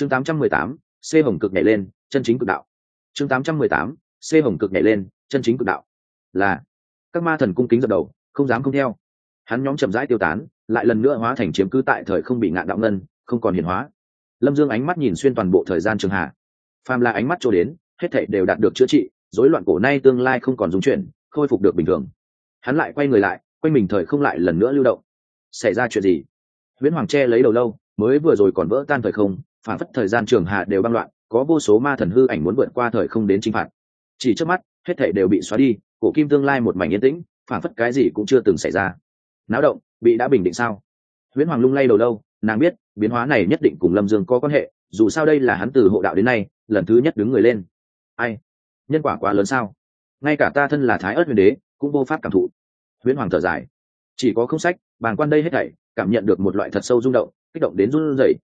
chương 818, c hồng cực nhảy lên chân chính cực đạo. Chương 818, c hồng cực nhảy lên chân chính cực đạo. Là các ma thần cung kính dập đầu không dám không theo. Hắn nhóm chậm rãi tiêu tán lại lần nữa hóa thành chiếm cứ tại thời không bị ngạn đạo ngân không còn hiển hóa. Lâm dương ánh mắt nhìn xuyên toàn bộ thời gian trường hạ. Phàm là ánh mắt trôi đến hết thảy đều đạt được chữa trị rối loạn cổ nay tương lai không còn dung chuyển khôi phục được bình thường. Hắn lại quay người lại quay mình thời không lại lần nữa lưu động. Xảy ra chuyện gì? Nguyễn hoàng tre lấy đầu lâu mới vừa rồi còn vỡ tan thời không phản phất thời gian trường hạ đều băng loạn, có vô số ma thần hư ảnh muốn vượt qua thời không đến chinh phạt. Chỉ trước mắt, hết thảy đều bị xóa đi, cổ kim tương lai một mảnh yên tĩnh phản phất cái gì cũng chưa từng xảy ra. Náo động, bị đã bình định sao? Nguyễn hoàng lung lay đầu lâu, nàng biết, biến hóa này nhất định cùng lâm dương có quan hệ, dù sao đây là hắn từ hộ đạo đến nay, lần thứ nhất đứng người lên. Ai? Nhân quả quá lớn sao? Ngay cả ta thân là thái ớt huyền đế, cũng vô pháp cảm thụ. Huyễn hoàng thở dài. Chỉ có không sách bàn quan đây hết thảy, cảm nhận được một loại thật sâu rung động, kích động đến run rẩy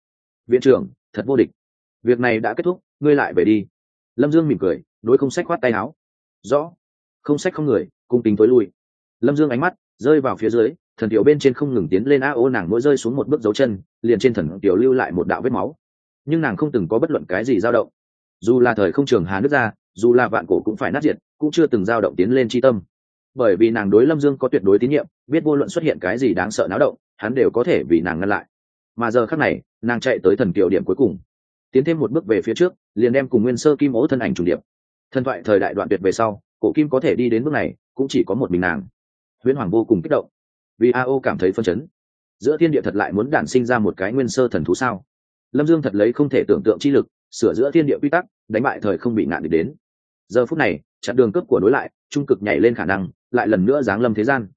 viện trưởng, thật vô địch. Việc này đã kết thúc, ngươi lại về đi. Lâm dương mỉm cười, đối không sách khoát tay áo. Rõ. Không sách không người, cung tính tối lui. Lâm dương ánh mắt rơi vào phía dưới, thần tiểu bên trên không ngừng tiến lên a ô, nàng mỗi rơi xuống một bước dấu chân, liền trên thần tiểu lưu lại một đạo vết máu. Nhưng nàng không từng có bất luận cái gì dao động. Dù là thời không trường hà nước ra, dù là vạn cổ cũng phải nát diệt, cũng chưa từng dao động tiến lên tri tâm. Bởi vì nàng đối lâm dương có tuyệt đối tín nhiệm, biết vô luận xuất hiện cái gì đáng sợ náo động, hắn đều có thể vì nàng ngăn lại. Mà giờ khác này nàng chạy tới thần kiều điểm cuối cùng. Tiến thêm một bước về phía trước, liền đem cùng nguyên sơ kim ố thân ảnh trùng điệp. Thần thoại thời đại đoạn tuyệt về sau, cổ kim có thể đi đến bước này, cũng chỉ có một mình nàng. Huyễn hoàng vô cùng kích động. Vì a o cảm thấy phân chấn. Giữa thiên địa thật lại muốn đản sinh ra một cái nguyên sơ thần thú sao? Lâm dương thật lấy không thể tưởng tượng chi lực, sửa giữa thiên địa quy tắc, đánh bại thời không bị ngạn địch đến. Giờ phút này, chặn đường cấp của đối lại, trung cực nhảy lên khả năng, lại lần nữa giáng lâm thế gian.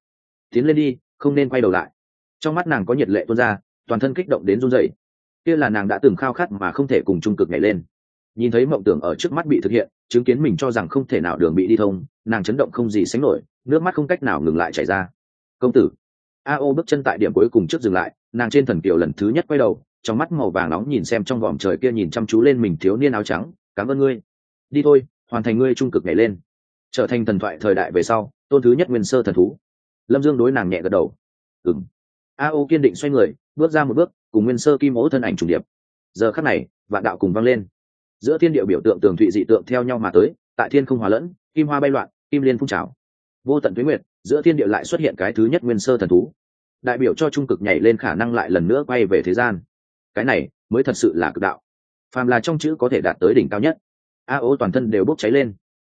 Tiến lên đi, không nên quay đầu lại. Trong mắt nàng có nhiệt lệ tuôn ra, toàn thân kích động đến run rẩy kia là nàng đã từng khao khát mà không thể cùng trung cực nhảy lên. Nhìn thấy mộng tưởng ở trước mắt bị thực hiện, chứng kiến mình cho rằng không thể nào đường bị đi thông, nàng chấn động không gì sánh nổi, nước mắt không cách nào ngừng lại chảy ra. Công tử. A ô bước chân tại điểm cuối cùng trước dừng lại, nàng trên thần kiều lần thứ nhất quay đầu, trong mắt màu vàng nóng nhìn xem trong vòm trời kia nhìn chăm chú lên mình thiếu niên áo trắng, cảm ơn ngươi. Đi thôi, hoàn thành ngươi trung cực nhảy lên. Trở thành thần thoại thời đại về sau, tôn thứ nhất nguyên sơ thần thú. Lâm dương đối nàng nhẹ gật đầu. Ừng a ô kiên định xoay người, bước ra một bước cùng nguyên sơ kim ố thân ảnh trùng điệp. Giờ khắc này, vạn đạo cùng vang lên. Giữa thiên điệu biểu tượng tường thụy dị tượng theo nhau mà tới, tại thiên không hòa lẫn, kim hoa bay loạn, kim liên phun trào. Vô tận tuế nguyệt, giữa thiên địa lại xuất hiện cái thứ nhất nguyên sơ thần thú. Đại biểu cho trung cực nhảy lên khả năng lại lần nữa quay về thế gian. Cái này mới thật sự là cực đạo. Phàm là trong chữ có thể đạt tới đỉnh cao nhất. A ô toàn thân đều bốc cháy lên.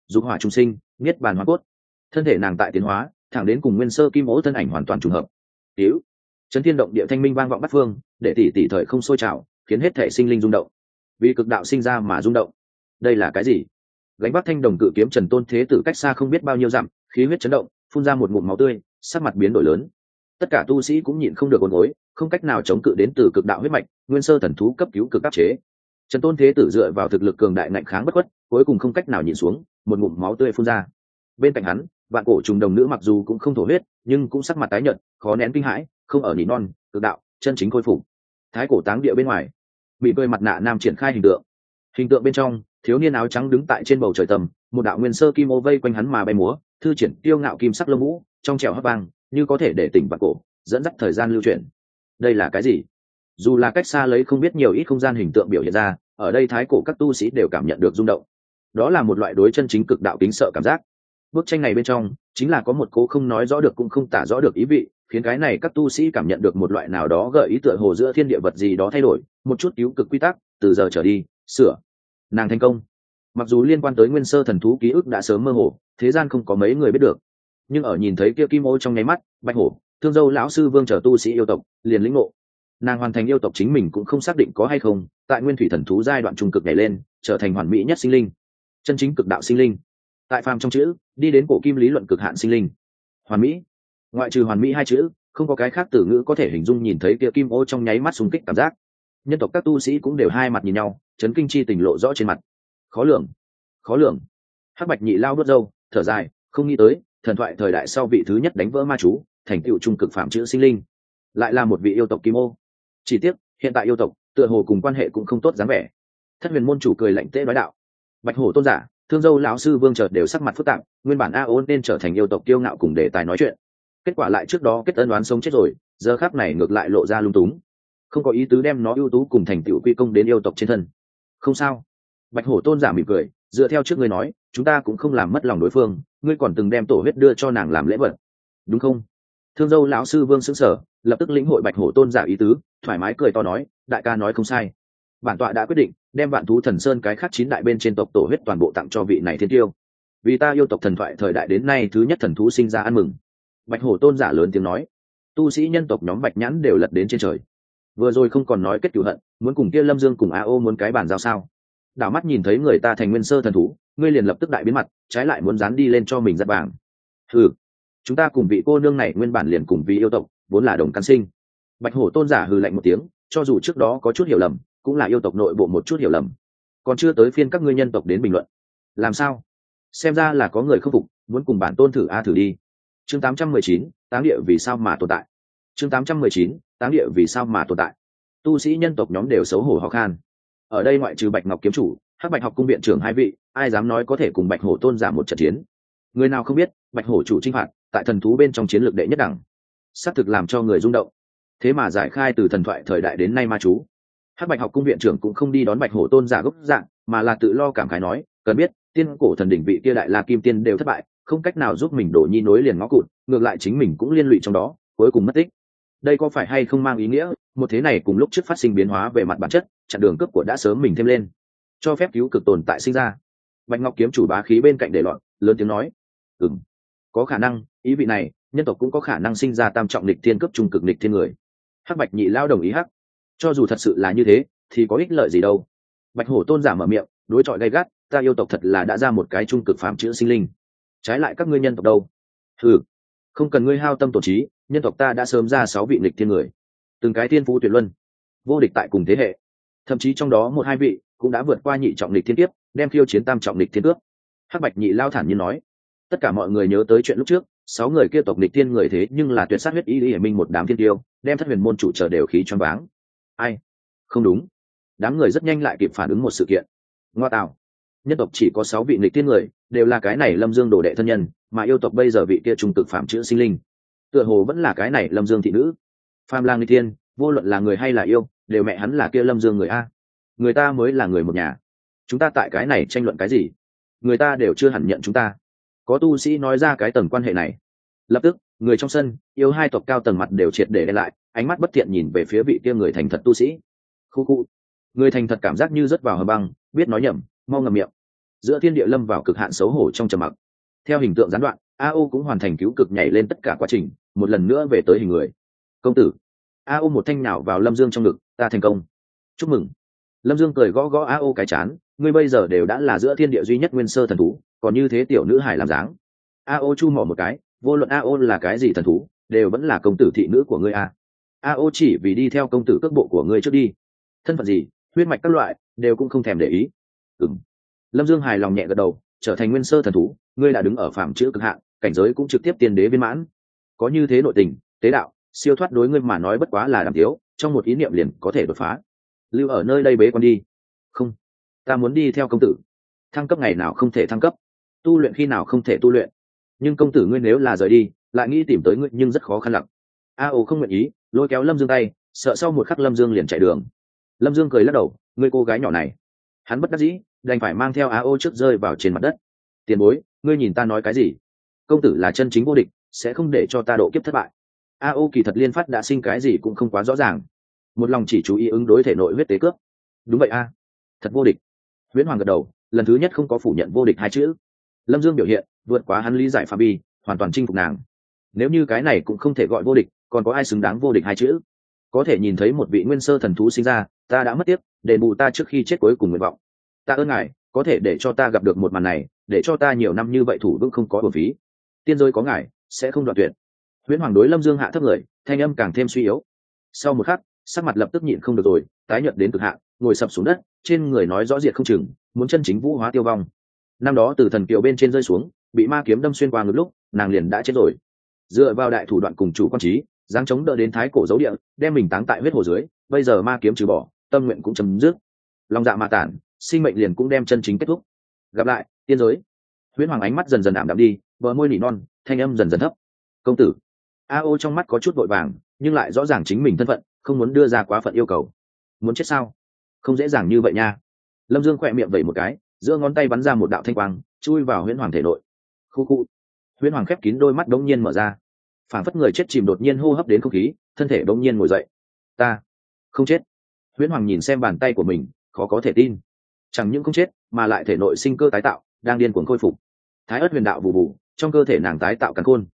Dục hỏa trung sinh, niết bàn hóa cốt. Thân thể nàng tại tiến hóa, thẳng đến cùng nguyên sơ kim ố thân ảnh hoàn toàn trùng hợp. Cứu chấn thiên động địa thanh minh vang vọng bắt phương, để tỷ tỷ thời không sôi trào, khiến hết thể sinh linh rung động. Vì cực đạo sinh ra mà rung động. Đây là cái gì? Gánh bắt thanh đồng cự kiếm trần tôn thế tử cách xa không biết bao nhiêu dặm, khí huyết chấn động, phun ra một ngụm máu tươi, sắc mặt biến đổi lớn. Tất cả tu sĩ cũng nhịn không được ồn ối không cách nào chống cự đến từ cực đạo huyết mạch, nguyên sơ thần thú cấp cứu cực áp chế. Trần tôn thế tử dựa vào thực lực cường đại ngạnh kháng bất khuất, cuối cùng không cách nào nhìn xuống, một ngụm máu tươi phun ra. Bên cạnh hắn, vạn cổ trùng đồng nữ mặc dù cũng không thổ huyết, nhưng cũng sắc mặt tái nhợt, khó nén kinh hãi không ở nỉ non, cực đạo, chân chính khôi phục. Thái cổ táng địa bên ngoài bị cười mặt nạ nam triển khai hình tượng. Hình tượng bên trong, thiếu niên áo trắng đứng tại trên bầu trời tầm, một đạo nguyên sơ kim ô vây quanh hắn mà bay múa, thư triển tiêu ngạo kim sắc lông vũ, trong trèo hấp vang, như có thể để tỉnh vạn cổ, dẫn dắt thời gian lưu chuyển. Đây là cái gì? Dù là cách xa lấy không biết nhiều ít không gian hình tượng biểu hiện ra, ở đây thái cổ các tu sĩ đều cảm nhận được rung động. Đó là một loại đối chân chính cực đạo kính sợ cảm giác. Bức tranh này bên trong chính là có một cố không nói rõ được cũng không tả rõ được ý vị, khiến cái này các tu sĩ cảm nhận được một loại nào đó gợi ý tựa hồ giữa thiên địa vật gì đó thay đổi, một chút cứu cực quy tắc, từ giờ trở đi, sửa. Nàng thành công. Mặc dù liên quan tới nguyên sơ thần thú ký ức đã sớm mơ hồ, thế gian không có mấy người biết được. Nhưng ở nhìn thấy kia kim ô trong nháy mắt, bạch hổ, thương dâu lão sư vương trở tu sĩ yêu tộc, liền lĩnh ngộ. Nàng hoàn thành yêu tộc chính mình cũng không xác định có hay không, tại nguyên thủy thần thú giai đoạn trung cực này lên, trở thành hoàn mỹ nhất sinh linh. Chân chính cực đạo sinh linh tại phàm trong chữ, đi đến cổ kim lý luận cực hạn sinh linh. Hoàn mỹ. Ngoại trừ hoàn mỹ hai chữ, không có cái khác từ ngữ có thể hình dung nhìn thấy kia kim ô trong nháy mắt xung kích cảm giác. Nhân tộc các tu sĩ cũng đều hai mặt nhìn nhau, chấn kinh chi tình lộ rõ trên mặt. Khó lường. Khó lường. Hắc bạch nhị lao đốt dâu, thở dài, không nghĩ tới, thần thoại thời đại sau vị thứ nhất đánh vỡ ma chú, thành tựu trung cực phạm chữ sinh linh. Lại là một vị yêu tộc kim ô. Chỉ tiếc, hiện tại yêu tộc, tựa hồ cùng quan hệ cũng không tốt dáng vẻ. Thất huyền môn chủ cười lạnh tê nói đạo. Bạch hổ tôn giả thương dâu lão sư vương chợt đều sắc mặt phức tạp, nguyên bản a ôn nên trở thành yêu tộc kiêu ngạo cùng đề tài nói chuyện. Kết quả lại trước đó kết ân đoán sống chết rồi, giờ khác này ngược lại lộ ra lung túng. Không có ý tứ đem nó ưu tú cùng thành tựu quy công đến yêu tộc trên thân. Không sao. Bạch hổ tôn giả mỉm cười, dựa theo trước ngươi nói, chúng ta cũng không làm mất lòng đối phương, ngươi còn từng đem tổ huyết đưa cho nàng làm lễ vật. Đúng không? Thương dâu lão sư vương xứng sở lập tức lĩnh hội bạch hổ tôn giả ý tứ, thoải mái cười to nói, đại ca nói không sai. Bản tọa đã quyết định đem vạn thú thần sơn cái khác chín đại bên trên tộc tổ huyết toàn bộ tặng cho vị này thiên tiêu. Vì ta yêu tộc thần thoại thời đại đến nay thứ nhất thần thú sinh ra ăn mừng. Bạch hổ tôn giả lớn tiếng nói. Tu sĩ nhân tộc nhóm bạch nhãn đều lật đến trên trời. Vừa rồi không còn nói kết cửu hận, muốn cùng kia lâm dương cùng a ô muốn cái bàn giao sao? Đảo mắt nhìn thấy người ta thành nguyên sơ thần thú, ngươi liền lập tức đại biến mặt, trái lại muốn dán đi lên cho mình giặt vàng. Ừ chúng ta cùng vị cô nương này nguyên bản liền cùng vì yêu tộc, vốn là đồng căn sinh. Bạch hổ tôn giả hừ lạnh một tiếng, cho dù trước đó có chút hiểu lầm cũng là yêu tộc nội bộ một chút hiểu lầm. Còn chưa tới phiên các ngươi nhân tộc đến bình luận. Làm sao? Xem ra là có người không phục muốn cùng bản tôn thử a thử đi. Chương 819, tám địa vì sao mà tồn tại? Chương 819, tám địa vì sao mà tồn tại? Tu sĩ nhân tộc nhóm đều xấu hổ ho khan. Ở đây ngoại trừ bạch ngọc kiếm chủ hắc bạch học cung viện trưởng hai vị ai dám nói có thể cùng bạch hổ tôn giả một trận chiến? Người nào không biết bạch hổ chủ trinh phạt tại thần thú bên trong chiến lược đệ nhất đẳng. Xác thực làm cho người rung động. Thế mà giải khai từ thần thoại thời đại đến nay ma chú hắc bạch học cung viện trưởng cũng không đi đón bạch hổ tôn giả gốc dạng, mà là tự lo cảm khái nói, cần biết, tiên cổ thần đỉnh vị kia đại la kim tiên đều thất bại, không cách nào giúp mình đổ nhi nối liền ngõ cụt, ngược lại chính mình cũng liên lụy trong đó, cuối cùng mất tích. Đây có phải hay không mang ý nghĩa, một thế này cùng lúc trước phát sinh biến hóa về mặt bản chất chặn đường cấp của đã sớm mình thêm lên. Cho phép cứu cực tồn tại sinh ra. Bạch ngọc kiếm chủ bá khí bên cạnh để loạn lớn tiếng nói ừ m có khả năng, ý vị này, nhân tộc cũng có khả năng sinh ra tam trọng lịch thiên cấp trung cực lịch thiên người. Hắc bạch nhị lao đồng ý hắc cho dù thật sự là như thế, thì có ích lợi gì đâu. Bạch hổ tôn giả mở miệng, đối chọi gay gắt, ta yêu tộc thật là đã ra một cái trung cực phàm chữ sinh linh. Trái lại các ngươi nhân tộc đâu? Ừ không cần ngươi hao tâm tổ trí, nhân tộc ta đã sớm ra sáu vị lịch thiên người. Từng cái thiên phú tuyệt luân, vô địch tại cùng thế hệ. Thậm chí trong đó một hai vị cũng đã vượt qua nhị trọng lịch thiên tiếp đem khiêu chiến tam trọng lịch thiên cước. Hắc bạch nhị lao thản như nói, tất cả mọi người nhớ tới chuyện lúc trước, sáu người kia tộc lịch thiên người thế nhưng là tuyệt sát huyết ý hiển minh một đám thiên tiêu, đem thất huyền môn chủ trở đều khí choáng váng ai? Không đúng. Đám người rất nhanh lại kịp phản ứng một sự kiện. Ngoa tạo. Nhân tộc chỉ có sáu vị nghịch tiên người đều là cái này lâm dương đồ đệ thân nhân mà yêu tộc bây giờ vị kia trung cực phạm chữ sinh linh. Tựa hồ vẫn là cái này lâm dương thị nữ. Phàm lang nghịch tiên, vô luận là người hay là yêu đều mẹ hắn là kia lâm dương người a. Người ta mới là người một nhà. Chúng ta tại cái này tranh luận cái gì? Người ta đều chưa hẳn nhận chúng ta. Có tu sĩ nói ra cái tầng quan hệ này. Lập tức người trong sân yêu hai tộc cao tầng mặt đều triệt để đ lại ánh mắt bất thiện nhìn về phía vị kia người thành thật tu sĩ. Khu khu. Người thành thật cảm giác như rớt vào hờ băng, biết nói nhầm, mau ngầm miệng. Giữa thiên địa lâm vào cực hạn xấu hổ trong trầm mặc. Theo hình tượng gián đoạn, a o cũng hoàn thành cứu cực nhảy lên tất cả quá trình, một lần nữa về tới hình người. Công tử. A o một thanh nào vào lâm dương trong ngực, ta thành công. Chúc mừng. Lâm dương cười gõ gõ a o cái chán, ngươi bây giờ đều đã là giữa thiên địa duy nhất nguyên sơ thần thú, còn như thế tiểu nữ hải làm dáng. A o chu mỏ một cái, vô luận a o là cái gì thần thú, đều vẫn là công tử thị nữ của ngươi a a ô chỉ vì đi theo công tử cước bộ của ngươi trước đi. Thân phận gì, huyết mạch các loại, đều cũng không thèm để ý. Ừng lâm dương hài lòng nhẹ gật đầu, trở thành nguyên sơ thần thú, ngươi đã đứng ở phạm chữ cực hạn, cảnh giới cũng trực tiếp tiên đế viên mãn. Có như thế nội tình, tế đạo, siêu thoát đối ngươi mà nói bất quá là đàm thiếu trong một ý niệm liền có thể đột phá. Lưu ở nơi đây bế con đi. Không. Ta muốn đi theo công tử. Thăng cấp ngày nào không thể thăng cấp. Tu luyện khi nào không thể tu luyện. Nhưng công tử ngươi nếu là rời đi, lại nghĩ tìm tới ngươi nhưng rất khó khăn lặng a ô không nguyện ý lôi kéo lâm dương tay, sợ sau một khắc lâm dương liền chạy đường. Lâm dương cười lắc đầu, ngươi cô gái nhỏ này. Hắn bất đắc dĩ, đành phải mang theo á ô trước rơi vào trên mặt đất. Tiền bối, ngươi nhìn ta nói cái gì? Công tử là chân chính vô địch, sẽ không để cho ta độ kiếp thất bại. A ô kỳ thật liên phát đã sinh cái gì cũng không quá rõ ràng. Một lòng chỉ chú ý ứng đối thể nội huyết tế cướp đúng vậy a, thật vô địch. Huyễn hoàng gật đầu, lần thứ nhất không có phủ nhận vô địch hai chữ. Lâm dương biểu hiện, vượt quá hắn lý giải phạm bi hoàn toàn chinh phục nàng. Nếu như cái này cũng không thể gọi vô địch còn có ai xứng đáng vô địch hai chữ? Có thể nhìn thấy một vị nguyên sơ thần thú sinh ra ta đã mất tiếc để bù ta trước khi chết cuối cùng nguyện vọng. Ta ơn ngài có thể để cho ta gặp được một màn này để cho ta nhiều năm như vậy thủ vững không có bổ phí. Tiên giới có ngài sẽ không đoạn tuyệt. Huyễn hoàng đối lâm dương hạ thấp người thanh âm càng thêm suy yếu. Sau một khắc sắc mặt lập tức nhịn không được rồi tái nhợt đến cực hạ, ngồi sập xuống đất trên người nói rõ diệt không chừng muốn chân chính vũ hóa tiêu vong. Năm đó từ thần kiều bên trên rơi xuống bị ma kiếm đâm xuyên qua ngực lúc nàng liền đã chết rồi. Dựa vào đại thủ đoạn cùng chủ quan trí dáng chống đỡ đến thái cổ dấu địa, đem mình táng tại huyết hồ dưới, bây giờ ma kiếm trừ bỏ, tâm nguyện cũng chấm dứt. Lòng dạ mà tản, sinh mệnh liền cũng đem chân chính kết thúc. Gặp lại, tiên giới. Huyễn hoàng ánh mắt dần dần ảm đạm đi, bờ môi nỉ non, thanh âm dần dần thấp. Công tử. A ô trong mắt có chút vội vàng, nhưng lại rõ ràng chính mình thân phận, không muốn đưa ra quá phận yêu cầu. Muốn chết sao? Không dễ dàng như vậy nha. Lâm dương khỏe miệng vẩy một cái, giữa ngón tay bắn ra một đạo thanh quang, chui vào huyễn hoàng thể nội. Khu khu. Huyễn hoàng khép kín đôi mắt đống nhiên mở ra phản phất người chết chìm đột nhiên hô hấp đến không khí, thân thể đông nhiên ngồi dậy. Ta không chết. Huyễn hoàng nhìn xem bàn tay của mình, khó có thể tin. Chẳng những không chết, mà lại thể nội sinh cơ tái tạo, đang điên cuồng khôi phục. Thái ớt huyền đạo bù bù, trong cơ thể nàng tái tạo cắn khôn.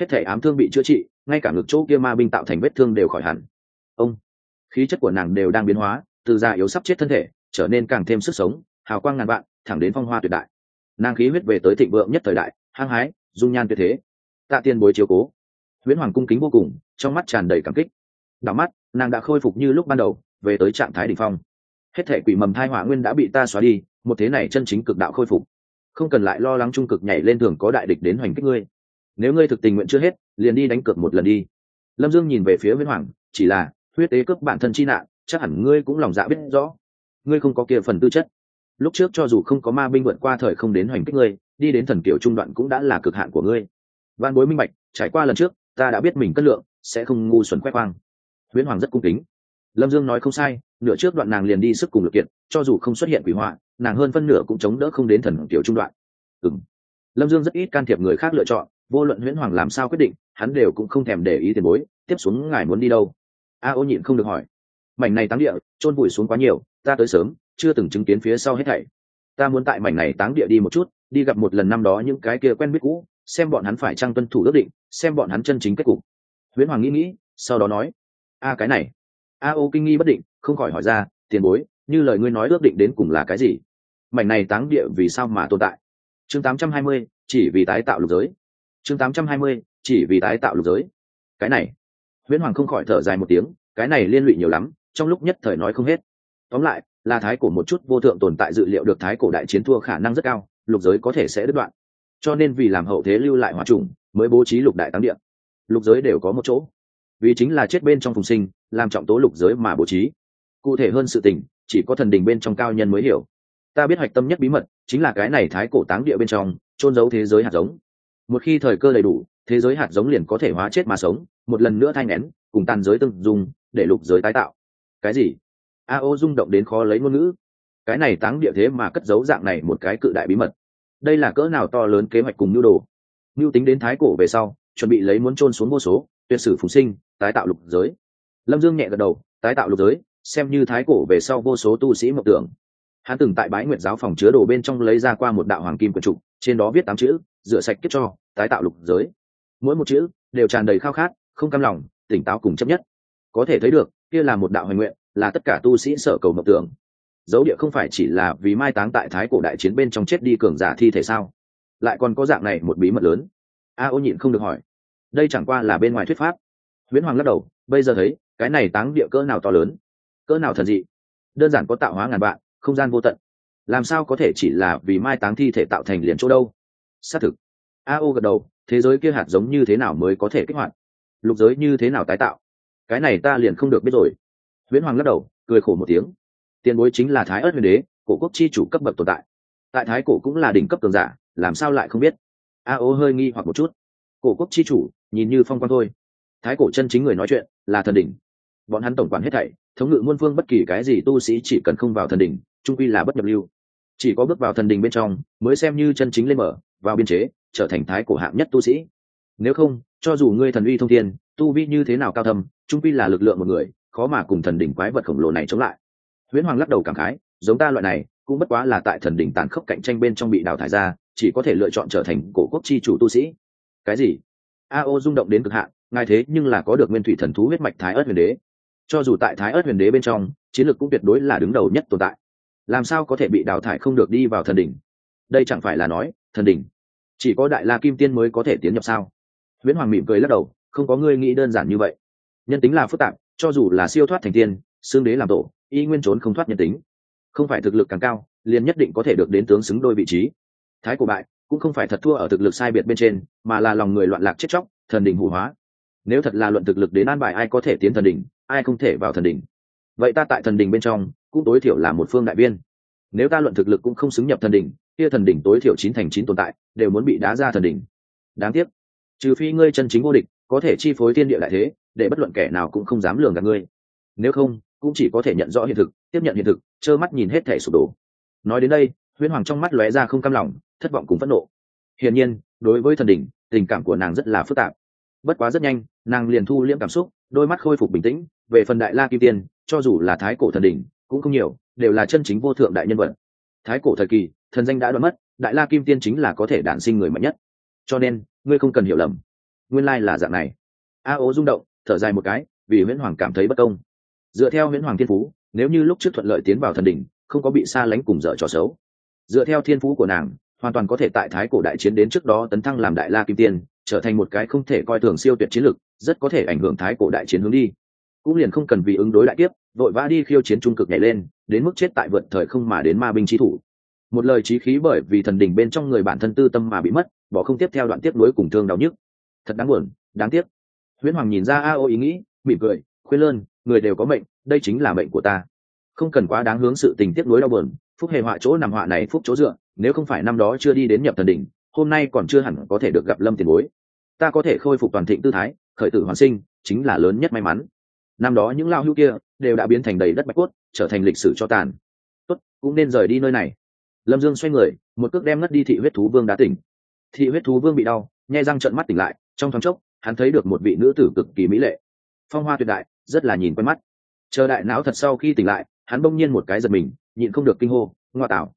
Hết thể ám thương bị chữa trị, ngay cả ngực chỗ kia ma binh tạo thành vết thương đều khỏi hẳn. Ông, khí chất của nàng đều đang biến hóa, từ già yếu sắp chết thân thể, trở nên càng thêm sức sống, hào quang ngàn vạn, thẳng đến phong hoa tuyệt đại. Nàng khí huyết về tới thịnh vượng nhất thời đại, hăng hái, dung nhan tuyệt thế. Tạ tiên bối chiếu cố huyễn hoàng cung kính vô cùng, trong mắt tràn đầy cảm kích. Đảo mắt, nàng đã khôi phục như lúc ban đầu, về tới trạng thái đ ỉ n h phong. Hết thể quỷ mầm thai hỏa nguyên đã bị ta xóa đi, một thế này chân chính cực đạo khôi phục. Không cần lại lo lắng trung cực nhảy lên thường có đại địch đến hoành kích ngươi. Nếu ngươi thực tình nguyện chưa hết, liền đi đánh cược một lần đi. Lâm dương nhìn về phía huyễn hoàng, chỉ là, huyết tế cướp bản thân chi nạn, chắc hẳn ngươi cũng lòng dạ biết rõ. Ngươi không có kia phần tư chất. Lúc trước cho dù không có ma binh vượt qua thời không đến hoành kích ngươi, đi đến thần kiểu trung đoạn cũng đã là cực hạn của ngươi. Văn bối minh bạch, trải qua lần trước ta đã biết mình cất lượng, sẽ không ngu xuẩn quét quang huyễn hoàng rất cung kính. Lâm dương nói không sai, nửa trước đoạn nàng liền đi sức cùng lực kiện cho dù không xuất hiện quỷ họa, nàng hơn phân nửa cũng chống đỡ không đến thần kiểu trung đoạn. Ừng lâm dương rất ít can thiệp người khác lựa chọn, vô luận huyễn hoàng làm sao quyết định, hắn đều cũng không thèm để ý tiền bối, tiếp xuống ngài muốn đi đâu? A ô nhịn không được hỏi. Mảnh này táng địa, chôn vùi xuống quá nhiều, ta tới sớm, chưa từng chứng kiến phía sau hết thảy. Ta muốn tại mảnh này táng địa đi một chút, đi gặp một lần năm đó những cái kia quen biết cũ, xem bọn hắn phải trăng tuân thủ ước định xem bọn hắn chân chính kết cục. Huyễn hoàng nghĩ nghĩ sau đó nói a cái này. A ô kinh nghi bất định không khỏi hỏi ra tiền bối như lời ngươi nói ước định đến cùng là cái gì? Mảnh này táng địa vì sao mà tồn tại? Chương 820, chỉ vì tái tạo lục giới. Chương 820, chỉ vì tái tạo lục giới. Cái này. Huyễn hoàng không khỏi thở dài một tiếng cái này liên lụy nhiều lắm trong lúc nhất thời nói không hết. Tóm lại là thái cổ một chút vô thượng tồn tại dự liệu được thái cổ đại chiến thua khả năng rất cao lục giới có thể sẽ đứt đoạn. Cho nên vì làm hậu thế lưu lại hòa trùng mới bố trí lục đại táng địa. Lục giới đều có một chỗ. Vì chính là chết bên trong phùng sinh, làm trọng tố lục giới mà bố trí. Cụ thể hơn sự tình, chỉ có thần đình bên trong cao nhân mới hiểu. Ta biết hoạch tâm nhất bí mật, chính là cái này thái cổ táng địa bên trong trôn giấu thế giới hạt giống. Một khi thời cơ đầy đủ, thế giới hạt giống liền có thể hóa chết mà sống, một lần nữa thay nén, cùng tàn giới từng dùng để lục giới tái tạo. Cái gì? A ô rung động đến khó lấy ngôn ngữ. Cái này táng địa thế mà cất giấu dạng này một cái cự đại bí mật. Đây là cỡ nào to lớn kế hoạch cùng nhu đồ? Mưu tính đến thái cổ về sau, chuẩn bị lấy muốn trôn xuống vô số, tuyệt sử phùng sinh, tái tạo lục giới. Lâm dương nhẹ gật đầu, tái tạo lục giới, xem như thái cổ về sau vô số tu sĩ mộng tưởng. Hắn từng tại bái nguyện giáo phòng chứa đồ bên trong lấy ra qua một đạo hoàng kim quần trục trên đó viết tám chữ, rửa sạch kiếp cho, tái tạo lục giới. Mỗi một chữ đều tràn đầy khao khát, không cam lòng, tỉnh táo cùng chấp nhất. Có thể thấy được, kia là một đạo hoành nguyện, là tất cả tu sĩ sở cầu mộng tưởng. Dấu địa không phải chỉ là vì mai táng tại thái cổ đại chiến bên trong chết đi cường giả thi thể sao? Lại còn có dạng này một bí mật lớn. A ô nhịn không được hỏi. Đây chẳng qua là bên ngoài thuyết pháp. Huyễn hoàng lắc đầu, bây giờ thấy, cái này táng địa cỡ nào to lớn? Cỡ nào thần dị? Đơn giản có tạo hóa ngàn vạn, không gian vô tận. Làm sao có thể chỉ là vì mai táng thi thể tạo thành liền chỗ đâu? Xác thực. A ô gật đầu, thế giới kia hạt giống như thế nào mới có thể kích hoạt? Lục giới như thế nào tái tạo? Cái này ta liền không được biết rồi. Huyễn hoàng lắc đầu, cười khổ một tiếng. Tiền bối chính là thái ớt huyền đế, cổ quốc chi chủ cấp bậc tồn tại. Tại thái cổ cũng là đỉnh cấp cường giả làm sao lại không biết? A ô hơi nghi hoặc một chút. Cổ quốc chi chủ, nhìn như phong quan thôi. Thái cổ chân chính người nói chuyện là thần đỉnh. Bọn hắn tổng quản hết thảy, thống ngự muôn phương bất kỳ cái gì tu sĩ chỉ cần không vào thần đỉnh, trung quy là bất nhập lưu. Chỉ có bước vào thần đỉnh bên trong, mới xem như chân chính lên mở, vào biên chế, trở thành thái cổ hạng nhất tu sĩ. Nếu không, cho dù ngươi thần uy thông thiên, tu vi như thế nào cao thầm trung quy là lực lượng một người, khó mà cùng thần đỉnh quái vật khổng lồ này chống lại. Huyễn hoàng lắc đầu cảm khái, giống ta loại này, cũng bất quá là tại thần đỉnh tàn khốc cạnh tranh bên trong bị đào thải ra chỉ có thể lựa chọn trở thành cổ quốc chi chủ tu sĩ. Cái gì? A ô rung động đến cực hạn, ngài thế nhưng là có được nguyên thủy thần thú huyết mạch thái ớt huyền đế. Cho dù tại thái ớt huyền đế bên trong, chiến lược cũng tuyệt đối là đứng đầu nhất tồn tại. Làm sao có thể bị đào thải không được đi vào thần đỉnh? Đây chẳng phải là nói, thần đỉnh, chỉ có đại la kim tiên mới có thể tiến nhập sao? Huyễn hoàng mỉm cười lắc đầu, không có ngươi nghĩ đơn giản như vậy. Nhân tính là phức tạp, cho dù là siêu thoát thành tiên, xương đế làm tổ, y nguyên trốn không thoát nhân tính. Không phải thực lực càng cao, liền nhất định có thể được đến tướng xứng đôi vị trí thái cổ bại cũng không phải thật thua ở thực lực sai biệt bên trên mà là lòng người loạn lạc chết chóc thần đình hủ hóa. Nếu thật là luận thực lực đến an bài ai có thể tiến thần đình, ai không thể vào thần đình. vậy ta tại thần đình bên trong cũng tối thiểu là một phương đại viên. Nếu ta luận thực lực cũng không xứng nhập thần đình, kia thần đỉnh tối thiểu chín thành chín tồn tại đều muốn bị đá ra thần đỉnh. Đáng tiếc trừ phi ngươi chân chính vô địch có thể chi phối thiên địa đại thế để bất luận kẻ nào cũng không dám lường gạt ngươi. Nếu không cũng chỉ có thể nhận rõ hiện thực tiếp nhận hiện thực trơ mắt nhìn hết thể sụp đổ. Nói đến đây huyễn hoàng trong mắt lóe ra không cam lòng thất vọng cùng phẫn nộ. Hiển nhiên, đối với thần đỉnh, tình cảm của nàng rất là phức tạp. Bất quá rất nhanh, nàng liền thu liễm cảm xúc, đôi mắt khôi phục bình tĩnh, về phần đại la kim tiên, cho dù là thái cổ thần đỉnh, cũng không nhiều, đều là chân chính vô thượng đại nhân vật. Thái cổ thời kỳ, thần danh đã đoán mất, đại la kim tiên chính là có thể đản sinh người mạnh nhất. Cho nên, ngươi không cần hiểu lầm. Nguyên lai là dạng này. A ố rung động, thở dài một cái, vì nguyễn hoàng cảm thấy bất công. Dựa theo nguyễn hoàng thiên phú, nếu như lúc trước thuận lợi tiến vào thần đỉnh, không có bị xa lánh cùng dở trò xấu. Dựa theo thiên phú của nàng hoàn toàn có thể tại thái cổ đại chiến đến trước đó tấn thăng làm đại la kim tiên, trở thành một cái không thể coi thường siêu tuyệt chiến lực, rất có thể ảnh hưởng thái cổ đại chiến hướng đi. Cũng liền không cần vì ứng đối đại tiếp vội vã đi khiêu chiến trung cực nhảy lên, đến mức chết tại vượt thời không mà đến ma binh trí thủ. Một lời trí khí bởi vì thần đỉnh bên trong người bản thân tư tâm mà bị mất, bỏ không tiếp theo đoạn tiếp nối cùng thương đau nhức. Thật đáng buồn, đáng tiếc. Huyễn hoàng nhìn ra a ô ý nghĩ, mỉm cười, khuyên lơn, người đều có mệnh, đây chính là mệnh của ta. Không cần quá đáng hướng sự tình tiếp nối đau buồn phúc hề họa chỗ nằm họa này phúc chỗ dựa, nếu không phải năm đó chưa đi đến nhập thần đỉnh, hôm nay còn chưa hẳn có thể được gặp lâm tiền bối. Ta có thể khôi phục toàn thịnh tư thái, khởi tử hoàn sinh, chính là lớn nhất may mắn. Năm đó những lao hưu kia đều đã biến thành đầy đất bạch cốt, trở thành lịch sử cho tàn. Tốt, cũng nên rời đi nơi này. Lâm dương xoay người, một cước đem ngất đi thị huyết thú vương đá tỉnh. Thị huyết thú vương bị đau nhai răng trợn mắt tỉnh lại, trong thoáng chốc, hắn thấy được một vị nữ tử cực kỳ mỹ lệ. Phong hoa tuyệt đại, rất là nhìn quen mắt. Chờ đại não thật sau khi tỉnh lại hắn bỗng nhiên một cái giật mình nhịn không được kinh hô ngoa tạo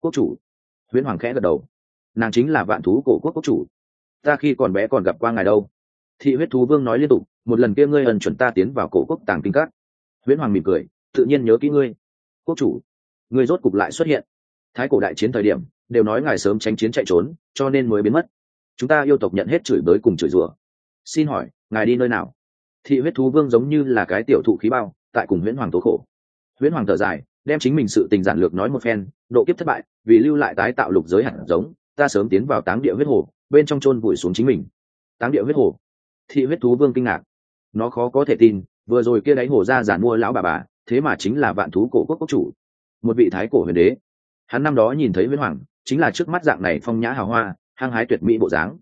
quốc chủ. Huyễn hoàng khẽ gật đầu. Nàng chính là vạn thú cổ quốc quốc chủ. Ta khi còn bé còn gặp qua ngài đâu. Thị huyết thú vương nói liên tục một lần kia ngươi ẩn chuẩn ta tiến vào cổ quốc tàng kinh cát, huyễn hoàng mỉm cười tự nhiên nhớ kỹ ngươi quốc chủ. Ngươi rốt cục lại xuất hiện. Thái cổ đại chiến thời điểm đều nói ngài sớm tránh chiến chạy trốn cho nên mới biến mất. Chúng ta yêu tộc nhận hết chửi bới cùng chửi rủa. Xin hỏi ngài đi nơi nào? Thị huyết thú vương giống như là cái tiểu thụ khí bao tại cùng huyễn hoàng tố khổ huyễn hoàng thở dài, đem chính mình sự tình giản lược nói một phen, độ kiếp thất bại, vì lưu lại tái tạo lục giới hạt giống, ta sớm tiến vào táng địa huyết hồ, bên trong chôn vùi xuống chính mình. Táng địa huyết hồ. Thị huyết thú vương kinh ngạc. Nó khó có thể tin, vừa rồi kia đáy hồ ra giản mua lão bà bà, thế mà chính là vạn thú cổ quốc quốc chủ. Một vị thái cổ huyền đế. Hắn năm đó nhìn thấy huyễn hoàng, chính là trước mắt dạng này phong nhã hào hoa, hăng hái tuyệt mỹ bộ dáng.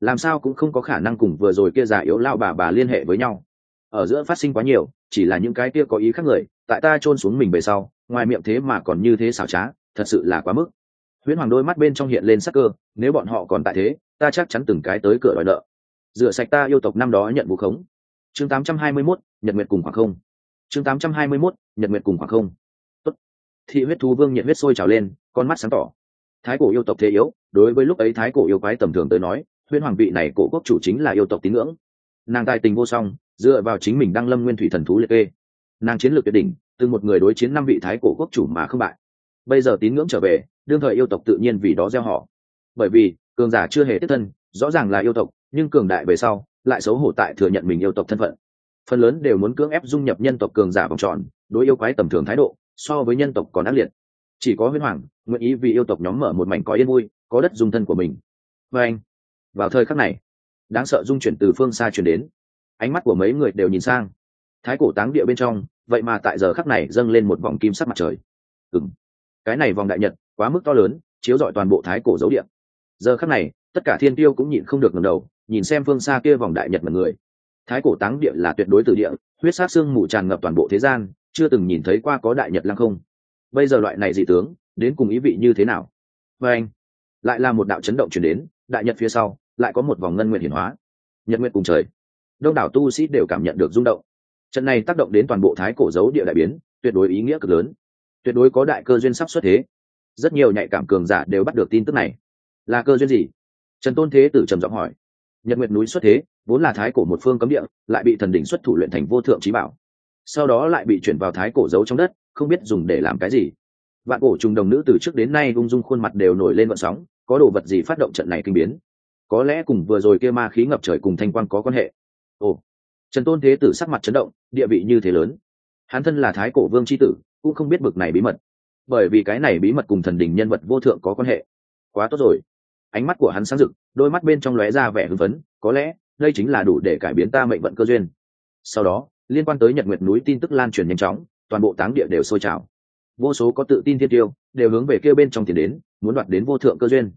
Làm sao cũng không có khả năng cùng vừa rồi kia già yếu lao bà bà liên hệ với nhau. Ở giữa phát sinh quá nhiều, chỉ là những cái kia có ý khác người tại ta chôn xuống mình về sau ngoài miệng thế mà còn như thế xảo trá thật sự là quá mức. Huyễn hoàng đôi mắt bên trong hiện lên sắc cơ nếu bọn họ còn tại thế ta chắc chắn từng cái tới cửa đòi nợ. Rửa sạch ta yêu tộc năm đó nhận vũ khống. Chương 821, nhật nguyệt cùng khoảng không. Chương 821, nhật nguyệt cùng khoảng không. Tốt. thị huyết thú vương nhiệt huyết sôi trào lên con mắt sáng tỏ. Thái cổ yêu tộc thế yếu đối với lúc ấy thái cổ yêu quái tầm thường tới nói huyễn hoàng vị này cổ quốc chủ chính là yêu tộc tín ngưỡng. Nàng tài tình vô song dựa vào chính mình đăng lâm nguyên thủy thần thú liệt kê nàng chiến lược tuyệt đỉnh, từ một người đối chiến năm vị thái cổ quốc chủ mà không bại. Bây giờ tín ngưỡng trở về, đương thời yêu tộc tự nhiên vì đó gieo họ. Bởi vì, cường giả chưa hề tiếp thân, rõ ràng là yêu tộc, nhưng cường đại về sau, lại xấu hổ tại thừa nhận mình yêu tộc thân phận. Phần lớn đều muốn cưỡng ép dung nhập nhân tộc cường giả vòng tròn, đối yêu quái tầm thường thái độ, so với nhân tộc còn ác liệt. Chỉ có huyết hoàng, nguyện ý vì yêu tộc nhóm mở một mảnh có yên vui, có đất dung thân của mình. Và anh, vào thời khắc này, đáng sợ dung chuyển từ phương xa chuyển đến. Ánh mắt của mấy người đều nhìn sang thái cổ táng địa bên trong, vậy mà tại giờ khắc này dâng lên một vòng kim sắc mặt trời. Ừng cái này vòng đại nhật, quá mức to lớn, chiếu rọi toàn bộ thái cổ dấu điện giờ khắc này, tất cả thiên tiêu cũng nhịn không được ngầm đầu, nhìn xem phương xa kia vòng đại nhật mật người. Thái cổ táng địa là tuyệt đối từ địa, huyết sát xương mù tràn ngập toàn bộ thế gian, chưa từng nhìn thấy qua có đại nhật lăng không. Bây giờ loại này dị tướng, đến cùng ý vị như thế nào? Và anh, lại là một đạo chấn động chuyển đến, đại nhật phía sau, lại có một vòng ngân nguyện hiển hóa. Nhật nguyện cùng trời. Đông đảo tu sĩ đều cảm nhận được rung động trận này tác động đến toàn bộ thái cổ dấu địa đại biến, tuyệt đối ý nghĩa cực lớn. Tuyệt đối có đại cơ duyên sắp xuất thế. Rất nhiều nhạy cảm cường giả đều bắt được tin tức này. Là cơ duyên gì? Trần tôn thế tử trầm giọng hỏi. Nhật nguyệt núi xuất thế, vốn là thái cổ một phương cấm địa, lại bị thần đỉnh xuất thủ luyện thành vô thượng trí bảo. Sau đó lại bị chuyển vào thái cổ giấu trong đất, không biết dùng để làm cái gì. Vạn cổ trùng đồng nữ từ trước đến nay ung dung khuôn mặt đều nổi lên vận sóng, có đồ vật gì phát động trận này kinh biến? Có lẽ cùng vừa rồi kia ma khí ngập trời cùng thanh quan có quan hệ. Ồ trần tôn thế tử sắc mặt chấn động, địa vị như thế lớn. Hắn thân là thái cổ vương c h i tử, cũng không biết bực này bí mật. Bởi vì cái này bí mật cùng thần đình nhân vật vô thượng có quan hệ. Quá tốt rồi. Ánh mắt của hắn sáng rực, đôi mắt bên trong lóe ra vẻ hưng phấn, có lẽ, đây chính là đủ để cải biến ta mệnh vận cơ duyên. Sau đó, liên quan tới nhật nguyệt núi tin tức lan truyền nhanh chóng, toàn bộ táng địa đều sôi trào. Vô số có tự tin thiên tiêu, đều hướng về kêu bên trong tiền đến, muốn đoạt đến vô thượng cơ duyên.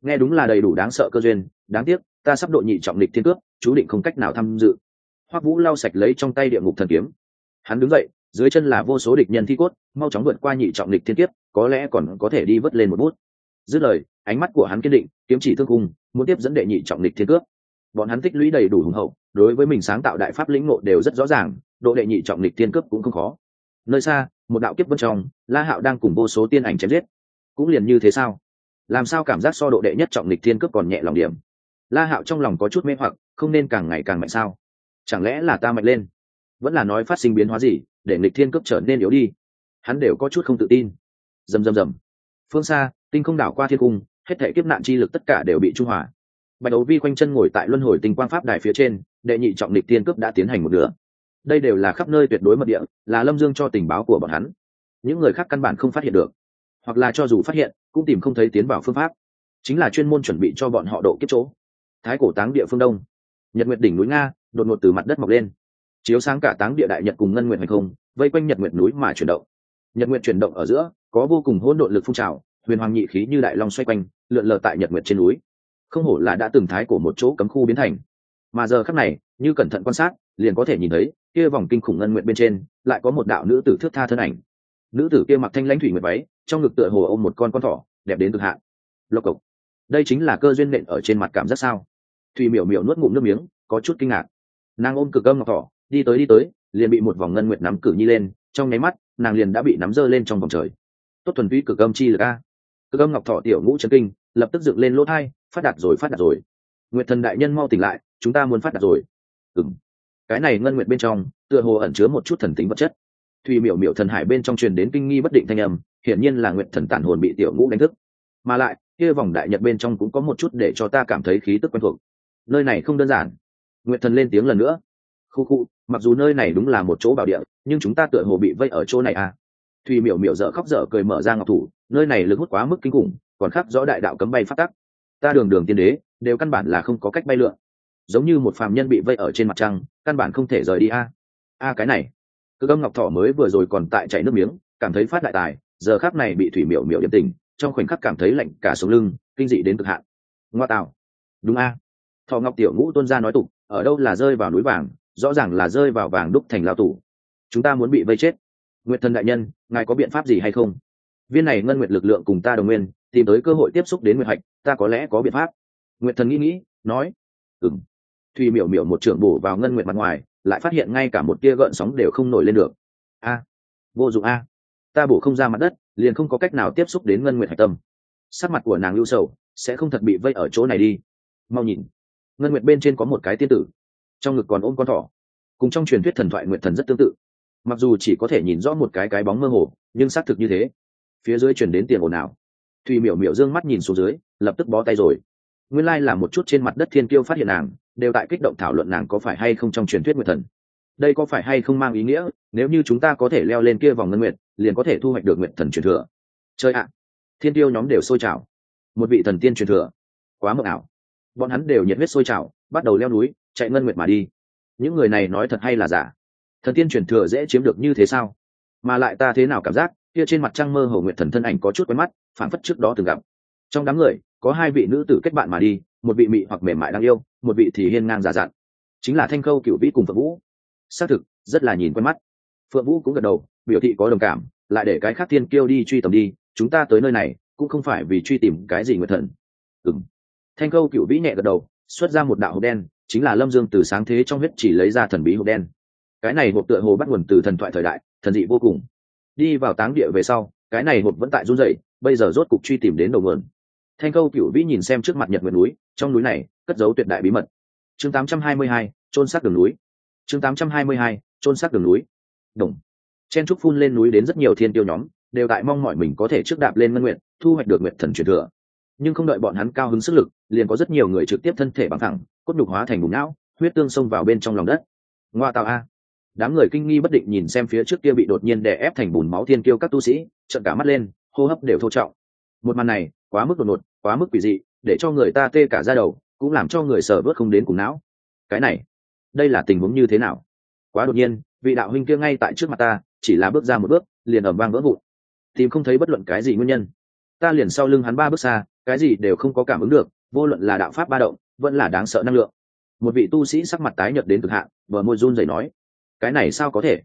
Nghe đúng là đầy đủ đáng sợ cơ duyên, đáng tiếc, ta sắp độ nhị trọng lịch thiên cước, chú định không cách nào tham dự hoắc vũ lau sạch lấy trong tay địa ngục thần kiếm. Hắn đứng dậy, dưới chân là vô số địch nhân thi cốt, mau chóng vượt qua nhị trọng địch thiên kiếp, có lẽ còn có thể đi vớt lên một bút. Dứt lời, ánh mắt của hắn kiên định, kiếm chỉ thương cung muốn tiếp dẫn đệ nhị trọng địch thiên cướp. Bọn hắn tích lũy đầy đủ hùng hậu, đối với mình sáng tạo đại pháp lĩnh ngộ đều rất rõ ràng, độ đệ nhị trọng địch thiên cướp cũng không khó. Nơi xa, một đạo kiếp vân trong, la hạo đang cùng vô số tiên ảnh chém giết. Cũng liền như thế sao? Làm sao cảm giác so độ đệ nhất trọng địch thiên cướp còn nhẹ lòng điểm? La hạo trong lòng có chút mê hoặc, không nên càng ngày càng mạnh sao? Chẳng lẽ là ta mạnh lên? Vẫn là nói phát sinh biến hóa gì, để nghịch thiên cướp trở nên yếu đi? Hắn đều có chút không tự tin. Rầm rầm rầm. Phương xa, tinh không đảo qua thiên cung, hết thể kiếp nạn chi lực tất cả đều bị trung hòa. Bạch đấu vi quanh chân ngồi tại luân hồi tinh quang pháp đài phía trên, đệ nhị trọng lịch tiên cướp đã tiến hành một nửa. Đây đều là khắp nơi tuyệt đối mật địa, là lâm dương cho tình báo của bọn hắn. Những người khác căn bản không phát hiện được. Hoặc là cho dù phát hiện, cũng tìm không thấy tiến vào phương pháp. Chính là chuyên môn chuẩn bị cho bọn họ độ kiếp chỗ. Thái cổ táng địa phương đông. Nhật nguyệt đỉnh núi nga đột ngột từ mặt đất mọc lên. Chiếu sáng cả táng địa đại nhật cùng ngân nguyện hành không, vây quanh nhật nguyện núi mà chuyển động. Nhật nguyện chuyển động ở giữa, có vô cùng hỗn độn lực phun trào, huyền hoàng nhị khí như đại long xoay quanh, lượn lờ tại nhật nguyện trên núi. Không hổ là đã từng thái của một chỗ cấm khu biến thành. Mà giờ khắc này, như cẩn thận quan sát, liền có thể nhìn thấy, kia vòng kinh khủng ngân nguyện bên trên, lại có một đạo nữ tử thước tha thân ảnh. Nữ tử kia mặc thanh lãnh thủy nguyệt váy, trong ngực tựa hồ ôm một con con thỏ, đẹp đến cực hạn. Lộc cộc. Đây chính là cơ duyên nện ở trên mặt cảm giác sao? Thủy miểu miểu nuốt ngụm nước miếng, có chút kinh ngạc nàng ôm cực âm ngọc thỏ, đi tới đi tới, liền bị một vòng ngân nguyệt nắm cử nhi lên, trong nháy mắt, nàng liền đã bị nắm giơ lên trong vòng trời. Tốt thuần túy cực âm chi lực a. Cực âm ngọc thọ tiểu ngũ trấn kinh, lập tức dựng lên lỗ thai, phát đạt rồi, phát đạt rồi. Nguyệt thần đại nhân mau tỉnh lại, chúng ta muốn phát đạt rồi. Ừng cái này ngân nguyệt bên trong, tựa hồ ẩn chứa một chút thần tính vật chất. Thùy miểu miểu thần hải bên trong truyền đến kinh nghi bất định thanh âm, hiển nhiên là nguyệt thần tản hồn bị tiểu ngũ đánh thức. Mà lại, kia vòng đại nhật bên trong cũng có một chút để cho ta cảm thấy khí tức quen thuộc. Nơi này không đơn giản nguyệt thần lên tiếng lần nữa. Khu khu, mặc dù nơi này đúng là một chỗ bảo địa, nhưng chúng ta tựa hồ bị vây ở chỗ này à? Thùy miểu miểu dở khóc dở cười mở ra ngọc thủ, nơi này lực hút quá mức kinh khủng, còn khắc rõ đại đạo cấm bay phát tắc. Ta đường đường tiên đế, đều căn bản là không có cách bay lượn. Giống như một phàm nhân bị vây ở trên mặt trăng, căn bản không thể rời đi a. A cái này. Cơ âm ngọc thỏ mới vừa rồi còn tại chảy nước miếng, cảm thấy phát đại tài, giờ khác này bị thủy miểu miểu điểm tình trong khoảnh khắc cảm thấy lạnh cả sống lưng, kinh dị đến cực hạn. Ngoa tạo. Đúng a. Thọ ngọc tiểu ngũ tuân ra nói tục ở đâu là rơi vào núi vàng, rõ ràng là rơi vào vàng đúc thành lao tủ chúng ta muốn bị vây chết. Nguyệt thần đại nhân, ngài có biện pháp gì hay không? Viên này ngân nguyệt lực lượng cùng ta đồng nguyên, tìm tới cơ hội tiếp xúc đến nguyệt hạch, ta có lẽ có biện pháp. Nguyệt thần nghĩ nghĩ, nói ừng thùy miểu miểu một trưởng bổ vào ngân nguyệt mặt ngoài, lại phát hiện ngay cả một tia gợn sóng đều không nổi lên được. A, vô dụng a. Ta bổ không ra mặt đất, liền không có cách nào tiếp xúc đến ngân nguyệt hạch tâm. Sắc mặt của nàng lưu sầu, sẽ không thật bị vây ở chỗ này đi. Mau nhìn ngân nguyệt bên trên có một cái tiên tử, trong ngực còn ôm con thỏ. Cùng trong truyền thuyết thần thoại nguyệt thần rất tương tự. Mặc dù chỉ có thể nhìn rõ một cái cái bóng mơ hồ, nhưng xác thực như thế. Phía dưới chuyển đến tiền ồn ào. Thùy miểu miểu d ư ơ n g mắt nhìn xuống dưới, lập tức bó tay rồi. Nguyên lai là một chút trên mặt đất thiên kiêu phát hiện nàng, đều tại kích động thảo luận nàng có phải hay không trong truyền thuyết nguyệt thần. Đây có phải hay không mang ý nghĩa, nếu như chúng ta có thể leo lên kia vòng ngân nguyệt, liền có thể thu hoạch được nguyệt thần truyền thừa. Chơi ạ. Thiên tiêu nhóm đều sôi trào. Một vị thần tiên truyền thừa. Quá mộng ảo bọn hắn đều nhiệt huyết sôi trào, bắt đầu leo núi, chạy ngân nguyệt mà đi. Những người này nói thật hay là giả? Thần tiên truyền thừa dễ chiếm được như thế sao? Mà lại ta thế nào cảm giác, kia trên mặt trăng mơ hồ nguyệt thần thân ảnh có chút quen mắt phản phất trước đó từng gặp. Trong đám người, có hai vị nữ tử kết bạn mà đi, một vị mị hoặc mềm mại đang yêu, một vị thì hiên ngang giả dặn chính là thanh khâu cựu vĩ cùng phượng vũ. Xác thực, rất là nhìn quen mắt. Phượng vũ cũng gật đầu, biểu thị có đồng cảm, lại để cái khác tiên kêu đi truy tầm đi, chúng ta tới nơi này, cũng không phải vì truy tìm cái gì nguyệt thần. Ừng thanh khâu cựu vĩ nhẹ gật đầu xuất ra một đạo hộp đen chính là lâm dương từ sáng thế trong huyết chỉ lấy ra thần bí hộp đen. Cái này hộp tựa hồ bắt nguồn từ thần thoại thời đại thần dị vô cùng. Đi vào táng địa về sau cái này hộp vẫn tại run rẩy bây giờ rốt cục truy tìm đến đầu nguồn. Thanh câu cựu vĩ nhìn xem trước mặt nhật nguyệt núi trong núi này cất giấu tuyệt đại bí mật. Chương 822, trôn xác đường núi. Chương 822, trôn xác đường núi. Đồng chen trúc phun lên núi đến rất nhiều thiên tiêu nhóm đều tại mong mọi mình có thể trước đạp lên ngân nguyện thu hoạch được nguyện thần truyền thừa nhưng không đợi bọn hắn cao hứng sức lực, liền có rất nhiều người trực tiếp thân thể bằng thẳng, cốt nhục hóa thành bùn não, huyết tương xông vào bên trong lòng đất. Ngoa tạo a. Đám người kinh nghi bất định nhìn xem phía trước kia bị đột nhiên đè ép thành bùn máu thiên kiêu các tu sĩ, trợn cả mắt lên, hô hấp đều thô trọng. Một màn này, quá mức đột ngột, quá mức quỷ dị, để cho người ta tê cả ra đầu, cũng làm cho người sở bớt không đến cùng não. Cái này, đây là tình huống như thế nào? Quá đột nhiên, vị đạo huynh kia ngay tại trước mặt ta, chỉ là bước ra một bước, liền ẩm vang vỡ vụn. Tìm không thấy bất luận cái gì nguyên nhân ta liền sau lưng hắn ba bước xa, cái gì đều không có cảm ứng được, vô luận là đạo pháp ba động, vẫn là đáng sợ năng lượng. Một vị tu sĩ sắc mặt tái nhợt đến cực hạn, bờ môi run rẩy nói, cái này sao có thể?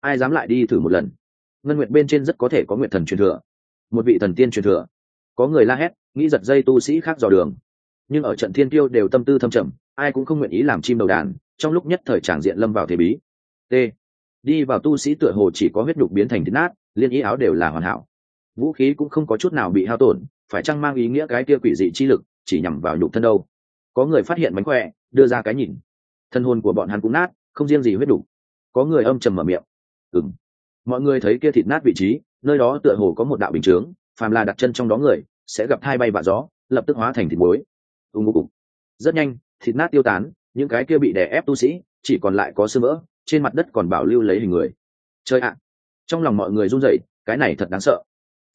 Ai dám lại đi thử một lần? Ngân nguyệt bên trên rất có thể có nguyệt thần truyền thừa. Một vị thần tiên truyền thừa. Có người la hét, nghĩ giật dây tu sĩ khác dò đường. Nhưng ở trận thiên tiêu đều tâm tư thâm trầm, ai cũng không nguyện ý làm chim đầu đàn, trong lúc nhất thời tràng diện lâm vào thế bí. T. Đi vào tu sĩ tựa hồ chỉ có huyết đục biến thành thịt nát, liên ý áo đều là hoàn hảo vũ khí cũng không có chút nào bị hao tổn, phải chăng mang ý nghĩa cái kia quỷ dị chi lực chỉ nhằm vào nhục thân đâu? Có người phát hiện mánh khỏe, đưa ra cái nhìn. Thân hồn của bọn hắn cũng nát, không riêng gì huyết đủ. Có người âm trầm mở miệng. Ừng mọi người thấy kia thịt nát vị trí, nơi đó tựa hồ có một đạo bình chướng, phàm là đặt chân trong đó người, sẽ gặp hai bay vạ gió, lập tức hóa thành thịt muối. Ưng ngô cục rất nhanh, thịt nát tiêu tán, những cái kia bị đè ép tu sĩ, chỉ còn lại có sơ vỡ, trên mặt đất còn bảo lưu lấy hình người. Chơi ạ. Trong lòng mọi người run rẩy, cái này thật đáng sợ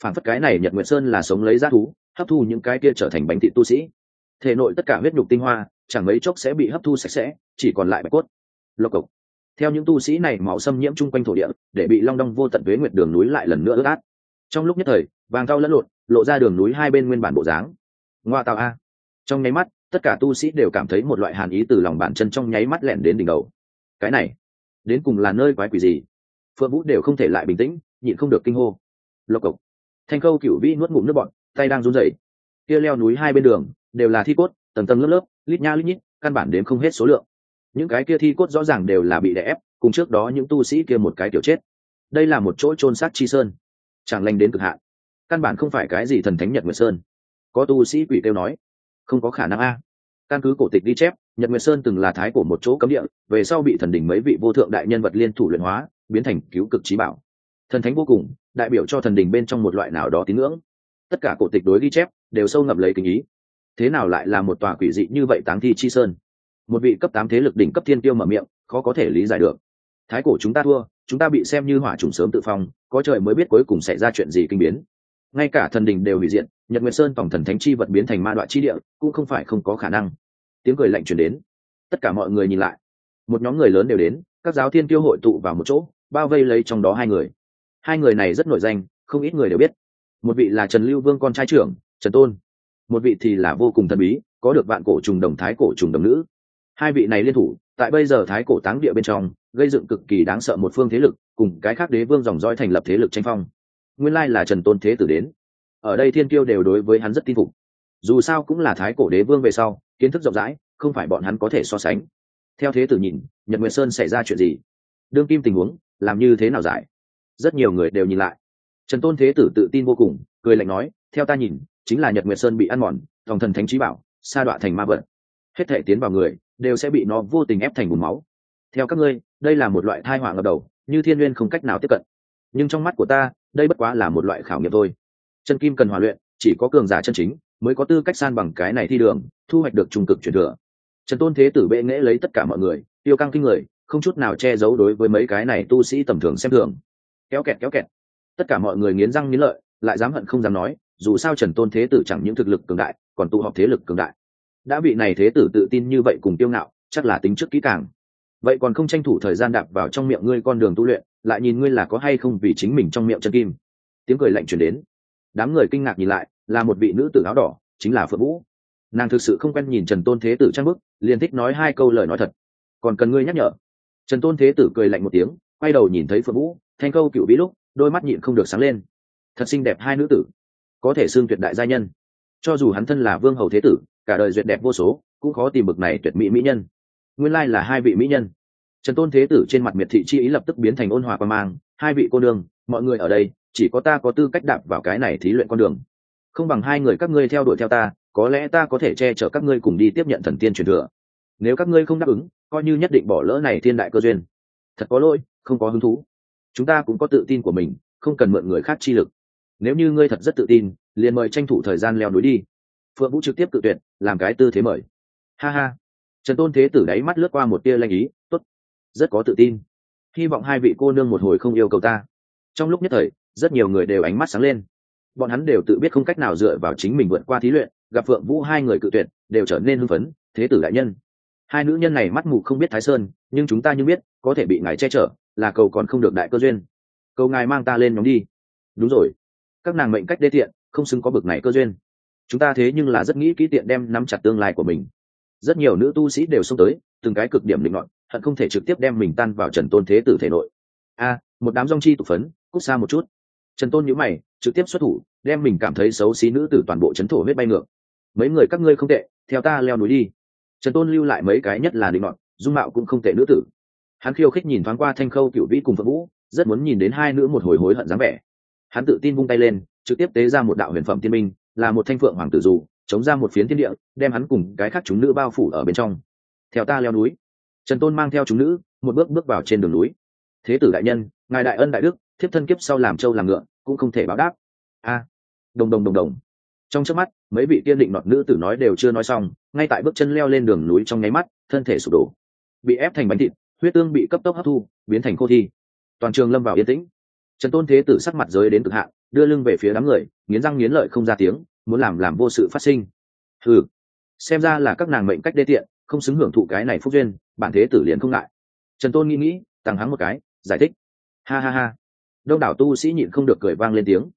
phản phất cái này nhật nguyệt sơn là sống lấy g thú, hấp thu những cái kia trở thành bánh thịt tu sĩ. Thể nội tất cả huyết nhục tinh hoa, chẳng mấy chốc sẽ bị hấp thu sạch sẽ, chỉ còn lại bạch cốt. Lộc cộc. Theo những tu sĩ này máu xâm nhiễm chung quanh thổ địa, để bị long đong vô tận tuế nguyệt đường núi lại lần nữa ướt át. Trong lúc nhất thời, vàng cao lẫn lộn, lộ ra đường núi hai bên nguyên bản bộ dáng. Ngoa tạo a. Trong nháy mắt, tất cả tu sĩ đều cảm thấy một loại hàn ý từ lòng bàn chân trong nháy mắt lẹn đến đỉnh đầu. Cái này, đến cùng là nơi quái quỷ gì? Phượng vũ đều không thể lại bình tĩnh, nhịn không được kinh hô. Lộc cộc thanh khâu cựu vĩ nuốt ngụm nước bọn tay đang run rẩy. Kia leo núi hai bên đường, đều là thi cốt, tầng tầng lớp lớp, lít nha lít nhít, căn bản đếm không hết số lượng. Những cái kia thi cốt rõ ràng đều là bị đè ép, cùng trước đó những tu sĩ kia một cái tiểu chết. Đây là một chỗ chôn sát chi sơn. Chẳng lành đến cực hạn. Căn bản không phải cái gì thần thánh nhật nguyệt sơn. Có tu sĩ quỷ kêu nói, không có khả năng a. Căn cứ cổ tịch đi chép, nhật nguyệt sơn từng là thái của một chỗ cấm địa, về sau bị thần đỉnh mấy vị vô thượng đại nhân vật liên thủ luyện hóa, biến thành cứu cực trí bảo. Thần thánh vô cùng đại biểu cho thần đình bên trong một loại nào đó tín ngưỡng. Tất cả cổ tịch đối ghi chép đều sâu ngập lấy kinh ý. Thế nào lại là một tòa quỷ dị như vậy táng thi chi sơn? Một vị cấp tám thế lực đỉnh cấp thiên tiêu mở miệng, khó có thể lý giải được. Thái cổ chúng ta thua, chúng ta bị xem như hỏa trùng sớm tự phong, có trời mới biết cuối cùng xảy ra chuyện gì kinh biến. Ngay cả thần đình đều hủy diện nhật nguyệt sơn tổng thần thánh chi vật biến thành ma đoạn chi địa, cũng không phải không có khả năng. Tiếng cười lạnh chuyển đến. Tất cả mọi người nhìn lại. Một nhóm người lớn đều đến, các giáo thiên tiêu hội tụ vào một chỗ, bao vây lấy trong đó hai người hai người này rất nổi danh, không ít người đều biết. Một vị là trần lưu vương con trai trưởng, trần tôn. Một vị thì là vô cùng thần bí, có được vạn cổ trùng đồng, thái cổ trùng đồng nữ. Hai vị này liên thủ, tại bây giờ thái cổ táng địa bên trong, gây dựng cực kỳ đáng sợ một phương thế lực, cùng cái khác đế vương dòng dõi thành lập thế lực tranh phong. Nguyên lai là trần tôn thế tử đến. Ở đây thiên kiêu đều đối với hắn rất tin phục. Dù sao cũng là thái cổ đế vương về sau, kiến thức rộng rãi, không phải bọn hắn có thể so sánh. Theo thế tử nhìn, nhật nguyệt sơn xảy ra chuyện gì? Đương kim tình huống, làm như thế nào giải? Rất nhiều người đều nhìn lại. Trần tôn thế tử tự tin vô cùng, cười lạnh nói, theo ta nhìn, chính là nhật nguyệt sơn bị ăn mòn thòng thần thánh trí bảo, sa đọa thành ma vật. Hết thể tiến vào người, đều sẽ bị nó vô tình ép thành bùn máu. Theo các ngươi, đây là một loại thai họa ngập đầu, như thiên n không cách nào tiếp cận. Nhưng trong mắt của ta, đây bất quá là một loại khảo nghiệm thôi. Chân kim cần hòa luyện, chỉ có cường giả chân chính mới có tư cách san bằng cái này thi đường, thu hoạch được trung cực truyền thừa. Trần tôn thế tử bệ nghễ lấy tất cả mọi người tiêu căng kinh người, không chút nào che giấu đối với mấy cái này tu sĩ tầm thường xem thường kéo kẹt kéo kẹt. Tất cả mọi người nghiến răng nghiến lợi, lại dám hận không dám nói, dù sao trần tôn thế tử chẳng những thực lực cường đại, còn tụ họp thế lực cường đại. Đã bị này thế tử tự tin như vậy cùng tiêu ngạo, chắc là tính trước kỹ càng. Vậy còn không tranh thủ thời gian đạp vào trong miệng ngươi con đường tu luyện, lại nhìn ngươi là có hay không vì chính mình trong miệng chân kim. Tiếng cười lạnh chuyển đến. Đám người kinh ngạc nhìn lại, là một vị nữ tử áo đỏ, chính là phượng vũ. Nàng thực sự không quen nhìn trần tôn thế tử trang bức, liền thích nói hai câu lời nói thật. Còn cần ngươi nhắc nhở. Trần tôn thế tử cười lạnh một tiếng, quay đầu nhìn thấy phượng vũ thanh câu cựu bí lúc, đôi mắt nhịn không được sáng lên. Thật xinh đẹp hai nữ tử. Có thể xưng tuyệt đại gia nhân. Cho dù hắn thân là vương hầu thế tử, cả đời duyệt đẹp vô số, cũng khó tìm bực này tuyệt mỹ mỹ nhân. Nguyên lai là hai vị mỹ nhân. Trần tôn thế tử trên mặt miệt thị chi ý lập tức biến thành ôn hòa qua mang. Hai vị cô nương, mọi người ở đây, chỉ có ta có tư cách đạp vào cái này thí luyện con đường. Không bằng hai người các ngươi theo đuổi theo ta, có lẽ ta có thể che chở các ngươi cùng đi tiếp nhận thần tiên truyền thừa. Nếu các ngươi không đáp ứng, coi như nhất định bỏ lỡ này thiên đại cơ duyên. Thật có lỗi, không có hứng thú chúng ta cũng có tự tin của mình, không cần mượn người khác chi lực. Nếu như ngươi thật rất tự tin, liền mời tranh thủ thời gian leo núi đi. Phượng vũ trực tiếp tự tuyệt, làm cái tư thế mời. Ha ha. Trần tôn thế tử đáy mắt lướt qua một tia lanh ý t ố t rất có tự tin. Hy vọng hai vị cô nương một hồi không yêu cầu ta. Trong lúc nhất thời, rất nhiều người đều ánh mắt sáng lên. Bọn hắn đều tự biết không cách nào dựa vào chính mình vượt qua thí luyện, gặp phượng vũ hai người cự tuyệt, đều trở nên hưng phấn. Thế tử đại nhân. Hai nữ nhân này mắt mù không biết thái sơn, nhưng chúng ta như biết, có thể bị ngài che chở là cầu còn không được đại cơ duyên. Cầu ngài mang ta lên nhóm đi. Đúng rồi. Các nàng mệnh cách đê tiện, không xứng có bực này cơ duyên. Chúng ta thế nhưng là rất nghĩ kỹ tiện đem nắm chặt tương lai của mình. Rất nhiều nữ tu sĩ đều xông tới, từng cái cực điểm định ngọn, hận không thể trực tiếp đem mình tan vào trần tôn thế tử thể nội. A, một đám dong chi tụ phấn, cút xa một chút. Trần tôn nhữ mày, trực tiếp xuất thủ, đem mình cảm thấy xấu xí nữ tử toàn bộ chấn thổ huyết bay ngược. Mấy người các ngươi không tệ, theo ta leo núi đi. Trần tôn lưu lại mấy cái nhất là định ngọn, dung mạo cũng không tệ nữ tử hắn khiêu khích nhìn thoáng qua thanh khâu cựu vĩ cùng phượng vũ, rất muốn nhìn đến hai nữ một hồi hối hận dáng vẻ. Hắn tự tin vung tay lên, trực tiếp tế ra một đạo huyền phẩm tiên minh, là một thanh phượng hoàng tử dù, chống ra một phiến thiên địa, đem hắn cùng cái khác chúng nữ bao phủ ở bên trong. Theo ta leo núi. Trần tôn mang theo chúng nữ, một bước bước vào trên đường núi. Thế tử đại nhân, ngài đại ân đại đức, thiếp thân kiếp sau làm trâu làm ngựa, cũng không thể báo đáp. A. Đồng đồng đồng đồng. Trong trước mắt, mấy vị tiên định nọt nữ tử nói đều chưa nói xong, ngay tại bước chân leo lên đường núi trong nháy mắt, thân thể sụp đổ. Bị ép thành bánh thịt huyết tương bị cấp tốc hấp thu, biến thành khô thi. Toàn trường lâm vào yên tĩnh. Trần tôn thế tử sắc mặt giới đến cực hạn, đưa lưng về phía đám người, nghiến răng nghiến lợi không ra tiếng, muốn làm làm vô sự phát sinh. Ừ xem ra là các nàng mệnh cách đê tiện, không xứng hưởng thụ cái này phúc duyên, bản thế tử liền không ngại. Trần tôn nghĩ nghĩ, tăng hắng một cái, giải thích. Ha ha ha. Đông đảo tu sĩ nhịn không được cười vang lên tiếng.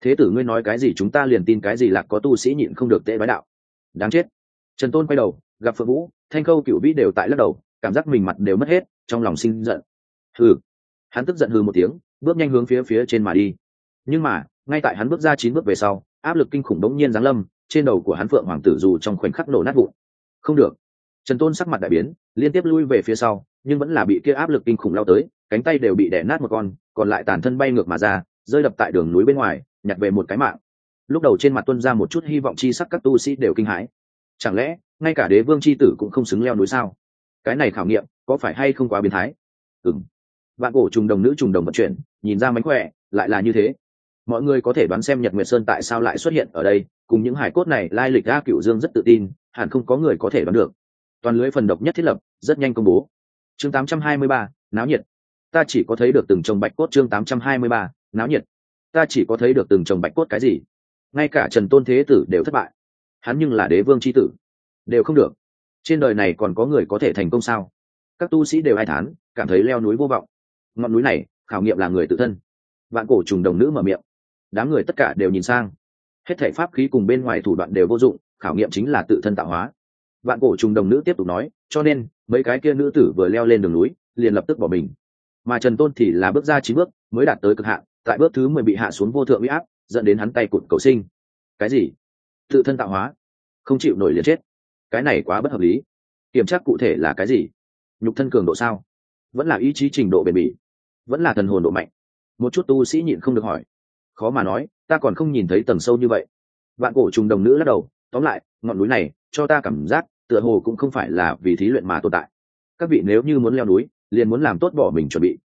Thế tử ngươi nói cái gì chúng ta liền tin cái gì lạc có tu sĩ nhịn không được tệ bái đạo. Đáng chết. Trần tôn quay đầu, gặp phượng vũ, thanh khâu cựu vĩ đều tại lắc đầu cảm giác mình mặt đều mất hết, trong lòng sinh giận. Hừ. Hắn tức giận hừ một tiếng, bước nhanh hướng phía phía trên mà đi. Nhưng mà, ngay tại hắn bước ra chín bước về sau, áp lực kinh khủng đống nhiên giáng lâm, trên đầu của hắn phượng hoàng tử dù trong khoảnh khắc nổ nát vụn. Không được. Trần tôn sắc mặt đại biến, liên tiếp lui về phía sau, nhưng vẫn là bị kia áp lực kinh khủng lao tới, cánh tay đều bị đè nát một con, còn lại tàn thân bay ngược mà ra, rơi đập tại đường núi bên ngoài, nhặt về một cái mạng. Lúc đầu trên mặt tuân ra một chút hy vọng chi sắc các tu sĩ đều kinh hãi. Chẳng lẽ, ngay cả đế vương chi tử cũng không xứng leo núi sao? Cái này khảo nghiệm có phải hay không quá biến thái? Ừng vạn cổ trùng đồng nữ trùng đồng vận chuyển nhìn ra mánh khỏe lại là như thế. Mọi người có thể đoán xem nhật nguyệt sơn tại sao lại xuất hiện ở đây cùng những hải cốt này lai lịch ra cựu dương rất tự tin hẳn không có người có thể đoán được. Toàn lưới phần độc nhất thiết lập rất nhanh công bố. Chương 823, náo nhiệt. Ta chỉ có thấy được từng chồng bạch cốt chương 823, náo nhiệt. Ta chỉ có thấy được từng chồng bạch cốt cái gì? Ngay cả trần tôn thế tử đều thất bại. Hắn nhưng là đế vương c h i tử. Đều không được trên đời này còn có người có thể thành công sao? Các tu sĩ đều ai thán, cảm thấy leo núi vô vọng. Ngọn núi này, khảo nghiệm là người tự thân. Vạn cổ trùng đồng nữ mở miệng. Đám người tất cả đều nhìn sang. Hết thể pháp khí cùng bên ngoài thủ đoạn đều vô dụng, khảo nghiệm chính là tự thân tạo hóa. Vạn cổ trùng đồng nữ tiếp tục nói, cho nên, mấy cái kia nữ tử vừa leo lên đường núi, liền lập tức bỏ mình. Mà trần tôn thì là bước ra chín bước, mới đạt tới cực hạn, tại bước thứ mười bị hạ xuống vô thượng uy áp, dẫn đến hắn tay cụt cầu sinh. Cái gì? Tự thân tạo hóa? Không chịu nổi liền chết cái này quá bất hợp lý. Kiểm tra cụ thể là cái gì? Nhục thân cường độ sao? Vẫn là ý chí trình độ bền bỉ? Vẫn là thần hồn độ mạnh? Một chút tu sĩ nhịn không được hỏi. Khó mà nói, ta còn không nhìn thấy tầng sâu như vậy. Vạn cổ trùng đồng nữ lắc đầu, tóm lại, ngọn núi này, cho ta cảm giác, tựa hồ cũng không phải là vì thí luyện mà tồn tại. Các vị nếu như muốn leo núi, liền muốn làm tốt bỏ mình chuẩn bị.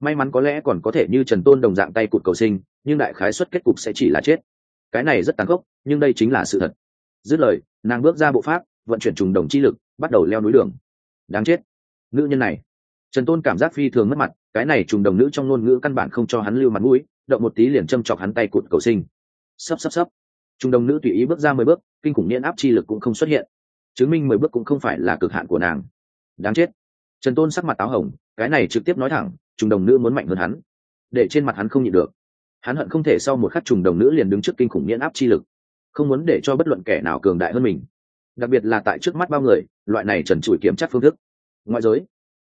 May mắn có lẽ còn có thể như trần tôn đồng dạng tay cụt cầu sinh, nhưng đại khái xuất kết cục sẽ chỉ là chết. Cái này rất tàn khốc, nhưng đây chính là sự thật. Dứt lời, nàng bước ra bộ pháp vận chuyển trùng đồng chi lực, bắt đầu leo núi đường. Đáng chết. Nữ nhân này. Trần tôn cảm giác phi thường mất mặt, cái này trùng đồng nữ trong ngôn ngữ căn bản không cho hắn lưu mặt mũi, động một tí liền châm chọc hắn tay cụt cầu sinh. Sắp sắp sắp trùng đồng nữ tùy ý bước ra mười bước, kinh khủng niên áp chi lực cũng không xuất hiện. Chứng minh mười bước cũng không phải là cực hạn của nàng. Đáng chết. Trần tôn sắc mặt táo hồng, cái này trực tiếp nói thẳng, trùng đồng nữ muốn mạnh hơn hắn. Để trên mặt hắn không nhịn được. Hắn hận không thể sau một khắc trùng đồng nữ liền đứng trước kinh khủng niên áp chi lực. Không muốn để cho bất luận kẻ nào cường đại hơn mình đặc biệt là tại trước mắt bao người, loại này trần trụi kiểm chắc phương thức. Ngoại giới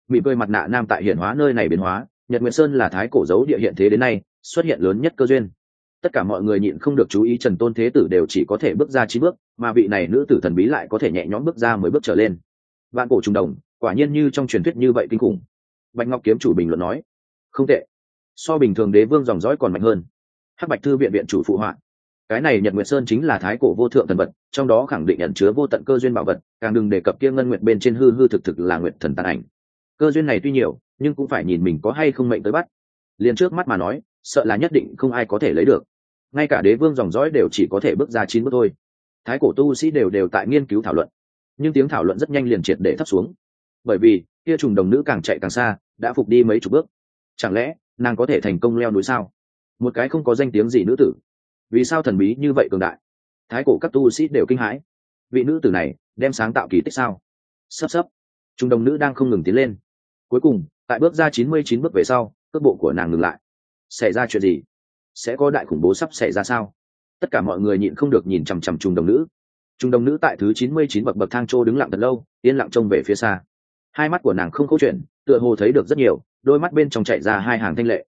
bị cười mặt nạ nam tại hiển hóa nơi này biến hóa, nhật nguyệt sơn là thái cổ dấu địa hiện thế đến nay, xuất hiện lớn nhất cơ duyên. Tất cả mọi người nhịn không được chú ý trần tôn thế tử đều chỉ có thể bước ra chín bước, mà vị này nữ tử thần bí lại có thể nhẹ nhõm bước ra mười bước trở lên. Vạn cổ trùng đồng, quả nhiên như trong truyền thuyết như vậy kinh khủng. Bạch ngọc kiếm chủ bình luận nói, không tệ. So bình thường đế vương dòng dõi còn mạnh hơn. Hắc bạch thư viện viện chủ phụ họa cái này nhật nguyệt sơn chính là thái cổ vô thượng thần vật, trong đó khẳng định nhận chứa vô tận cơ duyên bảo vật, càng đừng đề cập kia ngân nguyệt bên trên hư hư thực thực là nguyệt thần tàn ảnh. Cơ duyên này tuy nhiều, nhưng cũng phải nhìn mình có hay không mệnh tới bắt. Liền trước mắt mà nói, sợ là nhất định không ai có thể lấy được. Ngay cả đế vương dòng dõi đều chỉ có thể bước ra chín bước thôi. Thái cổ tu sĩ đều đều tại nghiên cứu thảo luận, nhưng tiếng thảo luận rất nhanh liền triệt để thấp xuống. Bởi vì, kia trùng đồng nữ càng chạy càng xa, đã phục đi mấy chục bước. Chẳng lẽ, nàng có thể thành công leo núi sao? Một cái không có danh tiếng gì nữ tử vì sao thần bí như vậy cường đại? Thái cổ các tu sĩ đều kinh hãi. Vị nữ tử này đem sáng tạo kỳ tích sao? Sắp sắp. Trung đồng nữ đang không ngừng tiến lên. Cuối cùng, tại bước ra chín mươi chín bước về sau, cước bộ của nàng ngừng lại. Xảy ra chuyện gì? Sẽ có đại khủng bố sắp xảy ra sao? Tất cả mọi người nhịn không được nhìn chằm chằm trung đồng nữ. Trung đồng nữ tại thứ chín mươi chín bậc bậc thang trô đứng lặng thật lâu, yên lặng trông về phía xa. Hai mắt của nàng không câu chuyện, tựa hồ thấy được rất nhiều, đôi mắt bên trong chạy ra hai hàng thanh lệ.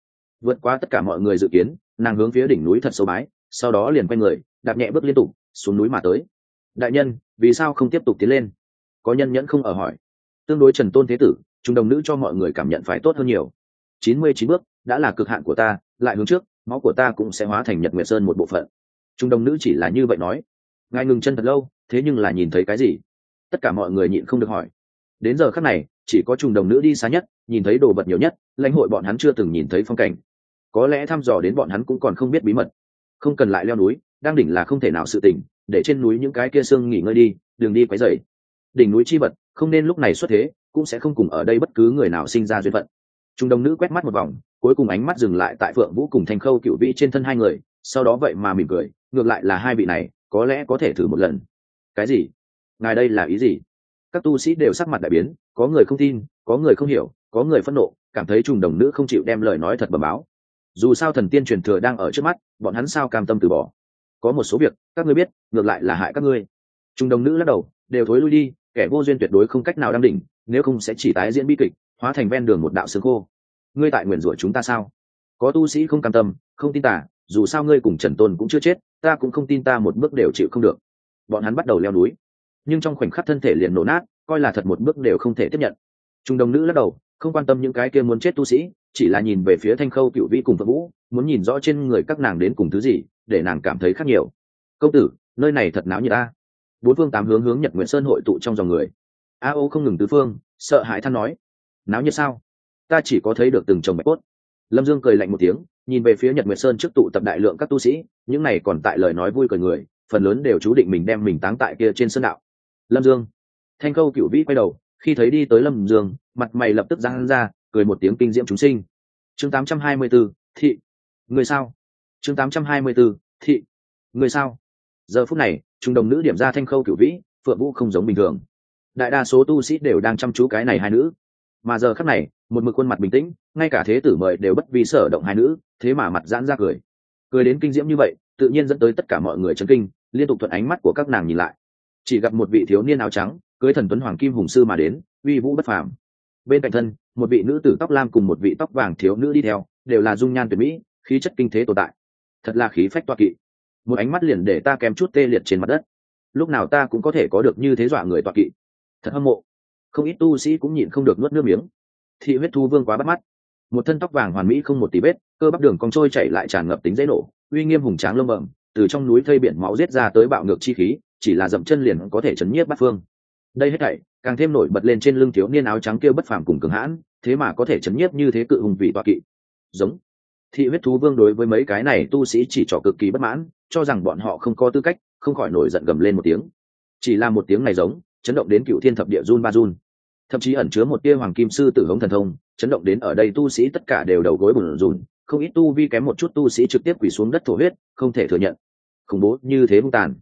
Vượt qua tất cả mọi người dự kiến, nàng hướng phía đỉnh núi thật sâu bái sau đó liền quay người, đạp nhẹ bước liên tục, xuống núi mà tới. Đại nhân, vì sao không tiếp tục tiến lên? Có nhân nhẫn không ở hỏi. Tương đối trần tôn thế tử, chúng đồng nữ cho mọi người cảm nhận phải tốt hơn nhiều. Chín mươi chín bước, đã là cực hạn của ta, lại hướng trước, máu của ta cũng sẽ hóa thành nhật nguyệt sơn một bộ phận. Chúng đồng nữ chỉ là như vậy nói. Ngài ngừng chân thật lâu, thế nhưng là nhìn thấy cái gì? Tất cả mọi người nhịn không được hỏi. Đến giờ khắc này, chỉ có trùng đồng nữ đi xa nhất, nhìn thấy đồ vật nhiều nhất, lãnh hội bọn hắn chưa từng nhìn thấy phong cảnh. Có lẽ thăm dò đến bọn hắn cũng còn không biết bí mật không cần lại leo núi, đang đỉnh là không thể nào sự tỉnh, để trên núi những cái kia xương nghỉ ngơi đi đường đi quấy dày đỉnh núi chi vật, không nên lúc này xuất thế, cũng sẽ không cùng ở đây bất cứ người nào sinh ra duyên phận. Trung đồng nữ quét mắt một vòng, cuối cùng ánh mắt dừng lại tại phượng vũ cùng thành khâu cựu vị trên thân hai người, sau đó vậy mà mỉm cười, ngược lại là hai vị này, có lẽ có thể thử một lần. Cái gì? Ngài đây là ý gì? Các tu sĩ đều sắc mặt đại biến, có người không tin, có người không hiểu, có người phẫn nộ, cảm thấy trùng đồng nữ không chịu đem lời nói thật bẩm báo dù sao thần tiên truyền thừa đang ở trước mắt, bọn hắn sao cam tâm từ bỏ? Có một số việc, các ngươi biết, ngược lại là hại các ngươi. Trung đồng nữ lắc đầu, đều thối lui đi, kẻ vô duyên tuyệt đối không cách nào đăng đỉnh, nếu không sẽ chỉ tái diễn bi kịch, hóa thành ven đường một đạo xương khô. Ngươi tại nguyền rủa chúng ta sao? Có tu sĩ không cam tâm, không tin tả dù sao ngươi cùng trần tôn cũng chưa chết, ta cũng không tin ta một bước đều chịu không được. Bọn hắn bắt đầu leo núi. Nhưng trong khoảnh khắc thân thể liền nổ nát, coi là thật một bước đều không thể tiếp nhận. Trung đồng nữ lắc đầu không quan tâm những cái kia muốn chết tu sĩ, chỉ là nhìn về phía thanh khâu cựu vĩ cùng phật vũ, muốn nhìn rõ trên người các nàng đến cùng thứ gì, để nàng cảm thấy khác nhiều. Công tử, nơi này thật náo như ta bốn phương tám hướng hướng nhật nguyễn sơn hội tụ trong dòng người. A ô không ngừng tứ phương, sợ hãi than nói, náo như sao? Ta chỉ có thấy được từng chồng bạch cốt. Lâm dương cười lạnh một tiếng, nhìn về phía nhật nguyệt sơn trước tụ tập đại lượng các tu sĩ, những này còn tại lời nói vui cười người, phần lớn đều chú định mình đem mình táng tại kia trên sân đạo. Lâm dương. Thanh khâu cựu vĩ quay đầu khi thấy đi tới lâm dương mặt mày lập tức giang ra cười một tiếng kinh diễm chúng sinh. Chương 824, thị. Người sao? Chương 824, thị. Người sao? Giờ phút này trung đồng nữ điểm ra thanh khâu kiểu vĩ phượng vũ không giống bình thường. Đại đa số tu sĩ đều đang chăm chú cái này hai nữ. Mà giờ khắc này một mực khuôn mặt bình tĩnh ngay cả thế tử mời đều bất vì sở động hai nữ thế mà mặt giãn ra cười. Cười đến kinh diễm như vậy tự nhiên dẫn tới tất cả mọi người chấn kinh liên tục thuận ánh mắt của các nàng nhìn lại. Chỉ gặp một vị thiếu niên áo trắng cưới thần tuấn hoàng kim hùng sư mà đến, uy vũ bất phàm. Bên cạnh thân, một vị nữ tử tóc lam cùng một vị tóc vàng thiếu nữ đi theo, đều là dung nhan tuyệt mỹ, khí chất kinh thế tồn tại. Thật là khí phách toa kỵ. Một ánh mắt liền để ta kém chút tê liệt trên mặt đất. Lúc nào ta cũng có thể có được như thế dọa người toa kỵ. Thật hâm mộ. Không ít tu sĩ cũng nhịn không được nuốt nước miếng. Thị huyết thu vương quá bắt mắt. Một thân tóc vàng hoàn mỹ không một tí vết, cơ bắp đường cong trôi chảy lại tràn ngập tính dễ nổ, uy nghiêm hùng tráng lông bẩm, từ trong núi thây biển máu giết ra tới bạo ngược chi khí, chỉ là dậm chân liền có thể chấn nhiếp bắt phương đây hết thảy, càng thêm nổi bật lên trên lưng thiếu niên áo trắng kia bất phàm cùng cường hãn, thế mà có thể chấn nhiếp như thế cự hùng vị toa kỵ. Giống. Thị huyết thú vương đối với mấy cái này tu sĩ chỉ trỏ cực kỳ bất mãn, cho rằng bọn họ không có tư cách, không khỏi nổi giận gầm lên một tiếng. Chỉ là một tiếng này giống, chấn động đến cựu thiên thập địa run ba run. Thậm chí ẩn chứa một tia hoàng kim sư tử hống thần thông, chấn động đến ở đây tu sĩ tất cả đều đầu gối bùn rùn, không ít tu vi kém một chút tu sĩ trực tiếp quỳ xuống đất thổ huyết, không thể thừa nhận. Khủng bố như thế hung tàn.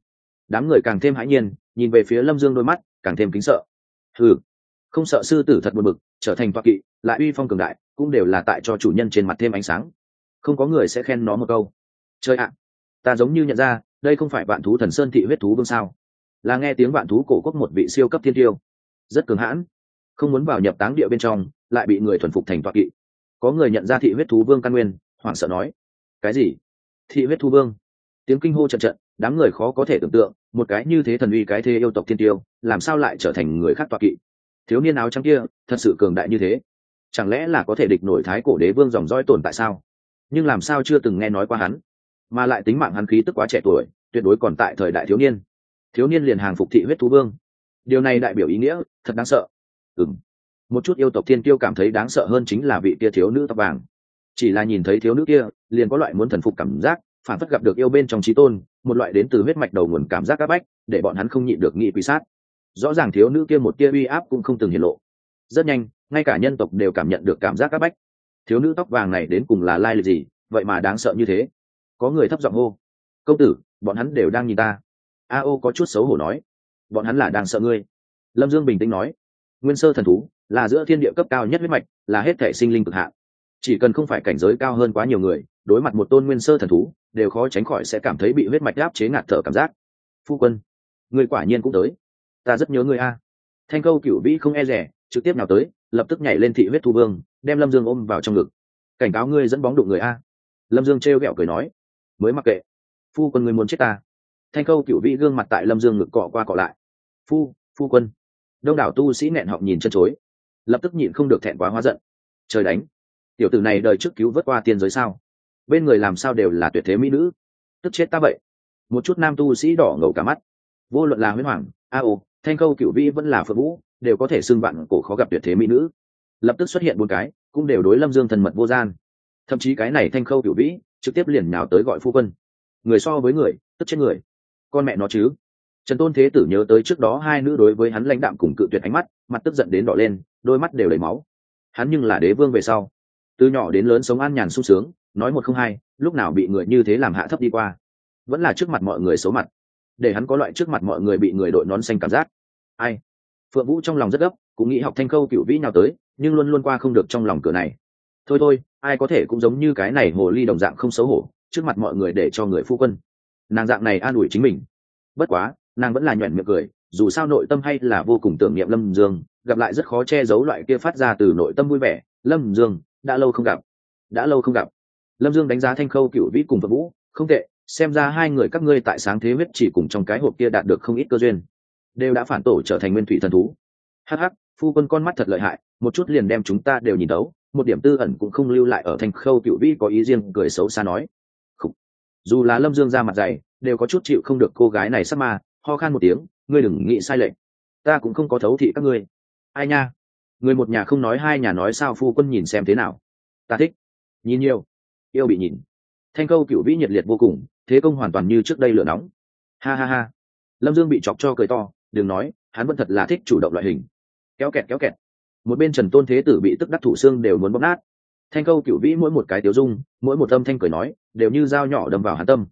Đám người càng thêm hãi nhiên, nhìn về phía lâm dương đôi mắt càng thêm kính sợ. Ừ không sợ sư tử thật buồn bực, trở thành toa kỵ, lại uy phong cường đại, cũng đều là tại cho chủ nhân trên mặt thêm ánh sáng. Không có người sẽ khen nó một câu. Chơi ạ, ta giống như nhận ra, đây không phải vạn thú thần sơn thị huyết thú vương sao? Là nghe tiếng vạn thú cổ quốc một vị siêu cấp thiên tiêu. Rất cường hãn. Không muốn vào nhập táng địa bên trong, lại bị người thuần phục thành toa kỵ. Có người nhận ra thị huyết thú vương căn nguyên, hoảng sợ nói, cái gì? Thị huyết thú vương? Tiếng kinh hô trận trận đám người khó có thể tưởng tượng, một cái như thế thần uy cái thế yêu tộc thiên tiêu, làm sao lại trở thành người khác toa kỵ? Thiếu niên áo trắng kia, thật sự cường đại như thế. Chẳng lẽ là có thể địch nổi thái cổ đế vương dòng dõi tồn tại sao? Nhưng làm sao chưa từng nghe nói qua hắn? Mà lại tính mạng hắn khí tức quá trẻ tuổi, tuyệt đối còn tại thời đại thiếu niên. Thiếu niên liền hàng phục thị huyết thú vương. Điều này đại biểu ý nghĩa, thật đáng sợ. Ừng một chút yêu tộc thiên tiêu cảm thấy đáng sợ hơn chính là vị kia thiếu nữ tóc vàng. Chỉ là nhìn thấy thiếu nữ kia, liền có loại muốn thần phục cảm giác, phản phất gặp được yêu bên trong trí tôn một loại đến từ huyết mạch đầu nguồn cảm giác áp bách, để bọn hắn không nhịn được nghị quy sát. Rõ ràng thiếu nữ kia một tia uy áp cũng không từng hiện lộ. Rất nhanh, ngay cả nhân tộc đều cảm nhận được cảm giác áp bách. Thiếu nữ tóc vàng này đến cùng là lai lịch gì, vậy mà đáng sợ như thế. Có người thấp giọng hô, công tử, bọn hắn đều đang nhìn ta. A ô có chút xấu hổ nói, bọn hắn là đang sợ ngươi. Lâm dương bình tĩnh nói, nguyên sơ thần thú, là giữa thiên địa cấp cao nhất huyết mạch, là hết thể sinh linh cực hạn. Chỉ cần không phải cảnh giới cao hơn quá nhiều người, đối mặt một tôn nguyên sơ thần thú đều khó tránh khỏi sẽ cảm thấy bị huyết mạch áp chế ngạt thở cảm giác. Phu quân, người quả nhiên cũng tới. Ta rất nhớ người a. Thanh câu cựu vĩ không e rẻ, trực tiếp nào tới, lập tức nhảy lên thị huyết thu vương, đem lâm dương ôm vào trong ngực. Cảnh cáo ngươi dẫn bóng đụng người a. Lâm dương trêu ghẹo cười nói, mới mặc kệ. Phu quân ngươi muốn chết ta. Thanh câu cựu vĩ gương mặt tại lâm dương ngực cọ qua cọ lại. Phu phu quân. Đông đảo tu sĩ nghẹn họng nhìn chân chối. Lập tức nhịn không được thẹn quá hóa giận. Trời đánh. Tiểu tử này đời trước cứu vớt qua tiên giới sao? Bên người làm sao đều là tuyệt thế mỹ nữ. Tức chết ta vậy. Một chút nam tu sĩ đỏ ngầu cả mắt. Vô luận là huyết hoàng, a ô, thanh khâu cựu vĩ vẫn là phượng vũ, đều có thể xưng bạn cổ khó gặp tuyệt thế mỹ nữ. Lập tức xuất hiện bốn cái, cũng đều đối lâm dương thần mật vô gian. Thậm chí cái này thanh khâu cựu vĩ, trực tiếp liền nào tới gọi phu quân. Người so với người, tức chết người. Con mẹ nó chứ. Trần tôn thế tử nhớ tới trước đó hai nữ đối với hắn lãnh đạm cùng cự tuyệt ánh mắt, mặt tức giận đến đỏ lên, đôi mắt đều lấy máu. Hắn nhưng là đế vương về sau. Từ nhỏ đến lớn sống an nhàn sung sướng nói một không hai, lúc nào bị người như thế làm hạ thấp đi qua. Vẫn là trước mặt mọi người xấu mặt. Để hắn có loại trước mặt mọi người bị người đội nón xanh cảm giác. Ai? Phượng vũ trong lòng rất gấp, cũng nghĩ học thanh khâu cựu vĩ nào tới, nhưng luôn luôn qua không được trong lòng cửa này. Thôi thôi, ai có thể cũng giống như cái này hồ ly đồng dạng không xấu hổ, trước mặt mọi người để cho người phu quân. Nàng dạng này an ủi chính mình. Bất quá, nàng vẫn là nhoẻn miệng cười, dù sao nội tâm hay là vô cùng tưởng niệm lâm dương, gặp lại rất khó che giấu loại kia phát ra từ nội tâm vui vẻ. Lâm dương, đã lâu không gặp. Đã lâu không gặp lâm dương đánh giá thanh khâu cựu vĩ cùng vật vũ, không tệ, xem ra hai người các ngươi tại sáng thế huyết chỉ cùng trong cái hộp kia đạt được không ít cơ duyên, đều đã phản tổ trở thành nguyên thủy thần thú. Hh phu quân con mắt thật lợi hại, một chút liền đem chúng ta đều nhìn đấu một điểm tư ẩn cũng không lưu lại ở thanh khâu cựu vĩ có ý riêng, cười xấu xa nói. Khủ. dù là lâm dương ra mặt dày, đều có chút chịu không được cô gái này sắp ma, ho khan một tiếng, ngươi đừng nghĩ sai lệch, ta cũng không có thấu thị các ngươi. Ai nha, người một nhà không nói hai nhà nói sao phu quân nhìn xem thế nào? Ta thích. Nhìn nhiều yêu bị nhìn. Thanh câu cựu vĩ nhiệt liệt vô cùng, thế công hoàn toàn như trước đây lửa nóng. Ha ha ha. Lâm dương bị chọc cho cười to, đừng nói, hắn vẫn thật là thích chủ động loại hình. Kéo kẹt kéo kẹt. Một bên trần tôn thế tử bị tức đắc thủ xương đều muốn bóp nát. Thanh câu cựu vĩ mỗi một cái tiếu dung, mỗi một âm thanh cười nói, đều như dao nhỏ đâm vào hắn tâm.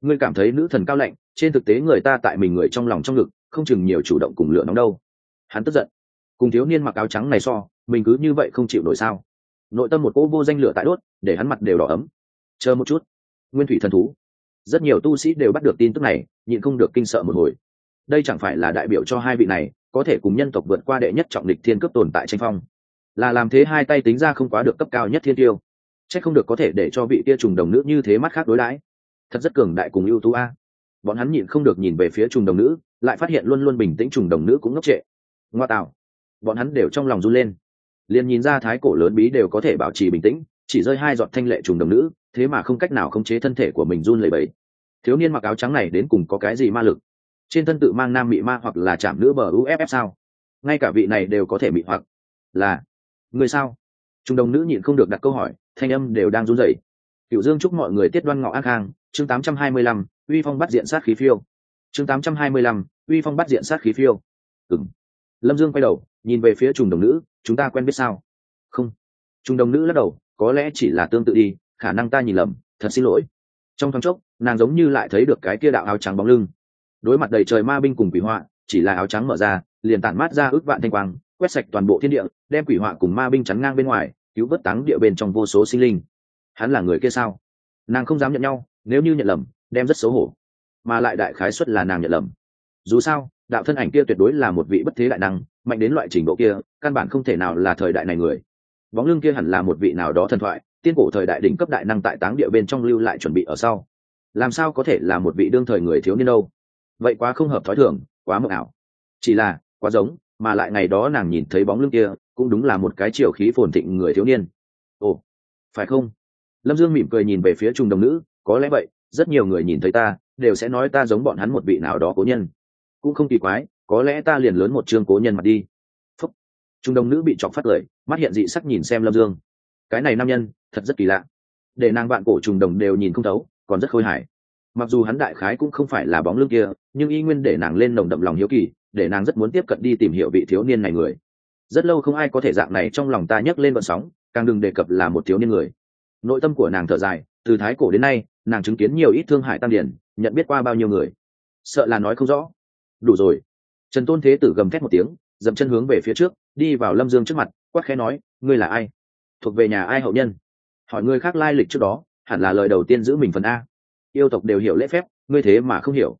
Ngươi cảm thấy nữ thần cao lạnh, trên thực tế người ta tại mình người trong lòng trong ngực, không chừng nhiều chủ động cùng lửa nóng đâu. Hắn tức giận. Cùng thiếu niên mặc áo trắng này so, mình cứ như vậy không chịu nổi sao? Nội tâm một cỗ vô danh lửa tại đốt, để hắn mặt đều đỏ ấm. Chờ một chút. Nguyên thủy thần thú. Rất nhiều tu sĩ đều bắt được tin tức này, nhịn không được kinh sợ một hồi. Đây chẳng phải là đại biểu cho hai vị này, có thể cùng nhân tộc vượt qua đệ nhất trọng địch thiên cấp tồn tại tranh phong. Là làm thế hai tay tính ra không quá được cấp cao nhất thiên tiêu. C h ắ c không được có thể để cho vị kia trùng đồng nữ như thế mắt khác đối đãi. Thật rất cường đại cùng ưu tú a. À. Bọn hắn nhịn không được nhìn về phía trùng đồng nữ, lại phát hiện luôn luôn bình tĩnh trùng đồng nữ cũng ngốc trệ. Ngoa tạo. Bọn hắn đều trong lòng run lên liền nhìn ra thái cổ lớn bí đều có thể bảo trì bình tĩnh chỉ rơi hai giọt thanh lệ trùng đồng nữ thế mà không cách nào khống chế thân thể của mình run lẩy bẩy. Thiếu niên mặc áo trắng này đến cùng có cái gì ma lực? Trên thân tự mang nam mị ma hoặc là chạm nữ bờ uff sao? Ngay cả vị này đều có thể bị hoặc. Là người sao? Trung đồng nữ nhịn không được đặt câu hỏi thanh âm đều đang run rẩy. Cựu dương chúc mọi người tiết đoan ngọ an khang chương 825, uy phong bắt diện sát khí phiêu. Chương 825, uy phong bắt diện sát khí phiêu. Ừng lâm dương quay đầu nhìn về phía trùng đồng nữ, chúng ta quen biết sao? Không. Trùng đồng nữ lắc đầu, có lẽ chỉ là tương tự đi, khả năng ta nhìn lầm, thật xin lỗi. Trong thoáng chốc, nàng giống như lại thấy được cái kia đạo áo trắng bóng lưng. Đối mặt đầy trời ma binh cùng quỷ họa, chỉ là áo trắng mở ra, liền tản mát ra ước vạn thanh quang, quét sạch toàn bộ thiên địa, đem quỷ họa cùng ma binh chắn ngang bên ngoài, cứu vớt táng địa bên trong vô số sinh linh. Hắn là người kia sao? Nàng không dám nhận nhau, nếu như nhận lầm, đem rất xấu hổ. Mà lại đại khái xuất là nàng nhận lầm. Dù sao đạo thân ảnh kia tuyệt đối là một vị bất thế đại năng, mạnh đến loại trình độ kia, căn bản không thể nào là thời đại này người. Bóng lưng kia hẳn là một vị nào đó thần thoại, tiên cổ thời đại đỉnh cấp đại năng tại táng địa bên trong lưu lại chuẩn bị ở sau. Làm sao có thể là một vị đương thời người thiếu niên đâu? Vậy quá không hợp thói thường, quá mộng ảo. Chỉ là, quá giống, mà lại ngày đó nàng nhìn thấy bóng lưng kia, cũng đúng là một cái chiều khí phồn thịnh người thiếu niên. Ồ, phải không? Lâm dương mỉm cười nhìn về phía trung đồng nữ, có lẽ vậy, rất nhiều người nhìn thấy ta, đều sẽ nói ta giống bọn hắn một vị nào đó cố nhân cũng không kỳ quái, có lẽ ta liền lớn một chương cố nhân mặt đi. Phúc. Trung đông nữ bị chọc phát lời, mắt hiện dị sắc nhìn xem lâm dương. Cái này nam nhân, thật rất kỳ lạ. Để nàng bạn cổ trùng đồng đều nhìn không thấu, còn rất khôi hài. Mặc dù hắn đại khái cũng không phải là bóng lưng kia, nhưng y nguyên để nàng lên nồng đậm lòng hiếu kỳ, để nàng rất muốn tiếp cận đi tìm hiểu vị thiếu niên này người. Rất lâu không ai có thể dạng này trong lòng ta nhấc lên vận sóng, càng đừng đề cập là một thiếu niên người. Nội tâm của nàng thở dài, từ thái cổ đến nay, nàng chứng kiến nhiều ít thương hại tam điển, nhận biết qua bao nhiêu người. Sợ là nói không rõ đủ rồi. Trần tôn thế tử gầm thét một tiếng dậm chân hướng về phía trước đi vào lâm dương trước mặt quát khẽ nói ngươi là ai? Thuộc về nhà ai hậu nhân? Hỏi ngươi khác lai lịch trước đó hẳn là lời đầu tiên giữ mình phần a. Yêu tộc đều hiểu lễ phép ngươi thế mà không hiểu.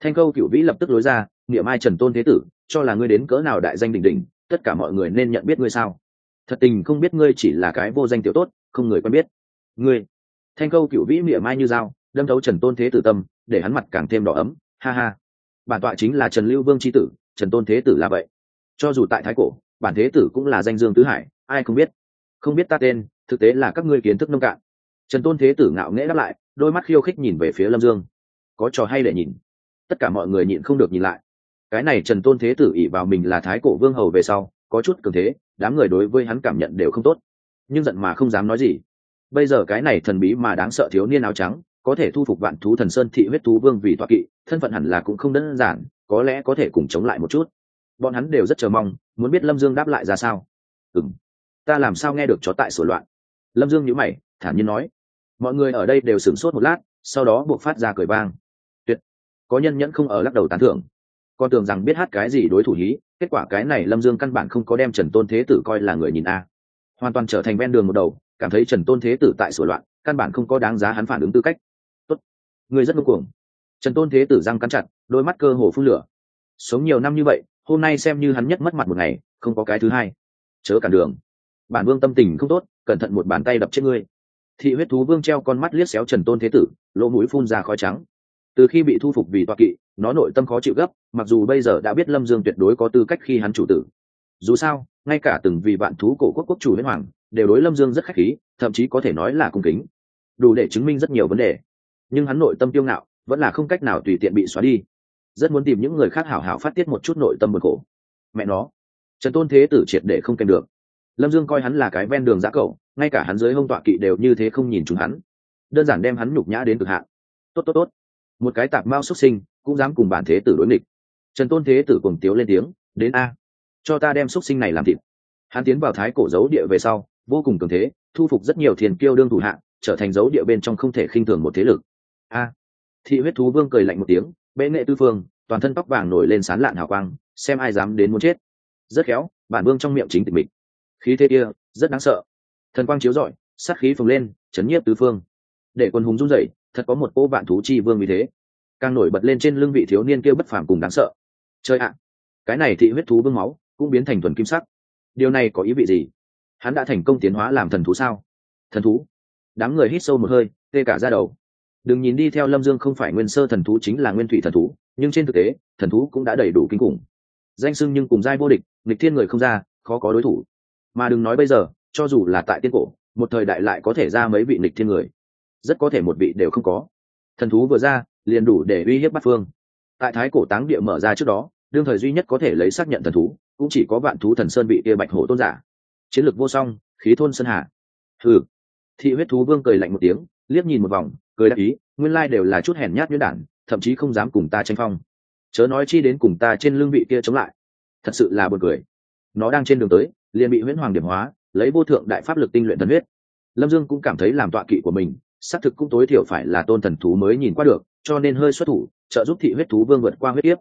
Thanh câu cựu vĩ lập tức lối ra niệm ai trần tôn thế tử cho là ngươi đến cỡ nào đại danh đỉnh đỉnh, tất cả mọi người nên nhận biết ngươi sao? Thật tình không biết ngươi chỉ là cái vô danh tiểu tốt không người quen biết. Ngươi. Thanh câu cựu vĩ niệm mai như dao đâm thấu trần tôn thế tử tâm để hắn mặt càng thêm đỏ ấm. Ha ha bản tọa chính là trần lưu vương tri tử, trần tôn thế tử là vậy. Cho dù tại thái cổ, bản thế tử cũng là danh dương tứ hải, ai không biết? Không biết ta tên, thực tế là các ngươi kiến thức nông cạn. Trần tôn thế tử ngạo nghễ đáp lại, đôi mắt khiêu khích nhìn về phía lâm dương. Có trò hay để nhìn. Tất cả mọi người nhịn không được nhìn lại. Cái này trần tôn thế tử ỉ vào mình là thái cổ vương hầu về sau, có chút cường thế, đám người đối với hắn cảm nhận đều không tốt. Nhưng giận mà không dám nói gì. Bây giờ cái này thần bí mà đáng sợ thiếu niên áo trắng có thể thu phục vạn thú thần sơn thị huyết thú vương vì toạ kỵ, thân phận hẳn là cũng không đơn giản, có lẽ có thể cùng chống lại một chút. Bọn hắn đều rất chờ mong, muốn biết lâm dương đáp lại ra sao. Ừng ta làm sao nghe được chó tại sổ loạn? Lâm dương nhữ mày, thản nhiên nói. Mọi người ở đây đều sửng sốt một lát, sau đó buộc phát ra cười vang. Tuyệt. Có nhân nhẫn không ở lắc đầu tán thưởng. Con tưởng rằng biết hát cái gì đối thủ hí, kết quả cái này lâm dương căn bản không có đem trần tôn thế tử coi là người nhìn a. Hoàn toàn trở thành ven đường một đầu, cảm thấy trần tôn thế tử tại sổ loạn, căn bản không có đáng giá hắn phản ứng tư cách ngươi người rất ngông cuồng. Trần tôn thế tử răng cắn chặt, đôi mắt cơ hồ phun lửa. Sống nhiều năm như vậy, hôm nay xem như hắn nhất mất mặt một ngày, không có cái thứ hai. Chớ cản đường. Bản vương tâm tình không tốt, cẩn thận một bàn tay đập chết ngươi. Thị huyết thú vương treo con mắt liếc xéo trần tôn thế tử, lỗ mũi phun ra khói trắng. Từ khi bị thu phục vì toa kỵ, nó nội tâm khó chịu gấp, mặc dù bây giờ đã biết lâm dương tuyệt đối có tư cách khi hắn chủ tử. Dù sao, ngay cả từng vì vạn thú cổ quốc quốc chủ huyết hoàng, đều đối lâm dương rất khách khí, thậm chí có thể nói là cung kính. Đủ để chứng minh rất nhiều vấn đề nhưng hắn nội tâm tiêu ngạo, vẫn là không cách nào tùy tiện bị xóa đi. Rất muốn tìm những người khác hảo hảo phát tiết một chút nội tâm bực khổ. Mẹ nó, trần tôn thế tử triệt để không kèm được. Lâm dương coi hắn là cái ven đường giã cậu, ngay cả hắn dưới hông tọa kỵ đều như thế không nhìn chúng hắn. Đơn giản đem hắn nhục nhã đến cực hạn. Tốt tốt tốt. Một cái tạp mao xuất sinh, cũng dám cùng bản thế tử đối nghịch. Trần tôn thế tử cùng tiếu lên tiếng, đến a, cho ta đem xuất sinh này làm thịt. Hắn tiến vào thái cổ dấu địa về sau, vô cùng cường thế, thu phục rất nhiều thiền kiêu đương thủ hạng trở thành dấu địa bên trong không thể khinh thường một thế lực a. Thị huyết thú vương cười lạnh một tiếng, bệ nghệ tư phương, toàn thân tóc vàng nổi lên sán lạn hào quang, xem ai dám đến muốn chết. Rất khéo, bản vương trong miệng chính tịch mịch. Khí thế kia, rất đáng sợ. Thần quang chiếu rọi, sát khí phồng lên, chấn nhiếp tứ phương. Để quân hùng run rẩy, thật có một cô vạn thú chi vương như thế. Càng nổi bật lên trên lưng vị thiếu niên kia bất phàm cùng đáng sợ. Chơi ạ! Cái này thị huyết thú vương máu, cũng biến thành thuần kim sắc. Điều này có ý vị gì? Hắn đã thành công tiến hóa làm thần thú sao? Thần thú. Đám người hít sâu một hơi, tê cả ra đầu đừng nhìn đi theo lâm dương không phải nguyên sơ thần thú chính là nguyên thủy thần thú, nhưng trên thực tế, thần thú cũng đã đầy đủ kinh khủng. Danh sưng nhưng cùng giai vô địch, nghịch thiên người không ra, khó có đối thủ. Mà đừng nói bây giờ, cho dù là tại tiên cổ, một thời đại lại có thể ra mấy vị nghịch thiên người. Rất có thể một vị đều không có. Thần thú vừa ra, liền đủ để uy hiếp bắt phương. Tại thái cổ táng địa mở ra trước đó, đương thời duy nhất có thể lấy xác nhận thần thú, cũng chỉ có vạn thú thần sơn bị kia bạch hổ tôn giả. Chiến lược vô song, khí thôn sơn hà thử thị huyết thú vương cười lạnh một tiếng, liếc nhìn một vòng cười đáp ý, nguyên lai đều là chút hèn nhát nhuyễn đản, thậm chí không dám cùng ta tranh phong. Chớ nói chi đến cùng ta trên lưng vị kia chống lại. Thật sự là buồn cười. Nó đang trên đường tới, liền bị nguyễn hoàng điểm hóa, lấy vô thượng đại pháp lực tinh luyện thần huyết. Lâm dương cũng cảm thấy làm tọa kỵ của mình, xác thực cũng tối thiểu phải là tôn thần thú mới nhìn qua được, cho nên hơi xuất thủ, trợ giúp thị huyết thú vương vượt qua huyết tiếp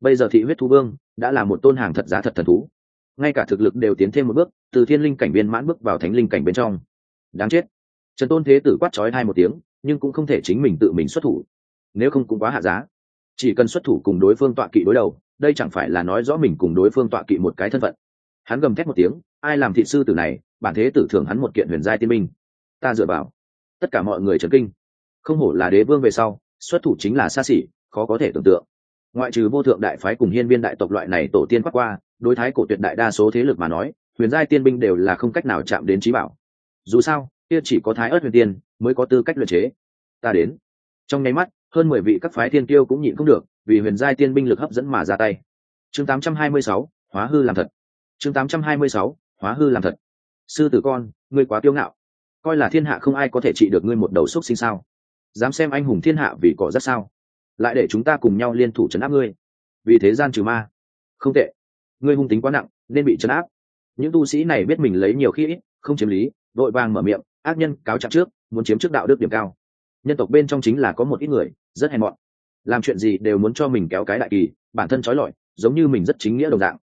bây giờ thị huyết thú vương đã là một tôn hàng thật giá thật thần thú. Ngay cả thực lực đều tiến thêm một bước, từ thiên linh cảnh viên mãn bước vào thánh linh cảnh bên trong. Đáng chết. Trần tôn thế tử quát trói hai một tiếng nhưng cũng không thể chính mình tự mình xuất thủ. Nếu không cũng quá hạ giá. Chỉ cần xuất thủ cùng đối phương tọa kỵ đối đầu, đây chẳng phải là nói rõ mình cùng đối phương tọa kỵ một cái thân phận. Hắn gầm thét một tiếng, ai làm thị sư tử này, bản thế tử thưởng hắn một kiện huyền giai tiên minh ta dựa vào. Tất cả mọi người trấn kinh. Không hổ là đế vương về sau, xuất thủ chính là xa xỉ, khó có thể tưởng tượng. Ngoại trừ vô thượng đại phái cùng hiên viên đại tộc loại này tổ tiên quát qua, đối thái cổ tuyệt đại đa số thế lực mà nói, huyền giai tiên binh đều là không cách nào chạm đến trí bảo. Dù sao kia chỉ có thái ớt huyền tiên mới có tư cách luyện chế. Ta đến. Trong nháy mắt hơn mười vị các phái tiên tiêu cũng nhịn không được vì huyền giai tiên binh lực hấp dẫn mà ra tay. Chương 826, hóa hư làm thật. Chương 826, hóa hư làm thật. Sư tử con ngươi quá kiêu ngạo. Coi là thiên hạ không ai có thể trị được ngươi một đầu xúc sinh sao? Dám xem anh hùng thiên hạ vì cỏ rất sao? Lại để chúng ta cùng nhau liên thủ chấn áp ngươi. Vì thế gian trừ ma. Không tệ. Ngươi hung tính quá nặng nên bị chấn áp. Những tu sĩ này biết mình lấy nhiều khi ít không chiếm lý vội vàng mở miệng ác nhân cáo trạng trước, muốn chiếm trước đạo đức điểm cao. Nhân tộc bên trong chính là có một ít người, rất hèn mọn. Làm chuyện gì đều muốn cho mình kéo cái đại kỳ, bản thân trói lọi, giống như mình rất chính nghĩa đồng dạng.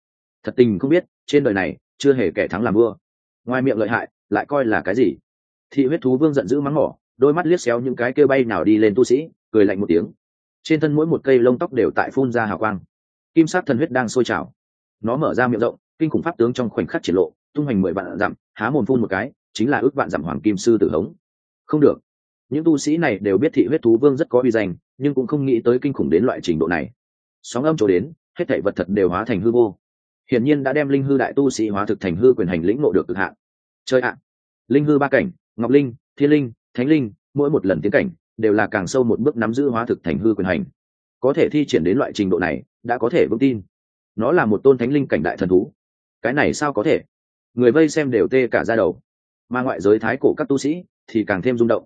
Thật tình không biết, trên đời này, chưa hề kẻ thắng làm vua. Ngoài miệng lợi hại, lại coi là cái gì? Thị huyết thú vương giận dữ mắng mỏ, đôi mắt liếc xéo những cái kêu bay nào đi lên tu sĩ, cười lạnh một tiếng. Trên thân mỗi một cây lông tóc đều tại phun ra hào quang. Kim sát thần huyết đang sôi trào. Nó mở ra miệng rộng, kinh khủng pháp tướng trong khoảnh khắc triển lộ, tung hoành mười vạn dặm, há mồm phun một cái chính là ước vạn dặm hoàng kim sư tử hống. Không được. Những tu sĩ này đều biết thị huyết thú vương rất có uy danh, nhưng cũng không nghĩ tới kinh khủng đến loại trình độ này. Sóng âm chỗ đến, hết thảy vật thật đều hóa thành hư vô. Hiển nhiên đã đem linh hư đại tu sĩ hóa thực thành hư quyền hành lĩnh ngộ được cực hạn. Chơi ạ! Linh hư ba cảnh, ngọc linh, thiên linh, thánh linh, mỗi một lần tiến cảnh, đều là càng sâu một bước nắm giữ hóa thực thành hư quyền hành. Có thể thi triển đến loại trình độ này, đã có thể vững tin. Nó là một tôn thánh linh cảnh đại thần thú. Cái này sao có thể? Người vây xem đều tê cả ra đầu mà ngoại giới thái cổ các tu sĩ thì càng thêm rung động.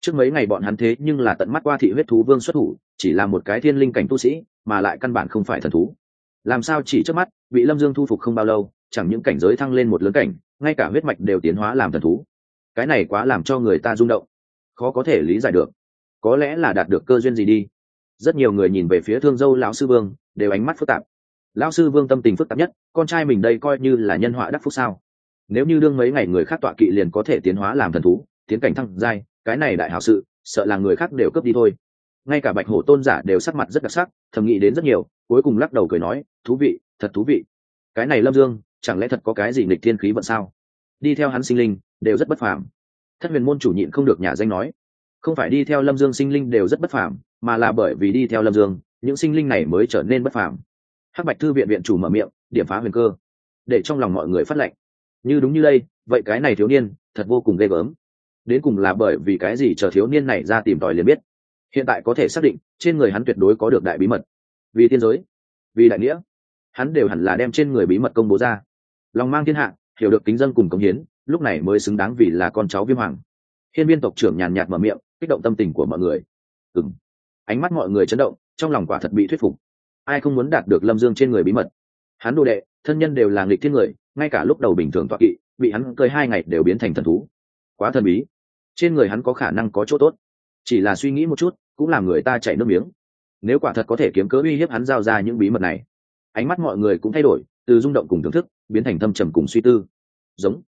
Trước mấy ngày bọn hắn thế nhưng là tận mắt qua thị huyết thú vương xuất thủ, chỉ là một cái thiên linh cảnh tu sĩ, mà lại căn bản không phải thần thú. Làm sao chỉ trước mắt, bị lâm dương thu phục không bao lâu, chẳng những cảnh giới thăng lên một lớn cảnh, ngay cả huyết mạch đều tiến hóa làm thần thú. Cái này quá làm cho người ta rung động. Khó có thể lý giải được. Có lẽ là đạt được cơ duyên gì đi. Rất nhiều người nhìn về phía thương dâu lão sư vương, đều ánh mắt phức tạp. Lão sư vương tâm tình phức tạp nhất, con trai mình đây coi như là nhân họa đắc phúc sao? Nếu như đương mấy ngày người khác tọa kỵ liền có thể tiến hóa làm thần thú, tiến cảnh thăng giai, cái này đại hảo sự, sợ là người khác đều cướp đi thôi. Ngay cả bạch hổ tôn giả đều sắc mặt rất đặc sắc, thầm nghĩ đến rất nhiều, cuối cùng lắc đầu cười nói, thú vị, thật thú vị. Cái này lâm dương, chẳng lẽ thật có cái gì nghịch thiên khí vận sao? Đi theo hắn sinh linh, đều rất bất phàm. Thất huyền môn chủ nhịn không được nhà danh nói, không phải đi theo lâm dương sinh linh đều rất bất phàm, mà là bởi vì đi theo lâm dương, những sinh linh này mới trở nên bất phàm. Hắc bạch thư viện viện chủ mở miệng, điểm phá huyền cơ. Để trong lòng mọi người phát lệnh như đúng như đây, vậy cái này thiếu niên, thật vô cùng ghê gớm. Đến cùng là bởi vì cái gì chờ thiếu niên này ra tìm tòi liền biết. Hiện tại có thể xác định, trên người hắn tuyệt đối có được đại bí mật. Vì tiên giới, vì đại nghĩa, hắn đều hẳn là đem trên người bí mật công bố ra. Lòng mang thiên hạ, hiểu được kính dân cùng công hiến, lúc này mới xứng đáng vì là con cháu viêm hoàng. Hiên viên tộc trưởng nhàn nhạt mở miệng, kích động tâm tình của mọi người. Ừng ánh mắt mọi người chấn động, trong lòng quả thật bị thuyết phục. Ai không muốn đạt được lâm dương trên người bí mật? Hắn đồ đệ, thân nhân đều là nghịch thiên người ngay cả lúc đầu bình thường tọa kỵ, bị hắn cơi hai ngày đều biến thành thần thú. Quá thần bí. Trên người hắn có khả năng có chỗ tốt. Chỉ là suy nghĩ một chút, cũng làm người ta chảy nước miếng. Nếu quả thật có thể kiếm cớ uy hiếp hắn giao ra những bí mật này, ánh mắt mọi người cũng thay đổi, từ rung động cùng thưởng thức, biến thành thâm trầm cùng suy tư. Giống.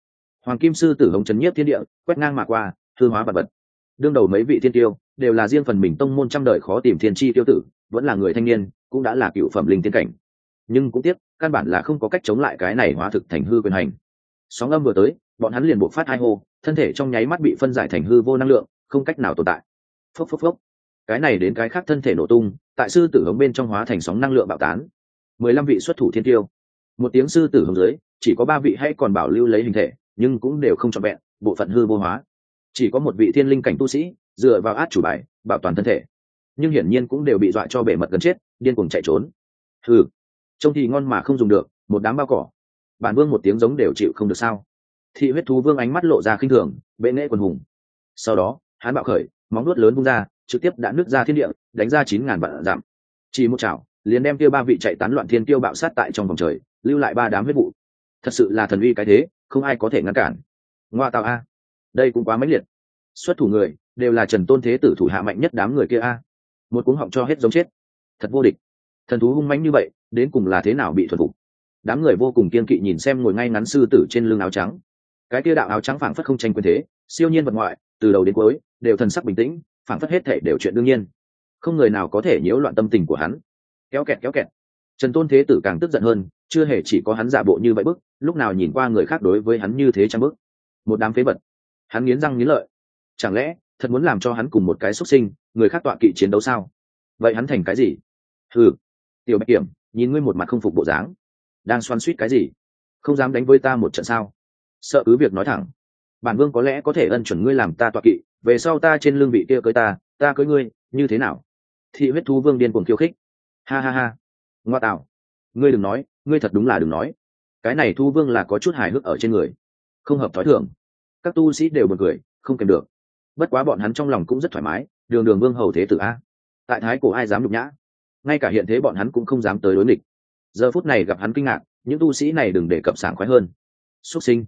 Hoàng kim sư tử hồng trấn nhiếp thiên địa, quét ngang mà qua thư hóa vật vật. Đương đầu mấy vị thiên tiêu, đều là riêng phần mình tông môn trăm đời khó tìm thiên tri tiêu tử, vẫn là người thanh niên, cũng đã là cựu phẩm linh tiên cảnh nhưng cũng tiếc, căn bản là không có cách chống lại cái này hóa thực thành hư quyền hành. Sóng âm vừa tới, bọn hắn liền buộc phát hai hô, thân thể trong nháy mắt bị phân giải thành hư vô năng lượng, không cách nào tồn tại. Phốc phốc phốc. Cái này đến cái khác thân thể nổ tung, tại sư tử hống bên trong hóa thành sóng năng lượng bạo tán. Mười lăm vị xuất thủ thiên tiêu. Một tiếng sư tử hống dưới, chỉ có ba vị hay còn bảo lưu lấy hình thể, nhưng cũng đều không trọn vẹn, bộ phận hư vô hóa. Chỉ có một vị thiên linh cảnh tu sĩ, dựa vào át chủ bài, bảo toàn thân thể. Nhưng hiển nhiên cũng đều bị dọa cho bể mật gần chết, điên cuồng chạy trốn. Hừ trông thì ngon mà không dùng được, một đám bao cỏ. Bản vương một tiếng giống đều chịu không được sao? Thị huyết thú vương ánh mắt lộ ra khinh thường, bệ nghệ quần hùng. Sau đó, hắn bạo khởi, móng nuốt lớn bung ra, trực tiếp đã nước ra thiên địa, đánh ra chín ngàn vạn giảm chỉ một chảo, liền đem tiêu ba vị chạy tán loạn thiên tiêu bạo sát tại trong vòng trời, lưu lại ba đám huyết vụ. Thật sự là thần uy cái thế, không ai có thể ngăn cản. Ngoa tạo a. Đây cũng quá mãnh liệt. Xuất thủ người, đều là trần tôn thế tử thủ hạ mạnh nhất đám người kia a. Một cuống họng cho hết giống chết. Thật vô địch. Thần thú hung mãnh như vậy đến cùng là thế nào bị thuần phục. Đám người vô cùng kiên kỵ nhìn xem ngồi ngay ngắn sư tử trên lưng áo trắng. Cái kia đạo áo trắng phảng phất không tranh quyền thế, siêu nhiên vật ngoại, từ đầu đến cuối, đều thần sắc bình tĩnh, phảng phất hết thể đều chuyện đương nhiên. Không người nào có thể nhiễu loạn tâm tình của hắn. Kéo kẹt kéo kẹt. Trần tôn thế tử càng tức giận hơn, chưa hề chỉ có hắn giả bộ như vậy bức, lúc nào nhìn qua người khác đối với hắn như thế trăm bức. Một đám phế vật. Hắn nghiến răng nghiến lợi. Chẳng lẽ, thật muốn làm cho hắn cùng một cái xuất sinh, người khác tọa kỵ chiến đấu sao? Vậy hắn thành cái gì? Ừ tiểu bạch kiểm nhìn ngươi một mặt không phục bộ dáng. Đang xoan suýt cái gì? Không dám đánh với ta một trận sao? Sợ cứ việc nói thẳng. Bản vương có lẽ có thể ân chuẩn ngươi làm ta tọa kỵ, về sau ta trên lương vị kia cưới ta ta cưới ngươi, như thế nào? Thị huyết thú vương điên cuồng khiêu khích. Ha ha ha. Ngoa tạo. Ngươi đừng nói, ngươi thật đúng là đừng nói. Cái này thu vương là có chút hài hước ở trên người. Không hợp thói thường. Các tu sĩ đều bật cười, không kèm được. Bất quá bọn hắn trong lòng cũng rất thoải mái, đường đường vương hầu thế tử a. Tại thái cổ ai dám nhục nhã? Ngay cả hiện thế bọn hắn cũng không dám tới đối nghịch. Giờ phút này gặp hắn kinh ngạc, những tu sĩ này đừng để cập sảng khoái hơn. Xuất sinh.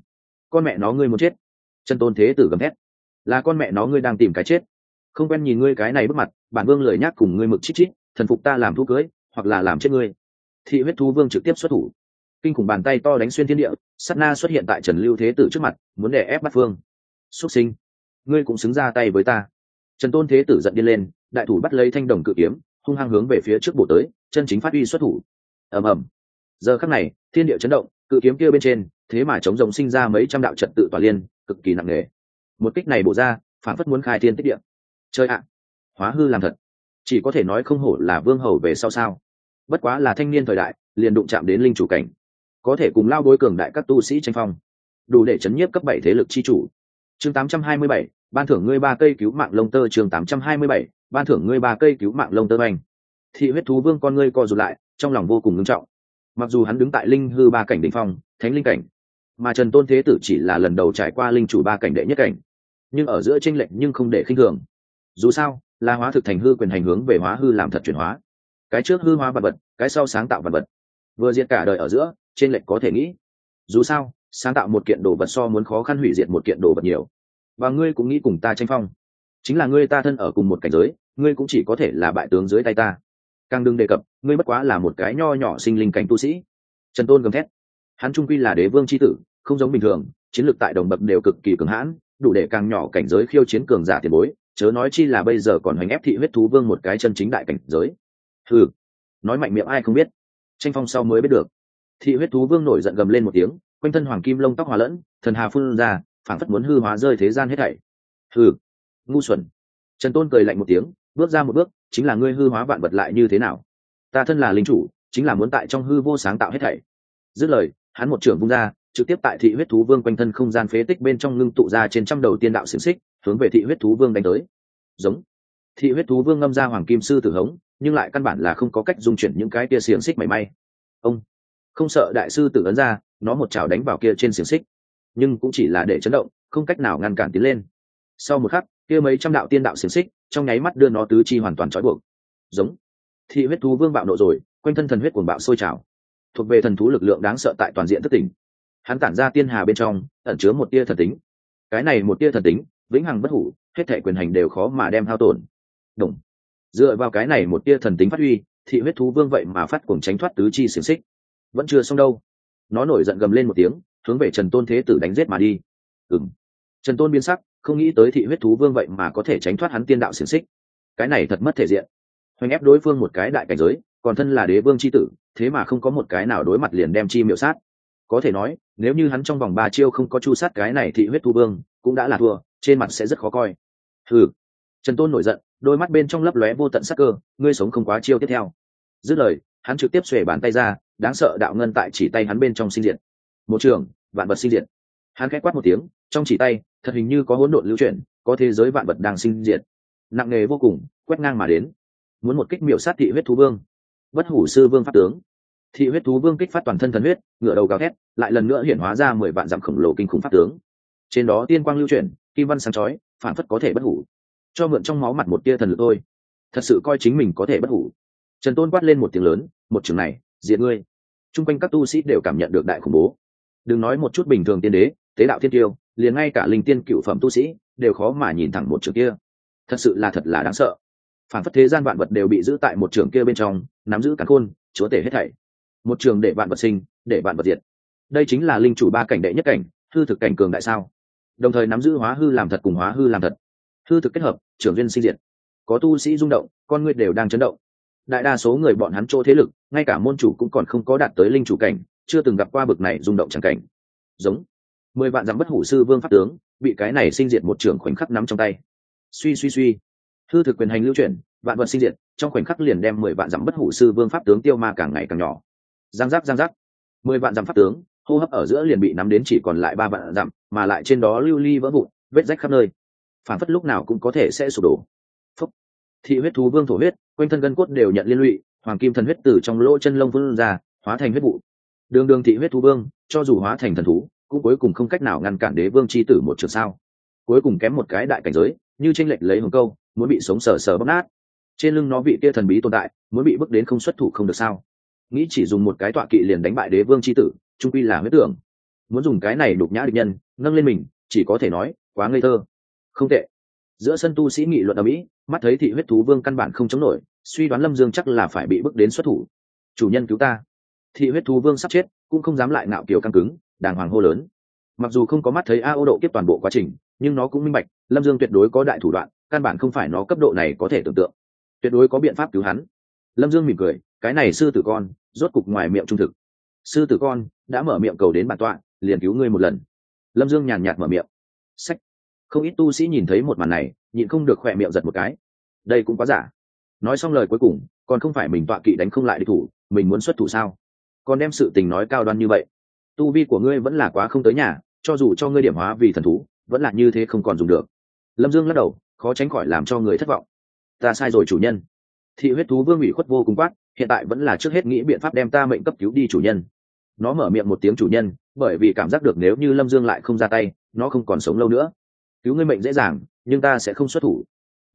Con mẹ nó ngươi muốn chết. Chân tôn thế tử gầm hét là con mẹ nó ngươi đang tìm cái chết. Không quen nhìn ngươi cái này bước mặt, bản vương lời nhắc cùng ngươi mực chít chít, thần phục ta làm thu cưới, hoặc là làm chết ngươi. Thị huyết thú vương trực tiếp xuất thủ. Kinh khủng bàn tay to đánh xuyên thiên địa sắt na xuất hiện tại trần lưu thế tử trước mặt, muốn đè ép bắt phương. Xuất sinh. Ngươi cũng xứng ra tay với ta. Trần tôn thế tử giận điên lên, đại thủ bắt lấy thanh đồng cự kiếm hung hăng hướng về phía trước bổ tới chân chính phát uy xuất thủ. Ầm ầm. Giờ khắc này thiên địa chấn động cự kiếm kia bên trên thế mà chống rồng sinh ra mấy trăm đạo trận tự tỏa liên cực kỳ nặng nề. Một kích này bổ ra phản phất muốn khai thiên tích địa. Chơi ạ! Hóa hư làm thật. Chỉ có thể nói không hổ là vương hầu về sau sao. Bất quá là thanh niên thời đại liền đụng chạm đến linh chủ cảnh. Có thể cùng lao bối cường đại các tu sĩ tranh phong. Đủ để chấn nhiếp cấp bảy thế lực chi chủ. Chương 827, ban thưởng ngươi ba cây cứu mạng lông tơ chương 827, ban thưởng ngươi ba cây cứu mạng lông tơ anh thị huyết thú vương con ngươi co rụt lại, trong lòng vô cùng ngưng trọng. Mặc dù hắn đứng tại linh hư ba cảnh đ ỉ n h phong, thánh linh cảnh, mà trần tôn thế tử chỉ là lần đầu trải qua linh chủ ba cảnh đệ nhất cảnh, nhưng ở giữa tranh lệch nhưng không để khinh thường. Dù sao là hóa thực thành hư quyền hành hướng về hóa hư làm thật chuyển hóa. Cái trước hư hóa vật vật, cái sau sáng tạo vật vật. Vừa diệt cả đời ở giữa trên lệch có thể nghĩ. Dù sao, sáng tạo một kiện đồ vật so muốn khó khăn hủy diệt một kiện đồ vật nhiều. Và ngươi cũng nghĩ cùng ta tranh phong chính là ngươi ta thân ở cùng một cảnh giới, ngươi cũng chỉ có thể là bại tướng dưới tay ta. Càng đừng đề cập, ngươi bất quá là một cái nho nhỏ sinh linh cảnh tu sĩ. Trần tôn gầm thét. Hắn trung quy là đế vương c h i tử, không giống bình thường, chiến lược tại đồng bậc đều cực kỳ cường hãn, đủ để càng nhỏ cảnh giới khiêu chiến cường giả tiền bối, chớ nói chi là bây giờ còn hoành ép thị huyết thú vương một cái chân chính đại cảnh giới. Ừ nói mạnh miệng ai không biết. Tranh phong sau mới biết được. Thị huyết thú vương nổi giận gầm lên một tiếng, quanh thân hoàng kim lông tóc hòa lẫn, thần hà phun ra phản phất muốn hư hóa rơi thế gian hết thảy. Hừ ngu xuẩn. Trần tôn cười lạnh một tiếng, bước ra một bước, chính là ngươi hư hóa vạn vật lại như thế nào? Ta thân là lính chủ, chính là muốn tại trong hư vô sáng tạo hết thảy. Dứt lời, hắn một trưởng vung ra, trực tiếp tại thị huyết thú vương quanh thân không gian phế tích bên trong ngưng tụ ra trên trăm đầu tiên đạo xiềng xích, hướng về thị huyết thú vương đánh tới. Giống. Thị huyết thú vương ngâm ra hoàng kim sư tử hống, nhưng lại căn bản là không có cách dung chuyển những cái tia xiềng xích mảy may. Ông. Không sợ đại sư tử ấn ra, nó một chảo đánh vào kia trên xiềng xích. Nhưng cũng chỉ là để chấn động, không cách nào ngăn cản tiến lên sau một khắc, kia mấy trăm đạo tiên đạo xiềng xích, trong nháy mắt đưa nó tứ chi hoàn toàn trói buộc. Giống. Thị huyết thú vương bạo nộ rồi, quanh thân thần huyết cuồng bạo sôi trào. Thuộc về thần thú lực lượng đáng sợ tại toàn diện thất tỉnh hắn tản ra tiên hà bên trong, ẩn chứa một tia thần tính. Cái này một tia thần tính, vĩnh hằng bất hủ, hết thể quyền hành đều khó mà đem hao tổn. Đúng. dựa vào cái này một tia thần tính phát huy, thị huyết thú vương vậy mà phát cuồng tránh thoát tứ chi xiềng xích. Vẫn chưa xong đâu. Nó nổi giận gầm lên một tiếng, hướng về trần tôn thế tử đánh giết mà đi. Ừng trần tôn biến sắc không nghĩ tới thị huyết thú vương vậy mà có thể tránh thoát hắn tiên đạo xiềng xích. Cái này thật mất thể diện. Hoành ép đối phương một cái đại cảnh giới, còn thân là đế vương c h i tử, thế mà không có một cái nào đối mặt liền đem chi miệu sát. Có thể nói, nếu như hắn trong vòng ba chiêu không có chu sát cái này thị huyết thu vương, cũng đã là thua, trên mặt sẽ rất khó coi. Ừ trần tôn nổi giận, đôi mắt bên trong lấp lóe vô tận sắc cơ, ngươi sống không quá chiêu tiếp theo. Dứt lời, hắn trực tiếp xuề bàn tay ra, đáng sợ đạo ngân tại chỉ tay hắn bên trong sinh diện một trường, vạn vật sinh diện hắn khẽ quát một tiếng trong chỉ tay, thật hình như có hỗn độn lưu chuyển, có thế giới vạn vật đang sinh diệt. Nặng nề vô cùng, quét ngang mà đến. Muốn một kích miểu sát thị huyết thú vương. Bất hủ sư vương pháp tướng. Thị huyết thú vương kích phát toàn thân thần huyết ngựa đầu gào thét, lại lần nữa hiện hóa ra mười vạn dặm khổng lồ kinh khủng pháp tướng. Trên đó tiên quang lưu chuyển, kim văn sáng chói, phản phất có thể bất hủ. Cho mượn trong máu mặt một tia thần lực thôi. Thật sự coi chính mình có thể bất hủ. Trần tôn quát lên một tiếng lớn, một trường này, diệt ngươi. Chung quanh các tu sĩ đều cảm nhận được đại khủng bố. Đừng nói một chút bình thường tiên đế, tế đạo thiên tiêu liền ngay cả linh tiên cựu phẩm tu sĩ đều khó mà nhìn thẳng một trường kia. Thật sự là thật là đáng sợ. Phản phất thế gian vạn vật đều bị giữ tại một trường kia bên trong, nắm giữ cắn khôn, chúa tể hết thảy. Một trường để vạn vật sinh, để vạn vật diệt. Đây chính là linh chủ ba cảnh đệ nhất cảnh, hư thực cảnh cường đại sao? Đồng thời nắm giữ hóa hư làm thật cùng hóa hư làm thật. Hư thực kết hợp trưởng viên sinh diệt. Có tu sĩ rung động, con người đều đang chấn động. Đại đa số người bọn hắn chỗ thế lực, ngay cả môn chủ cũng còn không có đạt tới linh chủ cảnh, chưa từng gặp qua bực này rung động chẳng cảnh. Giống mười vạn dặm bất hủ sư vương pháp tướng, bị cái này sinh diệt một trường khoảnh khắc nắm trong tay. Suy suy suy. Hư thực quyền hành lưu chuyển, vạn vật sinh diệt, trong khoảnh khắc liền đem mười vạn dặm bất hủ sư vương pháp tướng tiêu ma càng ngày càng nhỏ. Giang giác giang giác. Mười vạn dặm pháp tướng, hô hấp ở giữa liền bị nắm đến chỉ còn lại ba vạn dặm, mà lại trên đó lưu ly vỡ vụn, vết rách khắp nơi. Phản phất lúc nào cũng có thể sẽ sụp đổ. Phúc. Thị huyết thú vương thổ huyết, quanh thân gân cốt đều nhận liên lụy, hoàng kim thần huyết từ trong lỗ chân lông vươn ra, hóa thành huyết vụ. Đường đường thị huyết thú vương, cho dù hóa thành thần thú cũng cuối cùng không cách nào ngăn cản đế vương c h i tử một trường sao. Cuối cùng kém một cái đại cảnh giới, như tranh lệch lấy hồng câu, muốn bị sống sờ sờ bóc nát. Trên lưng nó vị kia thần bí tồn tại, muốn bị bước đến không xuất thủ không được sao? Nghĩ chỉ dùng một cái tọa kỵ liền đánh bại đế vương c h i tử, trung quy là huyết tưởng. Muốn dùng cái này đục nhã địch nhân, nâng lên mình, chỉ có thể nói, quá ngây thơ. Không tệ. Giữa sân tu sĩ nghị luận ở mỹ, mắt thấy thị huyết thú vương căn bản không chống nổi, suy đoán lâm dương chắc là phải bị bước đến xuất thủ. Chủ nhân cứu ta. Thị huyết thú vương sắp chết cũng không dám lại ngạo kiểu căng cứng, đàng hoàng hô lớn. Mặc dù không có mắt thấy a ô độ kiếp toàn bộ quá trình, nhưng nó cũng minh bạch, lâm dương tuyệt đối có đại thủ đoạn, căn bản không phải nó cấp độ này có thể tưởng tượng. Tuyệt đối có biện pháp cứu hắn. Lâm dương mỉm cười, cái này sư tử con, rốt cục ngoài miệng trung thực. Sư tử con, đã mở miệng cầu đến bản tọa, liền cứu ngươi một lần. Lâm dương nhàn nhạt mở miệng. Sách. Không ít tu sĩ nhìn thấy một màn này, nhịn không được khỏe miệng giật một cái. Đây cũng quá giả. Nói xong lời cuối cùng, còn không phải mình tọa kỵ đánh không lại địch thủ, mình muốn xuất thủ sao? Còn đem sự tình nói cao đoan như vậy. Tu vi của ngươi vẫn là quá không tới nhà, cho dù cho ngươi điểm hóa vì thần thú, vẫn là như thế không còn dùng được. Lâm dương lắc đầu, khó tránh khỏi làm cho người thất vọng. Ta sai rồi chủ nhân. Thị huyết thú vương ủy khuất vô cùng quát, hiện tại vẫn là trước hết nghĩ biện pháp đem ta mệnh cấp cứu đi chủ nhân. Nó mở miệng một tiếng chủ nhân, bởi vì cảm giác được nếu như lâm dương lại không ra tay, nó không còn sống lâu nữa. Cứu ngươi mệnh dễ dàng, nhưng ta sẽ không xuất thủ.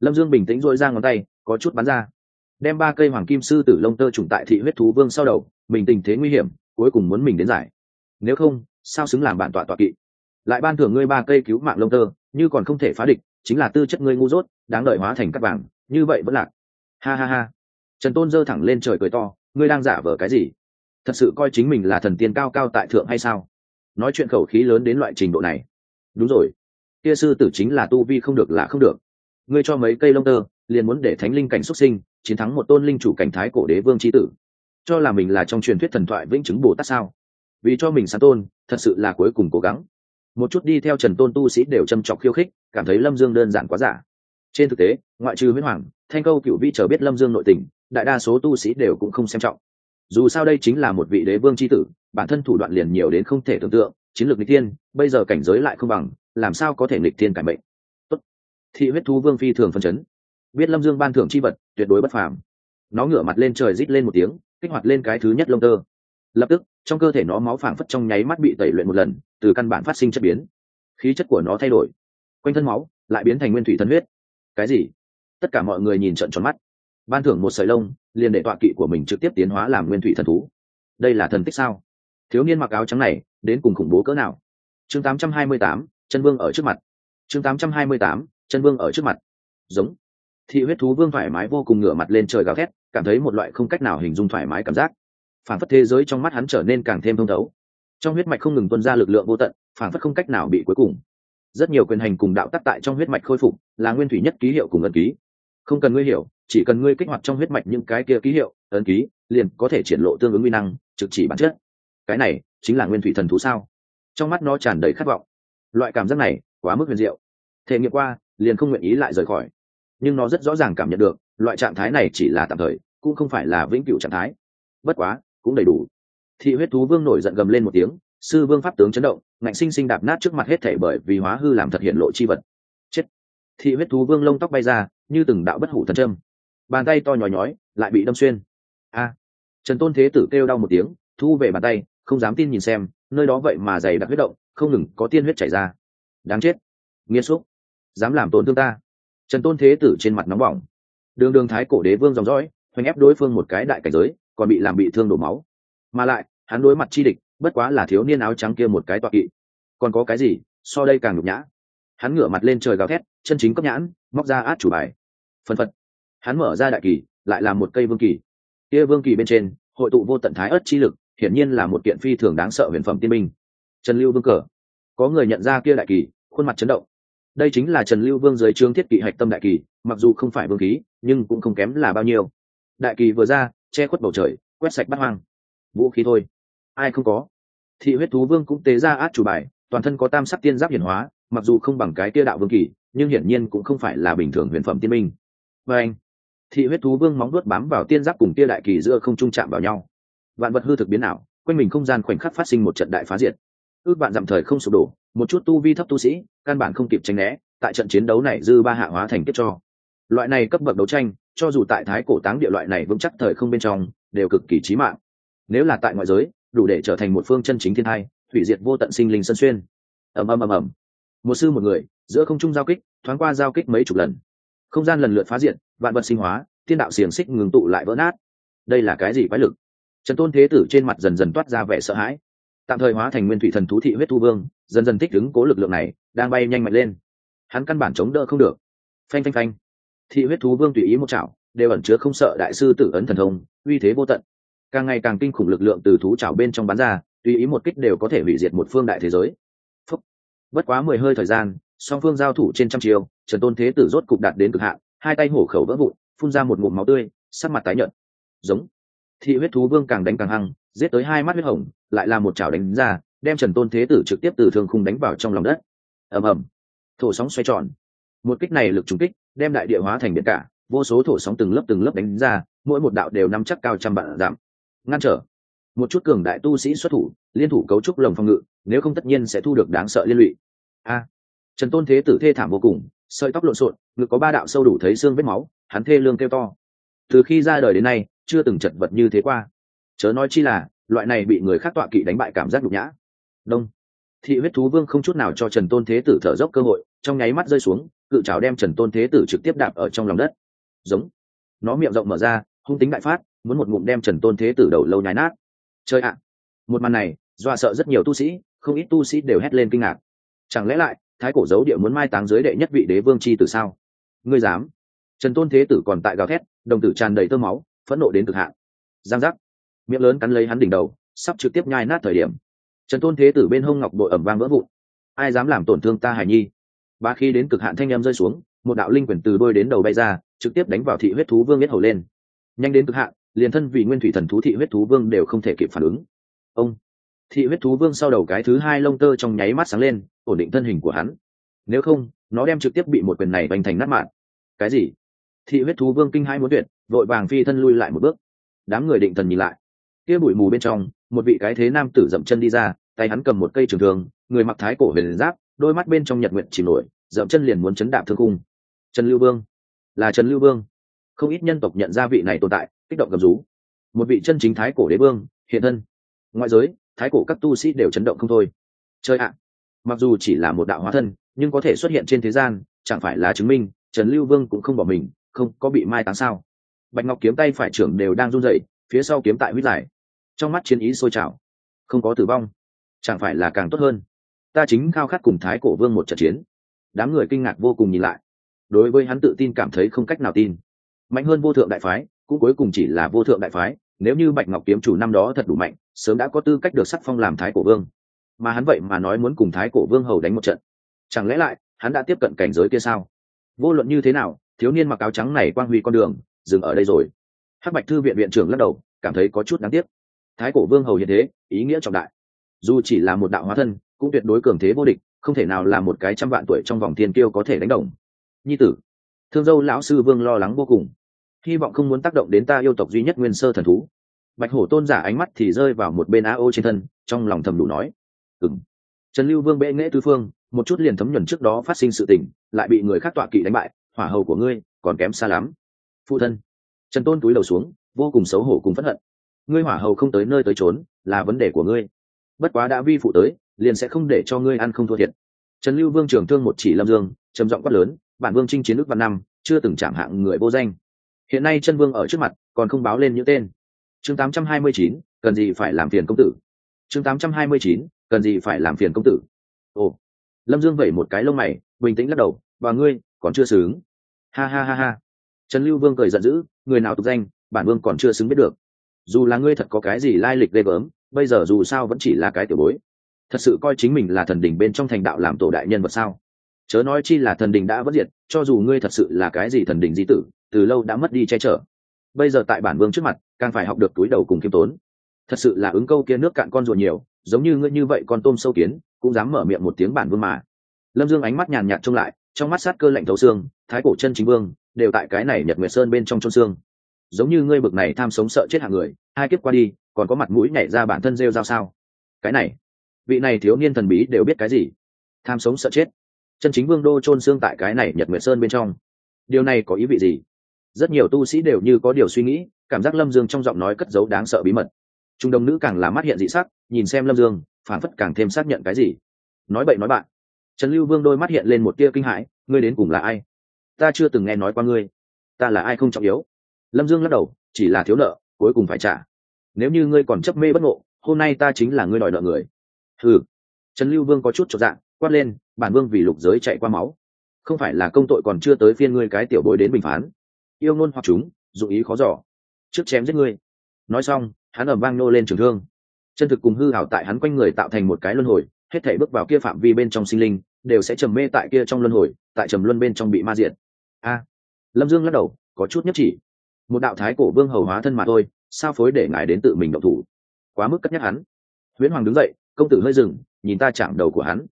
Lâm dương bình tĩnh dội ra ngón tay, có chút bắn ra đem ba cây hoàng kim sư tử lông tơ trùng tại thị huyết thú vương sau đầu, mình tình thế nguy hiểm, cuối cùng muốn mình đến giải. Nếu không, sao xứng làm bản tọa tọa kỵ? Lại ban thưởng ngươi ba cây cứu mạng lông tơ, như còn không thể phá địch, chính là tư chất ngươi ngu dốt, đáng đợi hóa thành cắt vàng, như vậy vẫn lạc. Ha ha ha. Trần tôn giơ thẳng lên trời cười to, ngươi đang giả vờ cái gì? Thật sự coi chính mình là thần tiên cao cao tại thượng hay sao? Nói chuyện khẩu khí lớn đến loại trình độ này. Đúng rồi. Kia sư tử chính là tu vi không được là không được. Ngươi cho mấy cây lông tơ, liền muốn để thánh linh cảnh xuất sinh chiến thắng một tôn linh chủ cảnh thái cổ đế vương trí tử. Cho là mình là trong truyền thuyết thần thoại vĩnh chứng bồ tát sao? Vì cho mình sáng tôn, thật sự là cuối cùng cố gắng. Một chút đi theo trần tôn tu sĩ đều châm chọc khiêu khích, cảm thấy lâm dương đơn giản quá giả. Trên thực tế, ngoại trừ huyết hoàng, thanh câu cựu vi chờ biết lâm dương nội tình, đại đa số tu sĩ đều cũng không xem trọng. Dù sao đây chính là một vị đế vương c h i tử, bản thân thủ đoạn liền nhiều đến không thể tưởng tượng, chiến lược n tiên bây giờ cảnh giới lại không bằng, làm sao có thể nghịch tiên cải mệnh? Tốt. thị huyết thú vương phi thường phân chấn. Biết lâm dương ban thưởng c h i vật tuyệt đối bất phàm. Nó ngửa mặt lên trời rít lên một tiếng kích hoạt lên cái thứ nhất lông tơ. Lập tức trong cơ thể nó máu phảng phất trong nháy mắt bị tẩy luyện một lần từ căn bản phát sinh chất biến. Khí chất của nó thay đổi quanh thân máu lại biến thành nguyên thủy thần huyết. Cái gì? Tất cả mọi người nhìn trận tròn mắt. Ban thưởng một sợi lông liền để tọa kỵ của mình trực tiếp tiến hóa làm nguyên thủy thần thú. Đây là thần tích sao? Thiếu niên mặc áo trắng này đến cùng khủng bố cỡ nào? Chương 828, chân vương ở trước mặt. Chương 828, chân vương ở trước mặt. Giống thị huyết thú vương thoải mái vô cùng ngửa mặt lên trời gào thét, cảm thấy một loại không cách nào hình dung thoải mái cảm giác. Phản phất thế giới trong mắt hắn trở nên càng thêm thông thấu. Trong huyết mạch không ngừng tuân ra lực lượng vô tận phản phất không cách nào bị cuối cùng. Rất nhiều quyền hành cùng đạo tắc tại trong huyết mạch khôi phục, là nguyên thủy nhất ký hiệu cùng ấn ký. Không cần ngươi hiểu, chỉ cần ngươi kích hoạt trong huyết mạch những cái kia ký hiệu, ấn ký, liền có thể triển lộ tương ứng uy năng, trực chỉ bản chất. Cái này chính là nguyên thủy thần thú sao? Trong mắt nó tràn đầy khát vọng. Loại cảm giác này quá mức huyền diệu. Thể nghiệm qua, liền không nguyện ý lại rời khỏi nhưng nó rất rõ ràng cảm nhận được, loại trạng thái này chỉ là tạm thời, cũng không phải là vĩnh cửu trạng thái. Bất quá, cũng đầy đủ. Thị huyết thú vương nổi giận gầm lên một tiếng, sư vương pháp tướng chấn động, ngạnh sinh sinh đạp nát trước mặt hết thể bởi vì hóa hư làm thật hiện lộ chi vật. Chết. Thị huyết thú vương lông tóc bay ra, như từng đạo bất hủ thần trâm bàn tay to nhói nhói, lại bị đâm xuyên. A. Trần tôn thế tử kêu đau một tiếng, thu về bàn tay, không dám tin nhìn xem, nơi đó vậy mà dày đặc huyết động, không ngừng có tiên huyết chảy ra. Đáng chết. Nghiêm xúc. Dám làm tổn thương ta trần tôn thế tử trên mặt nóng bỏng. Đường đường thái cổ đế vương dòng dõi, hoành ép đối phương một cái đại cảnh giới, còn bị làm bị thương đổ máu. Mà lại, hắn đối mặt chi địch, bất quá là thiếu niên áo trắng kia một cái toạc kỵ. Còn có cái gì, so đây càng nhục nhã. Hắn ngửa mặt lên trời gào thét, chân chính cấp nhãn, móc ra át chủ bài. Phân phật. Hắn mở ra đại kỳ, lại là một cây vương kỳ. Kia vương kỳ bên trên, hội tụ vô tận thái ớt chi lực, hiển nhiên là một kiện phi thường đáng sợ huyền phẩm tiên minh trần lưu vương cờ. Có người nhận ra kia đại kỳ, khuôn mặt chấn động đây chính là trần lưu vương dưới trương thiết kỵ hạch tâm đại kỳ, mặc dù không phải vương khí, nhưng cũng không kém là bao nhiêu. Đại kỳ vừa ra, che khuất bầu trời, quét sạch bắt hoang. Vũ khí thôi. Ai không có. Thị huyết thú vương cũng tế ra át chủ bài, toàn thân có tam sắc tiên giáp hiển hóa, mặc dù không bằng cái tia đạo vương kỳ, nhưng hiển nhiên cũng không phải là bình thường huyền phẩm tiên minh. Và anh, thị huyết thú vương móng đuốt bám vào tiên giáp cùng tia đại kỳ giữa không trung chạm vào nhau. Vạn vật hư thực biến ảo, quanh mình không gian khoảnh khắc phát sinh một trận đại phá diệt ước bạn dặm thời không sụp đổ, một chút tu vi thấp tu sĩ, căn bản không kịp tranh né, tại trận chiến đấu này dư ba hạ hóa thành kết cho. Loại này cấp bậc đấu tranh, cho dù tại thái cổ táng địa loại này vững chắc thời không bên trong, đều cực kỳ chí mạng. Nếu là tại ngoại giới, đủ để trở thành một phương chân chính thiên thai, hủy diệt vô tận sinh linh sân xuyên. Ầm ầm ầm ầm. Một sư một người, giữa không trung giao kích, thoáng qua giao kích mấy chục lần. Không gian lần lượt phá diện vạn vật sinh hóa, thiên đạo xiềng xích ngừng tụ lại vỡ nát. Đây là cái gì quái lực? Trần tôn thế tử trên mặt dần dần toát ra vẻ sợ hãi tạm thời hóa thành nguyên thủy thần thú thị huyết thu vương, dần dần thích ứng cố lực lượng này, đang bay nhanh mạnh lên. Hắn căn bản chống đỡ không được. Phanh phanh phanh. Thị huyết thú vương tùy ý một chảo, đều ẩn chứa không sợ đại sư tử ấn thần thông, uy thế vô tận. Càng ngày càng kinh khủng lực lượng từ thú chảo bên trong bán ra, tùy ý một kích đều có thể hủy diệt một phương đại thế giới. Phúc. bất quá mười hơi thời gian, song phương giao thủ trên trăm chiều trần tôn thế tử rốt cục đạt đến cực hạn, hai tay hổ khẩu vỡ vụn, phun ra một ngụm máu tươi, sắc mặt tái nhợt. Giống. Thị huyết thú vương càng đánh càng hăng giết tới hai mắt huyết hồng, lại là một chảo đánh ra, đem trần tôn thế tử trực tiếp từ thương khung đánh vào trong lòng đất. Ầm ầm. Thổ sóng xoay tròn. Một kích này lực trúng kích, đem đại địa hóa thành biển cả, vô số thổ sóng từng lớp từng lớp đánh ra, mỗi một đạo đều nắm chắc cao trăm vạn giảm ngăn trở. Một chút cường đại tu sĩ xuất thủ, liên thủ cấu trúc lồng phòng ngự, nếu không tất nhiên sẽ thu được đáng sợ liên lụy. A. Trần tôn thế tử thê thảm vô cùng, sợi tóc lộn xộn, ngực có ba đạo sâu đủ thấy xương vết máu, hắn thê lương kêu to. Từ khi ra đời đến nay, chưa từng chật vật như thế qua chớ nói chi là, loại này bị người khác tọa kỵ đánh bại cảm giác nhục nhã. Đông. Thị huyết thú vương không chút nào cho trần tôn thế tử thở dốc cơ hội, trong nháy mắt rơi xuống, cự trào đem trần tôn thế tử trực tiếp đạp ở trong lòng đất. Giống. Nó miệng rộng mở ra, hung tính đại phát, muốn một ngụm đem trần tôn thế tử đầu lâu nhái nát. Chơi ạ. Một màn này, dọa sợ rất nhiều tu sĩ, không ít tu sĩ đều hét lên kinh ngạc. Chẳng lẽ lại, thái cổ dấu địa muốn mai táng dưới đệ nhất vị đế vương chi từ sao? Ngươi dám. Trần tôn thế tử còn tại gào thét, đồng tử tràn đầy tơ máu, phẫn nộ đến cực hạn. Giang giác miệng lớn cắn lấy hắn đỉnh đầu, sắp trực tiếp nhai nát thời điểm. Trần tôn thế tử bên hông ngọc bội ẩm vang vỡ vụn. Ai dám làm tổn thương ta hải nhi? Ba khi đến cực hạn thanh em rơi xuống, một đạo linh quyển từ đôi đến đầu bay ra, trực tiếp đánh vào thị huyết thú vương biết hầu lên. Nhanh đến cực hạn, liền thân vì nguyên thủy thần thú thị huyết thú vương đều không thể kịp phản ứng. Ông, thị huyết thú vương sau đầu cái thứ hai lông tơ trong nháy mắt sáng lên, ổn định thân hình của hắn. Nếu không, nó đem trực tiếp bị một quyền này bành thành nát mạng. Cái gì? Thị huyết thú vương kinh hai muốn tuyệt, vội vàng phi thân lui lại một bước. Đám người định thần nhìn lại kia bụi mù bên trong, một vị cái thế nam tử dậm chân đi ra, tay hắn cầm một cây trường thường người mặc thái cổ huyền giáp, đôi mắt bên trong nhật nguyện chìm nổi, dậm chân liền muốn chấn đạp thương cung. Trần lưu vương. Là trần lưu vương. Không ít nhân tộc nhận ra vị này tồn tại, kích động gầm rú. Một vị chân chính thái cổ đế vương, hiện thân. Ngoại giới, thái cổ các tu sĩ đều chấn động không thôi. Chơi ạ! Mặc dù chỉ là một đạo hóa thân, nhưng có thể xuất hiện trên thế gian, chẳng phải là chứng minh trần lưu vương cũng không bỏ mình, không có bị mai táng sao? Bạch ngọc kiếm tay phải trưởng đều đang run rẩy, phía sau kiếm tại huyết giải trong mắt chiến ý sôi trào, không có tử vong, chẳng phải là càng tốt hơn. Ta chính khao khát cùng thái cổ vương một trận chiến. Đám người kinh ngạc vô cùng nhìn lại. Đối với hắn tự tin cảm thấy không cách nào tin. Mạnh hơn vô thượng đại phái, cũng cuối cùng chỉ là vô thượng đại phái, nếu như bạch ngọc kiếm chủ năm đó thật đủ mạnh, sớm đã có tư cách được sắc phong làm thái cổ vương. Mà hắn vậy mà nói muốn cùng thái cổ vương hầu đánh một trận. Chẳng lẽ lại, hắn đã tiếp cận cảnh giới kia sao? Vô luận như thế nào, thiếu niên mặc áo trắng này quang huy con đường, dừng ở đây rồi. Hắc bạch thư viện viện trưởng lắc đầu, cảm thấy có chút đáng tiếc thái cổ vương hầu hiện thế, ý nghĩa trọng đại. Dù chỉ là một đạo hóa thân, cũng tuyệt đối cường thế vô địch, không thể nào là một cái trăm vạn tuổi trong vòng thiên kiêu có thể đánh đồng. Nhi tử, thương dâu lão sư vương lo lắng vô cùng. Hy vọng không muốn tác động đến ta yêu tộc duy nhất nguyên sơ thần thú. Bạch hổ tôn giả ánh mắt thì rơi vào một bên a ô trên thân, trong lòng thầm đủ nói. Ừng trần lưu vương bệ nghễ tứ phương, một chút liền thấm nhuần trước đó phát sinh sự tình, lại bị người khác tọa kỵ đánh bại, hỏa hầu của ngươi còn kém xa lắm. Phụ thân. Trần tôn túi đầu xuống, vô cùng xấu hổ cùng phẫn hận ngươi hỏa hầu không tới nơi tới trốn là vấn đề của ngươi. Bất quá đã vi phụ tới liền sẽ không để cho ngươi ăn không thua thiệt. Trần lưu vương trưởng thương một chỉ lâm dương trầm giọng quát lớn bản vương chinh chiến nước văn năm chưa từng chạm hạng người vô danh. Hiện nay chân vương ở trước mặt còn không báo lên những tên. Chương 829, cần gì phải làm phiền công tử? Chương 829, cần gì phải làm phiền công tử? Ồ. Lâm dương vẩy một cái lông mày bình tĩnh lắc đầu và ngươi còn chưa xứng. Ha ha ha ha. Trần lưu vương cười giận dữ người nào tục danh bản vương còn chưa xứng biết được dù là ngươi thật có cái gì lai lịch ghê gớm, bây giờ dù sao vẫn chỉ là cái tiểu bối. Thật sự coi chính mình là thần đình bên trong thành đạo làm tổ đại nhân vật sao? Chớ nói chi là thần đình đã vất diệt, cho dù ngươi thật sự là cái gì thần đình di tử, từ lâu đã mất đi che chở. Bây giờ tại bản vương trước mặt, càng phải học được túi đầu cùng khiêm tốn. Thật sự là ứng câu kia nước cạn con ruột nhiều, giống như ngươi như vậy con tôm sâu kiến, cũng dám mở miệng một tiếng bản vương mà. Lâm dương ánh mắt nhàn nhạt trông lại, trong mắt sát cơ lạnh thấu xương, thái cổ chân chính vương, đều tại cái này nhật nguyệt sơn bên trong trôn xương giống như ngươi bực này tham sống sợ chết hạng người, hai kiếp qua đi, còn có mặt mũi nhảy ra bản thân rêu ra sao? Cái này, vị này thiếu niên thần bí đều biết cái gì? Tham sống sợ chết. Chân chính vương đô trôn xương tại cái này nhật nguyệt sơn bên trong. Điều này có ý vị gì? Rất nhiều tu sĩ đều như có điều suy nghĩ, cảm giác lâm dương trong giọng nói cất giấu đáng sợ bí mật. Trung đông nữ càng là mắt hiện dị sắc, nhìn xem lâm dương phản phất càng thêm xác nhận cái gì. Nói bậy nói bạn. Trần lưu vương đôi mắt hiện lên một tia kinh hãi, ngươi đến cùng là ai? Ta chưa từng nghe nói qua ngươi. Ta là ai không trọng yếu lâm dương lắc đầu, chỉ là thiếu nợ, cuối cùng phải trả. Nếu như ngươi còn chấp mê bất ngộ, hôm nay ta chính là ngươi đòi nợ người. Ừ trần lưu vương có chút cho dạng, quát lên, bản vương vì lục giới chạy qua máu. Không phải là công tội còn chưa tới phiên ngươi cái tiểu bối đến bình phán. Yêu ngôn hoặc chúng dụ ý khó giỏ trước chém giết ngươi. Nói xong, hắn ẩm vang nô lên trường thương. Chân thực cùng hư hảo tại hắn quanh người tạo thành một cái luân hồi, hết thể bước vào kia phạm vi bên trong sinh linh, đều sẽ trầm mê tại kia trong luân hồi, tại trầm luân bên trong bị ma diệt. A. Lâm dương lắc đầu, có chút nhất chỉ một đạo thái cổ vương hầu hóa thân mà thôi, sao phối để ngài đến tự mình động thủ? Quá mức cất nhắc hắn. Huyễn hoàng đứng dậy, công tử hơi dừng, nhìn ta chạm đầu của hắn.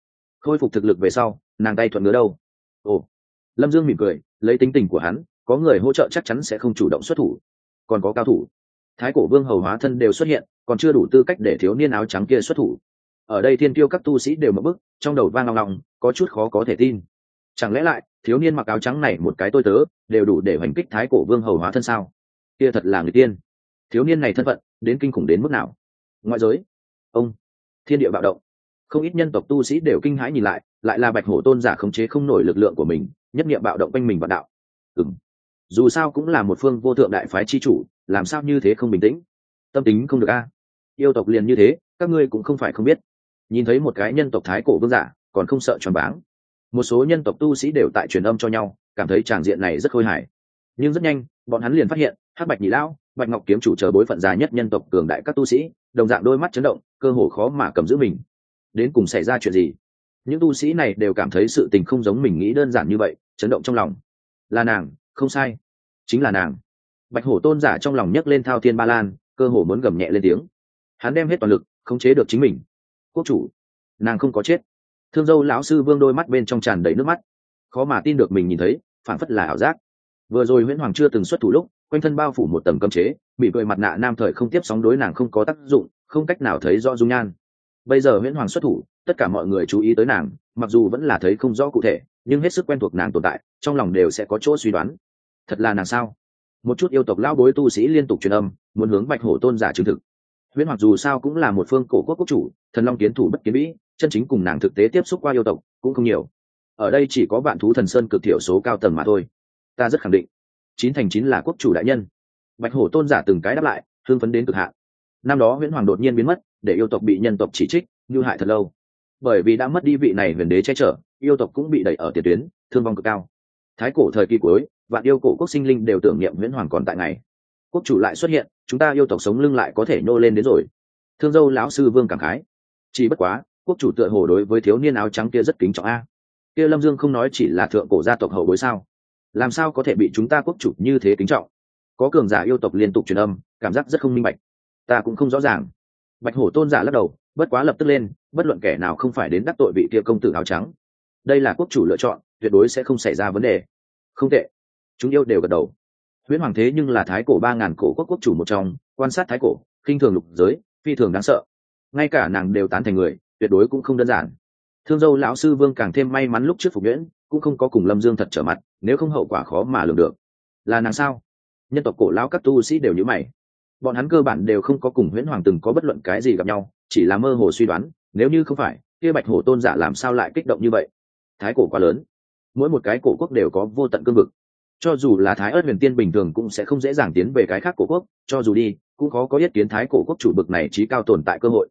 Khôi phục thực lực về sau, nàng tay thuận ngứa đâu? Ồ. Lâm dương mỉm cười, lấy tính tình của hắn, có người hỗ trợ chắc chắn sẽ không chủ động xuất thủ. Còn có cao thủ. Thái cổ vương hầu hóa thân đều xuất hiện, còn chưa đủ tư cách để thiếu niên áo trắng kia xuất thủ. Ở đây thiên tiêu các tu sĩ đều mất bức trong đầu vang lòng lòng có chút khó có thể tin chẳng lẽ lại, thiếu niên mặc áo trắng này một cái tôi tớ, đều đủ để hoành kích thái cổ vương hầu hóa thân sao? Kia thật là người tiên. Thiếu niên này thân phận, đến kinh khủng đến mức nào? Ngoại giới. Ông. Thiên địa bạo động. Không ít nhân tộc tu sĩ đều kinh hãi nhìn lại lại là bạch hổ tôn giả khống chế không nổi lực lượng của mình, nhất nghiệm bạo động quanh mình vạn đạo. Ừng dù sao cũng là một phương vô thượng đại phái chi chủ, làm sao như thế không bình tĩnh? Tâm tính không được a. Yêu tộc liền như thế, các ngươi cũng không phải không biết. Nhìn thấy một cái nhân tộc thái cổ vương giả, còn không sợ tròn váng một số nhân tộc tu sĩ đều tại truyền âm cho nhau, cảm thấy tràng diện này rất khôi hài. Nhưng rất nhanh, bọn hắn liền phát hiện, hắc bạch nhị lão, bạch ngọc kiếm chủ chờ bối phận già nhất nhân tộc cường đại các tu sĩ, đồng dạng đôi mắt chấn động, cơ hồ khó mà cầm giữ mình. Đến cùng xảy ra chuyện gì? Những tu sĩ này đều cảm thấy sự tình không giống mình nghĩ đơn giản như vậy, chấn động trong lòng. Là nàng, không sai. Chính là nàng. Bạch hổ tôn giả trong lòng nhấc lên thao thiên ba lan, cơ hồ muốn gầm nhẹ lên tiếng. Hắn đem hết toàn lực, khống chế được chính mình. Quốc chủ, nàng không có chết thương dâu lão sư vương đôi mắt bên trong tràn đầy nước mắt. Khó mà tin được mình nhìn thấy phản phất là ảo giác. Vừa rồi nguyễn hoàng chưa từng xuất thủ lúc, quanh thân bao phủ một tầng cấm chế bị cười mặt nạ nam thời không tiếp sóng đối nàng không có tác dụng, không cách nào thấy rõ dung nhan. Bây giờ nguyễn hoàng xuất thủ, tất cả mọi người chú ý tới nàng, mặc dù vẫn là thấy không rõ cụ thể, nhưng hết sức quen thuộc nàng tồn tại, trong lòng đều sẽ có chỗ suy đoán. Thật là nàng sao? Một chút yêu tộc lao bối tu sĩ liên tục truyền âm, muốn hướng bạch hổ tôn giả chứng thực. Nguyễn hoàng dù sao cũng là một phương cổ quốc quốc chủ, thần long kiến thủ bất kiến vĩ chân chính cùng nàng thực tế tiếp xúc qua yêu tộc cũng không nhiều. Ở đây chỉ có vạn thú thần sơn cực thiểu số cao tầng mà thôi. Ta rất khẳng định, chín thành chín là quốc chủ đại nhân. Bạch hổ tôn giả từng cái đáp lại thương phấn đến cực hạn. Năm đó nguyễn hoàng đột nhiên biến mất, để yêu tộc bị nhân tộc chỉ trích, như hại thật lâu. Bởi vì đã mất đi vị này huyền đế che chở, yêu tộc cũng bị đẩy ở tiền tuyến, thương vong cực cao. Thái cổ thời kỳ cuối, vạn yêu cổ quốc sinh linh đều tưởng niệm nguyễn hoàng còn tại ngày. Quốc chủ lại xuất hiện, chúng ta yêu tộc sống lưng lại có thể nhô lên đến rồi. Thương dâu lão sư vương cảm khái. Chỉ bất quá quốc chủ tựa hồ đối với thiếu niên áo trắng kia rất kính trọng a. Kia lâm dương không nói chỉ là thượng cổ gia tộc hậu bối sao? Làm sao có thể bị chúng ta quốc chủ như thế kính trọng? Có cường giả yêu tộc liên tục truyền âm, cảm giác rất không minh bạch. Ta cũng không rõ ràng. Bạch hổ tôn giả lắc đầu, bất quá lập tức lên, bất luận kẻ nào không phải đến đắc tội vị kia công tử áo trắng. Đây là quốc chủ lựa chọn, tuyệt đối sẽ không xảy ra vấn đề. Không tệ. Chúng yêu đều gật đầu. Huyễn hoàng thế nhưng là thái cổ ba ngàn cổ quốc quốc chủ một trong, quan sát thái cổ kinh thường lục giới, phi thường đáng sợ. Ngay cả nàng đều tán thành người tuyệt đối cũng không đơn giản. Thương dâu lão sư vương càng thêm may mắn lúc trước phục nhuyễn, cũng không có cùng lâm dương thật trở mặt, nếu không hậu quả khó mà lường được. Là nàng sao? Nhân tộc cổ lão các tu sĩ đều nhữ mày. Bọn hắn cơ bản đều không có cùng huyễn hoàng từng có bất luận cái gì gặp nhau, chỉ là mơ hồ suy đoán, nếu như không phải, kia bạch hổ tôn giả làm sao lại kích động như vậy? Thái cổ quá lớn. Mỗi một cái cổ quốc đều có vô tận cương vực. Cho dù là thái ớt huyền tiên bình thường cũng sẽ không dễ dàng tiến về cái khác cổ quốc, cho dù đi, cũng khó có yết kiến thái cổ quốc chủ bực này trí cao tồn tại cơ hội.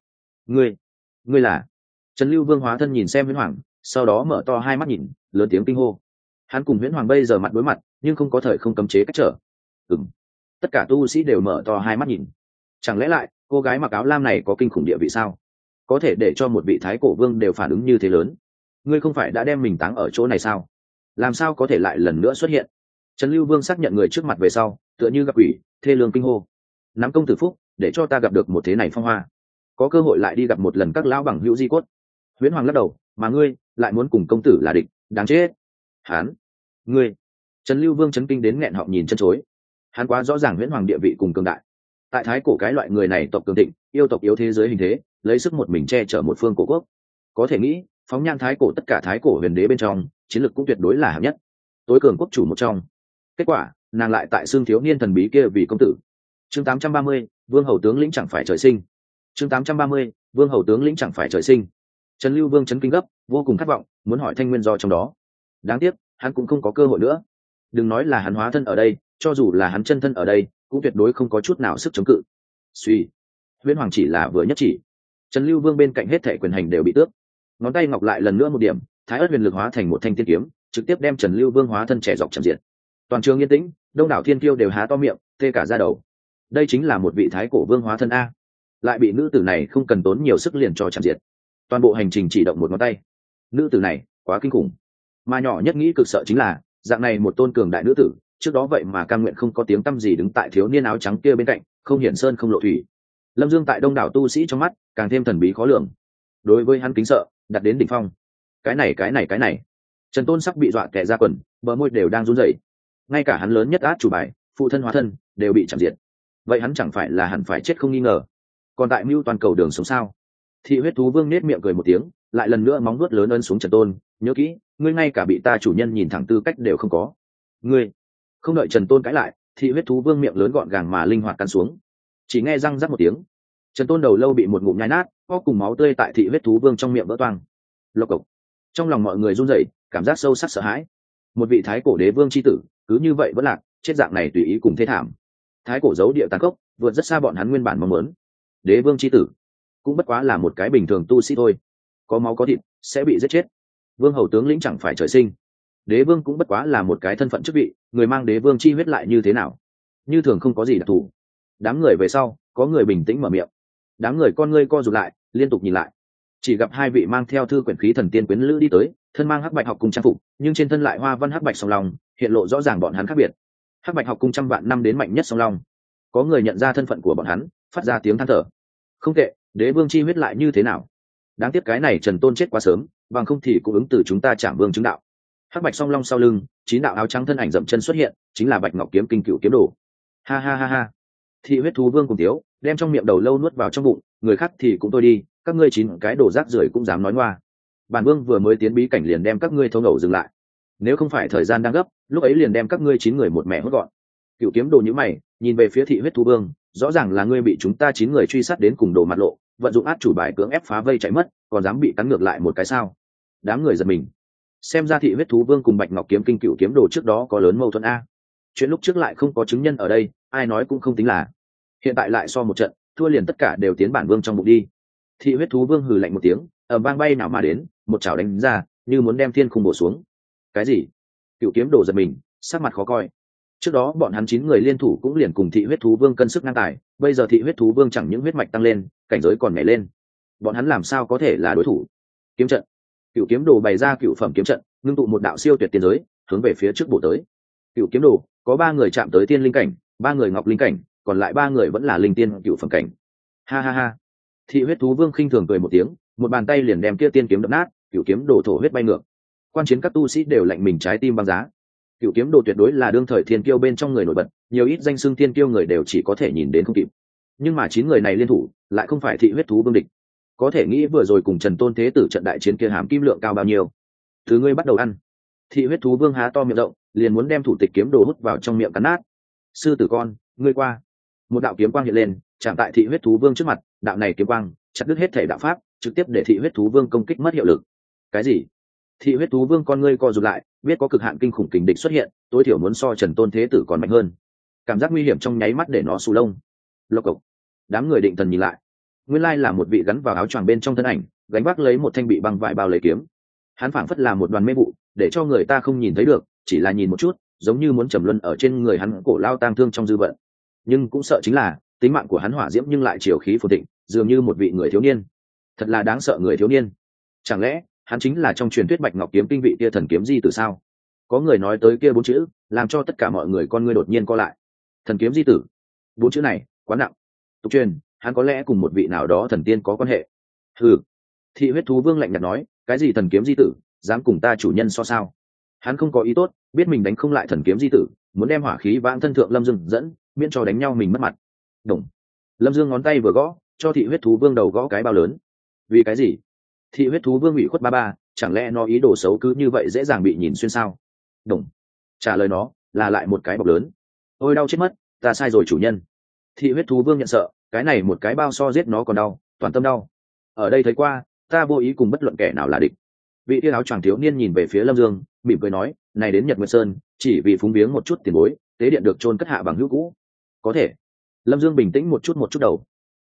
Ngươi ngươi là trần lưu vương hóa thân nhìn xem huyễn hoàng sau đó mở to hai mắt nhìn lớn tiếng kinh hô hắn cùng huyễn hoàng bây giờ mặt đối mặt nhưng không có thời không cấm chế cách trở ừng tất cả tu sĩ đều mở to hai mắt nhìn chẳng lẽ lại cô gái mặc áo lam này có kinh khủng địa vị sao có thể để cho một vị thái cổ vương đều phản ứng như thế lớn ngươi không phải đã đem mình táng ở chỗ này sao làm sao có thể lại lần nữa xuất hiện trần lưu vương xác nhận người trước mặt về sau tựa như gặp ủy thê lương kinh hô nắm công tử phúc để cho ta gặp được một thế này phong hoa có cơ hội lại đi gặp một lần các lão bằng hữu di cốt. Huyễn hoàng lắc đầu mà ngươi lại muốn cùng công tử là địch đáng chết. Hán ngươi. Trần lưu vương chấn kinh đến nghẹn họng nhìn chân chối. Hắn quá rõ ràng huyễn hoàng địa vị cùng cường đại. Tại thái cổ cái loại người này tộc cường thịnh yêu tộc yếu thế giới hình thế lấy sức một mình che chở một phương cổ quốc. Có thể nghĩ phóng nhan thái cổ tất cả thái cổ huyền đế bên trong chiến lược cũng tuyệt đối là hạng nhất. Tối cường quốc chủ một trong. Kết quả nàng lại tại xương thiếu niên thần bí kia vì công tử. Chương 830, vương hầu tướng lĩnh chẳng phải trời sinh chương 830, vương hầu tướng lĩnh chẳng phải trời sinh. Trần lưu vương chấn kinh gấp vô cùng thất vọng muốn hỏi thanh nguyên do trong đó. Đáng tiếc hắn cũng không có cơ hội nữa. Đừng nói là hắn hóa thân ở đây cho dù là hắn chân thân ở đây cũng tuyệt đối không có chút nào sức chống cự. Suy. Huyễn hoàng chỉ là vừa nhất chỉ. Trần lưu vương bên cạnh hết thể quyền hành đều bị tước. Ngón tay ngọc lại lần nữa một điểm thái ớt huyền lực hóa thành một thanh tiên kiếm trực tiếp đem trần lưu vương hóa thân trẻ dọc chậm diện. Toàn trường yên tĩnh đông đảo thiên Kiêu đều há to miệng tê cả ra đầu. Đây chính là một vị thái cổ vương hóa thân a lại bị nữ tử này không cần tốn nhiều sức liền cho chạm diệt. Toàn bộ hành trình chỉ động một ngón tay. Nữ tử này, quá kinh khủng. Mà nhỏ nhất nghĩ cực sợ chính là, dạng này một tôn cường đại nữ tử, trước đó vậy mà cam nguyện không có tiếng tăm gì đứng tại thiếu niên áo trắng kia bên cạnh, không hiển sơn không lộ thủy. Lâm dương tại đông đảo tu sĩ trong mắt, càng thêm thần bí khó lường. Đối với hắn kính sợ, đặt đến đỉnh phong. Cái này cái này cái này. Trần tôn sắp bị dọa kẻ ra quần, bờ môi đều đang run rẩy. Ngay cả hắn lớn nhất át chủ bài, phụ thân hóa thân, đều bị chạm diệt. Vậy hắn chẳng phải là hẳn phải chết không nghi ngờ còn tại mưu toàn cầu đường sống sao? Thị huyết thú vương nết miệng cười một tiếng, lại lần nữa móng nuốt lớn ân xuống trần tôn, nhớ kỹ, ngươi ngay cả bị ta chủ nhân nhìn thẳng tư cách đều không có. Ngươi? Không đợi trần tôn cãi lại, thị huyết thú vương miệng lớn gọn gàng mà linh hoạt căn xuống. Chỉ nghe răng rắc một tiếng, trần tôn đầu lâu bị một ngụm nhai nát, có cùng máu tươi tại thị huyết thú vương trong miệng vỡ toang. Lộc cộc. Trong lòng mọi người run rẩy, cảm giác sâu sắc sợ hãi. Một vị thái cổ đế vương c h i tử, cứ như vậy vẫn lạc, chết dạng này tùy ý cùng thế thảm. Thái cổ giấu địa tàn cốc vượt rất xa bọn hắn nguyên bản mong muốn đế vương c h i tử. Cũng bất quá là một cái bình thường tu sĩ thôi. Có máu có thịt, sẽ bị giết chết. Vương hầu tướng lĩnh chẳng phải trời sinh. Đế vương cũng bất quá là một cái thân phận chức vị, người mang đế vương chi huyết lại như thế nào? Như thường không có gì đặc thù. Đám người về sau, có người bình tĩnh mở miệng. Đám người con ngươi co rụt lại, liên tục nhìn lại. Chỉ gặp hai vị mang theo thư quyển khí thần tiên quyến lữ đi tới, thân mang hắc bạch học cùng trang phục, nhưng trên thân lại hoa văn hắc bạch song long, hiện lộ rõ ràng bọn hắn khác biệt. Hắc bạch học cùng trăm vạn năm đến mạnh nhất song long. Có người nhận ra thân phận của bọn hắn, phát ra tiếng than thở không tệ, đế vương chi huyết lại như thế nào? Đáng tiếc cái này trần tôn chết quá sớm, bằng không thì cũng ứng từ chúng ta trả vương chứng đạo. Hắc bạch song long sau lưng, chín đạo áo trắng thân ảnh dậm chân xuất hiện, chính là bạch ngọc kiếm kinh cựu kiếm đồ. Ha ha ha ha. Thị huyết thú vương cùng tiếu đem trong miệng đầu lâu nuốt vào trong bụng, người khác thì cũng tôi đi, các ngươi chín cái đồ rác rưởi cũng dám nói ngoa. Bản vương vừa mới tiến bí cảnh liền đem các ngươi thâu ngầu dừng lại. Nếu không phải thời gian đang gấp, lúc ấy liền đem các ngươi chín người một mẹ hốt gọn. Cựu kiếm đồ nhữ mày, nhìn về phía thị huyết thu vương rõ ràng là ngươi bị chúng ta chín người truy sát đến cùng đồ mặt lộ, vận dụng át chủ bài cưỡng ép phá vây chạy mất, còn dám bị cắn ngược lại một cái sao? Đám người giật mình. Xem ra thị huyết thú vương cùng bạch ngọc kiếm kinh cựu kiếm đồ trước đó có lớn mâu thuẫn a. Chuyện lúc trước lại không có chứng nhân ở đây, ai nói cũng không tính là. Hiện tại lại so một trận, thua liền tất cả đều tiến bản vương trong bụng đi. Thị huyết thú vương hừ lạnh một tiếng ẩm vang bay nào mà đến, một chảo đánh ra, như muốn đem thiên khung bổ xuống. Cái gì? Cựu kiếm đồ giật mình, sắc mặt khó coi trước đó bọn hắn chín người liên thủ cũng liền cùng thị huyết thú vương cân sức ngang tài, bây giờ thị huyết thú vương chẳng những huyết mạch tăng lên, cảnh giới còn nhảy lên. Bọn hắn làm sao có thể là đối thủ? Kiếm trận. Cựu kiếm đồ bày ra cựu phẩm kiếm trận, ngưng tụ một đạo siêu tuyệt tiên giới, hướng về phía trước bổ tới. Cựu kiếm đồ, có ba người chạm tới tiên linh cảnh, ba người ngọc linh cảnh, còn lại ba người vẫn là linh tiên cựu phẩm cảnh. Ha ha ha. Thị huyết thú vương khinh thường cười một tiếng, một bàn tay liền đem kia tiên kiếm đập nát, cựu kiếm đồ thổ huyết bay ngược. Quan chiến các tu sĩ đều lạnh mình trái tim băng giá cựu kiếm đồ tuyệt đối là đương thời thiên kiêu bên trong người nổi bật, nhiều ít danh xưng thiên kiêu người đều chỉ có thể nhìn đến không kịp. Nhưng mà chín người này liên thủ, lại không phải thị huyết thú vương địch. Có thể nghĩ vừa rồi cùng trần tôn thế tử trận đại chiến kia hàm kim lượng cao bao nhiêu? Thứ ngươi bắt đầu ăn. Thị huyết thú vương há to miệng rộng, liền muốn đem thủ tịch kiếm đồ hút vào trong miệng cắn nát. Sư tử con, ngươi qua. Một đạo kiếm quang hiện lên, chạm tại thị huyết thú vương trước mặt, đạo này kiếm quang, chặt đứt hết thể đạo pháp, trực tiếp để thị huyết thú vương công kích mất hiệu lực. Cái gì? Thị huyết thú vương con ngươi co rụt lại, biết có cực hạn kinh khủng kình địch xuất hiện, tối thiểu muốn so trần tôn thế tử còn mạnh hơn. Cảm giác nguy hiểm trong nháy mắt để nó sù lông. Lộc cộc. Đám người định thần nhìn lại. Nguyên lai là một vị gắn vào áo choàng bên trong thân ảnh, gánh vác lấy một thanh bị băng vải bao lấy kiếm. Hắn phảng phất là một đoàn mê vụ, để cho người ta không nhìn thấy được, chỉ là nhìn một chút, giống như muốn trầm luân ở trên người hắn cổ lao tang thương trong dư vận. Nhưng cũng sợ chính là, tính mạng của hắn hỏa diễm nhưng lại chiều khí phồn thịnh, dường như một vị người thiếu niên. Thật là đáng sợ người thiếu niên. Chẳng lẽ hắn chính là trong truyền thuyết bạch ngọc kiếm kinh vị kia thần kiếm di tử sao? Có người nói tới kia bốn chữ, làm cho tất cả mọi người con ngươi đột nhiên co lại. Thần kiếm di tử. Bốn chữ này, quá nặng. Tục truyền, hắn có lẽ cùng một vị nào đó thần tiên có quan hệ. Ừ thị huyết thú vương lạnh nhạt nói, cái gì thần kiếm di tử, dám cùng ta chủ nhân so sao? Hắn không có ý tốt, biết mình đánh không lại thần kiếm di tử, muốn đem hỏa khí vãng thân thượng lâm dương dẫn, miễn cho đánh nhau mình mất mặt. Đồng. lâm dương ngón tay vừa gõ, cho thị huyết thú vương đầu gõ cái bao lớn. Vì cái gì? Thị huyết thú vương ủy khuất ba ba, chẳng lẽ nó ý đồ xấu cứ như vậy dễ dàng bị nhìn xuyên sao? Đồng. trả lời nó, là lại một cái bọc lớn. Ôi, đau chết mất, ta sai rồi chủ nhân. Thị huyết thú vương nhận sợ, cái này một cái bao so giết nó còn đau, toàn tâm đau. Ở đây thấy qua, ta vô ý cùng bất luận kẻ nào là địch. Vị tia áo choàng thiếu niên nhìn về phía lâm dương, mỉm cười nói, này đến nhật nguyệt sơn, chỉ vì phúng viếng một chút tiền bối, tế điện được chôn cất hạ bằng hữu cũ. Có thể. Lâm dương bình tĩnh một chút một chút đầu.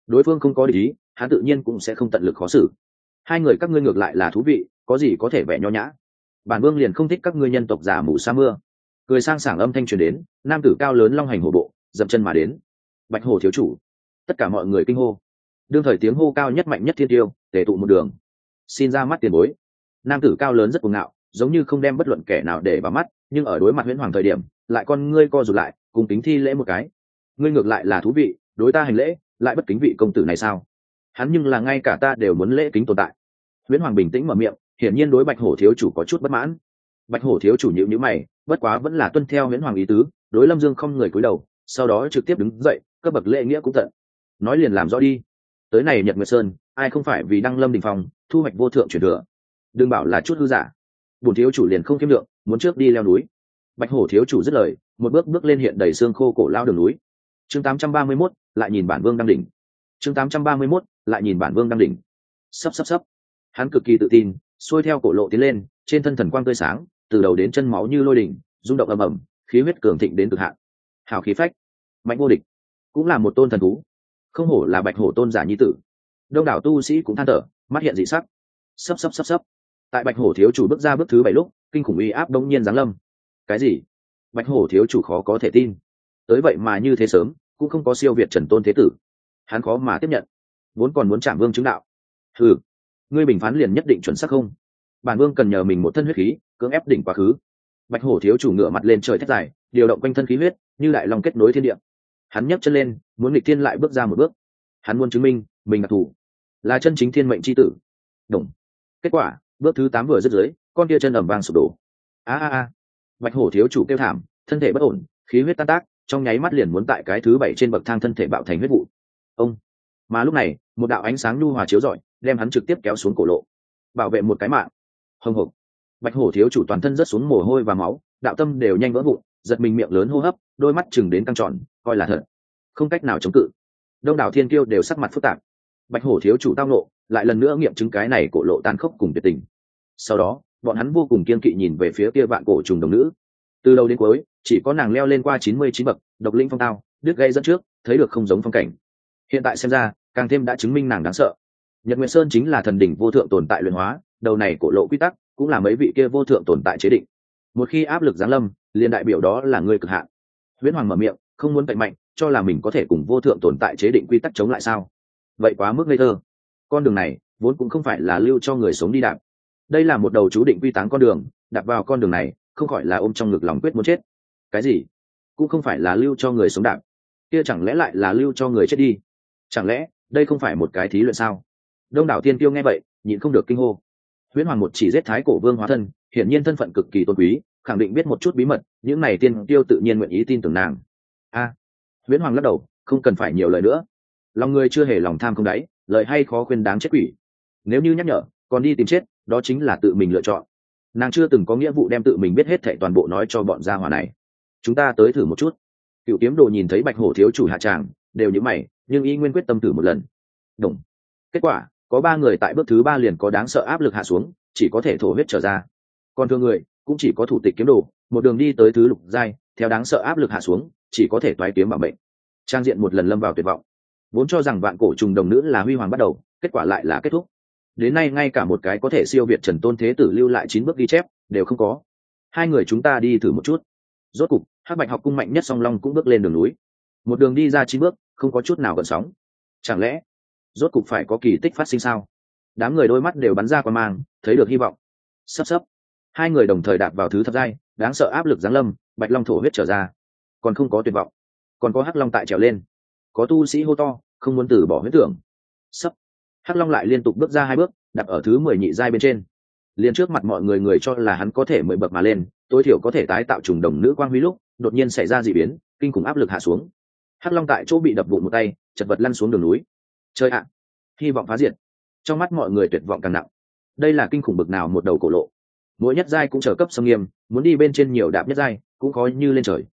Đối phương không có ý, hắn tự nhiên cũng sẽ không tận lực khó xử hai người các ngươi ngược lại là thú vị, có gì có thể vẻ nho nhã. Bản vương liền không thích các ngươi nhân tộc giả mù sa mưa. Cười sang sảng âm thanh truyền đến, nam tử cao lớn long hành hổ bộ, dậm chân mà đến. Bạch hồ thiếu chủ. Tất cả mọi người kinh hô. Đương thời tiếng hô cao nhất mạnh nhất thiên tiêu, tề tụ một đường. Xin ra mắt tiền bối. Nam tử cao lớn rất cuồng ngạo, giống như không đem bất luận kẻ nào để vào mắt, nhưng ở đối mặt nguyễn hoàng thời điểm, lại con ngươi co rụt lại, cùng tính thi lễ một cái. Ngươi ngược lại là thú vị, đối ta hành lễ, lại bất kính vị công tử này sao? Hắn nhưng là ngay cả ta đều muốn lễ kính tồn tại nguyễn hoàng bình tĩnh mở miệng hiển nhiên đối bạch hổ thiếu chủ có chút bất mãn. Bạch hổ thiếu chủ nhịu nhữ mày bất quá vẫn là tuân theo nguyễn hoàng ý tứ đối lâm dương không người cúi đầu sau đó trực tiếp đứng dậy cấp bậc lễ nghĩa cũng tận. Nói liền làm rõ đi. Tới này nhật nguyệt sơn ai không phải vì đăng lâm đình phòng thu hoạch vô thượng truyền thừa. Đừng bảo là chút hư giả. Bổn thiếu chủ liền không kiếm lượng muốn trước đi leo núi. Bạch hổ thiếu chủ dứt lời một bước bước lên hiện đầy xương khô cổ lao đường núi. Chương 831, lại nhìn bản vương đăng đỉnh. Chương 831, lại nhìn bản vương đăng đỉnh. Sắp sắp sắp hắn cực kỳ tự tin xuôi theo cổ lộ tiến lên trên thân thần quang tươi sáng từ đầu đến chân máu như lôi đỉnh rung động ầm ầm khí huyết cường thịnh đến cực hạn. Hào khí phách mạnh vô địch cũng là một tôn thần thú. Không hổ là bạch hổ tôn giả nhi tử. Đông đảo tu sĩ cũng than thở mắt hiện dị sắc. Sấp sấp sấp sấp, tại bạch hổ thiếu chủ bước ra bước thứ bảy lúc kinh khủng uy áp đông nhiên giáng lâm. Cái gì? Bạch hổ thiếu chủ khó có thể tin. Tới vậy mà như thế sớm cũng không có siêu việt trần tôn thế tử. Hắn khó mà tiếp nhận. Vốn còn muốn chạm vương chứng đạo. Thử ngươi bình phán liền nhất định chuẩn xác không? Bản vương cần nhờ mình một thân huyết khí, cưỡng ép đỉnh quá khứ. Bạch hổ thiếu chủ ngựa mặt lên trời thét dài, điều động quanh thân khí huyết, như đại lòng kết nối thiên địa. Hắn nhấc chân lên, muốn nghịch thiên lại bước ra một bước. Hắn muốn chứng minh, mình đặc thù là chân chính thiên mệnh c h i tử. Đồng kết quả, bước thứ tám vừa dứt dưới, con kia chân ẩm vàng sụp đổ. A a a. Bạch hổ thiếu chủ kêu thảm, thân thể bất ổn, khí huyết tan tác, trong nháy mắt liền muốn tại cái thứ bảy trên bậc thang thân thể bạo thành huyết vụ. Ông. Mà lúc này, một đạo ánh sáng nhu hòa chiếu rọi đem hắn trực tiếp kéo xuống cổ lộ. Bảo vệ một cái mạng. Hồng hộc. Bạch hổ thiếu chủ toàn thân rớt xuống mồ hôi và máu, đạo tâm đều nhanh vỡ vụn, giật mình miệng lớn hô hấp, đôi mắt chừng đến căng tròn, coi là thật. Không cách nào chống cự. Đông đảo thiên kiêu đều sắc mặt phức tạp. Bạch hổ thiếu chủ tao nộ lại lần nữa nghiệm chứng cái này cổ lộ tan khốc cùng tuyệt tình. Sau đó, bọn hắn vô cùng kiên kỵ nhìn về phía kia vạn cổ trùng đồng nữ. Từ đầu đến cuối, chỉ có nàng leo lên qua chín mươi chín bậc, độc linh phong tao, đứt gây dẫn trước, thấy được không giống phong cảnh. Hiện tại xem ra, càng thêm đã chứng minh nàng đáng sợ nhật Nguyệt sơn chính là thần đỉnh vô thượng tồn tại luyện hóa, đầu này cổ lộ quy tắc cũng là mấy vị kia vô thượng tồn tại chế định. Một khi áp lực giáng lâm, liền đại biểu đó là người cực hạn. Huyễn hoàng mở miệng, không muốn cạnh mạnh, cho là mình có thể cùng vô thượng tồn tại chế định quy tắc chống lại sao? Vậy quá mức ngây thơ. Con đường này, vốn cũng không phải là lưu cho người sống đi đạp. Đây là một đầu chú định quy tán con đường, đạp vào con đường này, không khỏi là ôm trong ngực lòng quyết muốn chết. Cái gì? Cũng không phải là lưu cho người sống đạp. Kia chẳng lẽ lại là lưu cho người chết đi? Chẳng lẽ đây không phải một cái thí luyện sao? Đông đảo tiên tiêu nghe vậy nhịn không được kinh hô. Huyễn hoàng một chỉ giết thái cổ vương hóa thân hiển nhiên thân phận cực kỳ tôn quý khẳng định biết một chút bí mật những này tiên tiêu tự nhiên nguyện ý tin tưởng nàng. A. À, huyễn hoàng lắc đầu không cần phải nhiều lời nữa. Lòng người chưa hề lòng tham không đáy lời hay khó khuyên đáng chết quỷ. Nếu như nhắc nhở còn đi tìm chết đó chính là tự mình lựa chọn. Nàng chưa từng có nghĩa vụ đem tự mình biết hết thệ toàn bộ nói cho bọn gia hỏa này. Chúng ta tới thử một chút. Cựu kiếm đồ nhìn thấy bạch hổ thiếu chủ hạ tràng đều như mày nhưng y nguyên quyết tâm thử một lần. Đúng. Kết quả có ba người tại bước thứ ba liền có đáng sợ áp lực hạ xuống, chỉ có thể thổ huyết trở ra. Còn thương người, cũng chỉ có thủ tịch kiếm đồ, một đường đi tới thứ lục giai, theo đáng sợ áp lực hạ xuống, chỉ có thể toái kiếm bảo mệnh. Trang diện một lần lâm vào tuyệt vọng. Vốn cho rằng vạn cổ trùng đồng nữ là huy hoàng bắt đầu, kết quả lại là kết thúc. Đến nay ngay cả một cái có thể siêu việt trần tôn thế tử lưu lại chín bước ghi chép, đều không có. Hai người chúng ta đi thử một chút. Rốt cục, hắc bạch học cung mạnh nhất song long cũng bước lên đường núi. Một đường đi ra chín bước, không có chút nào gần sóng. Chẳng lẽ rốt cục phải có kỳ tích phát sinh sao? Đám người đôi mắt đều bắn ra qua mang, thấy được hy vọng. Sắp sắp hai người đồng thời đạp vào thứ thập giai, đáng sợ áp lực giáng lâm, bạch long thổ huyết trở ra. Còn không có tuyệt vọng. Còn có hắc long tại trèo lên. Có tu sĩ hô to, không muốn từ bỏ huyết tưởng. Sắp hắc long lại liên tục bước ra hai bước đặt ở thứ mười nhị giai bên trên. Liền trước mặt mọi người người cho là hắn có thể mười bậc mà lên, tối thiểu có thể tái tạo trùng đồng nữ quang huy lúc, đột nhiên xảy ra d ị biến, kinh khủng áp lực hạ xuống. Hắc long tại chỗ bị đập vụn một tay, chật vật lăn xuống đường núi chơi ạ, hy vọng phá diệt. Trong mắt mọi người tuyệt vọng càng nặng. Đây là kinh khủng bực nào một đầu cổ lộ. Mỗi nhất giai cũng trở cấp sông nghiêm, muốn đi bên trên nhiều đạp nhất giai, cũng khó như lên trời.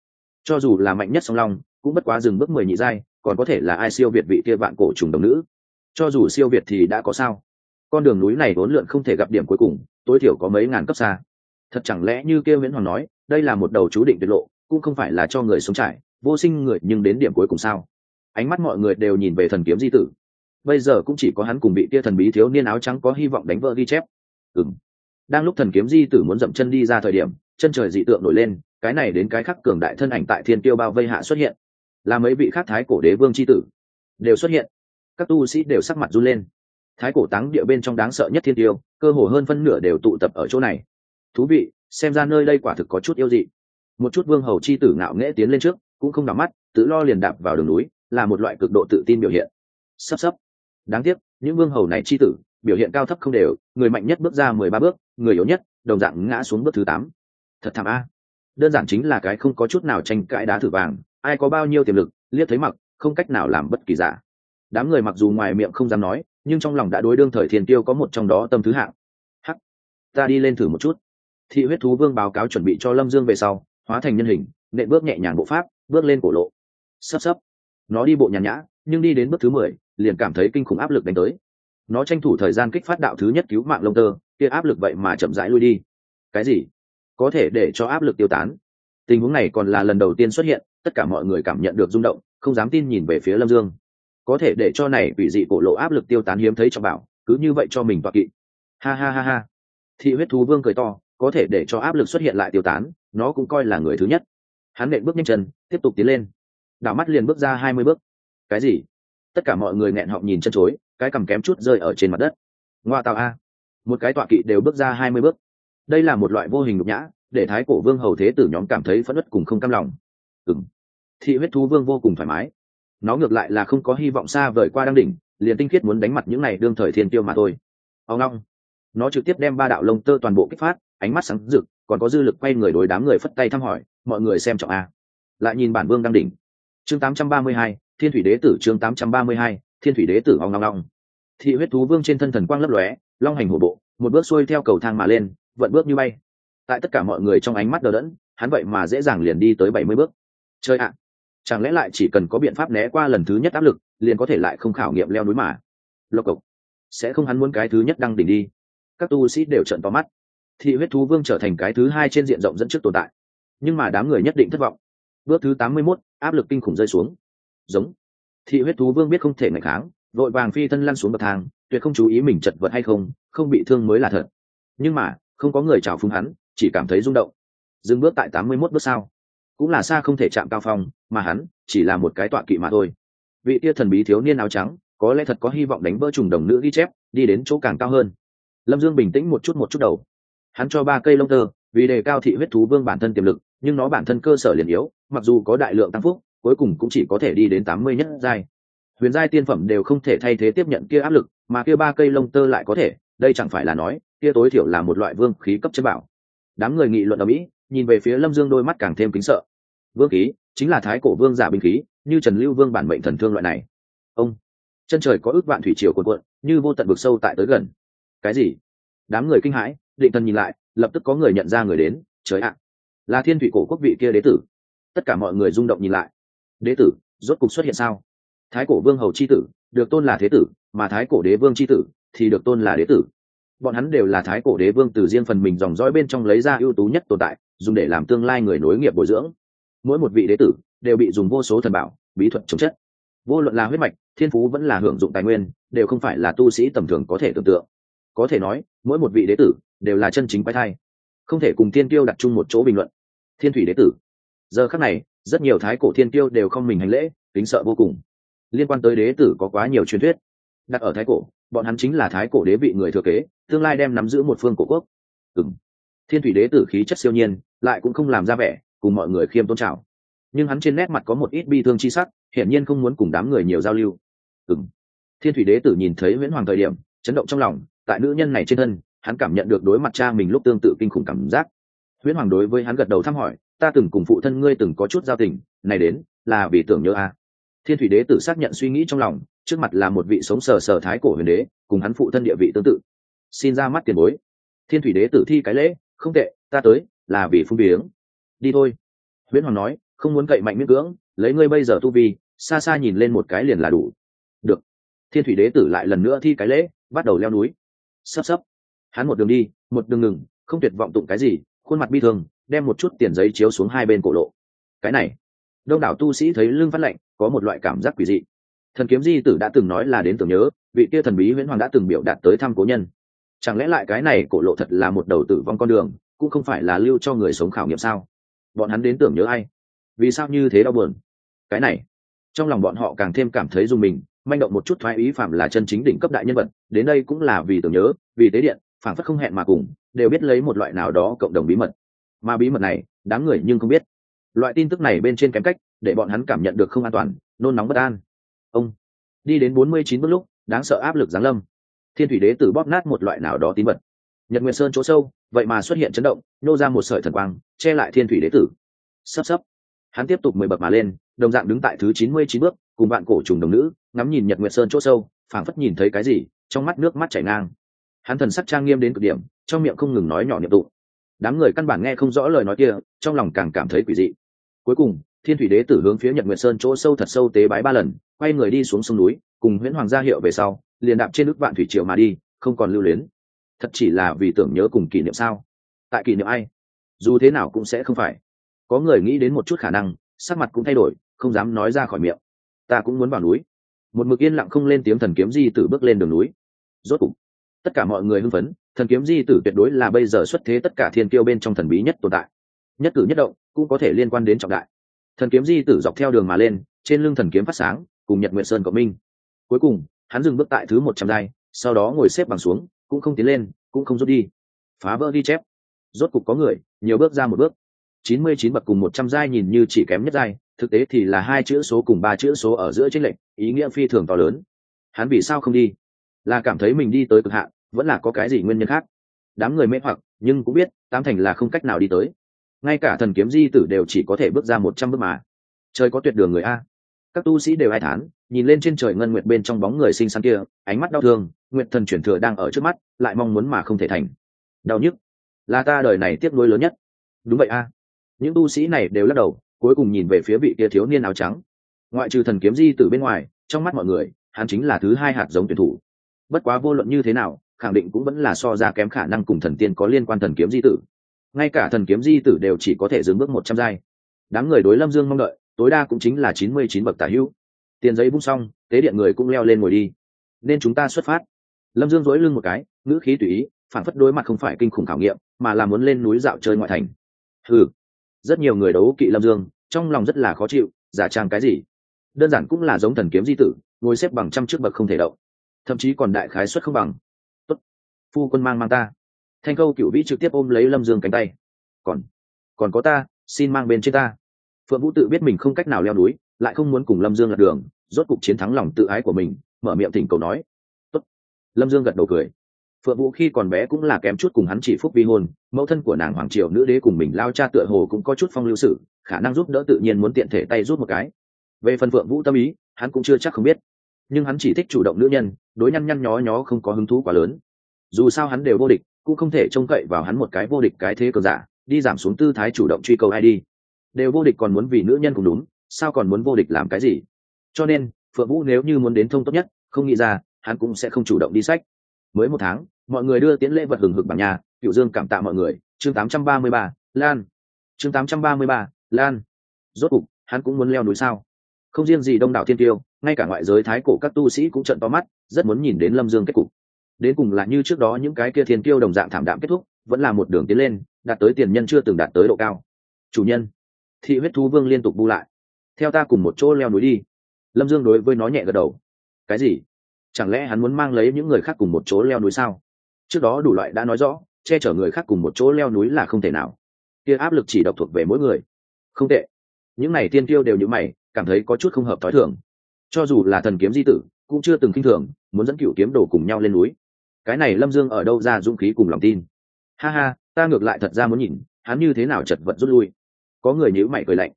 Cho dù là mạnh nhất song long, cũng bất quá dừng bước mười nhị giai, còn có thể là ai siêu việt vị kia vạn cổ trùng đồng nữ. Cho dù siêu việt thì đã có sao? Con đường núi này vốn lượn không thể gặp điểm cuối cùng, tối thiểu có mấy ngàn cấp xa. Thật chẳng lẽ như kia nguyễn hoàng nói, đây là một đầu chú định tiết lộ, cũng không phải là cho người sống trải, vô sinh người nhưng đến điểm cuối cùng sao? Ánh mắt mọi người đều nhìn về thần kiếm di tử bây giờ cũng chỉ có hắn cùng bị kia thần bí thiếu niên áo trắng có hy vọng đánh vỡ ghi chép. Ừng đang lúc thần kiếm di tử muốn dậm chân đi ra thời điểm, chân trời dị tượng nổi lên, cái này đến cái khắc cường đại thân ảnh tại thiên tiêu bao vây hạ xuất hiện. Là mấy vị khác thái cổ đế vương c h i tử. Đều xuất hiện. Các tu sĩ đều sắc mặt run lên. Thái cổ táng địa bên trong đáng sợ nhất thiên tiêu cơ hồ hơn phân nửa đều tụ tập ở chỗ này. Thú vị, xem ra nơi đây quả thực có chút yêu dị. Một chút vương hầu c h i tử ngạo nghễ tiến lên trước, cũng không đắm mắt, tự lo liền đạp vào đường núi, là một loại cực độ tự tin biểu hiện. Sắp sắp đáng tiếc, những vương hầu này c h i tử, biểu hiện cao thấp không đều, người mạnh nhất bước ra mười ba bước, người yếu nhất, đồng dạng ngã xuống bước thứ tám. Thật thảm a. Đơn giản chính là cái không có chút nào tranh cãi đá thử vàng, ai có bao nhiêu tiềm lực, liếc thấy mặc, không cách nào làm bất kỳ giả. Đám người mặc dù ngoài miệng không dám nói, nhưng trong lòng đã đối đương thời thiền tiêu có một trong đó tâm thứ hạng. Hắc, ta đi lên thử một chút. Thị huyết thú vương báo cáo chuẩn bị cho lâm dương về sau, hóa thành nhân hình, nện bước nhẹ nhàng bộ pháp, bước lên cổ lộ. Sấp sấp nó đi bộ nhàn nhã, nhưng đi đến bước thứ mười liền cảm thấy kinh khủng áp lực đánh tới. Nó tranh thủ thời gian kích phát đạo thứ nhất cứu mạng lông tơ, kia áp lực vậy mà chậm rãi lui đi. Cái gì? Có thể để cho áp lực tiêu tán. Tình huống này còn là lần đầu tiên xuất hiện, tất cả mọi người cảm nhận được rung động, không dám tin nhìn về phía lâm dương. Có thể để cho này bị dị cổ lộ áp lực tiêu tán hiếm thấy cho bảo, cứ như vậy cho mình toạc kỵ. Ha ha ha ha. Thị huyết thú vương cười to, có thể để cho áp lực xuất hiện lại tiêu tán, nó cũng coi là người thứ nhất. Hắn nện bước nhanh chân, tiếp tục tiến lên. Đảo mắt liền bước ra hai mươi bước. Cái gì? Tất cả mọi người nghẹn họng nhìn chân chối cái cằm kém chút rơi ở trên mặt đất. Ngoa tạo a. Một cái tọa kỵ đều bước ra hai mươi bước. Đây là một loại vô hình nhục nhã để thái cổ vương hầu thế tử nhóm cảm thấy phẫn nứt cùng không cam lòng. Ừng thị huyết thú vương vô cùng thoải mái. Nó ngược lại là không có hy vọng xa vời qua đăng đỉnh liền tinh khiết muốn đánh mặt những này đương thời thiên tiêu mà thôi. Ông long nó trực tiếp đem ba đạo lông tơ toàn bộ kích phát ánh mắt sáng rực còn có dư lực quay người đối đám người phất tay thăm hỏi mọi người xem trọng a. Lại nhìn bản vương đăng đỉnh. Chương 832, thiên thủy đế tử chương 832, thiên thủy đế tử ong long long thị huyết thú vương trên thân thần quang lấp lóe long hành hổ bộ một bước xuôi theo cầu thang mà lên vận bước như bay. Tại tất cả mọi người trong ánh mắt đờ đẫn hắn vậy mà dễ dàng liền đi tới bảy mươi bước. Chơi ạ! Chẳng lẽ lại chỉ cần có biện pháp né qua lần thứ nhất áp lực liền có thể lại không khảo nghiệm leo núi mà? Lộc cộc! Sẽ không hắn muốn cái thứ nhất đăng đỉnh đi. Các tu sĩ đều trận to mắt. Thị huyết thú vương trở thành cái thứ hai trên diện rộng dẫn trước tồn tại. Nhưng mà đám người nhất định thất vọng. Bước thứ tám mươi 81, áp lực kinh khủng rơi xuống giống. Thị huyết thú vương biết không thể ngày kháng, vội vàng phi thân lăn xuống bậc thang, tuyệt không chú ý mình chật vật hay không không bị thương mới là thật. Nhưng mà, không có người chào phúng hắn, chỉ cảm thấy rung động. Dừng bước tại tám mươi mốt bước sau. Cũng là xa không thể chạm cao phong, mà hắn chỉ là một cái tọa kỵ mà thôi. Vị tia thần bí thiếu niên áo trắng, có lẽ thật có hy vọng đánh vỡ trùng đồng nữ ghi chép, đi đến chỗ càng cao hơn. Lâm dương bình tĩnh một chút một chút đầu. Hắn cho ba cây lông tơ, vì đề cao thị huyết thú vương bản thân tiềm lực, nhưng nó bản thân cơ sở liền yếu, mặc dù có đại lượng tăng phúc cuối cùng cũng chỉ có thể đi đến tám mươi nhất giai. Huyền giai tiên phẩm đều không thể thay thế tiếp nhận kia áp lực, mà kia ba cây lông tơ lại có thể, đây chẳng phải là nói, kia tối thiểu là một loại vương khí cấp chân bảo. Đám người nghị luận ở mỹ, nhìn về phía lâm dương đôi mắt càng thêm kính sợ. Vương khí, chính là thái cổ vương giả binh khí, như trần lưu vương bản mệnh thần thương loại này. Ông, chân trời có ước vạn thủy triều cuộn cuộn, như vô tận vực sâu tại tới gần. Cái gì? Đám người kinh hãi, định thần nhìn lại, lập tức có người nhận ra người đến, trời ạ, là thiên thủy cổ quốc vị kia đế tử. Tất cả mọi người rung động nhìn lại đế tử, rốt cục xuất hiện sao? Thái cổ vương hầu c h i tử, được tôn là thế tử, mà thái cổ đế vương c h i tử thì được tôn là đế tử. Bọn hắn đều là thái cổ đế vương từ riêng phần mình dòng dõi bên trong lấy ra ưu tú nhất tồn tại, dùng để làm tương lai người nối nghiệp bồi dưỡng. Mỗi một vị đế tử đều bị dùng vô số thần bảo, bí thuật chống chất. Vô luận là huyết mạch, thiên phú vẫn là hưởng dụng tài nguyên, đều không phải là tu sĩ tầm thường có thể tưởng tượng. Có thể nói, mỗi một vị đế tử đều là chân chính quái thai, không thể cùng thiên tiêu đặt chung một chỗ bình luận. Thiên thủy đế tử. Giờ khắc này rất nhiều thái cổ thiên tiêu đều không mình hành lễ, kính sợ vô cùng. Liên quan tới đế tử có quá nhiều truyền thuyết. Đặt ở thái cổ, bọn hắn chính là thái cổ đế vị người thừa kế, tương lai đem nắm giữ một phương cổ quốc. Ừng thiên thủy đế tử khí chất siêu nhiên, lại cũng không làm ra vẻ, cùng mọi người khiêm tôn trào nhưng hắn trên nét mặt có một ít bi thương chi sắc, hiển nhiên không muốn cùng đám người nhiều giao lưu. Ừng thiên thủy đế tử nhìn thấy nguyễn hoàng thời điểm, chấn động trong lòng, tại nữ nhân này trên thân, hắn cảm nhận được đối mặt cha mình lúc tương tự kinh khủng cảm giác. Nguyễn hoàng đối với hắn gật đầu thăm hỏi ta từng cùng phụ thân ngươi từng có chút giao tình, này đến, là vì tưởng nhớ a. Thiên thủy đế tử xác nhận suy nghĩ trong lòng, trước mặt là một vị sống sờ sờ thái cổ huyền đế, cùng hắn phụ thân địa vị tương tự. Xin ra mắt tiền bối. Thiên thủy đế tử thi cái lễ, không tệ, ta tới, là vì phung biếng đi thôi. Huyễn hoàng nói, không muốn cậy mạnh miễn cưỡng, lấy ngươi bây giờ tu vi, xa xa nhìn lên một cái liền là đủ. Được. Thiên thủy đế tử lại lần nữa thi cái lễ, bắt đầu leo núi. Sắp sắp. Hắn một đường đi, một đường ngừng, không tuyệt vọng tụng cái gì, khuôn mặt bi thương đem một chút tiền giấy chiếu xuống hai bên cổ lộ. Cái này đông đảo tu sĩ thấy lưng phát lệnh, có một loại cảm giác quỷ dị. Thần kiếm di tử đã từng nói là đến tưởng nhớ vị kia thần bí nguyễn hoàng đã từng biểu đạt tới thăm cố nhân. Chẳng lẽ lại cái này cổ lộ thật là một đầu tử vong con đường cũng không phải là lưu cho người sống khảo nghiệm sao? Bọn hắn đến tưởng nhớ ai? Vì sao như thế đau buồn? Cái này trong lòng bọn họ càng thêm cảm thấy dùng mình manh động một chút thoái ý phạm là chân chính đỉnh cấp đại nhân vật đến đây cũng là vì tưởng nhớ vì tế điện phản phất không hẹn mà cùng đều biết lấy một loại nào đó cộng đồng bí mật mà bí mật này đáng người nhưng không biết. Loại tin tức này bên trên kém cách, để bọn hắn cảm nhận được không an toàn, nôn nóng bất an. Ông, đi đến bốn mươi chín bước lúc, đáng sợ áp lực giáng lâm. Thiên thủy đế tử bóp nát một loại nào đó tín vật. Nhật nguyệt sơn chỗ sâu, vậy mà xuất hiện chấn động, nô ra một sợi thần quang, che lại thiên thủy đế tử. Sắp sắp hắn tiếp tục mười bậc mà lên, đồng dạng đứng tại thứ chín mươi chín bước, cùng bạn cổ trùng đồng nữ, ngắm nhìn nhật nguyệt sơn chỗ sâu, phảng phất nhìn thấy cái gì, trong mắt nước mắt chảy ngang. Hắn thần sắc trang nghiêm đến cực điểm, trong miệng không ngừng nói nhỏ niệm tụng đám người căn bản nghe không rõ lời nói kia, trong lòng càng cảm thấy quỷ dị. Cuối cùng, thiên thủy đế tử hướng phía nhật nguyệt sơn chỗ sâu thật sâu tế bái ba lần, quay người đi xuống sông núi, cùng nguyễn hoàng gia hiệu về sau, liền đạp trên nước vạn thủy triều mà đi, không còn lưu luyến. Thật chỉ là vì tưởng nhớ cùng kỷ niệm sao? Tại kỷ niệm ai? Dù thế nào cũng sẽ không phải. Có người nghĩ đến một chút khả năng, sắc mặt cũng thay đổi, không dám nói ra khỏi miệng. Ta cũng muốn vào núi. Một mực yên lặng không lên tiếng thần kiếm di tử bước lên đường núi. Rốt cục tất cả mọi người hưng phấn, thần kiếm di tử tuyệt đối là bây giờ xuất thế tất cả thiên kiêu bên trong thần bí nhất tồn tại. Nhất cử nhất động cũng có thể liên quan đến trọng đại. Thần kiếm di tử dọc theo đường mà lên, trên lưng thần kiếm phát sáng, cùng nhật nguyện sơn cộng minh. Cuối cùng, hắn dừng bước tại thứ một trăm giai, sau đó ngồi xếp bằng xuống, cũng không tiến lên, cũng không rút đi. Phá vỡ ghi chép. Rốt cục có người, nhiều bước ra một bước. Chín mươi chín bậc cùng một trăm giai nhìn như chỉ kém nhất giai, thực tế thì là hai chữ số cùng ba chữ số ở giữa chênh lệch, ý nghĩa phi thường to lớn. Hắn vì sao không đi? Là cảm thấy mình đi tới cực hạn vẫn là có cái gì nguyên nhân khác. Đám người mê hoặc, nhưng cũng biết, tám thành là không cách nào đi tới. Ngay cả thần kiếm di tử đều chỉ có thể bước ra một trăm bước mà. Trời có tuyệt đường người a. Các tu sĩ đều ai thán, nhìn lên trên trời ngân nguyệt bên trong bóng người xinh xắn kia, ánh mắt đau thương, nguyệt thần chuyển thừa đang ở trước mắt, lại mong muốn mà không thể thành. Đau nhức. Là ta đời này tiếc nuối lớn nhất. Đúng vậy a. Những tu sĩ này đều lắc đầu, cuối cùng nhìn về phía vị kia thiếu niên áo trắng. Ngoại trừ thần kiếm di tử bên ngoài, trong mắt mọi người, hắn chính là thứ hai hạt giống tuyển thủ. Bất quá vô luận như thế nào khẳng định cũng vẫn là so ra kém khả năng cùng thần tiên có liên quan thần kiếm di tử. Ngay cả thần kiếm di tử đều chỉ có thể dừng bước một trăm giai. Đám người đối lâm dương mong đợi, tối đa cũng chính là chín mươi chín bậc tả hữu. Tiền giấy bung xong, tế điện người cũng leo lên ngồi đi. Nên chúng ta xuất phát. Lâm dương dối lưng một cái, ngữ khí tùy ý phản phất đối mặt không phải kinh khủng khảo nghiệm, mà là muốn lên núi dạo chơi ngoại thành. Ừ rất nhiều người đấu kỵ lâm dương, trong lòng rất là khó chịu, giả trang cái gì? Đơn giản cũng là giống thần kiếm di tử, ngồi xếp bằng trăm trước bậc không thể động. Thậm chí còn đại khái xuất không bằng phu quân mang mang ta. Thanh câu cựu vĩ trực tiếp ôm lấy lâm dương cánh tay. Còn còn có ta, xin mang bên trên ta. Phượng vũ tự biết mình không cách nào leo núi, lại không muốn cùng lâm dương lật đường, rốt cục chiến thắng lòng tự ái của mình, mở miệng thỉnh cầu nói. Tốt. lâm dương gật đầu cười. Phượng vũ khi còn bé cũng là kém chút cùng hắn chỉ phúc vi hôn, mẫu thân của nàng hoàng triều nữ đế cùng mình lao cha tựa hồ cũng có chút phong lưu sử, khả năng giúp đỡ tự nhiên muốn tiện thể tay rút một cái. Về phần phượng vũ tâm ý, hắn cũng chưa chắc không biết. Nhưng hắn chỉ thích chủ động nữ nhân, đối nhăn nhăn nhó nhó không có hứng thú quá lớn dù sao hắn đều vô địch cũng không thể trông cậy vào hắn một cái vô địch cái thế cờ giả đi giảm xuống tư thái chủ động truy cầu ai đi. Đều vô địch còn muốn vì nữ nhân cũng đúng sao còn muốn vô địch làm cái gì? Cho nên phượng vũ nếu như muốn đến thông tốt nhất không nghĩ ra hắn cũng sẽ không chủ động đi sách. Mới một tháng mọi người đưa tiến lễ vật hừng hực bằng nhà cựu dương cảm tạ mọi người. Chương 833, lan. Chương 833, lan. Rốt cục hắn cũng muốn leo núi sao? Không riêng gì đông đảo thiên tiêu ngay cả ngoại giới thái cổ các tu sĩ cũng trận to mắt rất muốn nhìn đến lâm dương kết cục đến cùng là như trước đó những cái kia thiên tiêu đồng dạng thảm đạm kết thúc, vẫn là một đường tiến lên, đạt tới tiền nhân chưa từng đạt tới độ cao. Chủ nhân, thị huyết thú vương liên tục bu lại. Theo ta cùng một chỗ leo núi đi. Lâm dương đối với nó nhẹ gật đầu. Cái gì? Chẳng lẽ hắn muốn mang lấy những người khác cùng một chỗ leo núi sao? Trước đó đủ loại đã nói rõ, che chở người khác cùng một chỗ leo núi là không thể nào. Kia áp lực chỉ độc thuộc về mỗi người. Không tệ. Những này tiên tiêu đều như mày, cảm thấy có chút không hợp t h ó i thường. Cho dù là thần kiếm di tử, cũng chưa từng k i n h thường, muốn dẫn cựu kiếm đồ cùng nhau lên núi cái này lâm dương ở đâu ra dũng khí cùng lòng tin? Ha ha, ta ngược lại thật ra muốn nhìn, hắn như thế nào chật vật rút lui. Có người nhữ mày cười lạnh.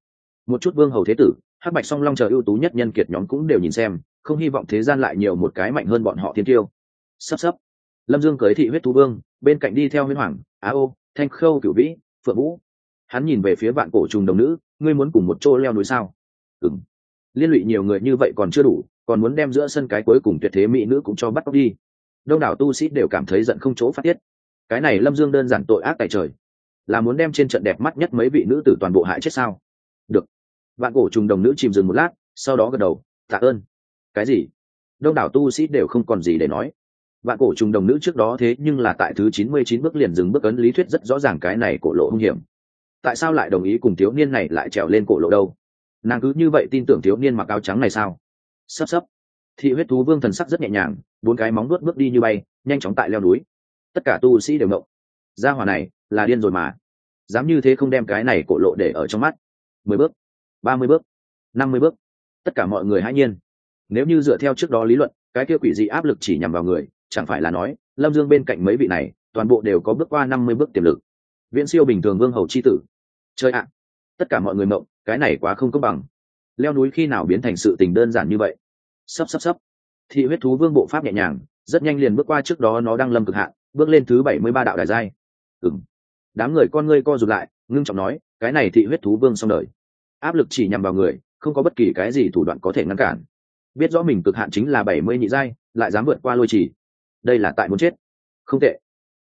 Một chút vương hầu thế tử, hắc bạch song long chờ ưu tú nhất nhân kiệt nhóm cũng đều nhìn xem, không hy vọng thế gian lại nhiều một cái mạnh hơn bọn họ thiên tiêu. Sắp sắp. Lâm dương cưới thị huyết thú vương, bên cạnh đi theo huyết hoàng á ô, thanh khâu, cửu vĩ, phượng vũ. Hắn nhìn về phía vạn cổ trùng đồng nữ, ngươi muốn cùng một chỗ leo núi sao? Ừ m liên lụy nhiều người như vậy còn chưa đủ, còn muốn đem giữa sân cái cuối cùng tuyệt thế mỹ nữ cũng cho bắt cóc đi đông đảo tu sĩ đều cảm thấy giận không chỗ phát tiết. Cái này lâm dương đơn giản tội ác tại trời. Là muốn đem trên trận đẹp mắt nhất mấy vị nữ tử toàn bộ hại chết sao? Được. Vạn cổ trùng đồng nữ chìm dừng một lát, sau đó gật đầu, tạ ơn. Cái gì? Đông đảo tu sĩ đều không còn gì để nói. Vạn cổ trùng đồng nữ trước đó thế nhưng là tại thứ chín mươi chín bước liền dừng bước ấn lý thuyết rất rõ ràng cái này cổ lộ hung hiểm. Tại sao lại đồng ý cùng thiếu niên này lại trèo lên cổ lộ đâu? Nàng cứ như vậy tin tưởng thiếu niên mặc áo trắng này sao? Sắp sắp. Thị huyết thú vương thần sắc rất nhẹ nhàng bốn cái móng nuốt bước đi như bay, nhanh chóng tại leo núi. Tất cả tu sĩ đều ngộng. Gia hỏa này là điên rồi mà. Dám như thế không đem cái này cổ lộ để ở trong mắt. Mười bước, ba mươi bước, năm mươi bước. Tất cả mọi người hãy nhiên. Nếu như dựa theo trước đó lý luận, cái kia quỷ dị áp lực chỉ nhằm vào người, chẳng phải là nói, lâm dương bên cạnh mấy vị này, toàn bộ đều có bước qua năm mươi bước tiềm lực. Viễn siêu bình thường vương hầu c h i tử. Chơi ạ! Tất cả mọi người mộng cái này quá không công bằng. Leo núi khi nào biến thành sự tình đơn giản như vậy? Sắp sắp sắp thị huyết thú vương bộ pháp nhẹ nhàng, rất nhanh liền bước qua trước đó nó đang lâm cực hạn, bước lên thứ bảy mươi ba đạo đài giai. Ừng đám người con ngươi co rụt lại, ngưng trọng nói, cái này thị huyết thú vương xong đời. Áp lực chỉ nhằm vào người, không có bất kỳ cái gì thủ đoạn có thể ngăn cản. Biết rõ mình cực hạn chính là bảy mươi nhị giai, lại dám vượt qua lôi chỉ đây là tại muốn chết. Không tệ.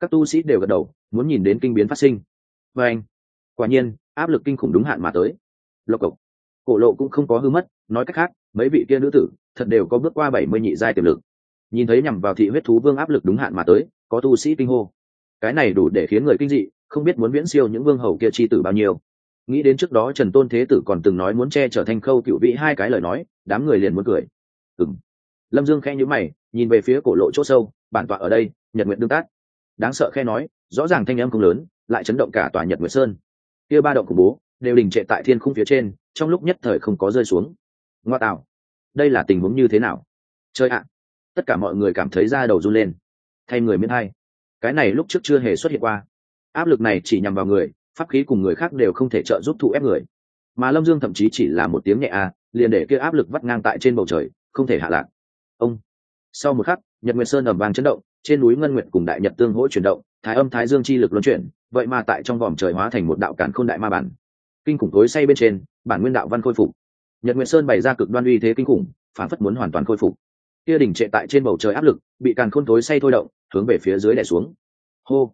Các tu sĩ đều gật đầu, muốn nhìn đến kinh biến phát sinh. Và anh, quả nhiên, áp lực kinh khủng đúng hạn mà tới. Lộc cộc. Cổ lộ cũng không có hư mất nói cách khác, mấy vị kia nữ tử thật đều có bước qua bảy mươi nhị giai tiềm lực. Nhìn thấy nhằm vào thị huyết thú vương áp lực đúng hạn mà tới, có tu sĩ kinh hô. Cái này đủ để khiến người kinh dị, không biết muốn viễn siêu những vương hầu kia chi tử bao nhiêu. Nghĩ đến trước đó trần tôn thế tử còn từng nói muốn che trở thành khâu cựu vị hai cái lời nói, đám người liền muốn cười. Ừng lâm dương khe nhữ mày, nhìn về phía cổ lộ c h ỗ sâu, bản tọa ở đây, nhật nguyện đương tác. Đáng sợ khe nói, rõ ràng thanh em không lớn, lại chấn động cả tòa nhật nguyện sơn. Kia ba động khủng bố, đều đình trệ tại thiên khung phía trên, trong lúc nhất thời không có rơi xuống ngoa tạo. Đây là tình huống như thế nào? Chơi ạ! Tất cả mọi người cảm thấy da đầu run lên. Thay người miễn hay cái này lúc trước chưa hề xuất hiện qua. Áp lực này chỉ nhằm vào người, pháp khí cùng người khác đều không thể trợ giúp thụ ép người. Mà lâm dương thậm chí chỉ là một tiếng nhẹ a liền để kia áp lực vắt ngang tại trên bầu trời, không thể hạ lạc. Ông! Sau một khắc, nhật nguyệt sơn ầm vàng chấn động, trên núi ngân nguyệt cùng đại nhật tương hỗ chuyển động, thái âm thái dương chi lực luân chuyển, vậy mà tại trong vòm trời hóa thành một đạo cản khôn đại ma bản. Kinh khủng tối say bên trên, bản nguyên đạo văn khôi phục nhật nguyệt sơn bày ra cực đoan uy thế kinh khủng, phản phất muốn hoàn toàn khôi phục. Kia đỉnh trệ tại trên bầu trời áp lực, bị càn khôn tối say thôi động, hướng về phía dưới đè xuống. Hô!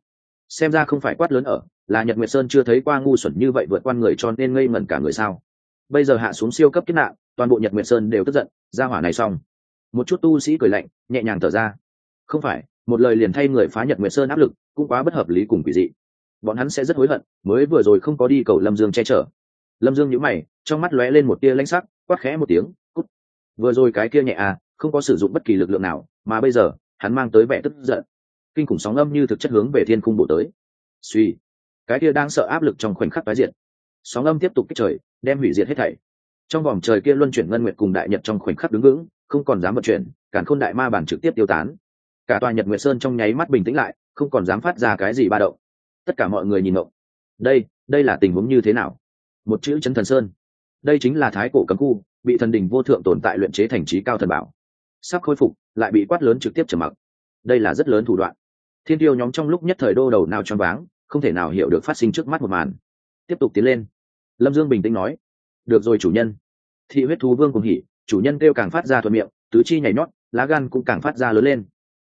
Xem ra không phải quát lớn ở, là nhật nguyệt sơn chưa thấy qua ngu xuẩn như vậy vượt qua người cho nên ngây ngẩn cả người sao. Bây giờ hạ xuống siêu cấp kiếp nạn, toàn bộ nhật nguyệt sơn đều tức giận, ra hỏa này xong. Một chút tu sĩ cười lạnh, nhẹ nhàng thở ra. Không phải, một lời liền thay người phá nhật nguyệt sơn áp lực, cũng quá bất hợp lý cùng quỷ dị. Bọn hắn sẽ rất hối hận, mới vừa rồi không có đi cầu lâm dương che chở lâm dương nhữ mày, trong mắt lóe lên một tia lãnh sắc, quát khẽ một tiếng, cút. Vừa rồi cái kia nhẹ à không có sử dụng bất kỳ lực lượng nào, mà bây giờ, hắn mang tới vẻ tức giận. Kinh khủng sóng âm như thực chất hướng về thiên khung bổ tới. Suy. Cái kia đang sợ áp lực trong khoảnh khắc tái diệt. Sóng âm tiếp tục kích trời, đem hủy diệt hết thảy. Trong vòng trời kia luân chuyển ngân nguyệt cùng đại nhật trong khoảnh khắc đứng vững, không còn dám vận chuyển cản khôn đại ma bản trực tiếp tiêu tán. Cả tòa nhật nguyệt sơn trong nháy mắt bình tĩnh lại, không còn dám phát ra cái gì ba động. Tất cả mọi người nhìn ngộng. Đây đây là tình huống như thế nào? Một chữ chấn thần sơn. Đây chính là thái cổ cấm khu, bị thần đình vô thượng tồn tại luyện chế thành trí cao thần bảo. Sắp khôi phục, lại bị quát lớn trực tiếp trầm mặc. Đây là rất lớn thủ đoạn. Thiên tiêu nhóm trong lúc nhất thời đô đầu nào choáng váng, không thể nào hiểu được phát sinh trước mắt một màn. Tiếp tục tiến lên. Lâm dương bình tĩnh nói, được rồi chủ nhân. Thị huyết thú vương cùng hỉ, chủ nhân kêu càng phát ra thuận miệng, tứ chi nhảy nhót, lá gan cũng càng phát ra lớn lên.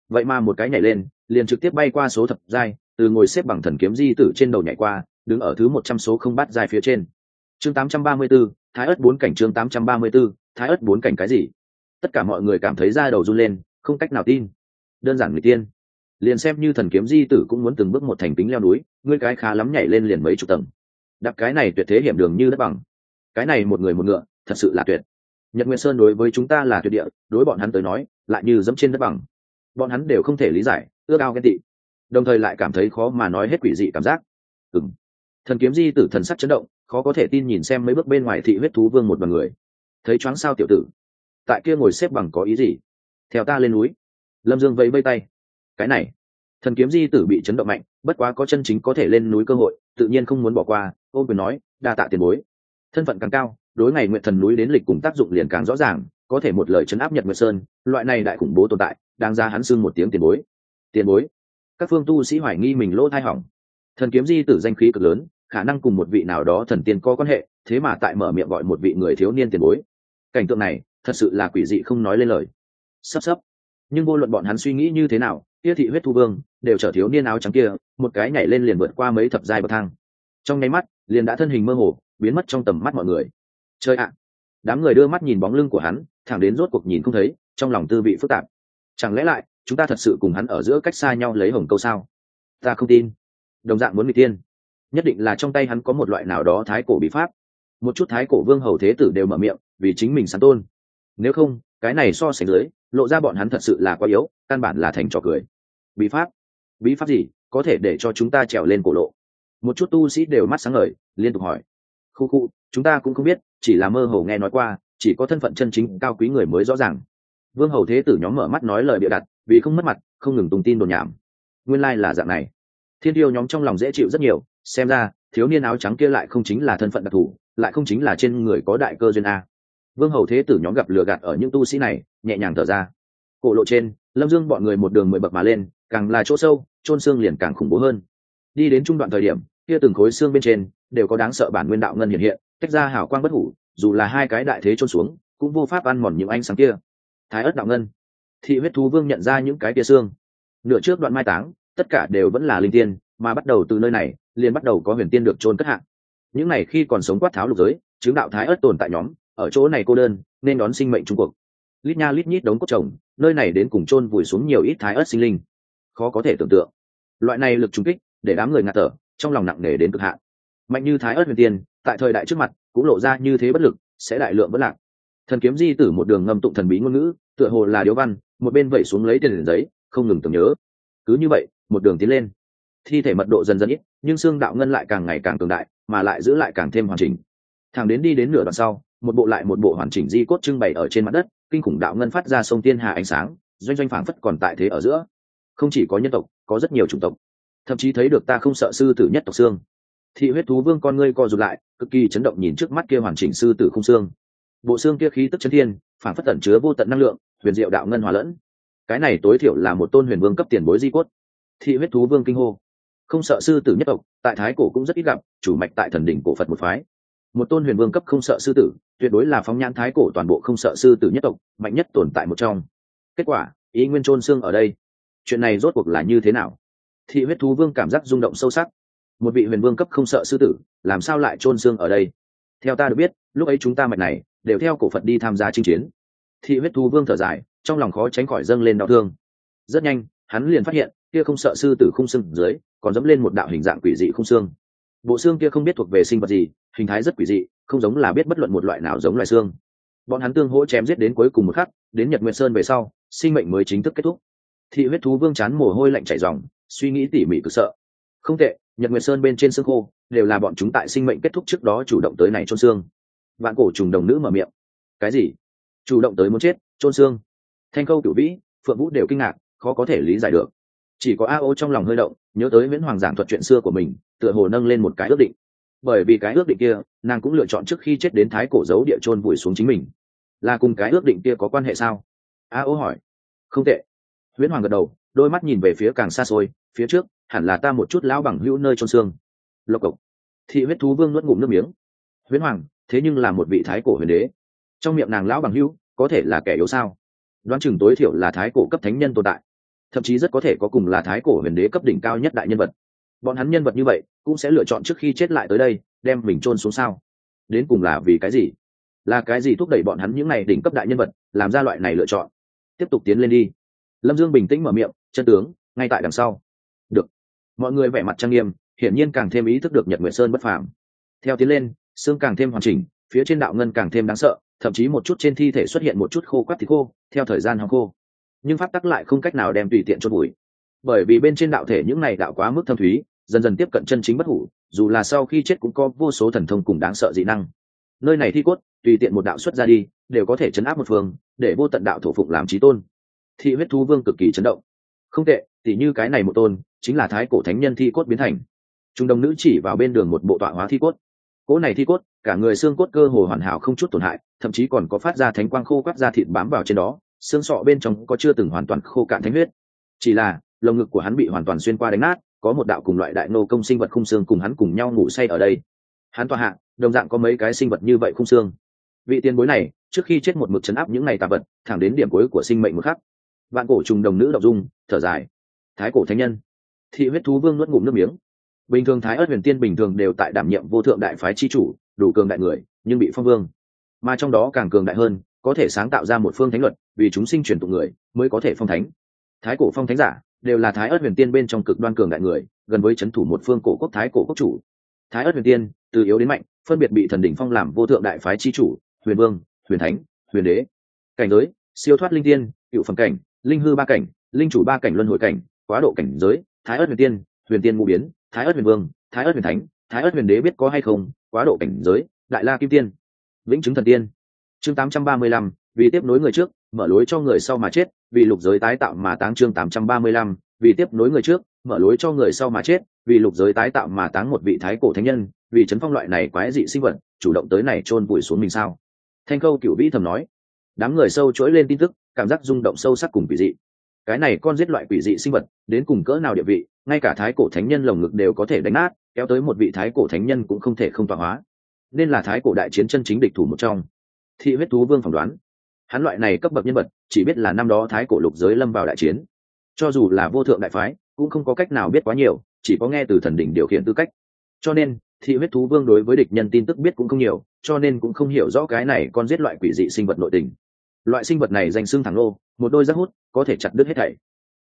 Vậy mà một cái nhảy lên, liền trực tiếp bay qua số thập giai, từ ngồi xếp bằng thần kiếm di tử trên đầu nhảy qua, đứng ở thứ một trăm số không bắt giai phía trên chương 834, thái ớt bốn cảnh chương 834, thái ớt bốn cảnh cái gì? Tất cả mọi người cảm thấy da đầu run lên không cách nào tin. Đơn giản người tiên. Liền xem như thần kiếm di tử cũng muốn từng bước một thành tính leo núi ngươi cái khá lắm nhảy lên liền mấy chục tầng. Đặt cái này tuyệt thế hiểm đường như đất bằng. Cái này một người một ngựa thật sự là tuyệt. Nhật nguyên sơn đối với chúng ta là tuyệt địa đối bọn hắn tới nói lại như dẫm trên đất bằng. Bọn hắn đều không thể lý giải ước ao ghen tị. Đồng thời lại cảm thấy khó mà nói hết quỷ dị cảm giác. Ừng thần kiếm di tử thần sắc chấn động khó có thể tin nhìn xem mấy bước bên ngoài thị huyết thú vương một bằng người. Thấy choáng sao tiểu tử, tại kia ngồi xếp bằng có ý gì? Theo ta lên núi. Lâm dương vẫy vây tay. Cái này, thần kiếm di tử bị chấn động mạnh, bất quá có chân chính có thể lên núi cơ hội, tự nhiên không muốn bỏ qua ôm quyền nói, đa tạ tiền bối. Thân phận càng cao, đối ngày nguyện thần núi đến lịch cùng tác dụng liền càng rõ ràng, có thể một lời chấn áp nhật nguyệt sơn, loại này đại khủng bố tồn tại đang ra hắn xưng một tiếng tiền bối. Tiền bối. Các phương tu sĩ hoài nghi mình lỗ thai hỏng. Thần kiếm di tử danh khí cực lớn khả năng cùng một vị nào đó thần tiên có quan hệ, thế mà tại mở miệng gọi một vị người thiếu niên tiền bối. Cảnh tượng này, thật sự là quỷ dị không nói lên lời. Sắp sắp. Nhưng vô luận bọn hắn suy nghĩ như thế nào kia thị huyết thu vương đều trở thiếu niên áo trắng kia, một cái nhảy lên liền vượt qua mấy thập giai bậc thang. Trong nháy mắt, liền đã thân hình mơ hồ, biến mất trong tầm mắt mọi người. Chơi ạ! Đám người đưa mắt nhìn bóng lưng của hắn, thẳng đến rốt cuộc nhìn không thấy, trong lòng tư vị phức tạp. Chẳng lẽ lại, chúng ta thật sự cùng hắn ở giữa cách xa nhau lấy hồng câu sao? Ta không tin. Đồng dạng muốn bị tiên nhất định là trong tay hắn có một loại nào đó thái cổ bí pháp. Một chút thái cổ vương hầu thế tử đều mở miệng, vì chính mình sắn tôn. Nếu không, cái này so sánh dưới, lộ ra bọn hắn thật sự là quá yếu, căn bản là thành trò cười. Bí pháp? Bí pháp gì? Có thể để cho chúng ta trèo lên cổ lộ. Một chút tu sĩ đều mắt sáng ngời, liên tục hỏi. Khu khu, chúng ta cũng không biết, chỉ là mơ hồ nghe nói qua, chỉ có thân phận chân chính cao quý người mới rõ ràng. Vương hầu thế tử nhóm mở mắt nói lời bịa đặt, vì không mất mặt, không ngừng tung tin đồn nhảm. Nguyên lai、like、là dạng này. Thiên tiêu nhóm trong lòng dễ chịu rất nhiều xem ra, thiếu niên áo trắng kia lại không chính là thân phận đặc thù, lại không chính là trên người có đại cơ duyên a. Vương hầu thế tử nhóm gặp lừa gạt ở những tu sĩ này, nhẹ nhàng thở ra. Cổ lộ trên, lâm dương bọn người một đường mười bậc mà lên, càng là chỗ sâu trôn xương liền càng khủng bố hơn. Đi đến trung đoạn thời điểm, kia từng khối xương bên trên đều có đáng sợ bản nguyên đạo ngân hiện hiện, tách ra hảo quang bất hủ, dù là hai cái đại thế trôn xuống, cũng vô pháp ăn mòn những ánh sáng kia. Thái ớt đạo ngân. Thị huyết thú vương nhận ra những cái kia xương. Nửa trước đoạn mai táng, tất cả đều vẫn là linh tiên, mà bắt đầu từ nơi này liền bắt đầu có huyền tiên được trôn cất hạng những này khi còn sống quát tháo lục giới, chứng đạo thái ớt tồn tại nhóm, ở chỗ này cô đơn, nên đón sinh mệnh trung cuộc. Lít nha lít nhít đống cốt trồng, nơi này đến cùng chôn vùi xuống nhiều ít thái ớt sinh linh. Khó có thể tưởng tượng. Loại này lực trùng kích, để đám người ngạt thở, trong lòng nặng nề đến cực hạn. Mạnh như thái ớt huyền tiên, tại thời đại trước mặt, cũng lộ ra như thế bất lực, sẽ đại lượng bất lạc. Thần kiếm di tử một đường ngâm tụng thần bí ngôn ngữ, tựa hồ là điếu văn, một bên vẩy xuống lấy tiền liền giấy, không ngừng tưởng nhớ. Cứ như vậy, một đường tiến lên. Thi thể mật độ dần dần ít nhưng xương đạo ngân lại càng ngày càng cường đại, mà lại giữ lại càng thêm hoàn chỉnh. Thẳng đến đi đến nửa đoạn sau, một bộ lại một bộ hoàn chỉnh di cốt trưng bày ở trên mặt đất, kinh khủng đạo ngân phát ra sông tiên hà ánh sáng, doanh doanh phảng phất còn tại thế ở giữa. Không chỉ có nhân tộc, có rất nhiều chủng tộc. Thậm chí thấy được ta không sợ sư tử nhất tộc xương. Thị huyết thú vương con ngươi co rụt lại, cực kỳ chấn động nhìn trước mắt kia hoàn chỉnh sư tử không xương. Bộ xương kia khí tức chân thiên phản phất tẩn chứa vô tận năng lượng, huyền diệu đạo ngân hòa lẫn. Cái này tối thiểu là một tôn huyền vương cấp tiền bối di cốt. Thị huyết thú vương kinh hô không sợ sư tử nhất tộc, tại thái cổ cũng rất ít gặp, chủ mạch tại thần đỉnh cổ phật một phái. Một tôn huyền vương cấp không sợ sư tử, tuyệt đối là phóng nhãn thái cổ toàn bộ không sợ sư tử nhất tộc, mạnh nhất tồn tại một trong. Kết quả, ý nguyên trôn xương ở đây. Chuyện này rốt cuộc là như thế nào? Thị huyết thú vương cảm giác rung động sâu sắc. Một vị huyền vương cấp không sợ sư tử, làm sao lại trôn xương ở đây? Theo ta được biết, lúc ấy chúng ta mạch này đều theo cổ phật đi tham gia chinh chiến. Thị huyết thú vương thở dài, trong lòng khó tránh khỏi dâng lên đau thương. Rất nhanh, hắn liền phát hiện kia không sợ sư tử khung xương dưới, còn dẫm lên một đạo hình dạng quỷ dị khung xương. Bộ xương kia không biết thuộc về sinh vật gì, hình thái rất quỷ dị, không giống là biết bất luận một loại nào giống loài xương. Bọn hắn tương hỗ chém giết đến cuối cùng một khắc, đến nhật nguyệt sơn về sau, sinh mệnh mới chính thức kết thúc. Thị huyết thú vương chán mồ hôi lạnh chảy dòng suy nghĩ tỉ mỉ cực sợ. Không tệ, nhật nguyệt sơn bên trên xương khô, đều là bọn chúng tại sinh mệnh kết thúc trước đó chủ động tới này trôn xương. Vạn cổ trùng đồng nữ mở miệng. Cái gì? Chủ động tới muốn chết trôn xương. Thanh câu, cửu vĩ, phượng vũ đều kinh ngạc, khó có thể lý giải được chỉ có a ô trong lòng hơi động, nhớ tới nguyễn hoàng giảng thuật chuyện xưa của mình, tựa hồ nâng lên một cái ước định. Bởi vì cái ước định kia, nàng cũng lựa chọn trước khi chết đến thái cổ giấu địa chôn vùi xuống chính mình. Là cùng cái ước định kia có quan hệ sao? A ô hỏi. Không tệ. Nguyễn hoàng gật đầu, đôi mắt nhìn về phía càng xa xôi, phía trước, hẳn là ta một chút lão bằng hữu nơi trôn xương. Lộc cộc. Thị huyết thú vương nuốt ngụm nước miếng. Huyễn hoàng, thế nhưng là một vị thái cổ huyền đế. Trong miệng nàng lão bằng hữu, có thể là kẻ yếu sao? Đoán chừng tối thiểu là thái cổ cấp thánh nhân tồn tại thậm chí rất có thể có cùng là thái cổ huyền đế cấp đỉnh cao nhất đại nhân vật. Bọn hắn nhân vật như vậy, cũng sẽ lựa chọn trước khi chết lại tới đây, đem mình chôn xuống sao? Đến cùng là vì cái gì? Là cái gì thúc đẩy bọn hắn những n à y đỉnh cấp đại nhân vật, làm ra loại này lựa chọn? Tiếp tục tiến lên đi. Lâm dương bình tĩnh mở miệng, chân tướng, ngay tại đằng sau. Được. Mọi người vẻ mặt trang nghiêm, hiển nhiên càng thêm ý thức được nhật nguyệt sơn bất phàm. Theo tiến lên, xương càng thêm hoàn chỉnh, phía trên đạo ngân càng thêm đáng sợ, thậm chí một chút trên thi thể xuất hiện một chút khô quắt thì khô, theo thời gian hóng khô nhưng pháp tắc lại không cách nào đem tùy tiện chôn bụi bởi vì bên trên đạo thể những này đạo quá mức thâm thúy, dần dần tiếp cận chân chính bất hủ, dù là sau khi chết cũng có vô số thần thông cùng đáng sợ dị năng. Nơi này thi cốt, tùy tiện một đạo xuất ra đi, đều có thể chấn áp một phương, để vô tận đạo thổ phụng làm trí tôn. Thị huyết thú vương cực kỳ chấn động. Không tệ, tỉ như cái này một tôn, chính là thái cổ thánh nhân thi cốt biến thành. Trung đồng nữ chỉ vào bên đường một bộ tọa hóa thi cốt. Cỗ này thi cốt, cả người xương cốt cơ hồ hoàn hảo không chút tổn hại, thậm chí còn có phát ra thánh quang khô quắt ra thịt bám vào trên đó xương sọ bên trong có chưa từng hoàn toàn khô cạn thánh huyết. Chỉ là, lồng ngực của hắn bị hoàn toàn xuyên qua đánh nát, có một đạo cùng loại đại nô công sinh vật khung xương cùng hắn cùng nhau ngủ say ở đây. Hắn tòa hạ, đồng dạng có mấy cái sinh vật như vậy khung xương. Vị tiền bối này, trước khi chết một mực chấn áp những ngày tà vật, thẳng đến điểm cuối của sinh mệnh một khắc. Vạn cổ trùng đồng nữ đọc dung, thở dài. Thái cổ thánh nhân. Thị huyết thú vương nuốt ngụm nước miếng. Bình thường thái ớt huyền tiên bình thường đều tại đảm nhiệm vô thượng đại phái chi chủ, đủ cường đại người, nhưng bị phong vương. Mà trong đó càng cường đại hơn có thể sáng tạo ra một phương thánh luật, vì chúng sinh truyền tụng người mới có thể phong thánh. Thái cổ phong thánh giả đều là thái ớt huyền tiên bên trong cực đoan cường đại người, gần với c h ấ n thủ một phương cổ quốc thái cổ quốc chủ. Thái ớt huyền tiên từ yếu đến mạnh, phân biệt bị thần đỉnh phong làm vô thượng đại phái chi chủ, huyền vương, huyền thánh, huyền đế. Cảnh giới, siêu thoát linh tiên, cựu phẩm cảnh, linh hư ba cảnh, linh chủ ba cảnh luân hồi cảnh, quá độ cảnh giới, thái ớt huyền tiên huyền tiên ngũ biến, thái ớt huyền vương, thái ớt huyền thánh, thái ớt huyền đế biết có hay không, quá độ cảnh giới, đại la kim tiên, vĩnh chứng thần tiên chương tám trăm ba mươi lăm, vì tiếp nối người trước, mở lối cho người sau mà chết, vì lục giới tái tạo mà táng chương tám trăm ba mươi lăm, vì tiếp nối người trước, mở lối cho người sau mà chết, vì lục giới tái tạo mà táng một vị thái cổ thánh nhân, vì chấn phong loại này quái dị sinh vật, chủ động tới này chôn vùi xuống mình sao? Thanh khâu cựu vĩ thầm nói. Đám người sâu chuỗi lên tin tức, cảm giác rung động sâu sắc cùng quỷ dị. Cái này con giết loại quỷ dị sinh vật, đến cùng cỡ nào địa vị, ngay cả thái cổ thánh nhân lồng ngực đều có thể đánh nát, kéo tới một vị thái cổ thánh nhân cũng không thể không tọa hóa. Nên là thái cổ đại chiến chân chính địch thủ một trong thị huyết thú vương phỏng đoán. Hắn loại này cấp bậc nhân vật, chỉ biết là năm đó thái cổ lục giới lâm vào đại chiến. Cho dù là vô thượng đại phái, cũng không có cách nào biết quá nhiều, chỉ có nghe từ thần đỉnh điều khiển tư cách. Cho nên, thị huyết thú vương đối với địch nhân tin tức biết cũng không nhiều, cho nên cũng không hiểu rõ cái này con giết loại quỷ dị sinh vật nội tình. Loại sinh vật này danh xưng thẳng lô một đôi rác hút, có thể chặt đứt hết thảy.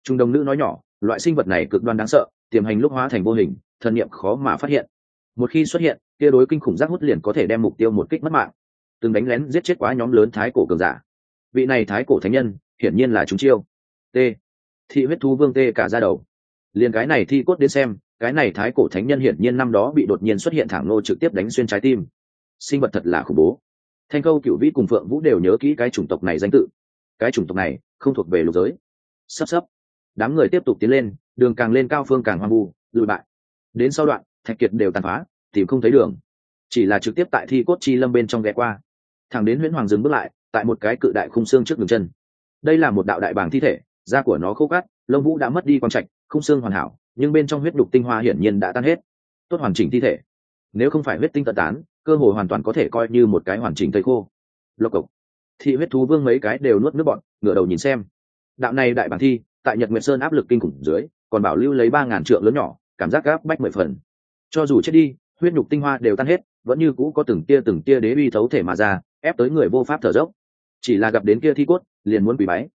Trung đồng nữ nói nhỏ, loại sinh vật này cực đoan đáng sợ, tiềm hành lúc hóa thành vô hình, thần niệm khó mà phát hiện. Một khi xuất hiện, kia đối kinh khủng rác hút liền có thể đem mục tiêu một kích mất mạng từng đánh lén giết chết quá nhóm lớn thái cổ cường giả. Vị này thái cổ thánh nhân, hiển nhiên là chúng chiêu. T. Thị huyết thú vương tê cả ra đầu. Liền cái này thi cốt đến xem, cái này thái cổ thánh nhân hiển nhiên năm đó bị đột nhiên xuất hiện thẳng nô trực tiếp đánh xuyên trái tim. Sinh vật thật là khủng bố. Thanh câu cựu vĩ cùng phượng vũ đều nhớ kỹ cái chủng tộc này danh tự. Cái chủng tộc này không thuộc về lục giới. Sắp sắp. Đám người tiếp tục tiến lên, đường càng lên cao phương càng hoang vu, lùi bại. Đến sau đoạn, thạch kiệt đều tàn phá, tìm không thấy đường. Chỉ là trực tiếp tại thi cốt chi lâm bên trong ghé qua thẳng đến Huyễn hoàng dừng bước lại, tại một cái cự đại khung xương trước đường chân. Đây là một đạo đại bảng thi thể, da của nó khô cát lông vũ đã mất đi quang trạch, khung xương hoàn hảo, nhưng bên trong huyết đục tinh hoa hiển nhiên đã tan hết. Tốt hoàn chỉnh thi thể. Nếu không phải huyết tinh tận tán, cơ hội hoàn toàn có thể coi như một cái hoàn chỉnh thây khô. Lộc cộc. Thị huyết thú vương mấy cái đều nuốt nước bọn, ngửa đầu nhìn xem. Đạo này đại bản thi, tại nhật nguyệt sơn áp lực kinh khủng dưới, còn bảo lưu lấy ba ngàn trượng lớn nhỏ, cảm giác gáp bách mười phần. Cho dù chết đi, huyết nhục tinh hoa đều tan hết, vẫn như cũ có từng tia từng tia đế uy thấu thể mà ra ép tới người vô pháp thở dốc. Chỉ là gặp đến kia thi cốt, liền muốn bị máy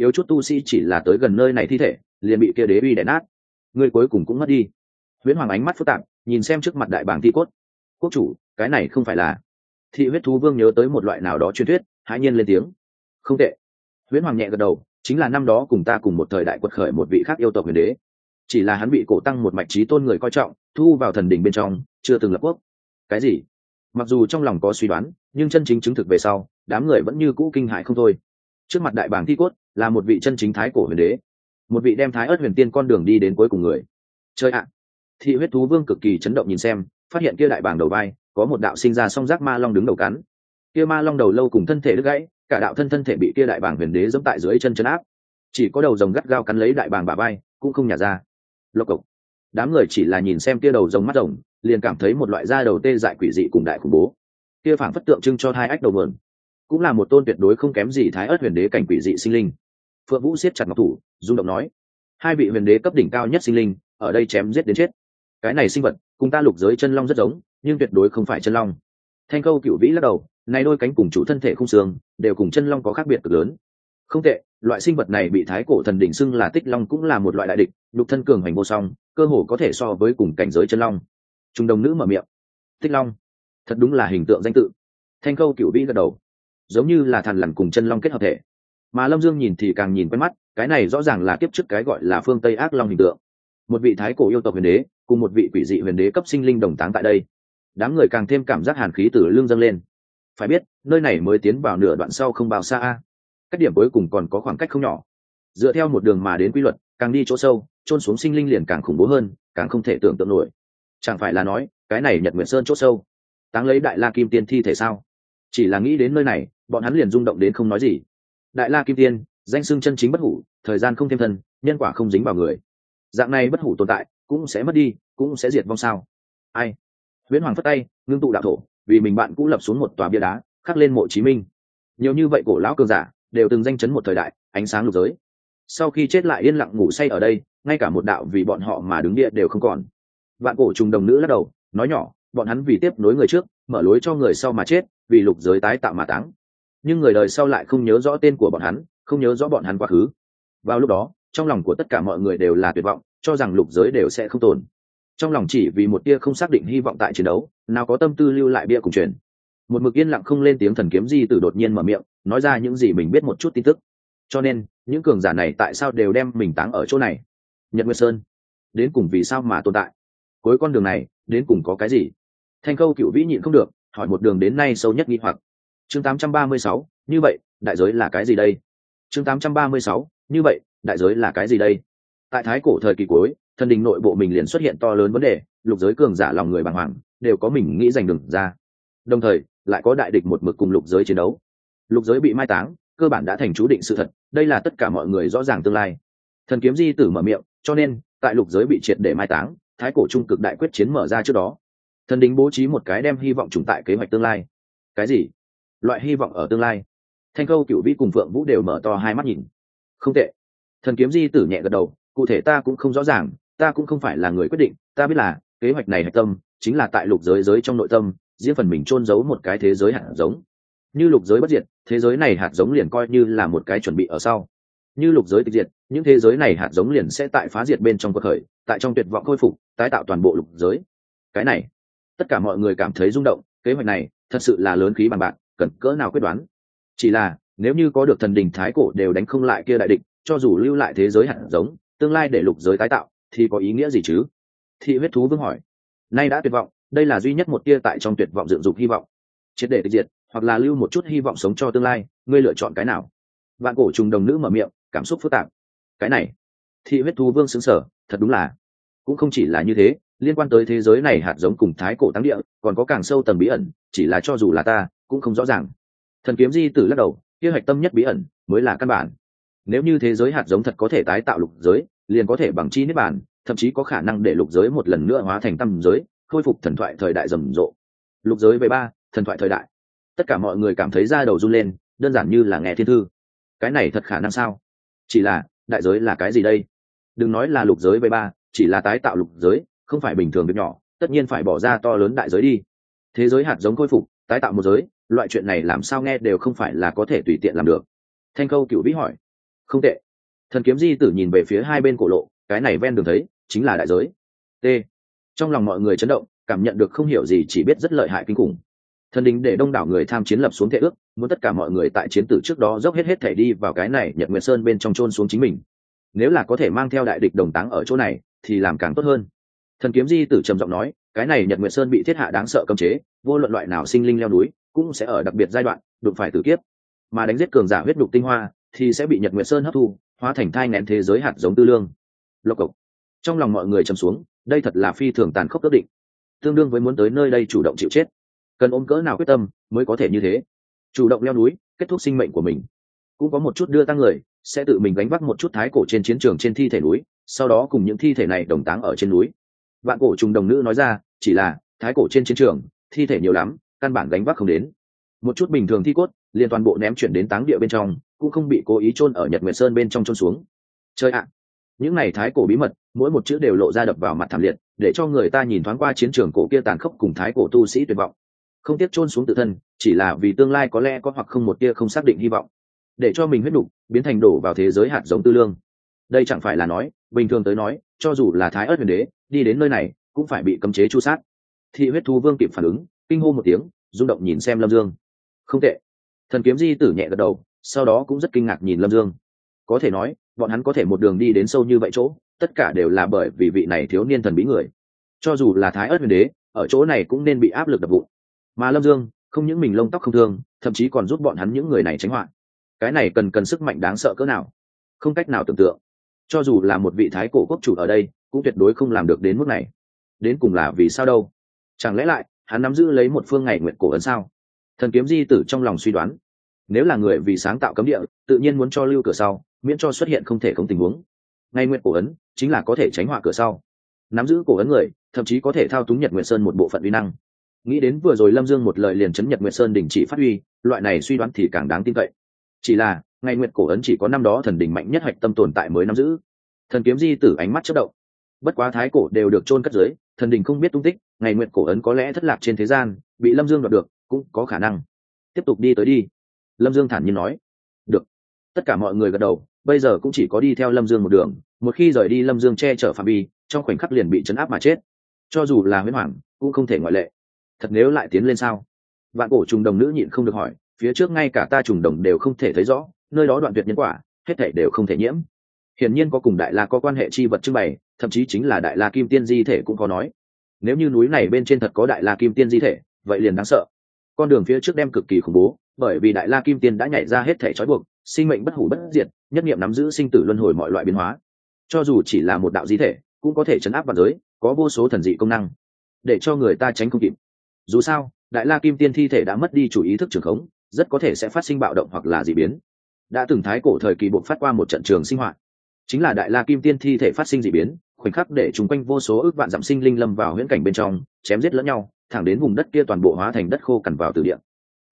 yếu chút tu sĩ chỉ là tới gần nơi này thi thể, liền bị kia đế uy đẻ nát. Người cuối cùng cũng mất đi. Huyễn hoàng ánh mắt phức tạp, nhìn xem trước mặt đại bảng thi cốt. Quốc chủ, cái này không phải là thị huyết thú vương nhớ tới một loại nào đó truyền thuyết, hãi nhiên lên tiếng. Không tệ. Huyễn hoàng nhẹ gật đầu, chính là năm đó cùng ta cùng một thời đại quật khởi một vị khác yêu tộc huyền đế. Chỉ là hắn bị cổ tăng một mạch trí tôn người coi trọng, thu vào thần đình bên trong, chưa từng lập quốc. Cái gì? Mặc dù trong lòng có suy đoán, nhưng chân chính chứng thực về sau, đám người vẫn như cũ kinh hại không thôi. Trước mặt đại bảng thi cốt là một vị chân chính thái cổ huyền đế, một vị đem thái ớt huyền tiên con đường đi đến cuối cùng người. Chơi ạ! Thị huyết thú vương cực kỳ chấn động nhìn xem, phát hiện kia đại bảng đầu vai, có một đạo sinh ra song giác ma long đứng đầu cắn. Kia ma long đầu lâu cùng thân thể đứt gãy, cả đạo thân thân thể bị kia đại bảng huyền đế dẫm tại dưới chân chân áp. Chỉ có đầu rồng gắt gao cắn lấy đại bảng bà vai, cũng không nhả ra. Lộc cộc. Đám người chỉ là nhìn xem kia đầu rồng mắt rồng liền cảm thấy một loại da đầu tê dại quỷ dị cùng đại khủng bố. Kia phản phất tượng trưng cho hai ách đầu mượn. Cũng là một tôn tuyệt đối không kém gì thái ớt huyền đế cảnh quỷ dị sinh linh. Phượng vũ siết chặt ngọc thủ, rung động nói, hai vị huyền đế cấp đỉnh cao nhất sinh linh, ở đây chém giết đến chết. Cái này sinh vật, cùng ta lục giới chân long rất giống, nhưng tuyệt đối không phải chân long. Thanh câu cựu vĩ lắc đầu, này đôi cánh cùng chủ thân thể không xương, đều cùng chân long có khác biệt cực lớn. Không tệ, loại sinh vật này bị thái cổ thần đỉnh xưng là tích long cũng là một loại đại địch, nhục thân cường hành vô song, cơ hồ có thể so với cùng cảnh giới chân long trung đồng nữ mở miệng. Tích long, thật đúng là hình tượng danh tự. Thanh câu cựu vĩ gật đầu. Giống như là thằn lằn cùng chân long kết hợp thể. Mà lâm dương nhìn thì càng nhìn quen mắt, cái này rõ ràng là kiếp trước cái gọi là phương tây ác long hình tượng. Một vị thái cổ yêu tộc huyền đế, cùng một vị quỷ dị huyền đế cấp sinh linh đồng táng tại đây. Đám người càng thêm cảm giác hàn khí từ lương dâng lên. Phải biết, nơi này mới tiến vào nửa đoạn sau không bao xa các điểm cuối cùng còn có khoảng cách không nhỏ. Dựa theo một đường mà đến quy luật, càng đi chỗ sâu trôn xuống sinh linh liền càng khủng bố hơn, càng không thể tưởng tượng nổi chẳng phải là nói, cái này nhật nguyện sơn chốt sâu. Táng lấy đại la kim tiên thi thể sao? Chỉ là nghĩ đến nơi này, bọn hắn liền rung động đến không nói gì. Đại la kim tiên, danh xưng chân chính bất hủ, thời gian không thêm thân, nhân quả không dính vào người. Dạng này bất hủ tồn tại, cũng sẽ mất đi, cũng sẽ diệt vong sao? Ai? Nguyễn hoàng phất tay, ngưng tụ đạo thổ, vì mình bạn cũng lập xuống một tòa bia đá, khắc lên mộ chí minh. Nhiều như vậy cổ lão cường giả, đều từng danh chấn một thời đại, ánh sáng lục giới. Sau khi chết lại yên lặng ngủ say ở đây, ngay cả một đạo vì bọn họ mà đứng địa đều không còn vạn cổ trùng đồng nữ lắc đầu, nói nhỏ, bọn hắn vì tiếp nối người trước, mở lối cho người sau mà chết, vì lục giới tái tạo mà táng. Nhưng người đời sau lại không nhớ rõ tên của bọn hắn, không nhớ rõ bọn hắn quá khứ. Vào lúc đó, trong lòng của tất cả mọi người đều là tuyệt vọng, cho rằng lục giới đều sẽ không tồn. Trong lòng chỉ vì một tia không xác định hy vọng tại chiến đấu, nào có tâm tư lưu lại bia cùng truyền. Một mực yên lặng không lên tiếng thần kiếm di tử đột nhiên mở miệng, nói ra những gì mình biết một chút tin tức. Cho nên, những cường giả này tại sao đều đem mình táng ở chỗ này? Nhật nguyệt sơn, đến cùng vì sao mà tồn tại? Cuối con đường này đến cùng có cái gì? Thanh khâu cựu vĩ nhịn không được hỏi một đường đến nay sâu nhất nghi hoặc. Chương 836, như vậy đại giới là cái gì đây? Chương 836, như vậy đại giới là cái gì đây? Tại thái cổ thời kỳ cuối thần đình nội bộ mình liền xuất hiện to lớn vấn đề lục giới cường giả lòng người bàng hoàng đều có mình nghĩ giành đường ra. Đồng thời lại có đại địch một mực cùng lục giới chiến đấu. Lục giới bị mai táng cơ bản đã thành chú định sự thật đây là tất cả mọi người rõ ràng tương lai. Thần kiếm di tử mở miệng cho nên tại lục giới bị triệt để mai táng thái cổ trung cực đại quyết chiến mở ra trước đó. Thần đính bố trí một cái đem hy vọng trùng tại kế hoạch tương lai. Cái gì? Loại hy vọng ở tương lai. Thanh khâu cựu vĩ cùng phượng vũ đều mở to hai mắt nhìn. Không tệ. Thần kiếm di tử nhẹ gật đầu, cụ thể ta cũng không rõ ràng, ta cũng không phải là người quyết định, ta biết là, kế hoạch này hạch tâm, chính là tại lục giới giới trong nội tâm riêng phần mình chôn giấu một cái thế giới hạt giống. Như lục giới bất diệt, thế giới này hạt giống liền coi như là một cái chuẩn bị ở sau như lục giới tịch diệt, những thế giới này hạt giống liền sẽ tại phá diệt bên trong cuộc khởi, tại trong tuyệt vọng khôi phục, tái tạo toàn bộ lục giới. Cái này, tất cả mọi người cảm thấy rung động, kế hoạch này thật sự là lớn khí bằng bạn cần cỡ nào quyết đoán? Chỉ là, nếu như có được thần đình thái cổ đều đánh không lại kia đại địch, cho dù lưu lại thế giới hạt giống, tương lai để lục giới tái tạo, thì có ý nghĩa gì chứ? Thị huyết thú vương hỏi. Nay đã tuyệt vọng, đây là duy nhất một tia tại trong tuyệt vọng dựng dục hy vọng. Triệt để tịch diệt, hoặc là lưu một chút hy vọng sống cho tương lai, ngươi lựa chọn cái nào? Vạn cổ trùng đồng nữ mở miệng cảm xúc phức tạp. Cái này, thị huyết thú vương xứng sở, thật đúng là. Cũng không chỉ là như thế, liên quan tới thế giới này hạt giống cùng thái cổ tăng địa, còn có càng sâu tầng bí ẩn, chỉ là cho dù là ta, cũng không rõ ràng. Thần kiếm di tử lắc đầu kế hoạch tâm nhất bí ẩn, mới là căn bản. Nếu như thế giới hạt giống thật có thể tái tạo lục giới, liền có thể bằng chi nếp bản thậm chí có khả năng để lục giới một lần nữa hóa thành tâm giới, khôi phục thần thoại thời đại rầm rộ. Lục giới về ba, thần thoại thời đại. Tất cả mọi người cảm thấy da đầu run lên, đơn giản như là nghe thiên thư. Cái này thật khả năng sao? Chỉ là, đại giới là cái gì đây? Đừng nói là lục giới về ba, chỉ là tái tạo lục giới, không phải bình thường việc nhỏ, tất nhiên phải bỏ ra to lớn đại giới đi. Thế giới hạt giống khôi phục, tái tạo một giới, loại chuyện này làm sao nghe đều không phải là có thể tùy tiện làm được. Thanh câu cựu vĩ hỏi. Không tệ. Thần kiếm di tử nhìn về phía hai bên cổ lộ, cái này ven đường thấy, chính là đại giới. T. Trong lòng mọi người chấn động, cảm nhận được không hiểu gì chỉ biết rất lợi hại kinh khủng thần đình để đông đảo người tham chiến lập xuống thể ước, muốn tất cả mọi người tại chiến tử trước đó dốc hết hết thể đi vào cái này nhật nguyệt sơn bên trong trôn xuống chính mình. Nếu là có thể mang theo đại địch đồng táng ở chỗ này, thì làm càng tốt hơn. Thần kiếm di tử trầm giọng nói, cái này nhật nguyệt sơn bị thiết hạ đáng sợ cấm chế, vô luận loại nào sinh linh leo núi, cũng sẽ ở đặc biệt giai đoạn, đụng phải tử kiếp. Mà đánh giết cường giả huyết đục tinh hoa, thì sẽ bị nhật nguyệt sơn hấp thu, hóa thành thai nén thế giới hạt giống tư lương. Lộc cộc. Trong lòng mọi người trầm xuống, đây thật là phi thường tàn khốc ước định. Tương đương với muốn tới nơi đây chủ động chịu chết cần ôm cỡ nào quyết tâm mới có thể như thế. Chủ động leo núi, kết thúc sinh mệnh của mình. Cũng có một chút đưa tăng người, sẽ tự mình gánh vác một chút thái cổ trên chiến trường trên thi thể núi, sau đó cùng những thi thể này đồng táng ở trên núi. Vạn cổ trùng đồng nữ nói ra, chỉ là, thái cổ trên chiến trường, thi thể nhiều lắm, căn bản gánh vác không đến. Một chút bình thường thi cốt, liền toàn bộ ném chuyển đến táng địa bên trong, cũng không bị cố ý chôn ở nhật nguyệt sơn bên trong chôn xuống. Chơi ạ. À, những này thái cổ bí mật, mỗi một chữ đều lộ ra đập vào mặt thảm liệt, để cho người ta nhìn thoáng qua chiến trường cổ kia tàn khốc cùng thái cổ tu sĩ tuyệt vọng không tiếc chôn xuống tự thân, chỉ là vì tương lai có lẽ có hoặc không một tia không xác định hy vọng. Để cho mình huyết đục, biến thành đổ vào thế giới hạt giống tư lương. Đây chẳng phải là nói, bình thường tới nói, cho dù là thái ớt huyền đế, đi đến nơi này, cũng phải bị cấm chế chu sát. Thị huyết thu vương kịp phản ứng, kinh hô một tiếng, rung động nhìn xem lâm dương. Không tệ. Thần kiếm di tử nhẹ gật đầu, sau đó cũng rất kinh ngạc nhìn lâm dương. Có thể nói, bọn hắn có thể một đường đi đến sâu như vậy chỗ, tất cả đều là bởi vì vị này thiếu niên thần bí người. Cho dù là thái ớt huyền đế, ở chỗ này cũng nên bị áp lực đập bụng mà lâm dương, không những mình lông tóc không thương, thậm chí còn giúp bọn hắn những người này tránh họa. Cái này cần cần sức mạnh đáng sợ cỡ nào? Không cách nào tưởng tượng. Cho dù là một vị thái cổ quốc chủ ở đây, cũng tuyệt đối không làm được đến mức này. Đến cùng là vì sao đâu? Chẳng lẽ lại, hắn nắm giữ lấy một phương ngày nguyện cổ ấn sao? Thần kiếm di tử trong lòng suy đoán. Nếu là người vì sáng tạo cấm địa, tự nhiên muốn cho lưu cửa sau, miễn cho xuất hiện không thể không tình huống. Ngày nguyện cổ ấn chính là có thể tránh họa cửa sau. Nắm giữ cổ ấn người, thậm chí có thể thao túng nhật nguyện sơn một bộ phận uy năng nghĩ đến vừa rồi lâm dương một lời liền chấn nhật Nguyệt sơn đình chỉ phát huy, loại này suy đoán thì càng đáng tin cậy. Chỉ là, ngày Nguyệt cổ ấn chỉ có năm đó thần đình mạnh nhất hạch tâm tồn tại mới nắm giữ. Thần kiếm di tử ánh mắt chất động. Bất quá thái cổ đều được chôn cất dưới, thần đình không biết tung tích, ngày Nguyệt cổ ấn có lẽ thất lạc trên thế gian, bị lâm dương đoạt được, cũng có khả năng. Tiếp tục đi tới đi. Lâm dương thản nhiên nói. Được. Tất cả mọi người gật đầu, bây giờ cũng chỉ có đi theo lâm dương một đường, một khi rời đi lâm dương che chở phạm vi, trong khoảnh khắc liền bị chấn áp mà chết. Cho dù là huyết hoàng cũng không thể ngoại lệ thật nếu lại tiến lên sao? Vạn cổ trùng đồng nữ nhịn không được hỏi, phía trước ngay cả ta trùng đồng đều không thể thấy rõ, nơi đó đoạn tuyệt nhân quả, hết thể đều không thể nhiễm. Hiển nhiên có cùng đại la có quan hệ chi vật trưng bày, thậm chí chính là đại la kim tiên di thể cũng có nói. Nếu như núi này bên trên thật có đại la kim tiên di thể, vậy liền đáng sợ. Con đường phía trước đem cực kỳ khủng bố, bởi vì đại la kim tiên đã nhảy ra hết thể trói buộc, sinh mệnh bất hủ bất diệt, nhất nghiệm nắm giữ sinh tử luân hồi mọi loại biến hóa. Cho dù chỉ là một đạo di thể, cũng có thể chấn áp vào giới, có vô số thần dị công năng, để cho người ta tránh không kịp dù sao, đại la kim tiên thi thể đã mất đi chủ ý thức trường khống, rất có thể sẽ phát sinh bạo động hoặc là dị biến. Đã từng thái cổ thời kỳ buộc phát qua một trận trường sinh hoạt. Chính là đại la kim tiên thi thể phát sinh dị biến, khoảnh khắc để chúng quanh vô số ước vạn giảm sinh linh lâm vào huyễn cảnh bên trong, chém giết lẫn nhau, thẳng đến vùng đất kia toàn bộ hóa thành đất khô cằn vào từ địa.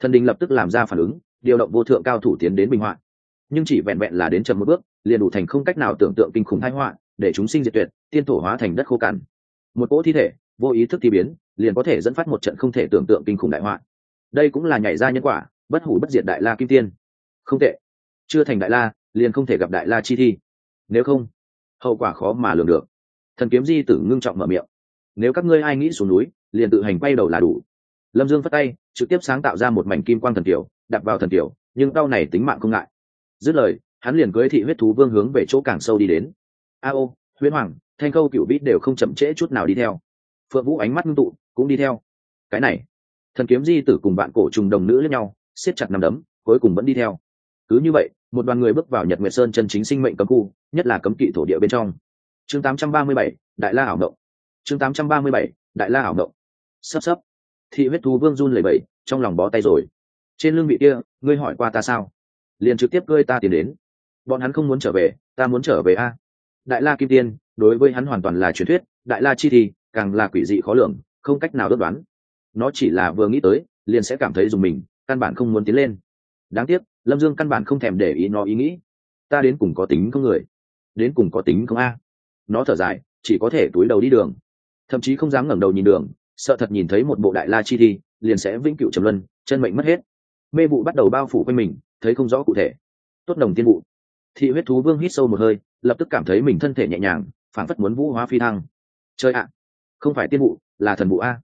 Thần đình lập tức làm ra phản ứng, điều động vô thượng cao thủ tiến đến bình hoạn nhưng chỉ vẹn vẹn là đến chậm một bước, liền đủ thành không cách nào tưởng tượng kinh khủng thái họa, để chúng sinh diệt tuyệt, tiên thổ hóa thành đất khô cằn. Một cỗ thi thể, vô ý thức thi biến liền có thể dẫn phát một trận không thể tưởng tượng kinh khủng đại họa. Đây cũng là nhảy ra nhân quả, bất hủ bất diệt đại la kim tiên. Không tệ. Chưa thành đại la, liền không thể gặp đại la chi thi. Nếu không, hậu quả khó mà lường được. Thần kiếm di tử ngưng trọng mở miệng. Nếu các ngươi ai nghĩ xuống núi, liền tự hành quay đầu là đủ. Lâm dương phất tay, trực tiếp sáng tạo ra một mảnh kim quang thần tiểu, đặt vào thần tiểu, nhưng đau này tính mạng không ngại. Dứt lời, hắn liền cưới thị huyết thú vương hướng về chỗ càng sâu đi đến. A ô huyết hoàng, thanh câu cựu vít đều không chậm trễ chút nào đi theo. Phượng vũ ánh mắt ngưng tụ cũng đi theo. Cái này thần kiếm di tử cùng bạn cổ trùng đồng nữ lẫn nhau siết chặt nằm đấm cuối cùng vẫn đi theo. Cứ như vậy một đoàn người bước vào nhật nguyệt sơn chân chính sinh mệnh cấm khu nhất là cấm kỵ thổ địa bên trong. Chương 837, đại la ảo động chương 837, đại la ảo động sắp sắp. Thị huyết thú vương run lẩy bẩy trong lòng bó tay rồi. Trên lưng vị kia ngươi hỏi qua ta sao? Liền trực tiếp cơi ta tiến đến. Bọn hắn không muốn trở về ta muốn trở về a. Đại la kim tiên đối với hắn hoàn toàn là truyền thuyết đại la chi thì càng là quỷ dị khó lường không cách nào đoán đoán. Nó chỉ là vừa nghĩ tới, liền sẽ cảm thấy dùng mình, căn bản không muốn tiến lên. Đáng tiếc, lâm dương căn bản không thèm để ý nó ý nghĩ. Ta đến cùng có tính không người? Đến cùng có tính không a? Nó thở dài, chỉ có thể túi đầu đi đường. Thậm chí không dám ngẩng đầu nhìn đường, sợ thật nhìn thấy một bộ đại la chi thi, liền sẽ vĩnh cựu trầm luân, chân mệnh mất hết. Mê vụ bắt đầu bao phủ quanh mình, thấy không rõ cụ thể. Tốt đồng tiên vụ. Thị huyết thú vương hít sâu một hơi, lập tức cảm thấy mình thân thể nhẹ nhàng phản phất muốn vũ hóa phi thăng. Chơi ạ! Không phải tiên vụ là thần vụ a.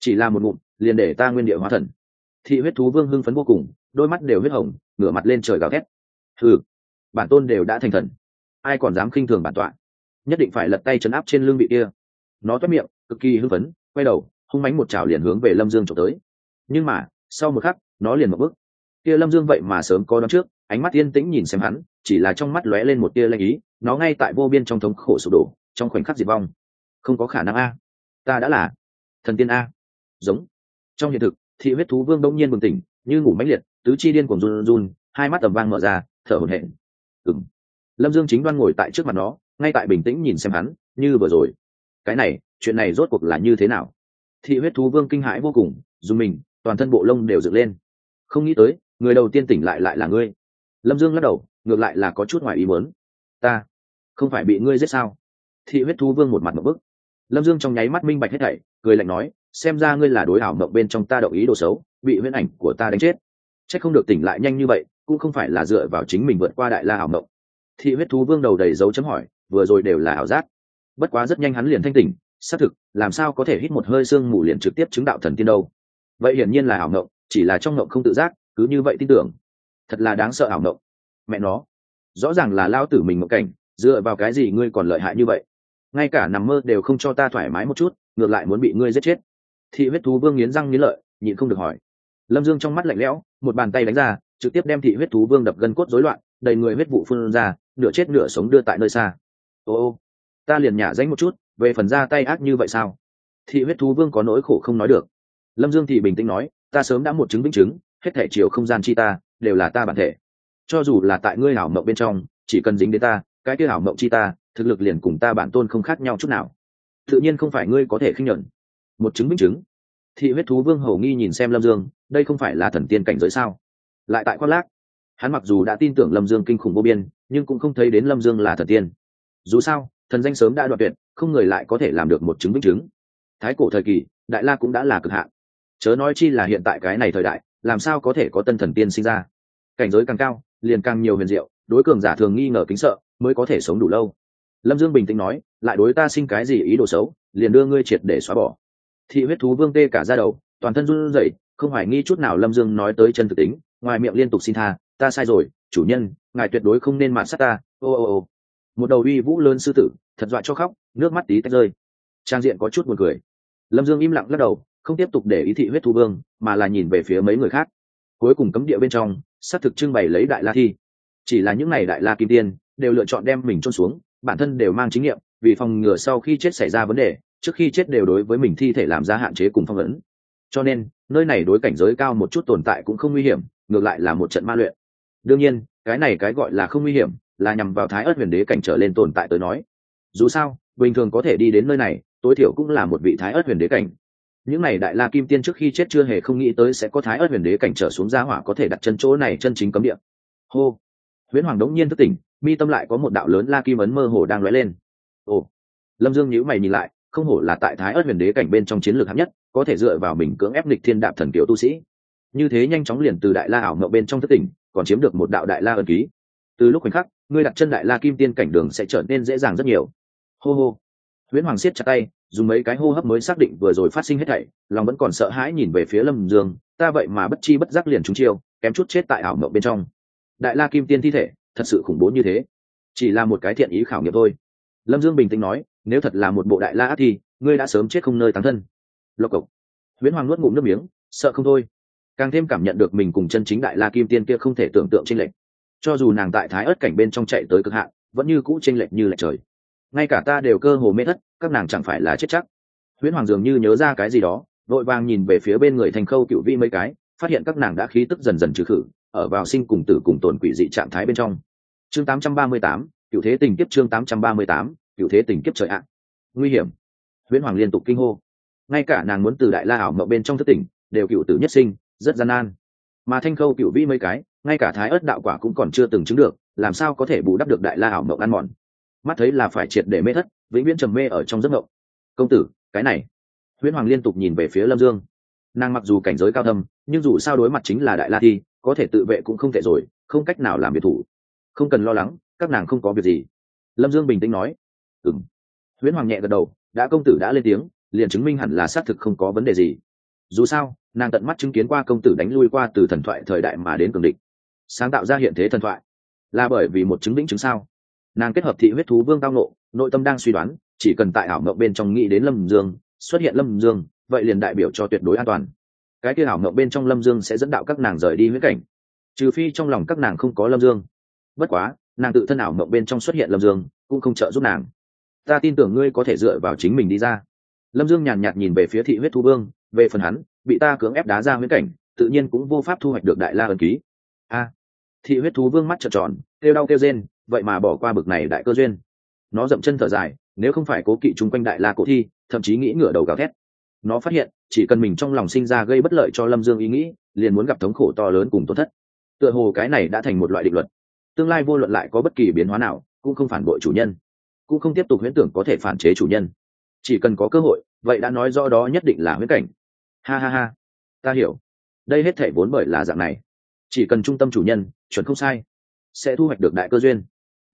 Chỉ là một ngụm, liền để ta nguyên địa hóa thần. Thị huyết thú vương hưng phấn vô cùng, đôi mắt đều huyết hồng, ngửa mặt lên trời gào thét. Thử bản tôn đều đã thành thần. Ai còn dám khinh thường bản tọa? Nhất định phải lật tay chấn áp trên lưng vị kia. Nó toét miệng, cực kỳ hưng phấn, quay đầu, hung mánh một chảo liền hướng về lâm dương trộm tới. Nhưng mà, sau một khắc, nó liền một bước. Kia lâm dương vậy mà sớm có đón trước, ánh mắt yên tĩnh nhìn xem hắn, chỉ là trong mắt lóe lên một tia lanh ý, nó ngay tại vô biên trong thống khổ sụp đổ, trong khoảnh khắc diệt vong. Không có khả năng a. Ta đã là thần tiên a. Giống. Trong hiện thực, thị huyết thú vương đông nhiên bừng tỉnh, như ngủ mãnh liệt, tứ chi điên cuồng run run hai mắt tầm vang mở ra, thở hổn hển. Ừng lâm dương chính đoan ngồi tại trước mặt nó, ngay tại bình tĩnh nhìn xem hắn, như vừa rồi. Cái này, chuyện này rốt cuộc là như thế nào? Thị huyết thú vương kinh hãi vô cùng, dùng mình, toàn thân bộ lông đều dựng lên. Không nghĩ tới, người đầu tiên tỉnh lại lại là ngươi. Lâm dương lắc đầu, ngược lại là có chút ngoài ý muốn. Ta, không phải bị ngươi giết sao? Thị huyết thú vương một mặt một bức lâm dương trong nháy mắt minh bạch hết thảy, cười lạnh nói, xem ra ngươi là đối ảo mộng bên trong ta động ý đồ xấu, bị huyễn ảnh của ta đánh chết. C h ắ c không được tỉnh lại nhanh như vậy, cũng không phải là dựa vào chính mình vượt qua đại la ảo mộng. Thị huyết thú vương đầu đầy dấu chấm hỏi, vừa rồi đều là ảo giác. Bất quá rất nhanh hắn liền thanh tỉnh, xác thực, làm sao có thể hít một hơi sương mù liền trực tiếp chứng đạo thần tiên đâu. Vậy hiển nhiên là ảo mộng, chỉ là trong mộng không tự giác, cứ như vậy tin tưởng. Thật là đáng sợ ảo mộng. Mẹ nó, rõ ràng là lao tử mình mộng cảnh, dựa vào cái gì ngươi còn lợi hại như vậy? Ngay cả nằm mơ đều không cho ta thoải mái một chút, ngược lại muốn bị ngươi giết chết. Thị huyết thú vương nghiến răng nghiến lợi, nhịn không được hỏi. Lâm dương trong mắt lạnh lẽo, một bàn tay đánh ra, trực tiếp đem thị huyết thú vương đập gân cốt rối loạn, đầy người huyết vụ phun ra, nửa chết nửa sống đưa tại nơi xa. Ô ô, ta liền nhả danh một chút, về phần ra tay ác như vậy sao? Thị huyết thú vương có nỗi khổ không nói được. Lâm dương thì bình tĩnh nói, ta sớm đã một chứng vĩnh chứng, hết thể chiều không gian chi ta, đều là ta bản thể. Cho dù là tại ngươi hảo mộng bên trong, chỉ cần dính đến ta, cái kia hảo mộng chi ta thực lực liền cùng ta bản tôn không khác nhau chút nào. Tự nhiên không phải ngươi có thể khinh nhuận. Một chứng minh chứng. Thị huyết thú vương hầu nghi nhìn xem lâm dương, đây không phải là thần tiên cảnh giới sao? Lại tại khoác lác, hắn mặc dù đã tin tưởng lâm dương kinh khủng vô biên, nhưng cũng không thấy đến lâm dương là thần tiên. Dù sao, thần danh sớm đã đoạn tuyệt, không người lại có thể làm được một chứng minh chứng. Thái cổ thời kỳ, đại la cũng đã là cực hạn. Chớ nói chi là hiện tại cái này thời đại, làm sao có thể có tân thần tiên sinh ra? Cảnh giới càng cao, liền càng nhiều huyền diệu, đối cường giả thường nghi ngờ kính sợ, mới có thể sống đủ lâu lâm dương bình tĩnh nói, lại đối ta sinh cái gì ý đồ xấu, liền đưa ngươi triệt để xóa bỏ. Thị huyết thú vương tê cả ra đầu, toàn thân run rẩy, không hoài nghi chút nào lâm dương nói tới chân thực tính, ngoài miệng liên tục xin tha, ta sai rồi, chủ nhân, ngài tuyệt đối không nên mạn sát ta, ô ô ô. Một đầu uy vũ lớn sư tử, thật dọa cho khóc, nước mắt tí tách rơi. Trang diện có chút buồn cười. Lâm dương im lặng lắc đầu, không tiếp tục để ý thị huyết thu vương, mà là nhìn về phía mấy người khác. Cuối cùng cấm địa bên trong, xác thực trưng bày lấy đại la thi. Chỉ là những n à y đại la kim tiên, đều lựa chọn đem mình trôn xuống bản thân đều mang chính nghiệm, vì phòng ngừa sau khi chết xảy ra vấn đề, trước khi chết đều đối với mình thi thể làm ra hạn chế cùng phong ấn. Cho nên, nơi này đối cảnh giới cao một chút tồn tại cũng không nguy hiểm, ngược lại là một trận ma luyện. Đương nhiên, cái này cái gọi là không nguy hiểm, là nhằm vào thái ớt huyền đế cảnh trở lên tồn tại tới nói. Dù sao, bình thường có thể đi đến nơi này, tối thiểu cũng là một vị thái ớt huyền đế cảnh. Những này đại la kim tiên trước khi chết chưa hề không nghĩ tới sẽ có thái ớt huyền đế cảnh trở xuống ra hỏa có thể đặt chân chỗ này chân chính cấm địa. Hô. Huyễn hoàng đống nhiên thức tỉnh mi tâm lại có một đạo lớn la kim ấn mơ hồ đang lóe lên. Ồ, lâm dương nhíu mày nhìn lại, không hổ là tại thái ớt huyền đế cảnh bên trong chiến lược hạng nhất, có thể dựa vào mình cưỡng ép lịch thiên đạp thần kiểu tu sĩ. Như thế nhanh chóng liền từ đại la ảo mậu bên trong thất tỉnh, còn chiếm được một đạo đại la ân ký. Từ lúc khoảnh khắc, ngươi đặt chân đại la kim tiên cảnh đường sẽ trở nên dễ dàng rất nhiều. Hô hô. Huyễn hoàng siết chặt tay, dùng mấy cái hô hấp mới xác định vừa rồi phát sinh hết thảy, lòng vẫn còn sợ hãi nhìn về phía lâm dương, ta vậy mà bất chi bất giác liền trúng chiêu, kém chút chết tại ảo mộng bên trong. Đại la kim tiên thi thể thật sự khủng bố như thế. Chỉ là một cái thiện ý khảo nghiệm thôi. Lâm dương bình tĩnh nói, nếu thật là một bộ đại la ác thì ngươi đã sớm chết không nơi tán thân. Lộc cộc. Huyễn hoàng nuốt ngụm nước miếng, sợ không thôi. Càng thêm cảm nhận được mình cùng chân chính đại la kim tiên kia không thể tưởng tượng tranh lệch. Cho dù nàng tại thái ớt cảnh bên trong chạy tới cực hạn, vẫn như cũ tranh lệch như lệch trời. Ngay cả ta đều cơ hồ mê thất, các nàng chẳng phải là chết chắc. Huyễn hoàng dường như nhớ ra cái gì đó vội vàng nhìn về phía bên người thành khâu cựu vi mấy cái, phát hiện các nàng đã khí tức dần dần trừ khử, ở vào sinh cùng tử cùng tồn quỷ dị trạng thái bên trong chương 838, cựu thế tình kiếp chương 838, cựu thế tình kiếp trời ạ. Nguy hiểm. Huyễn hoàng liên tục kinh hô. Ngay cả nàng muốn từ đại la ảo mộng bên trong thất tỉnh đều cựu tử nhất sinh rất gian nan. Mà thanh khâu cựu vi mấy cái ngay cả thái ớt đạo quả cũng còn chưa từng chứng được làm sao có thể bù đắp được đại la ảo mộng ăn mòn? Mắt thấy là phải triệt để mê thất vĩnh viễn trầm mê ở trong giấc mộng. Công tử cái này. Huyễn hoàng liên tục nhìn về phía lâm dương. Nàng mặc dù cảnh giới cao thâm nhưng dù sao đối mặt chính là đại la thi có thể tự vệ cũng không thể rồi không cách nào làm biệt thủ không cần lo lắng, các nàng không có việc gì. Lâm dương bình tĩnh nói ừng huyễn hoàng nhẹ gật đầu, đã công tử đã lên tiếng, liền chứng minh hẳn là xác thực không có vấn đề gì. Dù sao, nàng tận mắt chứng kiến qua công tử đánh lui qua từ thần thoại thời đại mà đến cường địch. Sáng tạo ra hiện thế thần thoại, là bởi vì một chứng lĩnh chứng sao. Nàng kết hợp thị huyết thú vương tao nộ nội tâm đang suy đoán, chỉ cần tại ảo mộng bên trong nghĩ đến lâm dương, xuất hiện lâm dương, vậy liền đại biểu cho tuyệt đối an toàn. Cái kia ảo mộng bên trong lâm dương sẽ dẫn đạo các nàng rời đi huyết cảnh, trừ phi trong lòng các nàng không có lâm dương bất quá, nàng tự thân ảo mộng bên trong xuất hiện lâm dương, cũng không trợ giúp nàng. Ta tin tưởng ngươi có thể dựa vào chính mình đi ra. Lâm dương nhàn nhạt nhìn về phía thị huyết Thu vương, về phần hắn, bị ta cưỡng ép đá ra huyết cảnh, tự nhiên cũng vô pháp thu hoạch được đại la ẩn ký. A, thị huyết thú vương mắt trợn tròn, kêu đau kêu rên, vậy mà bỏ qua bực này đại cơ duyên. Nó dậm chân thở dài, nếu không phải cố kỵ chung quanh đại la cổ thi, thậm chí nghĩ ngửa đầu gào thét. Nó phát hiện, chỉ cần mình trong lòng sinh ra gây bất lợi cho lâm dương ý nghĩ, liền muốn gặp thống khổ to lớn cùng tổn thất. Tựa hồ cái này đã thành một loại định luật tương lai vô luận lại có bất kỳ biến hóa nào, cũng không phản bội chủ nhân, cũng không tiếp tục huyễn tưởng có thể phản chế chủ nhân. Chỉ cần có cơ hội, vậy đã nói rõ đó nhất định là huyễn cảnh. Ha ha ha, ta hiểu. Đây hết thể vốn bởi là dạng này. Chỉ cần trung tâm chủ nhân, chuẩn không sai, sẽ thu hoạch được đại cơ duyên.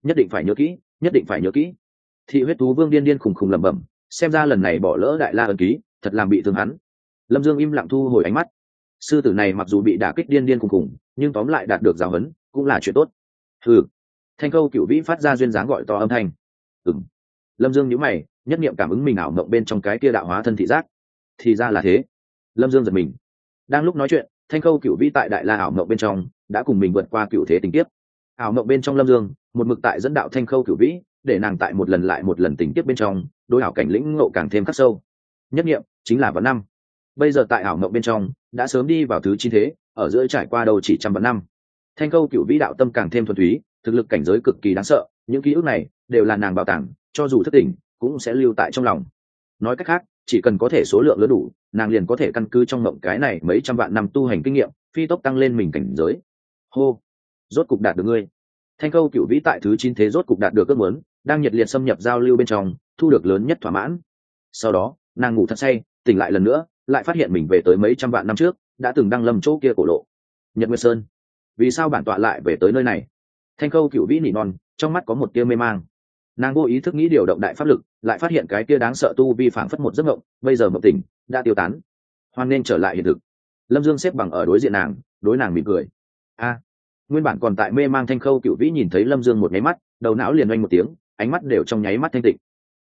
Nhất định phải nhớ kỹ, nhất định phải nhớ kỹ. Thị huyết thú vương điên điên khùng khùng lẩm bẩm, xem ra lần này bỏ lỡ đại la ân ký, thật làm bị thương hắn. Lâm dương im lặng thu hồi ánh mắt. Sư tử này mặc dù bị đả kích điên điên khùng khùng, nhưng tóm lại đạt được giáo huấn, cũng là chuyện tốt ừ thanh khâu cựu vĩ phát ra duyên dáng gọi to âm thanh. Ừng lâm dương nhíu mày, nhất niệm cảm ứng mình ảo mộng bên trong cái kia đạo hóa thân thị giác. Thì ra là thế. Lâm dương giật mình. Đang lúc nói chuyện, thanh khâu cựu vĩ tại đại la ảo mộng bên trong, đã cùng mình vượt qua cựu thế tình tiếp ảo mộng bên trong lâm dương, một mực tại dẫn đạo thanh khâu cựu vĩ, để nàng tại một lần lại một lần tình tiếp bên trong, đối ảo cảnh lĩnh ngộ càng thêm khắc sâu. Nhất nghiệm chính là vào năm. Bây giờ tại ảo mộng bên trong, đã sớm đi vào thứ chín thế, ở giữa trải qua đầu chỉ trăm vạn năm thanh câu cựu vĩ đạo tâm càng thêm thuần túy, thực lực cảnh giới cực kỳ đáng sợ, những ký ức này đều là nàng bảo tàng, cho dù thất tình, cũng sẽ lưu tại trong lòng. Nói cách khác, chỉ cần có thể số lượng lớn đủ, nàng liền có thể căn cứ trong mộng cái này mấy trăm vạn năm tu hành kinh nghiệm, phi tốc tăng lên mình cảnh giới. Hô! Rốt cục đạt được ngươi. Thanh câu cựu vĩ tại thứ chín thế rốt cục đạt được ước muốn, đang nhiệt liệt xâm nhập giao lưu bên trong, thu được lớn nhất thỏa mãn. Sau đó, nàng ngủ thật say, tỉnh lại lần nữa, lại phát hiện mình về tới mấy trăm vạn năm trước, đã từng đăng lâm chỗ kia cổ lộ. Nhật nguyệt sơn vì sao bản tọa lại về tới nơi này? Thanh khâu cựu vĩ nỉ non, trong mắt có một tia mê mang. Nàng vô ý thức nghĩ điều động đại pháp lực, lại phát hiện cái tia đáng sợ tu vi phản phất một giấc mộng, bây giờ mộng tỉnh, đã tiêu tán. Hoan nên trở lại hiện thực. Lâm dương xếp bằng ở đối diện nàng, đối nàng mỉm cười. A, nguyên bản còn tại mê mang thanh khâu cựu vĩ nhìn thấy lâm dương một nháy mắt, đầu não liền oanh một tiếng, ánh mắt đều trong nháy mắt thanh tịnh.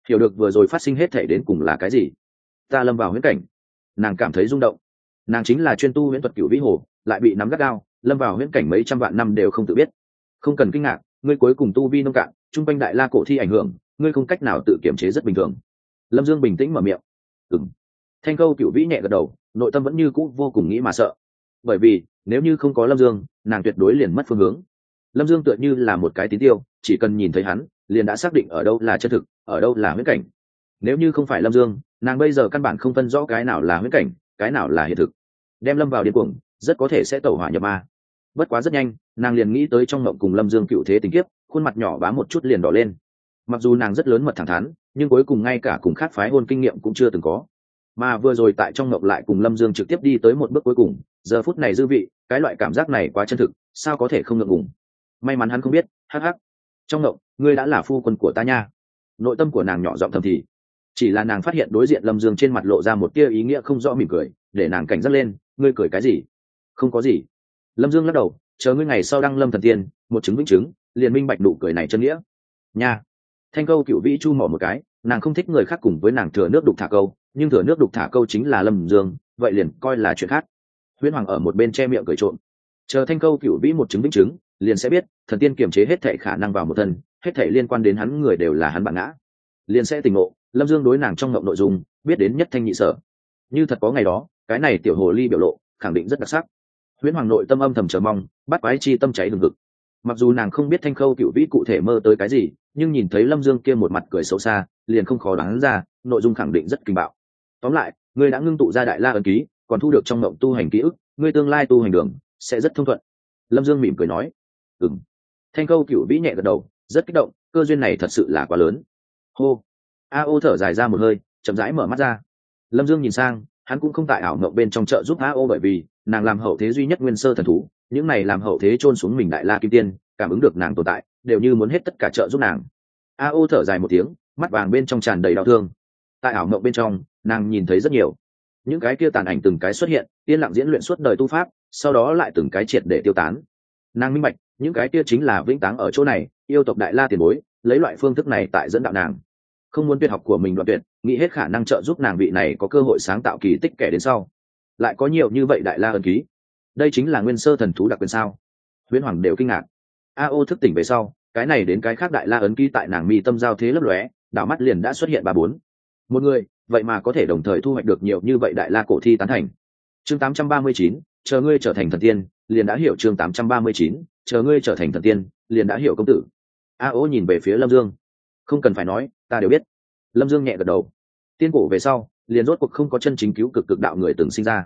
Hiểu được vừa rồi phát sinh hết thể đến cùng là cái gì? Ta lâm vào huyễn cảnh. Nàng cảm thấy rung động. Nàng chính là chuyên tu huyễn thuật cựu vĩ hồ, lại bị nắm gắt gao lâm vào huyễn cảnh mấy trăm vạn năm đều không tự biết. Không cần kinh ngạc, ngươi cuối cùng tu vi nông cạn chung quanh đại la cổ thi ảnh hưởng, ngươi không cách nào tự kiểm chế rất bình thường. Lâm dương bình tĩnh mở miệng. Ừng thanh câu cựu vĩ nhẹ gật đầu, nội tâm vẫn như cũ vô cùng nghĩ mà sợ. Bởi vì, nếu như không có lâm dương, nàng tuyệt đối liền mất phương hướng. Lâm dương tựa như là một cái tín tiêu, chỉ cần nhìn thấy hắn, liền đã xác định ở đâu là chân thực, ở đâu là huyết cảnh. Nếu như không phải lâm dương, nàng bây giờ căn bản không phân rõ cái nào là huyết cảnh, cái nào là hiện thực. Đem lâm vào điên cuồng, rất có thể sẽ tẩu hỏa nhập ma bất quá rất nhanh, nàng liền nghĩ tới trong mộng cùng lâm dương cựu thế tình kiếp, khuôn mặt nhỏ bám một chút liền đỏ lên. Mặc dù nàng rất lớn mật thẳng thắn, nhưng cuối cùng ngay cả cùng khác phái hôn kinh nghiệm cũng chưa từng có. Mà vừa rồi tại trong mộng lại cùng lâm dương trực tiếp đi tới một bước cuối cùng, giờ phút này dư vị, cái loại cảm giác này quá chân thực, sao có thể không ngượng ngùng? May mắn hắn không biết, hắc hắc. Trong mộng ngươi đã là phu quân của ta nha. Nội tâm của nàng nhỏ giọng thầm thì. Chỉ là nàng phát hiện đối diện lâm dương trên mặt lộ ra một tia ý nghĩa không rõ mỉm cười, để nàng cảnh giác lên, ngươi cười cái gì? Không có gì lâm dương lắc đầu, chờ ngươi ngày sau đăng lâm thần tiên, một chứng vĩnh chứng, liền minh bạch nụ cười này chân nghĩa. Nha. Thanh câu cựu vĩ chu mỏ một cái, nàng không thích người khác cùng với nàng thừa nước đục thả câu, nhưng thừa nước đục thả câu chính là lâm dương, vậy liền coi là chuyện khác. Huyễn hoàng ở một bên che miệng cười trộm. Chờ thanh câu cựu vĩ một chứng vĩnh chứng, liền sẽ biết, thần tiên kiềm chế hết thệ khả năng vào một thân, hết thệ liên quan đến hắn người đều là hắn bạn ngã. Liền sẽ tình ngộ, lâm dương đối nàng trong ngộng nội dung, biết đến nhất thanh nhị sở. Như thật có ngày đó, cái này tiểu hồ ly biểu lộ, khẳng định rất đặc sắc huyễn hoàng nội tâm âm thầm chờ mong, bắt quái chi tâm cháy đường ngực. Mặc dù nàng không biết thanh khâu cựu vĩ cụ thể mơ tới cái gì, nhưng nhìn thấy lâm dương kia một mặt cười xấu xa, liền không khó đoán ra, nội dung khẳng định rất kinh bạo. Tóm lại, ngươi đã ngưng tụ ra đại la ấn ký, còn thu được trong mộng tu hành ký ức, ngươi tương lai tu hành đường sẽ rất thông thuận. Lâm dương mỉm cười nói. Ừng thanh khâu cựu vĩ nhẹ gật đầu, rất kích động, cơ duyên này thật sự là quá lớn. Hô. A ô thở dài ra một hơi, chậm rãi mở mắt ra. Lâm dương nhìn sang, hắn cũng không tại ảo mộng bên trong chợ giúp a ô bởi vì nàng làm hậu thế duy nhất nguyên sơ thần thú, những này làm hậu thế chôn xuống mình đại la kim tiên, cảm ứng được nàng tồn tại, đều như muốn hết tất cả trợ giúp nàng. A ô thở dài một tiếng, mắt vàng bên trong tràn đầy đau thương. Tại ảo mộng bên trong, nàng nhìn thấy rất nhiều. Những cái kia tàn ảnh từng cái xuất hiện, yên lặng diễn luyện suốt đời tu pháp, sau đó lại từng cái triệt để tiêu tán. Nàng minh bạch, những cái kia chính là vĩnh táng ở chỗ này, yêu tộc đại la tiền bối, lấy loại phương thức này tại dẫn đạo nàng. Không muốn tuyệt học của mình đoạn tuyệt, nghĩ hết khả năng trợ giúp nàng vị này có cơ hội sáng tạo kỳ tích kẻ đến sau lại có nhiều như vậy đại la ân ký. Đây chính là nguyên sơ thần thú đặc quyền sao? Huyễn hoàng đều kinh ngạc. A ô thức tỉnh về sau, cái này đến cái khác đại la ấn ký tại nàng mi tâm giao thế lấp lóe, đảo mắt liền đã xuất hiện ba bốn. Một người, vậy mà có thể đồng thời thu hoạch được nhiều như vậy đại la cổ thi tán thành. Chương tám trăm ba mươi chín, chờ ngươi trở thành thần tiên, liền đã hiểu chương tám trăm ba mươi chín, chờ ngươi trở thành thần tiên, liền đã hiểu công tử. A ô nhìn về phía lâm dương. Không cần phải nói, ta đều biết. Lâm dương nhẹ gật đầu. Tiên cổ về sau liền rốt cuộc không có chân chính cứu cực cực đạo người từng sinh ra.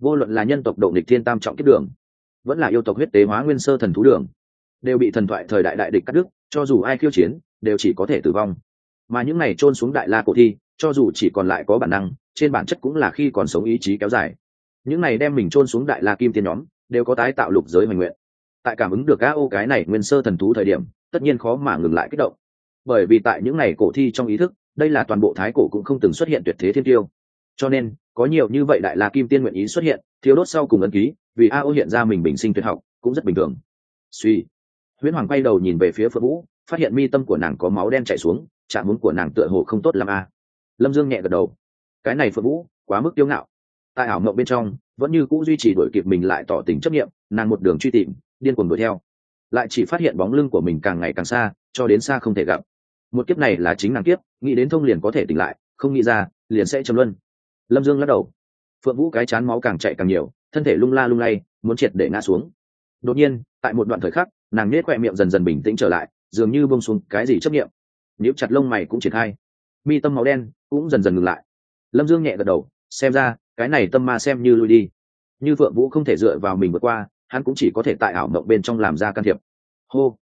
Vô luận là nhân tộc độ nghịch thiên tam trọng kết đường, vẫn là yêu tộc huyết tế hóa nguyên sơ thần thú đường, đều bị thần thoại thời đại đại địch cắt đứt, cho dù ai khiêu chiến, đều chỉ có thể tử vong. Mà những này trôn xuống đại la cổ thi, cho dù chỉ còn lại có bản năng, trên bản chất cũng là khi còn sống ý chí kéo dài. Những này đem mình trôn xuống đại la kim tiên nhóm, đều có tái tạo lục giới hoành nguyện. Tại cảm ứng được a ô cái này nguyên sơ thần thú thời điểm, tất nhiên khó mà ngừng lại kích động. Bởi vì tại những này cổ thi trong ý thức đây là toàn bộ thái cổ cũng không từng xuất hiện tuyệt thế thiên tiêu. Cho nên, có nhiều như vậy đại la kim tiên nguyện ý xuất hiện thiếu đốt sau cùng ấn ký, vì a ô hiện ra mình bình sinh tuyệt học, cũng rất bình thường. Suy. Huyễn hoàng quay đầu nhìn về phía phượng vũ, phát hiện mi tâm của nàng có máu đen chảy xuống chạm muốn của nàng tựa hồ không tốt l a à. lâm dương nhẹ gật đầu. Cái này phượng vũ, quá mức tiêu ngạo. Tại ảo mộng bên trong, vẫn như cũ duy trì đuổi kịp mình lại tỏ tình chấp nghiệm nàng một đường truy tìm, điên cuồng đuổi theo. Lại chỉ phát hiện bóng lưng của mình càng ngày càng xa, cho đến xa không thể gặp một kiếp này là chính nàng kiếp, nghĩ đến thông liền có thể tỉnh lại, không nghĩ ra, liền sẽ châm luân. Lâm dương lắc đầu. Phượng vũ cái chán máu càng chạy càng nhiều, thân thể lung la lung lay, muốn triệt để ngã xuống. Đột nhiên, tại một đoạn thời khắc, nàng nết khoe miệng dần dần bình tĩnh trở lại, dường như bông xuống cái gì chấp nghiệm nếu chặt lông mày cũng triển khai. Mi tâm máu đen cũng dần dần ngừng lại. Lâm dương nhẹ gật đầu, xem ra, cái này tâm ma xem như lui đi. Như phượng vũ không thể dựa vào mình vượt qua, hắn cũng chỉ có thể tại ảo mộng bên trong làm ra can thiệp. Hô.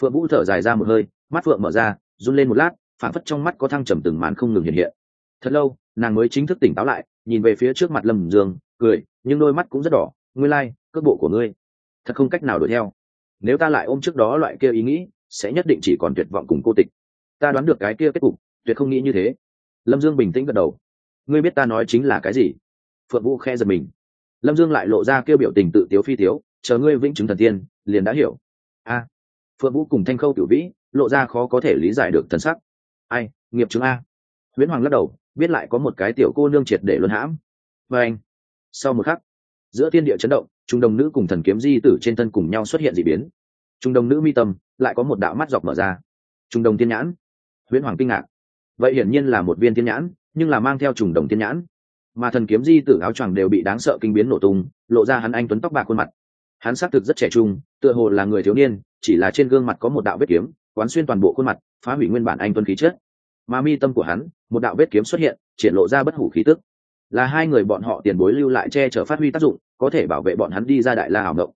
Phượng vũ thở dài ra một hơi, mắt phượng mở ra run lên một lát phản phất trong mắt có thăng trầm từng màn không ngừng hiện hiện. Thật lâu nàng mới chính thức tỉnh táo lại nhìn về phía trước mặt lâm dương cười nhưng đôi mắt cũng rất đỏ ngươi lai、like, cước bộ của ngươi thật không cách nào đuổi theo. Nếu ta lại ôm trước đó loại kia ý nghĩ sẽ nhất định chỉ còn tuyệt vọng cùng cô tịch. Ta đoán được cái kia kết cục tuyệt không nghĩ như thế. Lâm dương bình tĩnh gật đầu. Ngươi biết ta nói chính là cái gì? Phượng vũ khe giật mình. Lâm dương lại lộ ra kêu biểu tình tự tiếu phi tiếu chờ ngươi vĩnh chứng thần tiên liền đã hiểu. A. Phượng vũ cùng thanh khâu tiểu vĩ lộ ra khó có thể lý giải được thần sắc. Ai, nghiệp chứng a. Nguyễn hoàng lắc đầu, biết lại có một cái tiểu cô nương triệt để luân hãm. Và anh, sau một khắc, giữa thiên địa chấn động, trung đồng nữ cùng thần kiếm di tử trên thân cùng nhau xuất hiện d ị biến. Trung đồng nữ mi tâm, lại có một đạo mắt dọc mở ra. Trung đồng thiên nhãn. Nguyễn hoàng kinh ngạc. Vậy hiển nhiên là một viên thiên nhãn, nhưng là mang theo trùng đồng thiên nhãn. Mà thần kiếm di tử áo choàng đều bị đáng sợ kinh biến nổ tung, lộ ra hắn anh tuấn tóc bạc khuôn mặt. Hắn xác thực rất trẻ trung, tựa hồ là người thiếu niên, chỉ là trên gương mặt có một đạo vết kiếm quán xuyên toàn bộ khuôn mặt, phá hủy nguyên bản anh tuân khí chất. Mà mi tâm của hắn, một đạo vết kiếm xuất hiện, triển lộ ra bất hủ khí tức. Là hai người bọn họ tiền bối lưu lại che chở phát huy tác dụng, có thể bảo vệ bọn hắn đi ra đại la hảo động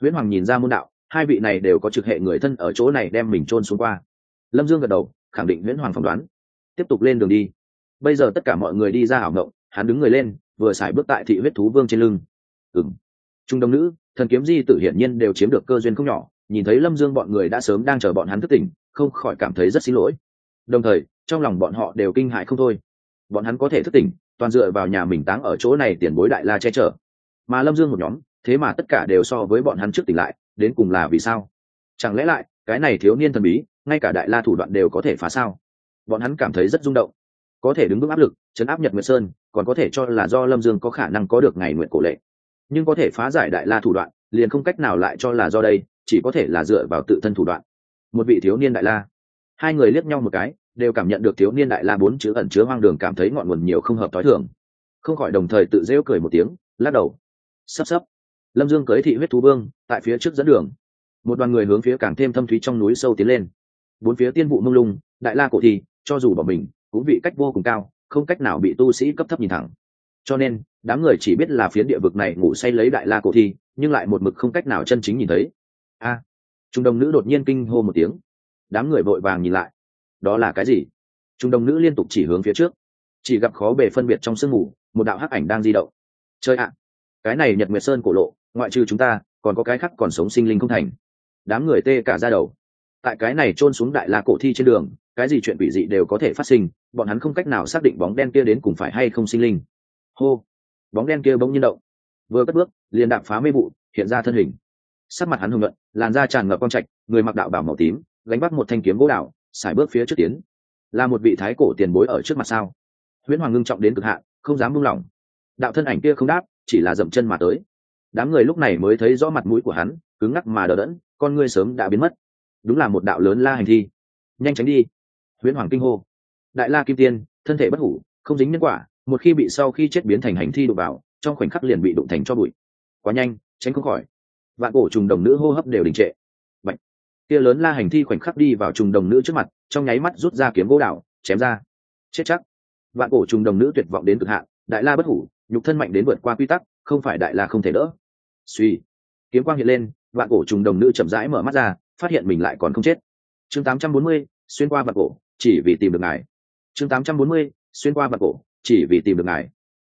huyễn hoàng nhìn ra môn đạo, hai vị này đều có trực hệ người thân ở chỗ này đem mình trôn xuống qua. Lâm dương gật đầu, khẳng định nguyễn hoàng phỏng đoán. Tiếp tục lên đường đi. Bây giờ tất cả mọi người đi ra hảo động hắn đứng người lên, vừa xài bước tại thị huyết thú vương trên lưng. Ừng trung đông nữ, thần kiếm di tử hiển nhiên đều chiếm được cơ duyên không nhỏ nhìn thấy lâm dương bọn người đã sớm đang chờ bọn hắn thức tỉnh, không khỏi cảm thấy rất xin lỗi. Đồng thời, trong lòng bọn họ đều kinh hại không thôi. Bọn hắn có thể thức tỉnh, toàn dựa vào nhà mình táng ở chỗ này tiền bối đại la che chở. Mà lâm dương một nhóm, thế mà tất cả đều so với bọn hắn trước tỉnh lại, đến cùng là vì sao? Chẳng lẽ lại, cái này thiếu niên thần bí, ngay cả đại la thủ đoạn đều có thể phá sao? Bọn hắn cảm thấy rất rung động. Có thể đứng vững áp lực, chấn áp nhật nguyệt sơn, còn có thể cho là do lâm dương có khả năng có được ngày nguyện cổ lệ. Nhưng có thể phá giải đại la thủ đoạn, liền không cách nào lại cho là do đây chỉ có thể là dựa vào tự thân thủ đoạn. Một vị thiếu niên đại la. Hai người liếc nhau một cái, đều cảm nhận được thiếu niên đại la bốn chữ ẩn chứa hoang đường cảm thấy ngọn nguồn nhiều không hợp t h ó i thường. Không khỏi đồng thời tự rêu cười một tiếng, lắc đầu. Sắp sắp. Lâm dương cưới thị huyết thú vương, tại phía trước dẫn đường. Một đoàn người hướng phía càng thêm thâm thúy trong núi sâu tiến lên. Bốn phía tiên vụ mông lung, đại la cổ thi cho dù bỏ mình, cũng vị cách vô cùng cao, không cách nào bị tu sĩ cấp thấp nhìn thẳng. Cho nên, đám người chỉ biết là phiến địa vực này ngủ say lấy đại la cổ thi nhưng lại một mực không cách nào chân chính nhìn thấy a. Trung đồng nữ đột nhiên kinh hô một tiếng. Đám người vội vàng nhìn lại. Đó là cái gì? Trung đồng nữ liên tục chỉ hướng phía trước. Chỉ gặp khó bề phân biệt trong sương mù, một đạo hắc ảnh đang di động. Chơi ạ! Cái này nhật nguyệt sơn cổ lộ, ngoại trừ chúng ta, còn có cái khác còn sống sinh linh không thành. Đám người tê cả ra đầu. Tại cái này trôn xuống đại la cổ thi trên đường, cái gì chuyện quỷ dị đều có thể phát sinh, bọn hắn không cách nào xác định bóng đen kia đến cùng phải hay không sinh linh. Hô! Bóng đen kia bỗng nhiên động. Vừa cất bước, liền đạp phá mê vụ, hiện ra thân hình sắc mặt hắn hưng luận làn da tràn ngập con trạch, người mặc đạo bảo màu tím, gánh bắt một thanh kiếm gỗ đạo xài bước phía trước tiến. Là một vị thái cổ tiền bối ở trước mặt sao? Huyễn hoàng ngưng trọng đến cực hạn, không dám buông lỏng. Đạo thân ảnh kia không đáp, chỉ là dậm chân mà tới. Đám người lúc này mới thấy rõ mặt mũi của hắn, cứng ngắc mà đờ đẫn, con ngươi sớm đã biến mất. Đúng là một đạo lớn la hành thi. Nhanh tránh đi. Huyễn hoàng kinh hô. Đại la kim tiên, thân thể bất hủ, không dính nhân quả, một khi bị sau khi chết biến thành hành thi đụng vào, trong khoảnh khắc liền bị đụng thành cho bụi. Quá nhanh, tránh không khỏi vạn cổ trùng đồng nữ hô hấp đều đình trệ. Bạch. kia lớn la hành thi khoảnh khắc đi vào trùng đồng nữ trước mặt trong nháy mắt rút ra kiếm gỗ đảo chém ra. Chết chắc. Vạn cổ trùng đồng nữ tuyệt vọng đến cực hạn đại la bất hủ nhục thân mạnh đến vượt qua quy tắc không phải đại la không thể đỡ. Suy. Kiếm quang hiện lên vạn cổ trùng đồng nữ chậm rãi mở mắt ra phát hiện mình lại còn không chết. Chương 840, xuyên qua vạn cổ chỉ vì tìm được ngài. Chương 840, xuyên qua vạn cổ chỉ vì tìm được ngài.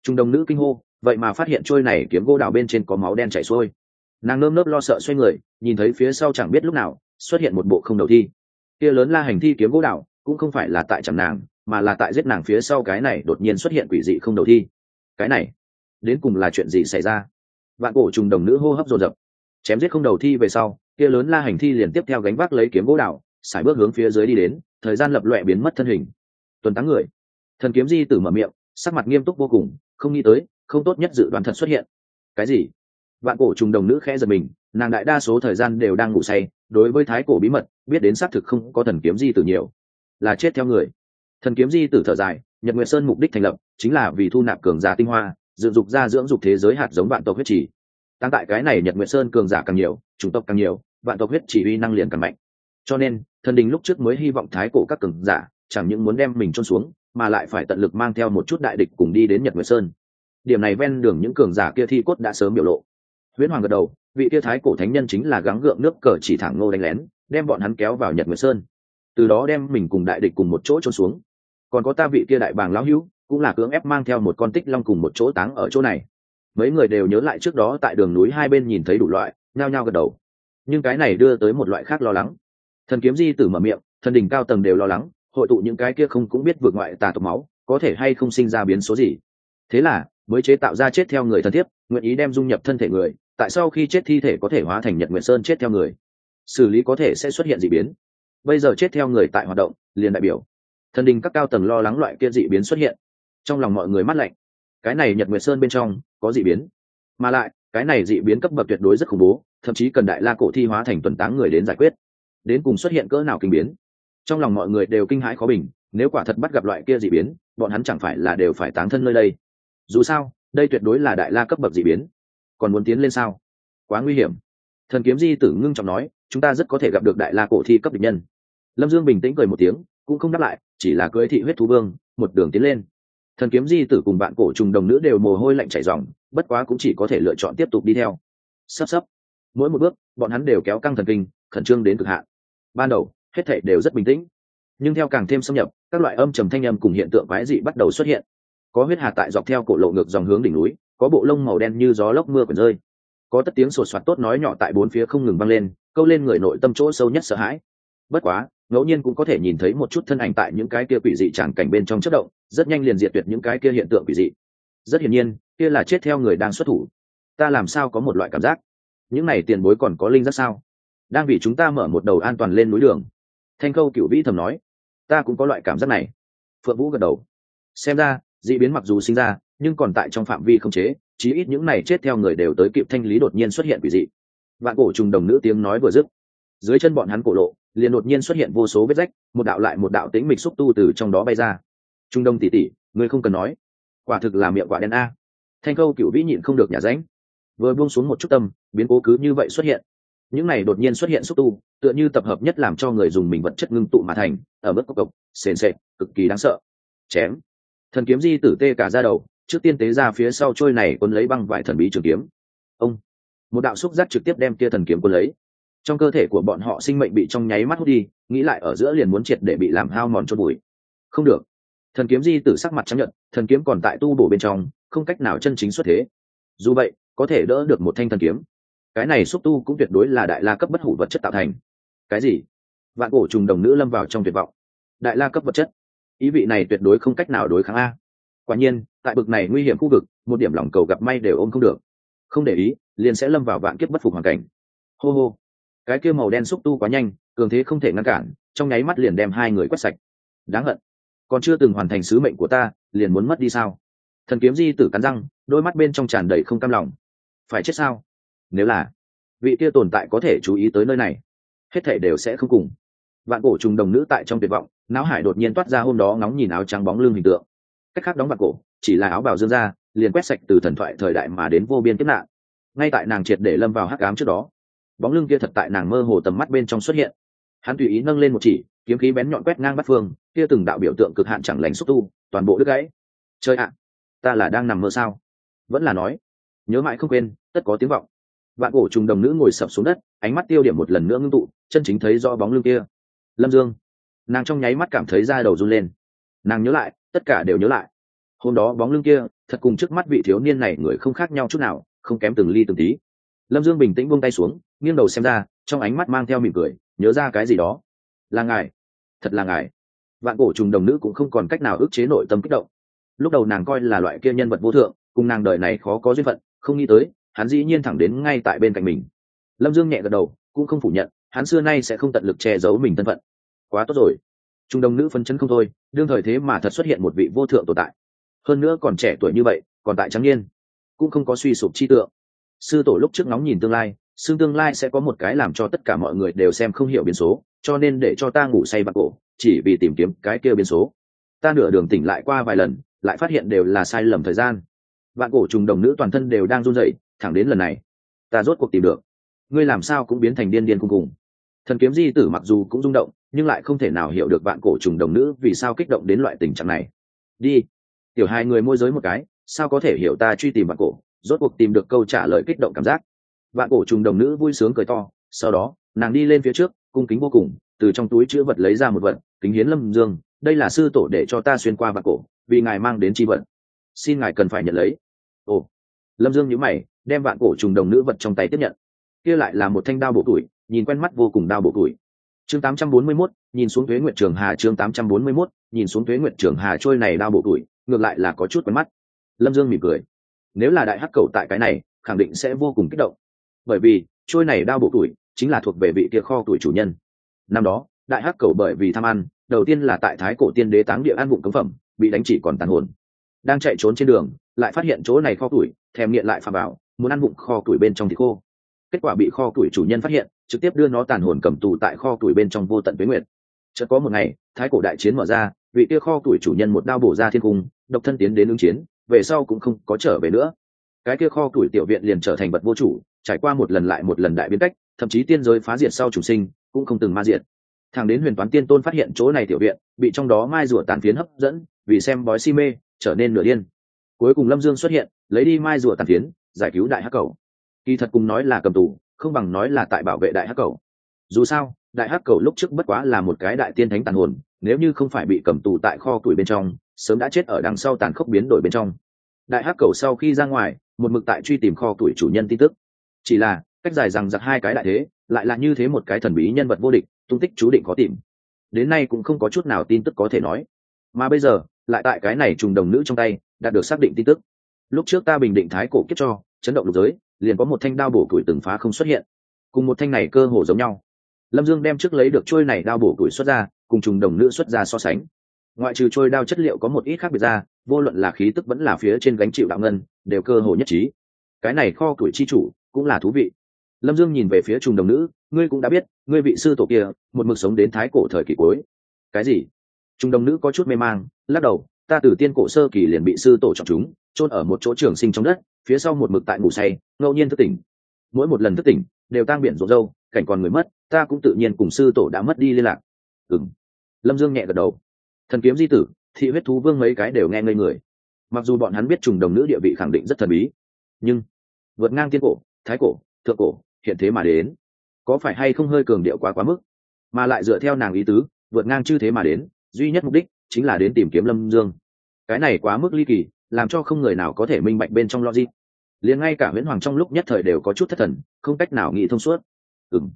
Trung đồng nữ kinh hô vậy mà phát hiện trôi này kiếm gỗ đào bên trên có máu đen chảy xuôi nàng nơm nớp lo sợ xoay người, nhìn thấy phía sau chẳng biết lúc nào, xuất hiện một bộ không đầu thi. Kia lớn la hành thi kiếm gỗ đạo cũng không phải là tại chẳng nàng, mà là tại giết nàng phía sau cái này đột nhiên xuất hiện quỷ dị không đầu thi. Cái này, đến cùng là chuyện gì xảy ra? Vạn cổ trùng đồng nữ hô hấp dồn dập. Chém giết không đầu thi về sau, kia lớn la hành thi liền tiếp theo gánh vác lấy kiếm gỗ đạo sải bước hướng phía dưới đi đến, thời gian lập loẹ biến mất thân hình. Tuần táng người. Thần kiếm di tử mở miệng, sắc mặt nghiêm túc vô cùng, không nghĩ tới, không tốt nhất dự đoán thật xuất hiện. Cái gì? Vạn cổ trùng đồng nữ khẽ giật mình, nàng đại đa số thời gian đều đang ngủ say, đối với thái cổ bí mật, biết đến xác thực không có thần kiếm di tử nhiều. Là chết theo người. Thần kiếm di tử thở dài, nhật nguyệt sơn mục đích thành lập, chính là vì thu nạp cường giả tinh hoa, dựng dục ra dưỡng dục thế giới hạt giống vạn tộc huyết chỉ tăng tại cái này nhật nguyệt sơn cường giả càng nhiều, chủng tộc càng nhiều, vạn tộc huyết chỉ uy năng liền càng mạnh. Cho nên, thần đình lúc trước mới hy vọng thái cổ các cường giả, chẳng những muốn đem mình trôn xuống, mà lại phải tận lực mang theo một chút đại địch cùng đi đến nhật nguyệt sơn. Điểm này ven đường những cường giả kia thi cốt đã sớm biểu lộ huyễn hoàng gật đầu, vị kia thái cổ thánh nhân chính là gắng gượng nước cờ chỉ thẳng ngô đánh lén, đem bọn hắn kéo vào nhật nguyệt sơn. Từ đó đem mình cùng đại địch cùng một chỗ trôn xuống. Còn có ta vị kia đại bàng lão hữu, cũng là cưỡng ép mang theo một con tích long cùng một chỗ táng ở chỗ này. Mấy người đều nhớ lại trước đó tại đường núi hai bên nhìn thấy đủ loại, nhao nhao gật đầu. Nhưng cái này đưa tới một loại khác lo lắng. Thần kiếm di tử mở miệng, thần đỉnh cao tầng đều lo lắng, hội tụ những cái kia không cũng biết vượt ngoại tà tộc máu, có thể hay không sinh ra biến số gì? Thế là, mới chế tạo ra chết theo người thân thiết nguyện ý đem dung nhập thân thể người, tại sau khi chết thi thể có thể hóa thành nhật nguyện sơn chết theo người. Xử lý có thể sẽ xuất hiện d ị biến. Bây giờ chết theo người tại hoạt động, liền đại biểu thần đình các cao tầng lo lắng loại kia d ị biến xuất hiện. Trong lòng mọi người mắt lạnh. Cái này nhật nguyện sơn bên trong, có d ị biến. Mà lại, cái này d ị biến cấp bậc tuyệt đối rất khủng bố, thậm chí cần đại la cổ thi hóa thành tuần táng người đến giải quyết. Đến cùng xuất hiện cỡ nào kinh biến? Trong lòng mọi người đều kinh hãi khó bình, nếu quả thật bắt gặp loại kia dị biến, bọn hắn chẳng phải là đều phải táng thân nơi đây. Dù sao đây tuyệt đối là đại la cấp bậc dị biến. Còn muốn tiến lên sao? Quá nguy hiểm. Thần kiếm di tử ngưng trọng nói, chúng ta rất có thể gặp được đại la cổ thi cấp địch nhân. Lâm dương bình tĩnh cười một tiếng, cũng không đáp lại, chỉ là cưới thị huyết thú vương, một đường tiến lên. Thần kiếm di tử cùng bạn cổ trùng đồng nữ đều mồ hôi lạnh chảy dòng bất quá cũng chỉ có thể lựa chọn tiếp tục đi theo. Sắp sắp. Mỗi một bước, bọn hắn đều kéo căng thần kinh, khẩn trương đến cực hạn. Ban đầu, hết thảy đều rất bình tĩnh. Nhưng theo càng thêm xâm nhập, các loại âm trầm thanh âm cùng hiện tượng quái dị bắt đầu xuất hiện có huyết hà tại dọc theo cổ lộ ngược dòng hướng đỉnh núi, có bộ lông màu đen như gió lốc mưa còn rơi. Có tất tiếng sột soạt tốt nói nhỏ tại bốn phía không ngừng vang lên, câu lên người nội tâm chỗ sâu nhất sợ hãi. Bất quá, ngẫu nhiên cũng có thể nhìn thấy một chút thân ảnh tại những cái kia quỷ dị tràn cảnh bên trong chất động, rất nhanh liền diệt tuyệt những cái kia hiện tượng quỷ dị. Rất hiển nhiên, kia là chết theo người đang xuất thủ. Ta làm sao có một loại cảm giác? Những này tiền bối còn có linh rất sao? Đang vì chúng ta mở một đầu an toàn lên núi đường. Thanh câu cựu vĩ thầm nói. Ta cũng có loại cảm giác này. Phượng vũ gật đầu. Xem ra d ị biến mặc dù sinh ra, nhưng còn tại trong phạm vi không chế, chí ít những này chết theo người đều tới kịp thanh lý đột nhiên xuất hiện quỷ dị. Vạn cổ trùng đồng nữ tiếng nói vừa dứt, dưới chân bọn hắn cổ lộ, liền đột nhiên xuất hiện vô số vết rách, một đạo lại một đạo tĩnh mịch xúc tu từ trong đó bay ra. Trung đông tỉ tỉ ngươi không cần nói. Quả thực là miệng quả đen a. Thanh câu cựu vĩ nhịn không được nhả ránh. Vừa buông xuống một chút tâm, biến cố cứ như vậy xuất hiện. Những này đột nhiên xuất hiện xúc tu, tựa như tập hợp nhất làm cho người dùng mình vật chất ngưng tụ mà thành, ở mức cộc cộc, sền sệt, cực kỳ đáng sợ. Chém thần kiếm di tử tê cả ra đầu, trước tiên tế ra phía sau trôi này quân lấy băng vải thần bí trường kiếm. Ông, một đạo xúc giác trực tiếp đem kia thần kiếm quân lấy. Trong cơ thể của bọn họ sinh mệnh bị trong nháy mắt hút đi, nghĩ lại ở giữa liền muốn triệt để bị làm hao mòn cho bụi không được. Thần kiếm di tử sắc mặt chấp nhận thần kiếm còn tại tu bổ bên trong, không cách nào chân chính xuất thế. Dù vậy, có thể đỡ được một thanh thần kiếm. Cái này xúc tu cũng tuyệt đối là đại la cấp bất hủ vật chất tạo thành. Cái gì? Vạn cổ trùng đồng nữ lâm vào trong tuyệt vọng. Đại la cấp vật chất ý vị này tuyệt đối không cách nào đối kháng a. Quả nhiên, tại bực này nguy hiểm khu vực, một điểm lỏng cầu gặp may đều ôm không được. Không để ý, liền sẽ lâm vào vạn kiếp bất phục hoàn cảnh. Hô hô. Cái kia màu đen xúc tu quá nhanh, cường thế không thể ngăn cản, trong nháy mắt liền đem hai người quét sạch. Đáng hận. Còn chưa từng hoàn thành sứ mệnh của ta, liền muốn mất đi sao? Thần kiếm di tử cắn răng, đôi mắt bên trong tràn đầy không cam lòng. Phải chết sao? Nếu là vị kia tồn tại có thể chú ý tới nơi này, hết thể đều sẽ không cùng. Vạn cổ trùng đồng nữ tại trong tuyệt vọng não hải đột nhiên toát ra hôm đó ngóng nhìn áo trắng bóng lưng hình tượng. Cách khác đóng mặt cổ, chỉ là áo bào dương ra liền quét sạch từ thần thoại thời đại mà đến vô biên kiếp nạn. Ngay tại nàng triệt để lâm vào hắc ám trước đó, bóng lưng kia thật tại nàng mơ hồ tầm mắt bên trong xuất hiện. Hắn tùy ý nâng lên một chỉ, kiếm khí bén nhọn quét ngang bắt phương, kia từng đạo biểu tượng cực hạn chẳng lành xúc tu, toàn bộ đứt gãy. Chơi ạ, ta là đang nằm mơ sao? Vẫn là nói, nhớ mãi không quên, tất có tiếng vọng. Vạn cổ trùng đồng nữ ngồi sập xuống đất, ánh mắt tiêu điểm một lần nữa ngưng tụ, chân chính thấy rõ bóng lưng kia. Lâm dương nàng trong nháy mắt cảm thấy da đầu run lên. Nàng nhớ lại, tất cả đều nhớ lại. Hôm đó bóng lưng kia, thật cùng trước mắt vị thiếu niên này người không khác nhau chút nào, không kém từng ly từng tí. Lâm dương bình tĩnh buông tay xuống, nghiêng đầu xem ra, trong ánh mắt mang theo mỉm cười, nhớ ra cái gì đó. Là ngài. Thật là ngài. Vạn cổ trùng đồng nữ cũng không còn cách nào ức chế nội tâm kích động. Lúc đầu nàng coi là loại kia nhân vật vô thượng, cùng nàng đời này khó có duyên phận, không nghĩ tới, hắn dĩ nhiên thẳng đến ngay tại bên cạnh mình. Lâm dương nhẹ gật đầu, cũng không phủ nhận, hắn xưa nay sẽ không tận lực che giấu mình thân phận quá tốt rồi. Trung đồng nữ phân chấn không thôi, đương thời thế mà thật xuất hiện một vị vô thượng tồn tại. Hơn nữa còn trẻ tuổi như vậy, còn tại trắng niên, cũng không có suy sụp chi tượng. Sư tổ lúc trước nóng nhìn tương lai, xương tương lai sẽ có một cái làm cho tất cả mọi người đều xem không hiểu biến số, cho nên để cho ta ngủ say bạc cổ, chỉ vì tìm kiếm cái kia biến số. Ta nửa đường tỉnh lại qua vài lần, lại phát hiện đều là sai lầm thời gian. Vạn cổ trùng đồng nữ toàn thân đều đang run rẩy, thẳng đến lần này, ta rốt cuộc tìm được. Ngươi làm sao cũng biến thành điên điên cùng cùng thần kiếm di tử mặc dù cũng rung động, nhưng lại không thể nào hiểu được vạn cổ trùng đồng nữ vì sao kích động đến loại tình trạng này. Đi. Tiểu hai người môi giới một cái, sao có thể hiểu ta truy tìm vạn cổ, rốt cuộc tìm được câu trả lời kích động cảm giác. Vạn cổ trùng đồng nữ vui sướng cười to, sau đó, nàng đi lên phía trước, cung kính vô cùng, từ trong túi chữ vật lấy ra một vật, kính hiến lâm dương, đây là sư tổ để cho ta xuyên qua vạn cổ, vì ngài mang đến tri vật. Xin ngài cần phải nhận lấy. Ồ. Lâm dương nhữ mày, đem vạn cổ trùng đồng nữ vật trong tay tiếp nhận. Kia lại là một thanh đao bộ tuổi nhìn quen mắt vô cùng đau bộ tuổi chương 841, nhìn xuống thuế nguyệt trường hà chương 841, nhìn xuống thuế nguyệt trường hà trôi này đau bộ tuổi ngược lại là có chút quen mắt. Lâm dương mỉm cười. Nếu là đại hắc cầu tại cái này khẳng định sẽ vô cùng kích động. Bởi vì trôi này đau bộ tuổi chính là thuộc về vị kia kho tuổi chủ nhân. Năm đó đại hắc cầu bởi vì tham ăn đầu tiên là tại thái cổ tiên đế táng địa ăn bụng cấm phẩm bị đánh chỉ còn tàn hồn. Đang chạy trốn trên đường lại phát hiện chỗ này kho tuổi thèm nghiện lại phà bảo muốn ăn bụng kho tuổi bên trong thì khô. Kết quả bị kho tuổi chủ nhân phát hiện trực tiếp đưa nó tàn hồn cầm tù tại kho tuổi bên trong vô tận tuế nguyệt. Chợt có một ngày, thái cổ đại chiến mở ra, vị kia kho tuổi chủ nhân một đao bổ ra thiên cung, độc thân tiến đến ứng chiến, về sau cũng không có trở về nữa. Cái kia kho tuổi tiểu viện liền trở thành vật vô chủ, trải qua một lần lại một lần đại biến cách, thậm chí tiên giới phá diệt sau chủ sinh, cũng không từng ma diệt. Thằng đến huyền toán tiên tôn phát hiện chỗ này tiểu viện, bị trong đó mai rùa tàn phiến hấp dẫn, vì xem bói si mê, trở nên nửa điên. Cuối cùng lâm dương xuất hiện, lấy đi mai rùa tàn phiến, giải cứu đại hắc cầu. Kỳ thật cùng nói là cầm tù không bằng nói là tại bảo vệ đại hắc cầu. Dù sao, đại hắc cầu lúc trước bất quá là một cái đại tiên thánh tàn hồn, nếu như không phải bị cầm tù tại kho tuổi bên trong, sớm đã chết ở đằng sau tàn khốc biến đổi bên trong. Đại hắc cầu sau khi ra ngoài, một mực tại truy tìm kho tuổi chủ nhân tin tức. Chỉ là, cách dài rằng giặc hai cái đại thế, lại là như thế một cái thần bí nhân vật vô địch, tung tích chú định có tìm. Đến nay cũng không có chút nào tin tức có thể nói. Mà bây giờ, lại tại cái này trùng đồng nữ trong tay, đạt được xác định tin tức. Lúc trước ta bình định thái cổ kiếp cho, chấn động lục giới liền có một thanh đao bổ củi từng phá không xuất hiện. Cùng một thanh này cơ hồ giống nhau. Lâm dương đem trước lấy được trôi này đao bổ củi xuất ra, cùng trùng đồng nữ xuất ra so sánh. Ngoại trừ trôi đao chất liệu có một ít khác biệt ra, vô luận là khí tức vẫn là phía trên gánh chịu đạo ngân, đều cơ hồ nhất trí. Cái này kho tuổi chi chủ cũng là thú vị. Lâm dương nhìn về phía trùng đồng nữ, ngươi cũng đã biết, ngươi vị sư tổ kia, một mực sống đến thái cổ thời kỳ cuối. Cái gì? Trùng đồng nữ có chút mê mang, lắc đầu, ta từ tiên cổ sơ kỳ liền bị sư tổ chọn chúng, chôn ở một chỗ trường sinh trong đất phía sau một mực tại ngủ say, ngẫu nhiên thức tỉnh. Mỗi một lần thức tỉnh, đều tang biển rộ râu, cảnh còn người mất, ta cũng tự nhiên cùng sư tổ đã mất đi liên lạc. Ừng lâm dương nhẹ gật đầu. Thần kiếm di tử, thị huyết thú vương mấy cái đều nghe ngây người. Mặc dù bọn hắn biết trùng đồng nữ địa vị khẳng định rất thần bí, nhưng vượt ngang tiên cổ, thái cổ, thượng cổ, hiện thế mà đến. Có phải hay không hơi cường điệu quá quá mức? Mà lại dựa theo nàng ý tứ, vượt ngang chư thế mà đến, duy nhất mục đích chính là đến tìm kiếm lâm dương. Cái này quá mức ly kỳ, làm cho không người nào có thể minh bạch bên trong logic liền ngay cả nguyễn hoàng trong lúc nhất thời đều có chút thất thần, không cách nào nghĩ thông suốt. Ừng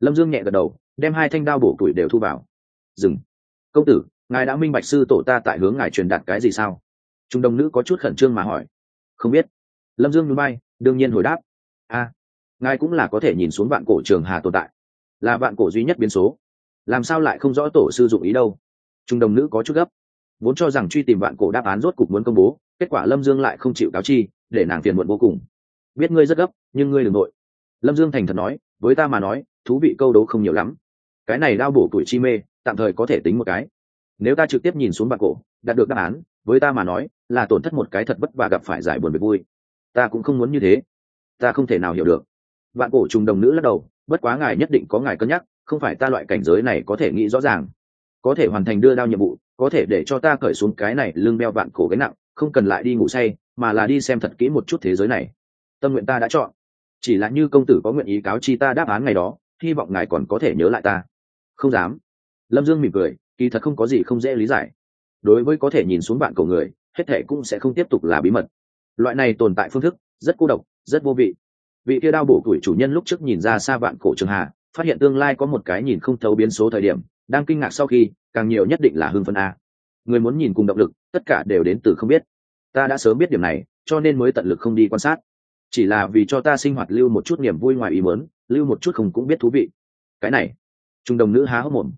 lâm dương nhẹ gật đầu, đem hai thanh đao bổ tuổi đều thu vào. Dừng. Công tử, ngài đã minh bạch sư tổ ta tại hướng ngài truyền đạt cái gì sao? Trung đồng nữ có chút khẩn trương mà hỏi. Không biết. Lâm dương núi bay đương nhiên hồi đáp. A. Ngài cũng là có thể nhìn xuống vạn cổ trường hà tồn tại. Là vạn cổ duy nhất biến số. Làm sao lại không rõ tổ sư dụng ý đâu? Trung đồng nữ có chút gấp. Vốn cho rằng truy tìm vạn cổ đáp án rốt cục muốn công bố, kết quả lâm dương lại không chịu cáo chi để nàng phiền muộn vô cùng. Biết ngươi rất gấp, nhưng ngươi đ ừ n g nội lâm dương thành thật nói, với ta mà nói, thú vị câu đấu không nhiều lắm. Cái này đau bổ tuổi chi mê, tạm thời có thể tính một cái. Nếu ta trực tiếp nhìn xuống bạc cổ, đạt được đáp án, với ta mà nói, là tổn thất một cái thật vất và gặp phải giải buồn bực vui. Ta cũng không muốn như thế. Ta không thể nào hiểu được. Bạn cổ trùng đồng nữ lắc đầu, bất quá ngài nhất định có ngài cân nhắc, không phải ta loại cảnh giới này có thể nghĩ rõ ràng. Có thể hoàn thành đưa đao nhiệm vụ, có thể để cho ta cởi xuống cái này lưng beo bạn cổ gánh nặng, không cần lại đi ngủ say mà là đi xem thật kỹ một chút thế giới này. Tâm nguyện ta đã chọn. Chỉ là như công tử có nguyện ý cáo chi ta đáp án ngày đó, hy vọng ngài còn có thể nhớ lại ta. Không dám. Lâm dương mỉm cười, kỳ thật không có gì không dễ lý giải. Đối với có thể nhìn xuống bạn cầu người, hết thể cũng sẽ không tiếp tục là bí mật. Loại này tồn tại phương thức, rất cô độc, rất vô vị. Vị kia đao bổ tuổi chủ nhân lúc trước nhìn ra xa vạn cổ trường hà phát hiện tương lai có một cái nhìn không thấu biến số thời điểm, đang kinh ngạc sau khi, càng nhiều nhất định là hưng phân a. Người muốn nhìn cùng động lực, tất cả đều đến từ không biết ta đã sớm biết điểm này cho nên mới tận lực không đi quan sát. Chỉ là vì cho ta sinh hoạt lưu một chút niềm vui ngoài ý mớn lưu một chút không cũng biết thú vị. Cái này trung đồng nữ há hốc mồm.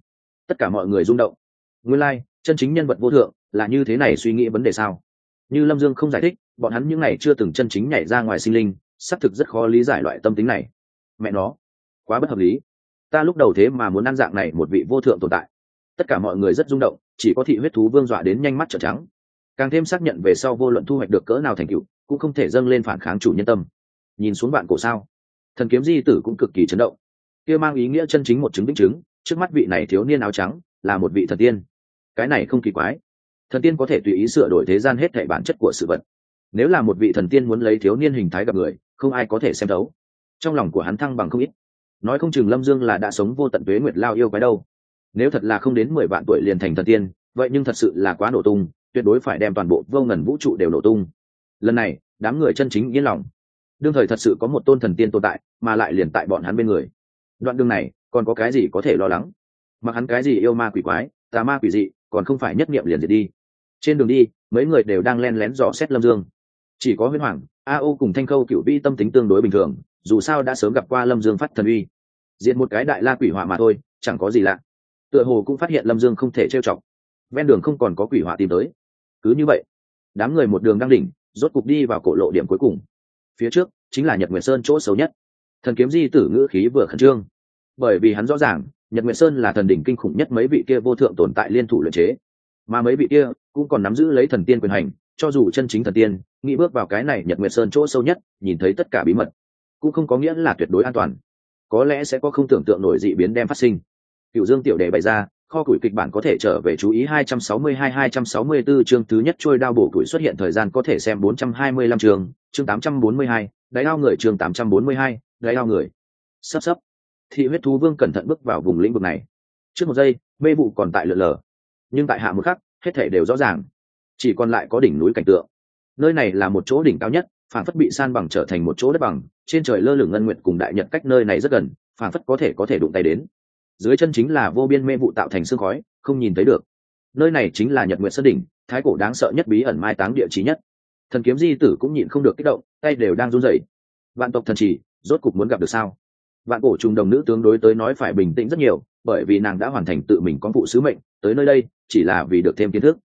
Tất cả mọi người rung động. Nguyên lai、like, chân chính nhân vật vô thượng là như thế này suy nghĩ vấn đề sao? Như lâm dương không giải thích bọn hắn những n à y chưa từng chân chính nhảy ra ngoài sinh linh xác thực rất khó lý giải loại tâm tính này. Mẹ nó quá bất hợp lý. Ta lúc đầu thế mà muốn ăn dạng này một vị vô thượng tồn tại. Tất cả mọi người rất rung động chỉ có thị huyết thú vương dọa đến nhanh mắt trở trắng càng thêm xác nhận về sau vô luận thu hoạch được cỡ nào thành tựu, cũng không thể dâng lên phản kháng chủ nhân tâm. Nhìn xuống bạn cổ sao? Thần kiếm di tử cũng cực kỳ chấn động. Kia mang ý nghĩa chân chính một chứng đích chứng, trước mắt vị này thiếu niên áo trắng là một vị thần tiên. Cái này không kỳ quái. Thần tiên có thể tùy ý sửa đổi thế gian hết thể bản chất của sự vật. Nếu là một vị thần tiên muốn lấy thiếu niên hình thái gặp người, không ai có thể xem đấu trong lòng của hắn thăng bằng không ít. Nói không chừng lâm dương là đã sống vô tận tuế nguyệt lao yêu cái đâu. Nếu thật là không đến mười vạn tuổi liền thành thần tiên, vậy nhưng thật sự là quá nổ tung tuyệt đối phải đem toàn bộ vô ngần vũ trụ đều nổ tung. Lần này, đám người chân chính yên lòng. Đương thời thật sự có một tôn thần tiên tồn tại, mà lại liền tại bọn hắn bên người. Đoạn đường này, còn có cái gì có thể lo lắng? Mặc hắn cái gì yêu ma quỷ quái, tà ma quỷ dị, còn không phải nhất nghiệm liền diệt đi. Trên đường đi, mấy người đều đang len lén dò xét lâm dương. Chỉ có huyết hoàng, a ô cùng thanh khâu cựu vi tâm tính tương đối bình thường, dù sao đã sớm gặp qua lâm dương phát thần uy. Diện một cái đại la quỷ hỏa mà thôi, chẳng có gì lạ. Tựa hồ cũng phát hiện lâm dương không thể trêu chọc. Ven đường không còn có quỷ hỏa tìm tới cứ như vậy, đám người một đường đang đỉnh, rốt cục đi vào cổ lộ điểm cuối cùng. Phía trước chính là nhật nguyệt sơn chỗ xấu nhất. Thần kiếm di tử ngữ khí vừa khẩn trương. Bởi vì hắn rõ ràng, nhật nguyện sơn là thần đỉnh kinh khủng nhất mấy vị kia vô thượng tồn tại liên thủ luyện chế. Mà mấy vị kia cũng còn nắm giữ lấy thần tiên quyền hành, cho dù chân chính thần tiên, nghĩ bước vào cái này nhật nguyện sơn chỗ sâu nhất, nhìn thấy tất cả bí mật, cũng không có nghĩa là tuyệt đối an toàn. Có lẽ sẽ có không tưởng tượng nổi dị biến đem phát sinh. Cựu dương tiểu đề bày ra kho củi kịch bản có thể trở về chú ý 262-264 chương thứ nhất trôi đao bổ củi xuất hiện thời gian có thể xem 425 chương, chương 842, đáy ao người chương 842, đáy ao người. Sắp sắp. Thị huyết thú vương cẩn thận bước vào vùng lĩnh vực này. Trước một giây, mê vụ còn tại lượn lờ, nhưng tại hạ một khắc, hết thể đều rõ ràng. Chỉ còn lại có đỉnh núi cảnh tượng. Nơi này là một chỗ đỉnh cao nhất, phản phất bị san bằng trở thành một chỗ đất bằng, trên trời lơ lửng ngân nguyệt cùng đại nhật cách nơi này rất gần, phản phất có thể có thể đụng tay đến dưới chân chính là vô biên mê vụ tạo thành sương khói, không nhìn thấy được. Nơi này chính là nhật nguyện sơn đỉnh, thái cổ đáng sợ nhất bí ẩn mai táng địa trí nhất. Thần kiếm di tử cũng nhịn không được kích động, tay đều đang run rẩy. Vạn tộc thần chỉ, rốt cục muốn gặp được sao? Vạn cổ trùng đồng nữ tướng đối tới nói phải bình tĩnh rất nhiều, bởi vì nàng đã hoàn thành tự mình con phụ sứ mệnh, tới nơi đây, chỉ là vì được thêm kiến thức.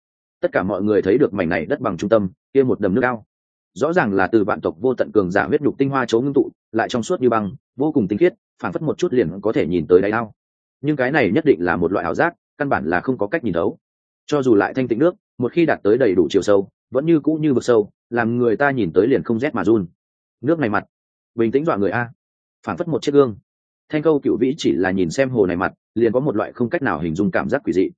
Tất cả mọi người thấy được mảnh này đất bằng trung tâm, kia một đầm nước cao rõ ràng là từ vạn tộc vô tận cường giả huyết nhục tinh hoa chấu ngưng tụ, lại trong suốt như băng, vô cùng tinh khiết phản phất một chút liền có thể nhìn tới đáy ao nhưng cái này nhất định là một loại ảo giác, căn bản là không có cách nhìn thấu. Cho dù lại thanh tịnh nước, một khi đạt tới đầy đủ chiều sâu, vẫn như cũ như vực sâu, làm người ta nhìn tới liền không rét mà run. Nước này mặt. Bình tĩnh dọa người a. Phản phất một chiếc gương. Thanh câu cựu vĩ chỉ là nhìn xem hồ này mặt, liền có một loại không cách nào hình dung cảm giác quỷ dị.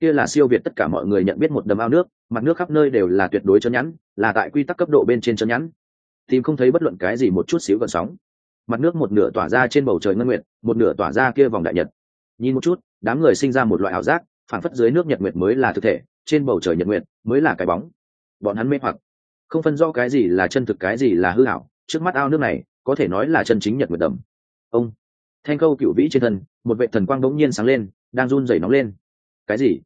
Kia là siêu việt tất cả mọi người nhận biết một đầm ao nước, mặt nước khắp nơi đều là tuyệt đối chân nhẵn, là tại quy tắc cấp độ bên trên chân nhẵn. Tìm không thấy bất luận cái gì một chút xíu gần sóng. Mặt nước một nửa tỏa ra trên bầu trời ngân nguyện một nửa tỏa ra kia vòng đại nhật nhìn một chút, đám người sinh ra một loại ảo giác phản phất dưới nước nhật nguyệt mới là thực thể, trên bầu trời nhật nguyệt mới là cái bóng. Bọn hắn mê hoặc. Không phân rõ cái gì là chân thực, cái gì là hư hảo trước mắt ao nước này, có thể nói là chân chính nhật nguyệt đầm. Ông, thanh câu cựu vĩ trên thân, một vệ thần quang bỗng nhiên sáng lên, đang run rẩy nóng lên. Cái gì?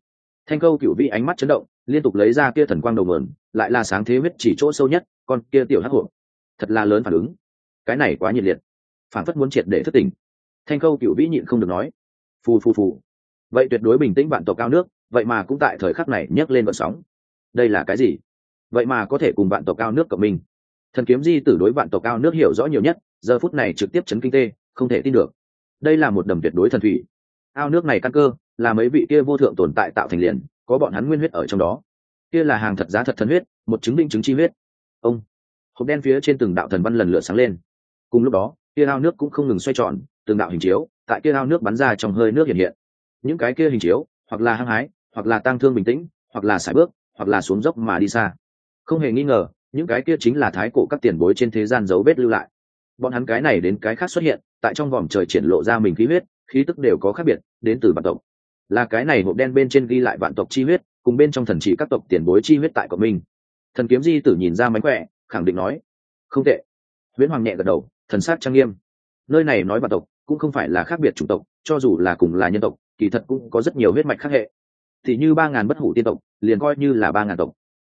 Thanh câu cựu vĩ ánh mắt chấn động, liên tục lấy ra kia thần quang đầu mườn lại là sáng thế huyết chỉ chỗ sâu nhất, con kia tiểu hắc hộp thật là lớn phản ứng. Cái này quá nhiệt liệt. Phản phất muốn triệt để thất tình thanh câu cựu vĩ nhịn không được nói phù phù phù. Vậy tuyệt đối bình tĩnh vạn tộc cao nước, vậy mà cũng tại thời khắc này nhấc lên vận sóng. Đây là cái gì? Vậy mà có thể cùng vạn tộc cao nước cộng minh. Thần kiếm di tử đối vạn tộc cao nước hiểu rõ nhiều nhất, giờ phút này trực tiếp chấn kinh tê, không thể tin được. Đây là một đầm tuyệt đối thần thủy. Ao nước này căn cơ, là mấy vị kia vô thượng tồn tại tạo thành liền, có bọn hắn nguyên huyết ở trong đó. Kia là hàng thật giá thật thần huyết, một chứng minh chứng chi huyết. Ông, hộp đen phía trên từng đạo thần văn lần lượt sáng lên. Cùng lúc đó, kia ao nước cũng không ngừng xoay tròn, từng đạo hình chiếu tại kia ao nước bắn ra trong hơi nước hiện hiện. Những cái kia hình chiếu, hoặc là hăng hái, hoặc là tang thương bình tĩnh, hoặc là sải bước, hoặc là xuống dốc mà đi xa. Không hề nghi ngờ, những cái kia chính là thái cổ các tiền bối trên thế gian dấu vết lưu lại. Bọn hắn cái này đến cái khác xuất hiện, tại trong vòng trời triển lộ ra mình khí huyết, khí tức đều có khác biệt, đến từ vạn tộc. Là cái này hộp đen bên trên ghi lại vạn tộc chi huyết, cùng bên trong thần chỉ các tộc tiền bối chi huyết tại của mình thần kiếm di tử nhìn ra mánh khỏe, khẳng định nói, không tệ. Huyễn hoàng nhẹ gật đầu, thần sát trang nghiêm. Nơi này nói vạn tộc cũng không phải là khác biệt chủng tộc, cho dù là cùng là nhân tộc, kỳ thật cũng có rất nhiều huyết mạch khác hệ. Thì như ba ngàn bất hủ tiên tộc, liền coi như là ba ngàn tộc.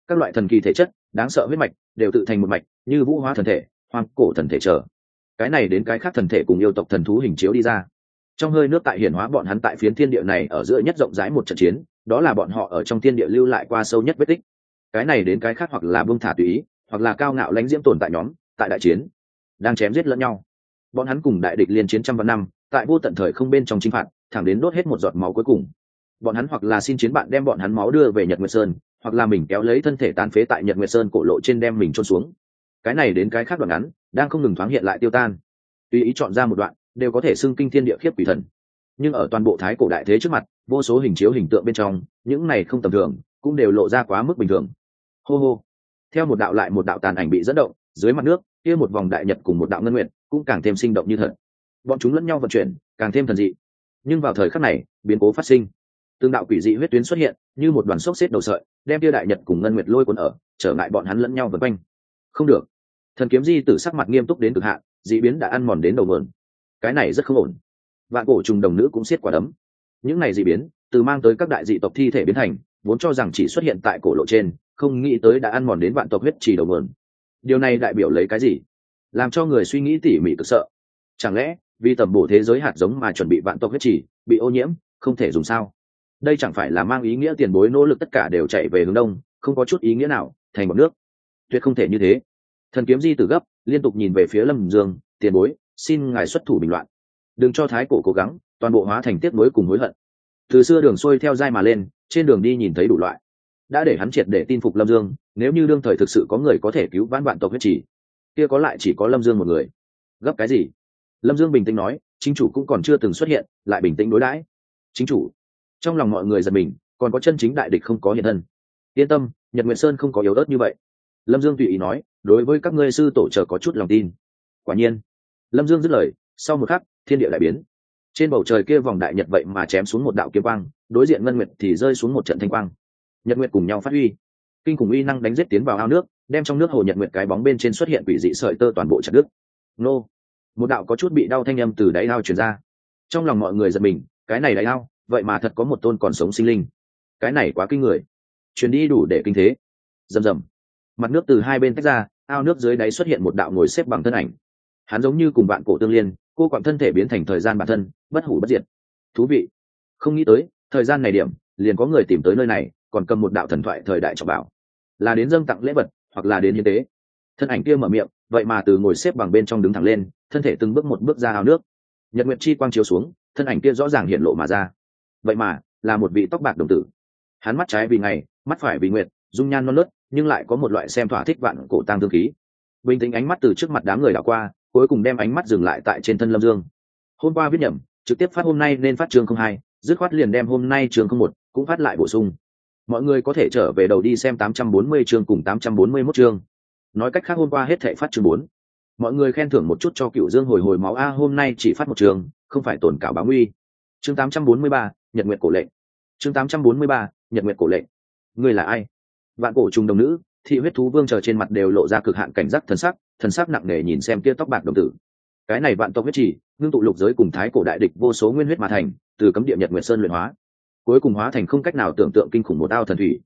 Các loại thần kỳ thể chất, đáng sợ huyết mạch, đều tự thành một mạch, như vũ hóa thần thể, hoang cổ thần thể trở. Cái này đến cái khác thần thể cùng yêu tộc thần thú hình chiếu đi ra. Trong hơi nước tại hiển hóa bọn hắn tại phiến thiên địa này ở giữa nhất rộng rãi một trận chiến, đó là bọn họ ở trong thiên địa lưu lại qua sâu nhất vết tích. Cái này đến cái khác hoặc là buông thả tùy ý, hoặc là cao ngạo lãnh diễm tồn tại nhóm, tại đại chiến, đang chém giết lẫn nhau bọn hắn cùng đại địch liên chiến trăm vạn năm, tại vô tận thời không bên trong chinh phạt, thẳng đến đốt hết một giọt máu cuối cùng. Bọn hắn hoặc là xin chiến bạn đem bọn hắn máu đưa về nhật nguyệt sơn, hoặc là mình kéo lấy thân thể tàn phế tại nhật nguyệt sơn cổ lộ trên đem mình trôn xuống. Cái này đến cái khác đoạn ngắn, đang không ngừng thoáng hiện lại tiêu tan. Tùy ý chọn ra một đoạn, đều có thể xưng kinh thiên địa khiếp quỷ thần. Nhưng ở toàn bộ thái cổ đại thế trước mặt, vô số hình chiếu hình tượng bên trong, những này không tầm thường, cũng đều lộ ra quá mức bình thường. Hô hô. Theo một đạo lại một đạo tàn ảnh bị dẫn động, dưới mặt nước kia một vòng đại nhật cùng một đạo ngân nguyện cũng càng thêm sinh động như thật. Bọn chúng lẫn nhau vận chuyển, càng thêm thần dị. Nhưng vào thời khắc này, biến cố phát sinh. Tương đạo quỷ dị huyết tuyến xuất hiện, như một đoàn xốc xếp đầu sợi, đem tiêu đại nhật cùng ngân nguyệt lôi cuốn ở, trở ngại bọn hắn lẫn nhau vần quanh. Không được. Thần kiếm di tử sắc mặt nghiêm túc đến cực hạn, dị biến đã ăn mòn đến đầu mườn cái này rất không ổn. Vạn cổ trùng đồng nữ cũng xiết quả đấm. Những này dị biến, từ mang tới các đại dị tộc thi thể biến thành, vốn cho rằng chỉ xuất hiện tại cổ lộ trên, không nghĩ tới đã ăn mòn đến vạn tộc huyết trì đầu mườn điều này đại biểu lấy cái gì? Làm cho người suy nghĩ tỉ mỉ cực sợ. Chẳng lẽ, vì tầm bổ thế giới hạt giống mà chuẩn bị vạn tộc huyết trì, bị ô nhiễm, không thể dùng sao? Đây chẳng phải là mang ý nghĩa tiền bối nỗ lực tất cả đều chạy về hướng đông, không có chút ý nghĩa nào, thành một nước. Tuyệt không thể như thế. Thần kiếm di từ gấp, liên tục nhìn về phía lâm dương, tiền bối, xin ngài xuất thủ bình loạn. Đừng cho thái cổ cố gắng, toàn bộ hóa thành tiếc nối cùng hối hận. Từ xưa đường xuôi theo dai mà lên, trên đường đi nhìn thấy đủ loại. Đã để hắn triệt để tin phục lâm dương nếu như đương thời thực sự có người có thể cứu vãn vạn tộc huyết trì, kia có lại chỉ có lâm dương một người. Gấp cái gì? Lâm dương bình tĩnh nói chính chủ cũng còn chưa từng xuất hiện lại bình tĩnh đối đãi. Chính chủ. Trong lòng mọi người giật mình còn có chân chính đại địch không có hiện thân. Yên tâm nhật nguyện sơn không có yếu ớt như vậy. Lâm dương tùy ý nói đối với các ngươi sư tổ chờ có chút lòng tin. Quả nhiên. Lâm dương dứt lời sau một khắc thiên địa đại biến. Trên bầu trời kia vòng đại nhật vậy mà chém xuống một đạo kiếm quang đối diện ngân nguyệt thì rơi xuống một trận thanh quang. Nhật nguyệt cùng nhau phát huy kinh khủng uy năng đánh giết tiến vào ao nước, đem trong nước hồ nhật nguyệt cái bóng bên trên xuất hiện quỷ dị sợi tơ toàn bộ chặt đứt. Nô. Một đạo có chút bị đau thanh âm từ đáy ao truyền ra. Trong lòng mọi người giật mình, cái này đáy ao, vậy mà thật có một tôn còn sống sinh linh. Cái này quá kinh người. Truyền đi đủ để kinh thế. Rầm rầm. Mặt nước từ hai bên tách ra, ao nước dưới đáy xuất hiện một đạo ngồi xếp bằng thân ảnh. Hắn giống như cùng bạn cổ tương liên, cô quặng thân thể biến thành thời gian bản thân, bất hủ bất diệt. Thú vị. Không nghĩ tới, thời gian này điểm, liền có người tìm tới nơi này, còn cầm một đạo thần thoại thời đại trọng bảo là đến dâng tặng lễ vật, hoặc là đến hiến tế. Thân ảnh kia mở miệng, vậy mà từ ngồi xếp bằng bên trong đứng thẳng lên, thân thể từng bước một bước ra ao nước. Nhật nguyệt chi quang chiếu xuống, thân ảnh kia rõ ràng hiện lộ mà ra. Vậy mà, là một vị tóc bạc đồng tử. Hắn mắt trái vì ngày, mắt phải vì nguyệt, dung nhan non nớt, nhưng lại có một loại xem thỏa thích vạn cổ tăng thương khí. Bình tĩnh ánh mắt từ trước mặt đám người đảo qua, cuối cùng đem ánh mắt dừng lại tại trên thân lâm dương. Hôm qua viết nhầm, trực tiếp phát hôm nay nên phát chương không hai, dứt khoát liền đem hôm nay chương không một cũng phát lại bổ sung mọi người có thể trở về đầu đi xem tám trăm bốn mươi chương cùng 841 chương. Nói cách khác hôm qua hết thể phát chương bốn. Mọi người khen thưởng một chút cho cựu dương hồi hồi máu. A, hôm nay chỉ phát một trường không phải tổn cảo báo nguy. Chương tám trăm bốn mươi ba, nhật nguyệt cổ lệnh. Chương tám trăm bốn mươi ba, nhật nguyệt cổ lệnh. Người là ai? Vạn cổ trùng đồng nữ, thị huyết thú vương chờ trên mặt đều lộ ra cực hạn cảnh giác thần sắc thần sắc nặng nề nhìn xem kia tóc bạc đồng tử. Cái này vạn tộc huyết chỉ ngưng tụ lục giới cùng thái cổ đại địch vô số nguyên huyết mà thành, từ cấm địa nhật nguyệt sơn luyện hóa cuối cùng hóa thành không cách nào tưởng tượng kinh khủng một ao thần thủy.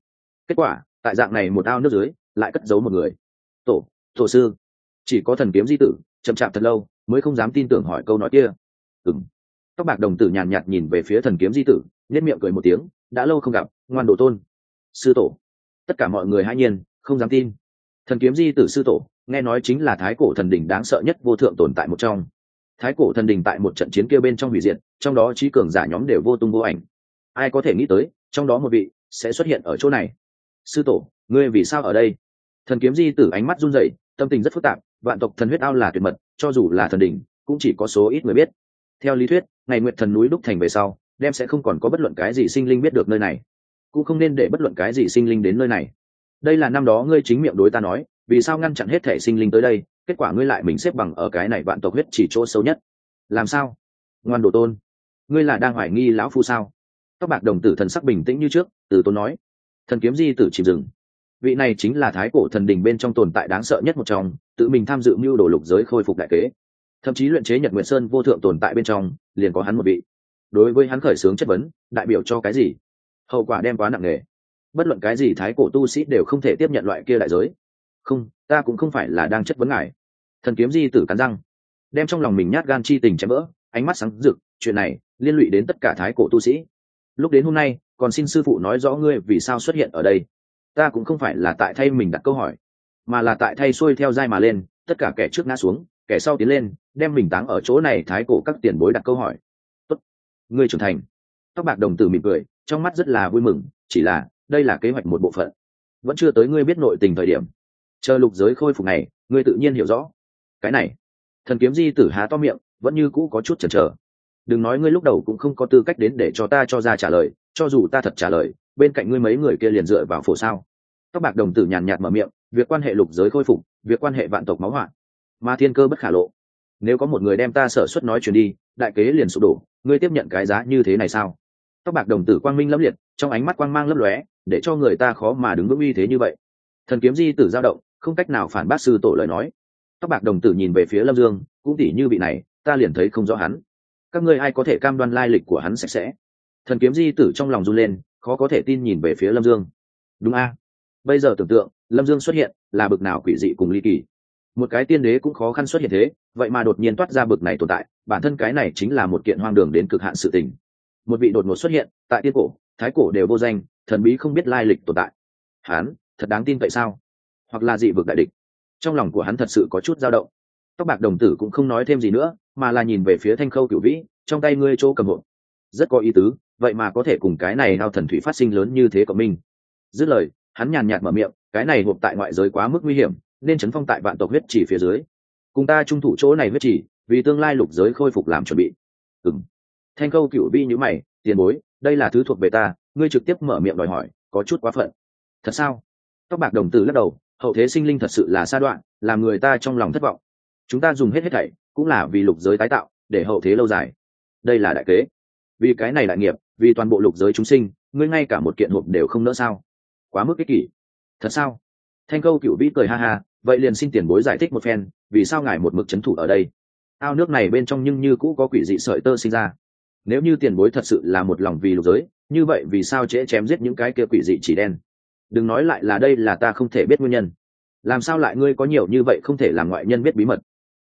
Kết quả, tại dạng này một ao nước dưới, lại cất giấu một người. Tổ tổ sư. Chỉ có thần kiếm di tử, chậm chạp thật lâu, mới không dám tin tưởng hỏi câu nói kia. Ừng tóc bạc đồng tử nhàn nhạt nhìn về phía thần kiếm di tử nhất miệng cười một tiếng, đã lâu không gặp, ngoan đồ tôn. Sư tổ. Tất cả mọi người hãy nhiên, không dám tin. Thần kiếm di tử sư tổ, nghe nói chính là thái cổ thần đỉnh đáng sợ nhất vô thượng tồn tại một trong. Thái cổ thần đỉnh tại một trận chiến kia bên trong hủy diệt, trong đó trí cường giả nhóm đều vô tung vô ảnh ai có thể nghĩ tới, trong đó một vị sẽ xuất hiện ở chỗ này. Sư tổ, ngươi vì sao ở đây? Thần kiếm di tử ánh mắt run rẩy, tâm tình rất phức tạp, vạn tộc thần huyết ao là tuyệt mật, cho dù là thần đỉnh, cũng chỉ có số ít người biết. Theo lý thuyết, ngày nguyệt thần núi đúc thành về sau, đem sẽ không còn có bất luận cái gì sinh linh biết được nơi này. Cũng không nên để bất luận cái gì sinh linh đến nơi này. Đây là năm đó ngươi chính miệng đối ta nói, vì sao ngăn chặn hết thể sinh linh tới đây, kết quả ngươi lại mình xếp bằng ở cái này vạn tộc huyết chỉ chỗ sâu nhất. Làm sao? Ngoan đồ tôn, ngươi là đang hoài nghi lão phu sao? Tóc bạc đồng tử thần sắc bình tĩnh như trước, từ tôn nói. Thần kiếm di tử chìm rừng. Vị này chính là thái cổ thần đình bên trong tồn tại đáng sợ nhất một trong, tự mình tham dự mưu đồ lục giới khôi phục đại kế. Thậm chí luyện chế nhật nguyện sơn vô thượng tồn tại bên trong, liền có hắn một vị. Đối với hắn khởi xướng chất vấn, đại biểu cho cái gì? Hậu quả đem quá nặng nề. Bất luận cái gì thái cổ tu sĩ đều không thể tiếp nhận loại kia đại giới. Không, ta cũng không phải là đang chất vấn ngài. Thần kiếm di tử cắn răng. Đem trong lòng mình nhát gan chi tình chém vỡ, ánh mắt sáng rực, chuyện này liên lụy đến tất cả thái cổ tu sĩ lúc đến hôm nay, còn xin sư phụ nói rõ ngươi vì sao xuất hiện ở đây. Ta cũng không phải là tại thay mình đặt câu hỏi, mà là tại thay xuôi theo dai mà lên, tất cả kẻ trước ngã xuống, kẻ sau tiến lên, đem mình táng ở chỗ này thái cổ các tiền bối đặt câu hỏi. Tốt. Ngươi trưởng thành. Tóc bạc đồng tử mỉm cười, trong mắt rất là vui mừng, chỉ là, đây là kế hoạch một bộ phận. Vẫn chưa tới ngươi biết nội tình thời điểm. Chờ lục giới khôi phục này, ngươi tự nhiên hiểu rõ. Cái này, thần kiếm di tử há to miệng, vẫn như cũ có chút chần chờ đừng nói ngươi lúc đầu cũng không có tư cách đến để cho ta cho ra trả lời, cho dù ta thật trả lời, bên cạnh ngươi mấy người kia liền dựa vào phổ sao? Tóc bạc đồng tử nhàn nhạt mở miệng, việc quan hệ lục giới khôi phục, việc quan hệ vạn tộc máu hoạn. Mà thiên cơ bất khả lộ. Nếu có một người đem ta sở xuất nói chuyện đi, đại kế liền sụp đổ, ngươi tiếp nhận cái giá như thế này sao? Tóc bạc đồng tử quang minh lẫm liệt, trong ánh mắt quang mang lấp lóe, để cho người ta khó mà đứng vững uy thế như vậy. Thần kiếm di tử dao động, không cách nào phản bác sư tổ lời nói. Tóc bạc đồng tử nhìn về phía lâm dương, cũng tỉ như vị này, ta liền thấy không rõ hắn các ngươi ai có thể cam đoan lai lịch của hắn sạch sẽ? Thần kiếm di tử trong lòng run lên, khó có thể tin nhìn về phía lâm dương. Đúng a. Bây giờ tưởng tượng, lâm dương xuất hiện là bực nào quỷ dị cùng ly kỳ. Một cái tiên đế cũng khó khăn xuất hiện thế, vậy mà đột nhiên toát ra bực này tồn tại, bản thân cái này chính là một kiện hoang đường đến cực hạn sự tình. Một vị đột ngột xuất hiện, tại tiên cổ, thái cổ đều vô danh, thần bí không biết lai lịch tồn tại. Hắn, thật đáng tin vậy sao? Hoặc là dị vực đại địch? Trong lòng của hắn thật sự có chút dao động. Tóc bạc đồng tử cũng không nói thêm gì nữa mà là nhìn về phía thanh khâu cửu vĩ, trong tay ngươi chỗ cầm hộp. Rất có ý tứ, vậy mà có thể cùng cái này hao thần thủy phát sinh lớn như thế cộng minh. Dứt lời, hắn nhàn nhạt mở miệng, cái này hộp tại ngoại giới quá mức nguy hiểm, nên chấn phong tại vạn tộc huyết chỉ phía dưới. Cùng ta trung thủ chỗ này huyết chỉ, vì tương lai lục giới khôi phục làm chuẩn bị. Ừng thanh câu cựu vi nhữ mày, tiền bối, đây là thứ thuộc về ta. Ngươi trực tiếp mở miệng đòi hỏi, có chút quá phận. Thật sao? Tóc bạc đồng tử lắc đầu, hậu thế sinh linh thật sự là xa đoạn, làm người ta trong lòng thất vọng. Chúng ta dùng hết hết thảy cũng là vì lục giới tái tạo, để hậu thế lâu dài. Đây là đại kế. Vì cái này đại nghiệp, vì toàn bộ lục giới chúng sinh, ngươi ngay cả một kiện hộp đều không nỡ sao? Quá mức ích kỷ. Thật sao? Thanh câu cựu vĩ cười ha ha, vậy liền xin tiền bối giải thích một phen, vì sao ngài một mực c h ấ n thủ ở đây? Ao nước này bên trong nhưng như cũ có quỷ dị sợi tơ sinh ra. Nếu như tiền bối thật sự là một lòng vì lục giới, như vậy vì sao trễ chém giết những cái kia quỷ dị chỉ đen? Đừng nói lại là đây là ta không thể biết nguyên nhân. Làm sao lại ngươi có nhiều như vậy không thể làm ngoại nhân biết bí mật?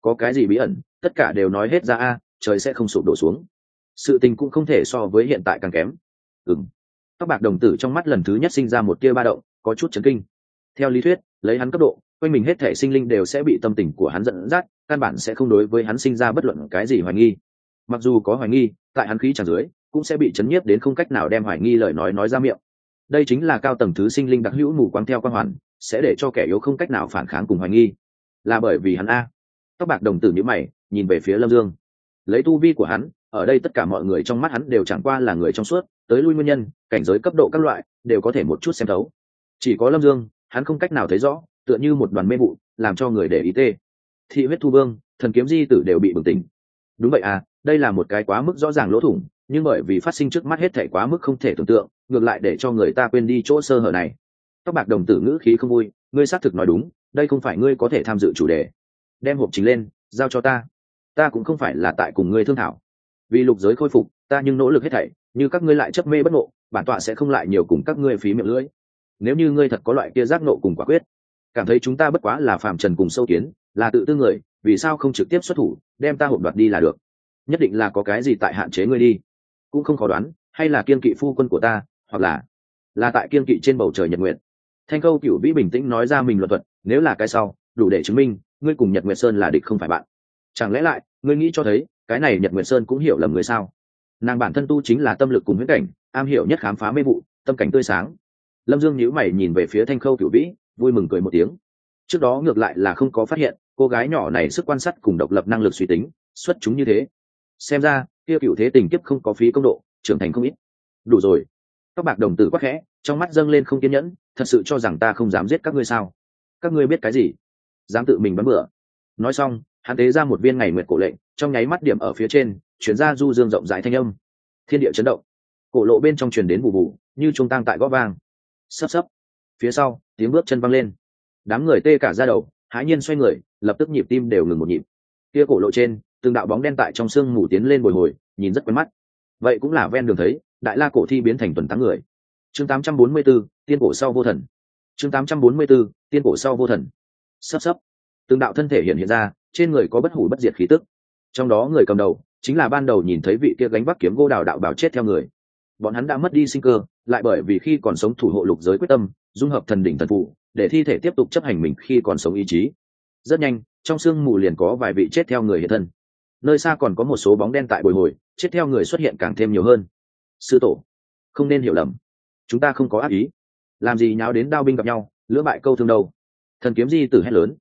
Có cái gì bí ẩn, tất cả đều nói hết ra a, trời sẽ không sụp đổ xuống. Sự tình cũng không thể so với hiện tại càng kém. Ừng tóc bạc đồng tử trong mắt lần thứ nhất sinh ra một tia ba động, có chút chấn kinh. Theo lý thuyết, lấy hắn cấp độ, quanh mình hết thể sinh linh đều sẽ bị tâm tình của hắn dẫn dắt, căn bản sẽ không đối với hắn sinh ra bất luận cái gì hoài nghi. Mặc dù có hoài nghi, tại hắn khí tràn dưới, cũng sẽ bị chấn nhiếp đến không cách nào đem hoài nghi lời nói nói ra miệng. Đây chính là cao tầng thứ sinh linh đặc hữu mù quáng theo quan hoàn, sẽ để cho kẻ yếu không cách nào phản kháng cùng hoài nghi. Là bởi vì hắn a tóc bạc đồng tử nhữ mày, nhìn về phía lâm dương. Lấy tu vi của hắn, ở đây tất cả mọi người trong mắt hắn đều chẳng qua là người trong suốt, tới lui nguyên nhân, cảnh giới cấp độ các loại, đều có thể một chút xem thấu. Chỉ có lâm dương, hắn không cách nào thấy rõ, tựa như một đoàn mê vụ, làm cho người để ý tê. Thị huyết thu vương, thần kiếm di tử đều bị bừng tỉnh. Đúng vậy à đây là một cái quá mức rõ ràng lỗ thủng, nhưng bởi vì phát sinh trước mắt hết thể quá mức không thể tưởng tượng, ngược lại để cho người ta quên đi chỗ sơ hở này. Tóc bạc đồng tử ngữ khí không vui, ngươi xác thực nói đúng, đây không phải ngươi có thể tham dự chủ đề đem hộp chính lên, giao cho ta. Ta cũng không phải là tại cùng ngươi thương thảo. Vì lục giới khôi phục, ta nhưng nỗ lực hết thảy, như các ngươi lại chấp mê bất ngộ, bản tọa sẽ không lại nhiều cùng các ngươi phí miệng lưỡi. Nếu như ngươi thật có loại kia giác nộ cùng quả quyết, cảm thấy chúng ta bất quá là phàm trần cùng sâu kiến, là tự tư người, vì sao không trực tiếp xuất thủ, đem ta hộp đoạt đi là được. Nhất định là có cái gì tại hạn chế ngươi đi. Cũng không khó đoán, hay là kiên kỵ phu quân của ta, hoặc là là tại kiên kỵ trên bầu trời nhật nguyện. Thanh câu cựu vĩ bình tĩnh nói ra mình luật thuật, nếu là cái sau, đủ để chứng minh ngươi cùng nhật nguyệt sơn là địch không phải bạn. Chẳng lẽ lại, ngươi nghĩ cho thấy, cái này nhật nguyệt sơn cũng hiểu lầm người sao? Nàng bản thân tu chính là tâm lực cùng huyết cảnh, am hiểu nhất khám phá mê vụ, tâm cảnh tươi sáng. Lâm dương nhíu mày nhìn về phía thanh khâu cửu vĩ, vui mừng cười một tiếng. Trước đó ngược lại là không có phát hiện, cô gái nhỏ này sức quan sát cùng độc lập năng lực suy tính, xuất chúng như thế. Xem ra, kia cựu thế tình kiếp không có phí công độ, trưởng thành không ít. Đủ rồi. Các bạc đồng tử quắc khẽ, trong mắt dâng lên không kiên nhẫn, thật sự cho rằng ta không dám giết các ngươi sao? Các ngươi biết cái gì? Dám tự mình bắn bựa nói xong hắn tế ra một viên ngày nguyệt cổ lệnh trong nháy mắt điểm ở phía trên chuyển ra du dương rộng rãi thanh âm. Thiên địa chấn động. Cổ lộ bên trong truyền đến bù bù như trung tăng tại gót vang. Sấp sấp. Phía sau tiếng bước chân văng lên. Đám người tê cả ra đầu hãi nhiên xoay người lập tức nhịp tim đều ngừng một nhịp. Kia cổ lộ trên từng đạo bóng đen tại trong sương mù tiến lên bồi hồi nhìn rất quen mắt. Vậy cũng là ven đường thấy đại la cổ thi biến thành tuần táng người. Chương 844, tiên cổ sau vô thần. Chương 844, tiên cổ sau vô thần sắp sắp từng đạo thân thể hiện hiện ra, trên người có bất hủ bất diệt khí tức. Trong đó người cầm đầu, chính là ban đầu nhìn thấy vị kia gánh vác kiếm gỗ đào đạo bảo chết theo người. Bọn hắn đã mất đi sinh cơ, lại bởi vì khi còn sống thủ hộ lục giới quyết tâm, dung hợp thần đỉnh thần phụ để thi thể tiếp tục chấp hành mình khi còn sống ý chí. Rất nhanh, trong sương mù liền có vài vị chết theo người hiện thân. Nơi xa còn có một số bóng đen tại bồi hồi, chết theo người xuất hiện càng thêm nhiều hơn. Sư tổ, không nên hiểu lầm. Chúng ta không có ác ý. Làm gì nháo đến đao binh gặp nhau, lưỡng bại câu thương đâu? Thần kiếm di tử hét lớn.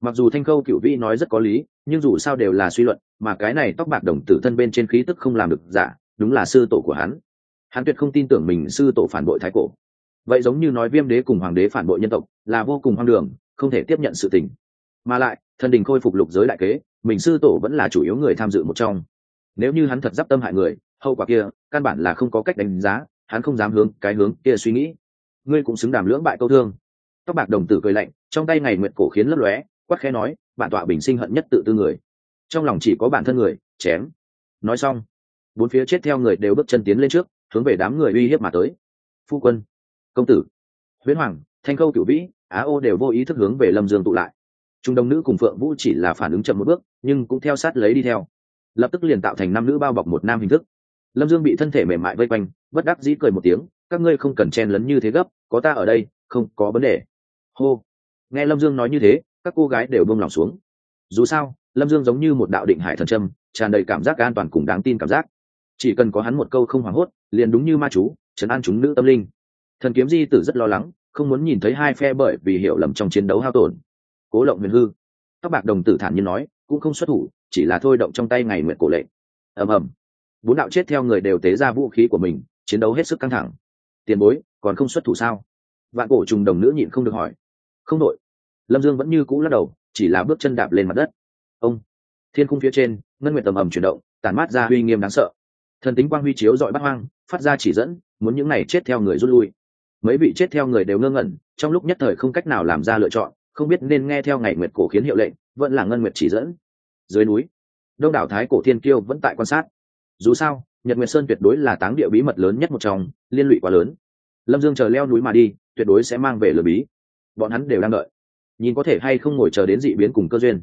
Mặc dù thanh khâu cựu vĩ nói rất có lý, nhưng dù sao đều là suy luận, mà cái này tóc bạc đồng tử thân bên trên khí tức không làm được giả, đúng là sư tổ của hắn. Hắn tuyệt không tin tưởng mình sư tổ phản bội thái cổ. Vậy giống như nói viêm đế cùng hoàng đế phản bội nhân tộc, là vô cùng hoang đường, không thể tiếp nhận sự tình. Mà lại, thần đình khôi phục lục giới đại kế, mình sư tổ vẫn là chủ yếu người tham dự một trong. Nếu như hắn thật d i p tâm hại người, hậu quả kia, căn bản là không có cách đánh giá, hắn không dám hướng cái hướng kia suy nghĩ. Ngươi cũng xứng đàm lưỡng bại câu thương tóc bạc đồng tử cười lạnh, trong tay ngày nguyện cổ khiến lấp lóe quắc khẽ nói, bản tọa bình sinh hận nhất tự tư người. Trong lòng chỉ có bản thân người, chém. Nói xong, bốn phía chết theo người đều bước chân tiến lên trước, hướng về đám người uy hiếp mà tới. Phu quân, công tử, huyễn hoàng, thanh khâu cửu vĩ, á ô đều vô ý thức hướng về lâm dương tụ lại. Trung đông nữ cùng phượng vũ chỉ là phản ứng chậm một bước, nhưng cũng theo sát lấy đi theo. Lập tức liền tạo thành năm nữ bao bọc một nam hình thức. Lâm dương bị thân thể mềm mại vây quanh, bất đắc dĩ cười một tiếng, các ngươi không cần chen lấn như thế gấp, có ta ở đây, không có vấn đề hô. Nghe lâm dương nói như thế, các cô gái đều bông lòng xuống. Dù sao, lâm dương giống như một đạo định hải thần trâm tràn đầy cảm giác an toàn cùng đáng tin cảm giác. Chỉ cần có hắn một câu không hoảng hốt, liền đúng như ma chú, trấn an chúng nữ tâm linh. Thần kiếm di tử rất lo lắng, không muốn nhìn thấy hai phe bởi vì hiểu lầm trong chiến đấu hao tổn. Cố lộng huyền hư. Các bạc đồng tử thản nhiên nói, cũng không xuất thủ, chỉ là thôi động trong tay ngày nguyện cổ lệ. Ầm ầm. Bốn đạo chết theo người đều tế ra vũ khí của mình, chiến đấu hết sức căng thẳng. Tiền bối, còn không xuất thủ sao? Vạn cổ trùng đồng nữ nhịn không được hỏi không đội lâm dương vẫn như cũ lắc đầu, chỉ là bước chân đạp lên mặt đất. Ông, thiên khung phía trên, ngân nguyện tầm ầm chuyển động tàn mát ra uy nghiêm đáng sợ. Thần tính quang huy chiếu dọi bắt hoang, phát ra chỉ dẫn, muốn những này chết theo người rút lui. Mấy vị chết theo người đều ngơ ngẩn, trong lúc nhất thời không cách nào làm ra lựa chọn, không biết nên nghe theo ngày nguyệt cổ khiến hiệu lệnh, vẫn là ngân nguyệt chỉ dẫn. Dưới núi, đông đảo thái cổ thiên kiêu vẫn tại quan sát. Dù sao, nhật nguyệt sơn tuyệt đối là táng địa bí mật lớn nhất một trong, liên lụy quá lớn. Lâm dương chờ leo núi mà đi, tuyệt đối sẽ mang về lừa bí bọn hắn đều đang đợi. Nhìn có thể hay không ngồi chờ đến dị biến cùng cơ duyên.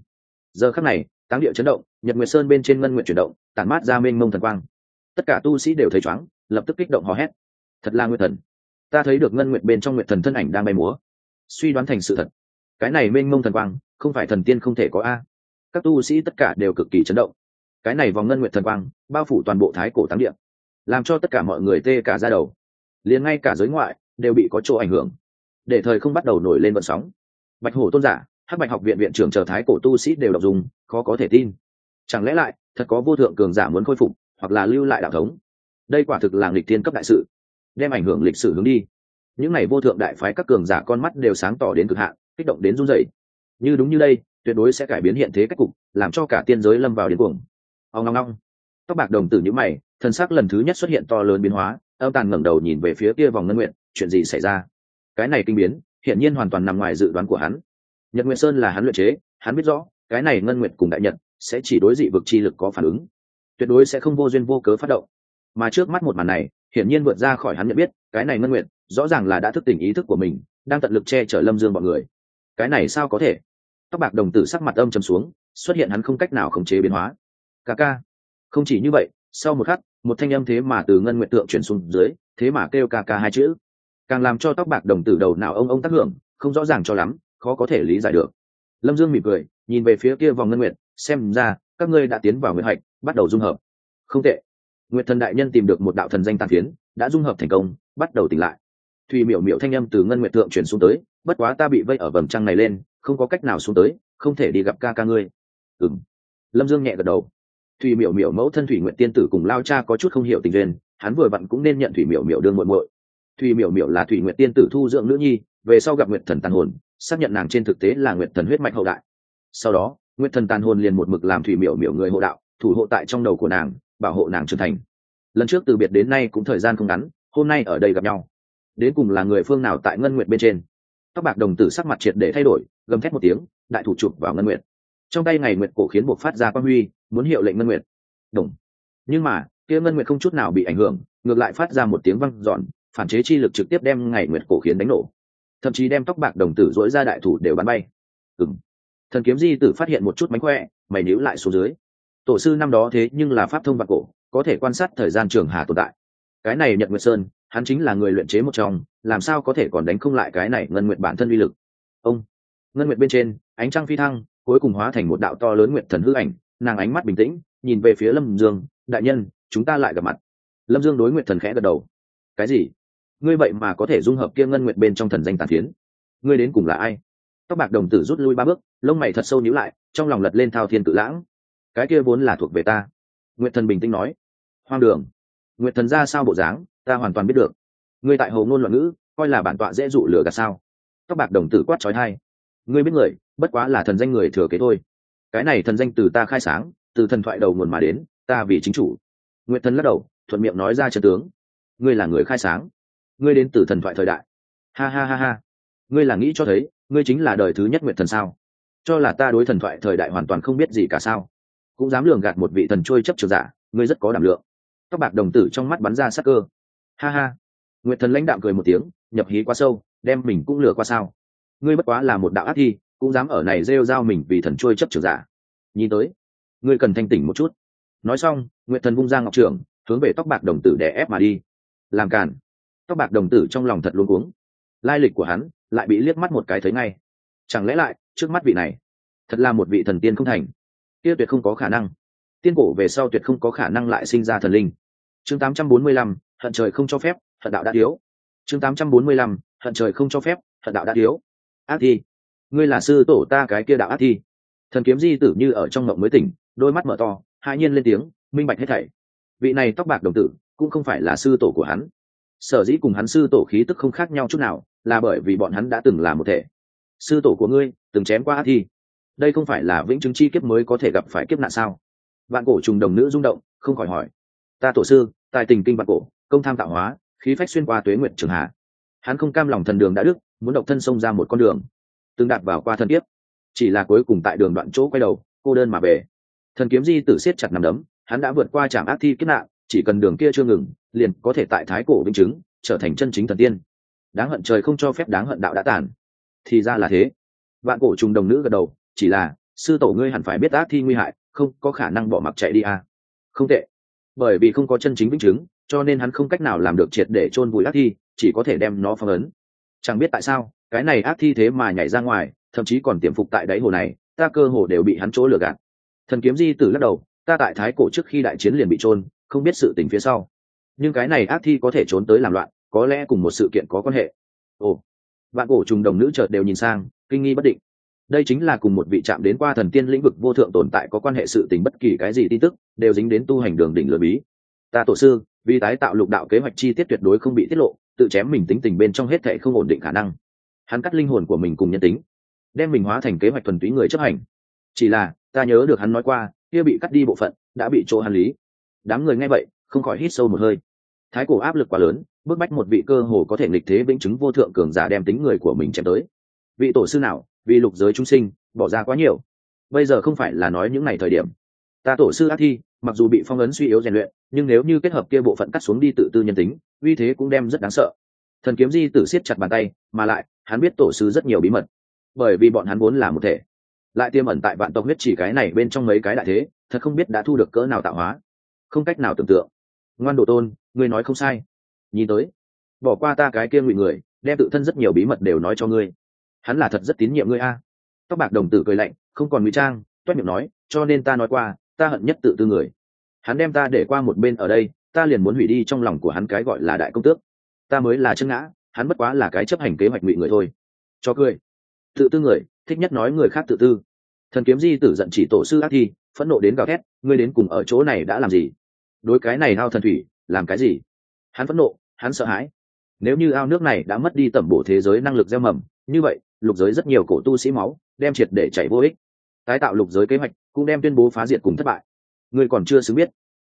Giờ khắc này, táng địa chấn động, nhật nguyệt sơn bên trên ngân nguyện chuyển động, tản mát ra mênh mông thần quang. Tất cả tu sĩ đều thấy chóng, lập tức kích động hò hét. Thật là nguyệt thần. Ta thấy được ngân nguyện bên trong nguyệt thần thân ảnh đang bay múa. Suy đoán thành sự thật. Cái này mênh mông thần quang, không phải thần tiên không thể có a. Các tu sĩ tất cả đều cực kỳ chấn động. Cái này vòng ngân nguyện thần quang, bao phủ toàn bộ thái cổ táng địa, làm cho tất cả mọi người tê cả ra đầu. Liền ngay cả giới ngoại, đều bị có chỗ ảnh hưởng để thời không bắt đầu nổi lên vận sóng. Bạch hổ tôn giả, hắc bạch học viện viện trưởng chờ thái cổ tu sĩ đều đọc dùng, khó có thể tin. Chẳng lẽ lại, thật có vô thượng cường giả muốn khôi phục, hoặc là lưu lại đạo thống? Đây quả thực là nghịch thiên cấp đại sự. Đem ảnh hưởng lịch sử hướng đi. Những n à y vô thượng đại phái các cường giả con mắt đều sáng tỏ đến cực hạn, kích động đến run dậy như đúng như đây, tuyệt đối sẽ cải biến hiện thế cách cục, làm cho cả tiên giới lâm vào điên cuồng. Ông ngong ngong tóc bạc đồng tử nhữ mày, thân sắc lần thứ nhất xuất hiện to lớn biến hóa, âm tàn ngẩng đầu nhìn về phía kia vòng ngân nguyện, chuyện gì xảy ra? Cái này kinh biến, hiển nhiên hoàn toàn nằm ngoài dự đoán của hắn. Nhật nguyện sơn là hắn luyện chế, hắn biết rõ, cái này ngân nguyện cùng đại nhật sẽ chỉ đối dị vực chi lực có phản ứng. Tuyệt đối sẽ không vô duyên vô cớ phát động. Mà trước mắt một màn này, hiển nhiên vượt ra khỏi hắn nhận biết, cái này ngân nguyện rõ ràng là đã thức tỉnh ý thức của mình, đang tận lực che chở lâm dương bọn người. Cái này sao có thể? Tóc bạc đồng tử sắc mặt âm trầm xuống, xuất hiện hắn không cách nào khống chế biến hóa. Ca ca. Không chỉ như vậy, sau một khắc, một thanh âm thế mà từ ngân nguyện tượng chuyển xuống dưới, thế mà kêu ca ca hai chữ càng làm cho tóc bạc đồng tử đầu nào ông ông tác hưởng không rõ ràng cho lắm khó có thể lý giải được. Lâm dương mỉm cười nhìn về phía kia vòng ngân Nguyệt, xem ra các ngươi đã tiến vào nguyện hạch bắt đầu dung hợp. Không tệ. Nguyện thần đại nhân tìm được một đạo thần danh tàn phiến đã dung hợp thành công bắt đầu tỉnh lại. Thùy miểu miểu thanh âm từ ngân nguyện thượng chuyển xuống tới bất quá ta bị vây ở vầng trăng này lên không có cách nào xuống tới không thể đi gặp ca ca ngươi. Ừng lâm dương nhẹ gật đầu. Thùy miểu miểu mẫu thân thủy nguyện tiên tử cùng lao cha có chút không hiểu tình duyên hắn vừa vặn cũng nên nhận thủy miểu miểu đương muộn muội thùy miểu miểu là thủy nguyện tiên tử thu dưỡng nữ nhi, về sau gặp nguyện thần tàn hồn, xác nhận nàng trên thực tế là nguyện thần huyết mạch hậu đại. Sau đó nguyện thần tàn hồn liền một mực làm thủy miểu miểu người hộ đạo, thủ hộ tại trong đầu của nàng, bảo hộ nàng trưởng thành. Lần trước từ biệt đến nay cũng thời gian không ngắn, hôm nay ở đây gặp nhau. Đến cùng là người phương nào tại ngân nguyện bên trên? Các bạc đồng tử sắc mặt triệt để thay đổi, gầm thét một tiếng, đại thủ chụp vào ngân nguyện trong tay ngày nguyện cổ khiến buộc phát ra quang huy, muốn hiệu lệnh ngân nguyện đồng nhưng mà, kia ngân nguyện không chút nào bị ảnh hưởng, ngược lại phát ra một tiếng văng dọn phản chế chi lực trực tiếp đem ngày nguyệt cổ khiến đánh nổ. Thậm chí đem tóc bạc đồng tử dỗi ra đại thủ đều bắn bay. Ừng thần kiếm di tử phát hiện một chút mánh khỏe, mày níu lại xuống dưới. Tổ sư năm đó thế nhưng là pháp thông vạn cổ, có thể quan sát thời gian trường hà tồn tại. Cái này nhật nguyệt sơn, hắn chính là người luyện chế một trong, làm sao có thể còn đánh không lại cái này ngân nguyệt bản thân uy lực? Ông. Ngân nguyệt bên trên, ánh trăng phi thăng, cuối cùng hóa thành một đạo to lớn nguyệt thần hư ảnh, nàng ánh mắt bình tĩnh, nhìn về phía lâm dương, đại nhân, chúng ta lại gặp mặt. Lâm dương đối nguyệt thần khẽ gật đầu. Cái gì? Ngươi vậy mà có thể dung hợp kia ngân nguyệt bên trong thần danh tàn phiến. Ngươi đến cùng là ai? Tóc bạc đồng tử rút lui ba bước, lông mày thật sâu nhíu lại, trong lòng lật lên thao thiên tự lãng. Cái kia vốn là thuộc về ta. Nguyệt thần bình tĩnh nói. Hoang đường. Nguyệt thần ra sao bộ dáng, ta hoàn toàn biết được. Ngươi tại hồ ngôn loạn ngữ, coi là bản tọa dễ dụ lừa gạt sao? Tóc bạc đồng tử quát trói hai ngươi biết người, bất quá là thần danh người thừa kế thôi. Cái này thần danh từ ta khai sáng, từ thần thoại đầu nguồn mà đến, ta vì chính chủ. Nguyệt thần lắc đầu, thuận miệng nói ra trận tướng. Ngươi là người khai sáng ngươi đến từ thần thoại thời đại. Ha ha ha ha. Ngươi là nghĩ cho thấy, ngươi chính là đời thứ nhất nguyệt thần sao? Cho là ta đối thần thoại thời đại hoàn toàn không biết gì cả sao? Cũng dám lường gạt một vị thần trôi chấp trường giả, ngươi rất có đảm lượng. Tóc bạc đồng tử trong mắt bắn ra sắc cơ. Ha ha. Nguyệt thần lãnh đạo cười một tiếng, nhập hí quá sâu, đem mình cũng lừa qua sao? Ngươi bất quá là một đạo ác thi, cũng dám ở này rêu rao mình vì thần trôi chấp trường giả. Nhìn tới, ngươi cần thanh tỉnh một chút. Nói xong, nguyệt thần vung ra ngọc trưởng, hướng về tóc bạc đồng tử để ép mà đi. Làm cản tóc bạc đồng tử trong lòng thật luôn cuống. Lai lịch của hắn lại bị liếc mắt một cái thấy ngay. Chẳng lẽ lại trước mắt vị này thật là một vị thần tiên không thành? Kia tuyệt không có khả năng. Tiên cổ về sau tuyệt không có khả năng lại sinh ra thần linh. Chương 845, hận trời không cho phép hận đạo đã thiếu. Chương 845, hận trời không cho phép hận đạo đã thiếu. Ác thi. Ngươi là sư tổ ta cái kia đạo ác thi. Thần kiếm di tử như ở trong mộng mới tỉnh đôi mắt mở to hai nhiên lên tiếng minh bạch hết thảy. Vị này tóc bạc đồng tử cũng không phải là sư tổ của hắn sở dĩ cùng hắn sư tổ khí tức không khác nhau chút nào, là bởi vì bọn hắn đã từng là một thể. Sư tổ của ngươi, từng chém qua ác thi. Đây không phải là vĩnh chứng chi kiếp mới có thể gặp phải kiếp nạn sao? Vạn cổ trùng đồng nữ rung động, không khỏi hỏi. Ta tổ sư, tài tình kinh vạn cổ, công tham tạo hóa, khí phách xuyên qua tuế nguyện trường hạ. Hắn không cam lòng thần đường đã đức, muốn độc thân xông ra một con đường. Từng đạt vào qua thân kiếp. Chỉ là cuối cùng tại đường đoạn chỗ quay đầu, cô đơn mà về. Thần kiếm di tử siết chặt nằm đấm, hắn đã vượt qua trạm ác thi kiếp nạn chỉ cần đường kia chưa ngừng, liền có thể tại thái cổ vĩnh chứng, trở thành chân chính thần tiên. Đáng hận trời không cho phép đáng hận đạo đã tàn. Thì ra là thế. Vạn cổ trùng đồng nữ gật đầu, chỉ là, sư tổ ngươi hẳn phải biết ác thi nguy hại, không có khả năng bỏ mặc chạy đi à. không tệ. Bởi vì không có chân chính vĩnh chứng, cho nên hắn không cách nào làm được triệt để chôn vùi ác thi, chỉ có thể đem nó phong ấn. Chẳng biết tại sao, cái này ác thi thế mà nhảy ra ngoài, thậm chí còn tiềm phục tại đáy hồ này, ta cơ hồ đều bị hắn chỗ lừa gạt. Thần kiếm di tử lắc đầu, ta tại thái cổ trước khi đại chiến liền bị trôn không biết sự tình phía sau. Nhưng cái này ác thi có thể trốn tới làm loạn, có lẽ cùng một sự kiện có quan hệ. Ồ bạn cổ trùng đồng nữ chợt đều nhìn sang, kinh nghi bất định. Đây chính là cùng một vị chạm đến qua thần tiên lĩnh vực vô thượng tồn tại có quan hệ sự tình bất kỳ cái gì tin tức, đều dính đến tu hành đường đỉnh lừa bí. Ta tổ sư, vì tái tạo lục đạo kế hoạch chi tiết tuyệt đối không bị tiết lộ, tự chém mình tính tình bên trong hết thệ không ổn định khả năng. Hắn cắt linh hồn của mình cùng nhân tính, đem mình hóa thành kế hoạch thuần túy người chấp hành. Chỉ là, ta nhớ được hắn nói qua, kia bị cắt đi bộ phận, đã bị chỗ hắn lý đám người nghe vậy, không khỏi hít sâu một hơi. Thái cổ áp lực quá lớn, bức bách một vị cơ hồ có thể nghịch thế vĩnh chứng vô thượng cường giả đem tính người của mình chém tới. Vị tổ sư nào vì lục giới chúng sinh, bỏ ra quá nhiều. Bây giờ không phải là nói những ngày thời điểm. Ta tổ sư ác thi, mặc dù bị phong ấn suy yếu rèn luyện, nhưng nếu như kết hợp kia bộ phận cắt xuống đi tự tư nhân tính, uy thế cũng đem rất đáng sợ. Thần kiếm di tử siết chặt bàn tay, mà lại, hắn biết tổ sư rất nhiều bí mật. Bởi vì bọn hắn vốn là một thể. Lại tiêm ẩn tại vạn tộc huyết chỉ cái này bên trong mấy cái đại thế, thật không biết đã thu được cỡ nào tạo hóa không cách nào tưởng tượng. Ngoan độ tôn, ngươi nói không sai. Nhìn tới, bỏ qua ta cái kia ngụy người, đem tự thân rất nhiều bí mật đều nói cho ngươi. Hắn là thật rất tín nhiệm ngươi a. Tóc bạc đồng tử cười lạnh, không còn ngụy trang, toét miệng nói, cho nên ta nói qua, ta hận nhất tự tư người. Hắn đem ta để qua một bên ở đây, ta liền muốn hủy đi trong lòng của hắn cái gọi là đại công tước. Ta mới là chân ngã, hắn bất quá là cái chấp hành kế hoạch ngụy người thôi. Cho cười. Tự tư người, thích nhất nói người khác tự tư. Thần kiếm di tử giận chỉ tổ sư ác thi, phẫn nộ đến gào thét, ngươi đến cùng ở chỗ này đã làm gì? Đối cái này ao thần thủy, làm cái gì? Hắn phẫn nộ, hắn sợ hãi. Nếu như ao nước này đã mất đi tẩm bổ thế giới năng lực gieo mầm, như vậy, lục giới rất nhiều cổ tu sĩ máu, đem triệt để chảy vô ích. Tái tạo lục giới kế hoạch cũng đem tuyên bố phá diệt cùng thất bại. Ngươi còn chưa xứng biết.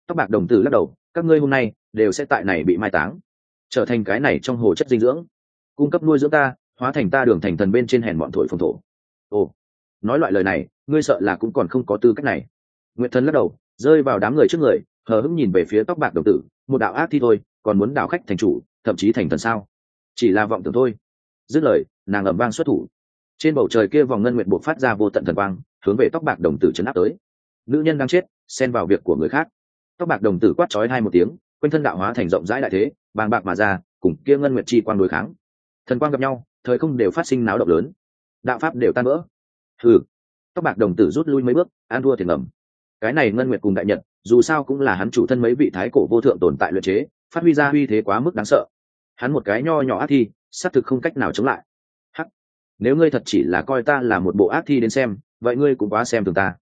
Tóc bạc đồng tử lắc đầu, các ngươi hôm nay đều sẽ tại này bị mai táng, trở thành cái này trong hồ chất dinh dưỡng. Cung cấp nuôi dưỡng ta, hóa thành ta đường thành thần bên trên hèn bọn thổi phong thổ. Ồ, nói loại lời này, ngươi sợ là cũng còn không có tư cách này. Nguyệt thần lắc đầu, rơi vào đám người trước người hờ hững nhìn về phía tóc bạc đồng tử, một đạo ác thi thôi, còn muốn đảo khách thành chủ, thậm chí thành thần sao? Chỉ là vọng tưởng thôi. Dứt lời, nàng ẩm vang xuất thủ. Trên bầu trời kia vòng ngân nguyện buộc phát ra vô tận thần quang, hướng về tóc bạc đồng tử chấn áp tới. Nữ nhân đang chết, xen vào việc của người khác. Tóc bạc đồng tử quát trói hai một tiếng, quanh thân đạo hóa thành rộng rãi đại thế, bàng bạc mà ra, cùng kia ngân nguyệt chi quang đối kháng. Thần quang gặp nhau, thời không đều phát sinh náo động lớn. Đạo pháp đều tan vỡ. Thử tóc bạc đồng tử rút lui mấy bước, an thua thì ngầm. Cái này ngân nguyệt cùng đại nhật dù sao cũng là hắn chủ thân mấy vị thái cổ vô thượng tồn tại luyện chế, phát huy ra uy thế quá mức đáng sợ. Hắn một cái nho nhỏ ác thi, xác thực không cách nào chống lại. Hắc, nếu ngươi thật chỉ là coi ta là một bộ ác thi đến xem, vậy ngươi cũng quá xem thường ta.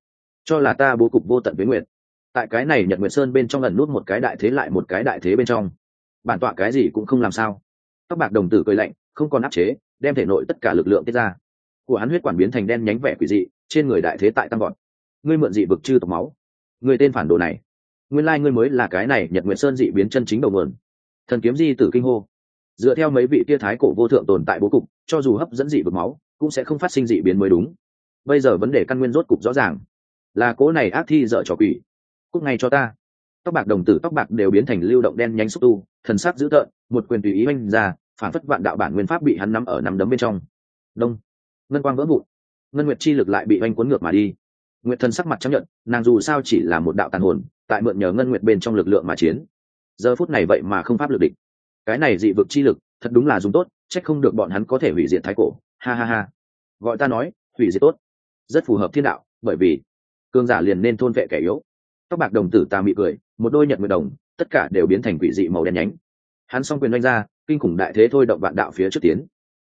Cho là ta bố cục vô tận với nguyện tại cái này nhật nguyệt sơn bên trong lần nút một cái đại thế lại một cái đại thế bên trong. Bản tọa cái gì cũng không làm sao. Các bạc đồng tử cười lạnh, không còn áp chế, đem thể nội tất cả lực lượng tiết ra. Của hắn huyết quản biến thành đen nhánh vẻ quỷ dị, trên người đại thế tại tăng gọn ngươi mượn dị vực chư tộc máu người tên phản đồ này. Nguyên lai ngươi mới là cái này nhật nguyệt sơn dị biến chân chính đầu nguồn. Thần kiếm di tử kinh hô. Dựa theo mấy vị tia thái cổ vô thượng tồn tại bố cục, cho dù hấp dẫn dị vực máu, cũng sẽ không phát sinh dị biến mới đúng. Bây giờ vấn đề căn nguyên rốt cục rõ ràng. Là cố này ác thi dở trò quỷ. Cúc ngay cho ta. Tóc bạc đồng tử tóc bạc đều biến thành lưu động đen nhánh xúc tu, thần sắc dữ tợn, một quyền tùy ý oanh ra, phản phất vạn đạo bản nguyên pháp bị hắn nắm ở nắm đấm bên trong. Đông. Ngân quang vỡ vụn. Ngân nguyệt chi lực lại bị oanh cuốn ngược mà đi nguyệt thần sắc mặt chấp nhận, nàng dù sao chỉ là một đạo tàn hồn, tại mượn nhờ ngân nguyệt bên trong lực lượng mà chiến. Giờ phút này vậy mà không pháp lực địch. Cái này dị vực chi lực, thật đúng là dùng tốt trách không được bọn hắn có thể hủy diệt thái cổ. Ha ha ha. Gọi ta nói, hủy diệt tốt. Rất phù hợp thiên đạo, bởi vì cương giả liền nên thôn vệ kẻ yếu. Tóc bạc đồng tử ta mị cười, một đôi nhật nguyệt đồng, tất cả đều biến thành quỷ dị màu đen nhánh. Hắn s o n g quyền đánh ra, kinh khủng đại thế thôi động vạn đạo phía trước tiến.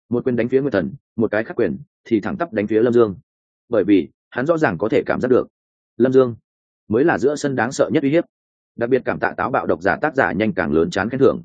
Một quyền đánh phía nguyệt thần, một cái khắc quyền, thì thẳng tắp đánh phía lâm dương. Bởi vì hắn rõ ràng có thể cảm giác được. Lâm dương, mới là giữa sân đáng sợ nhất uy hiếp. Đặc biệt cảm tạ táo bạo độc giả tác giả nhanh càng lớn chán khen thưởng.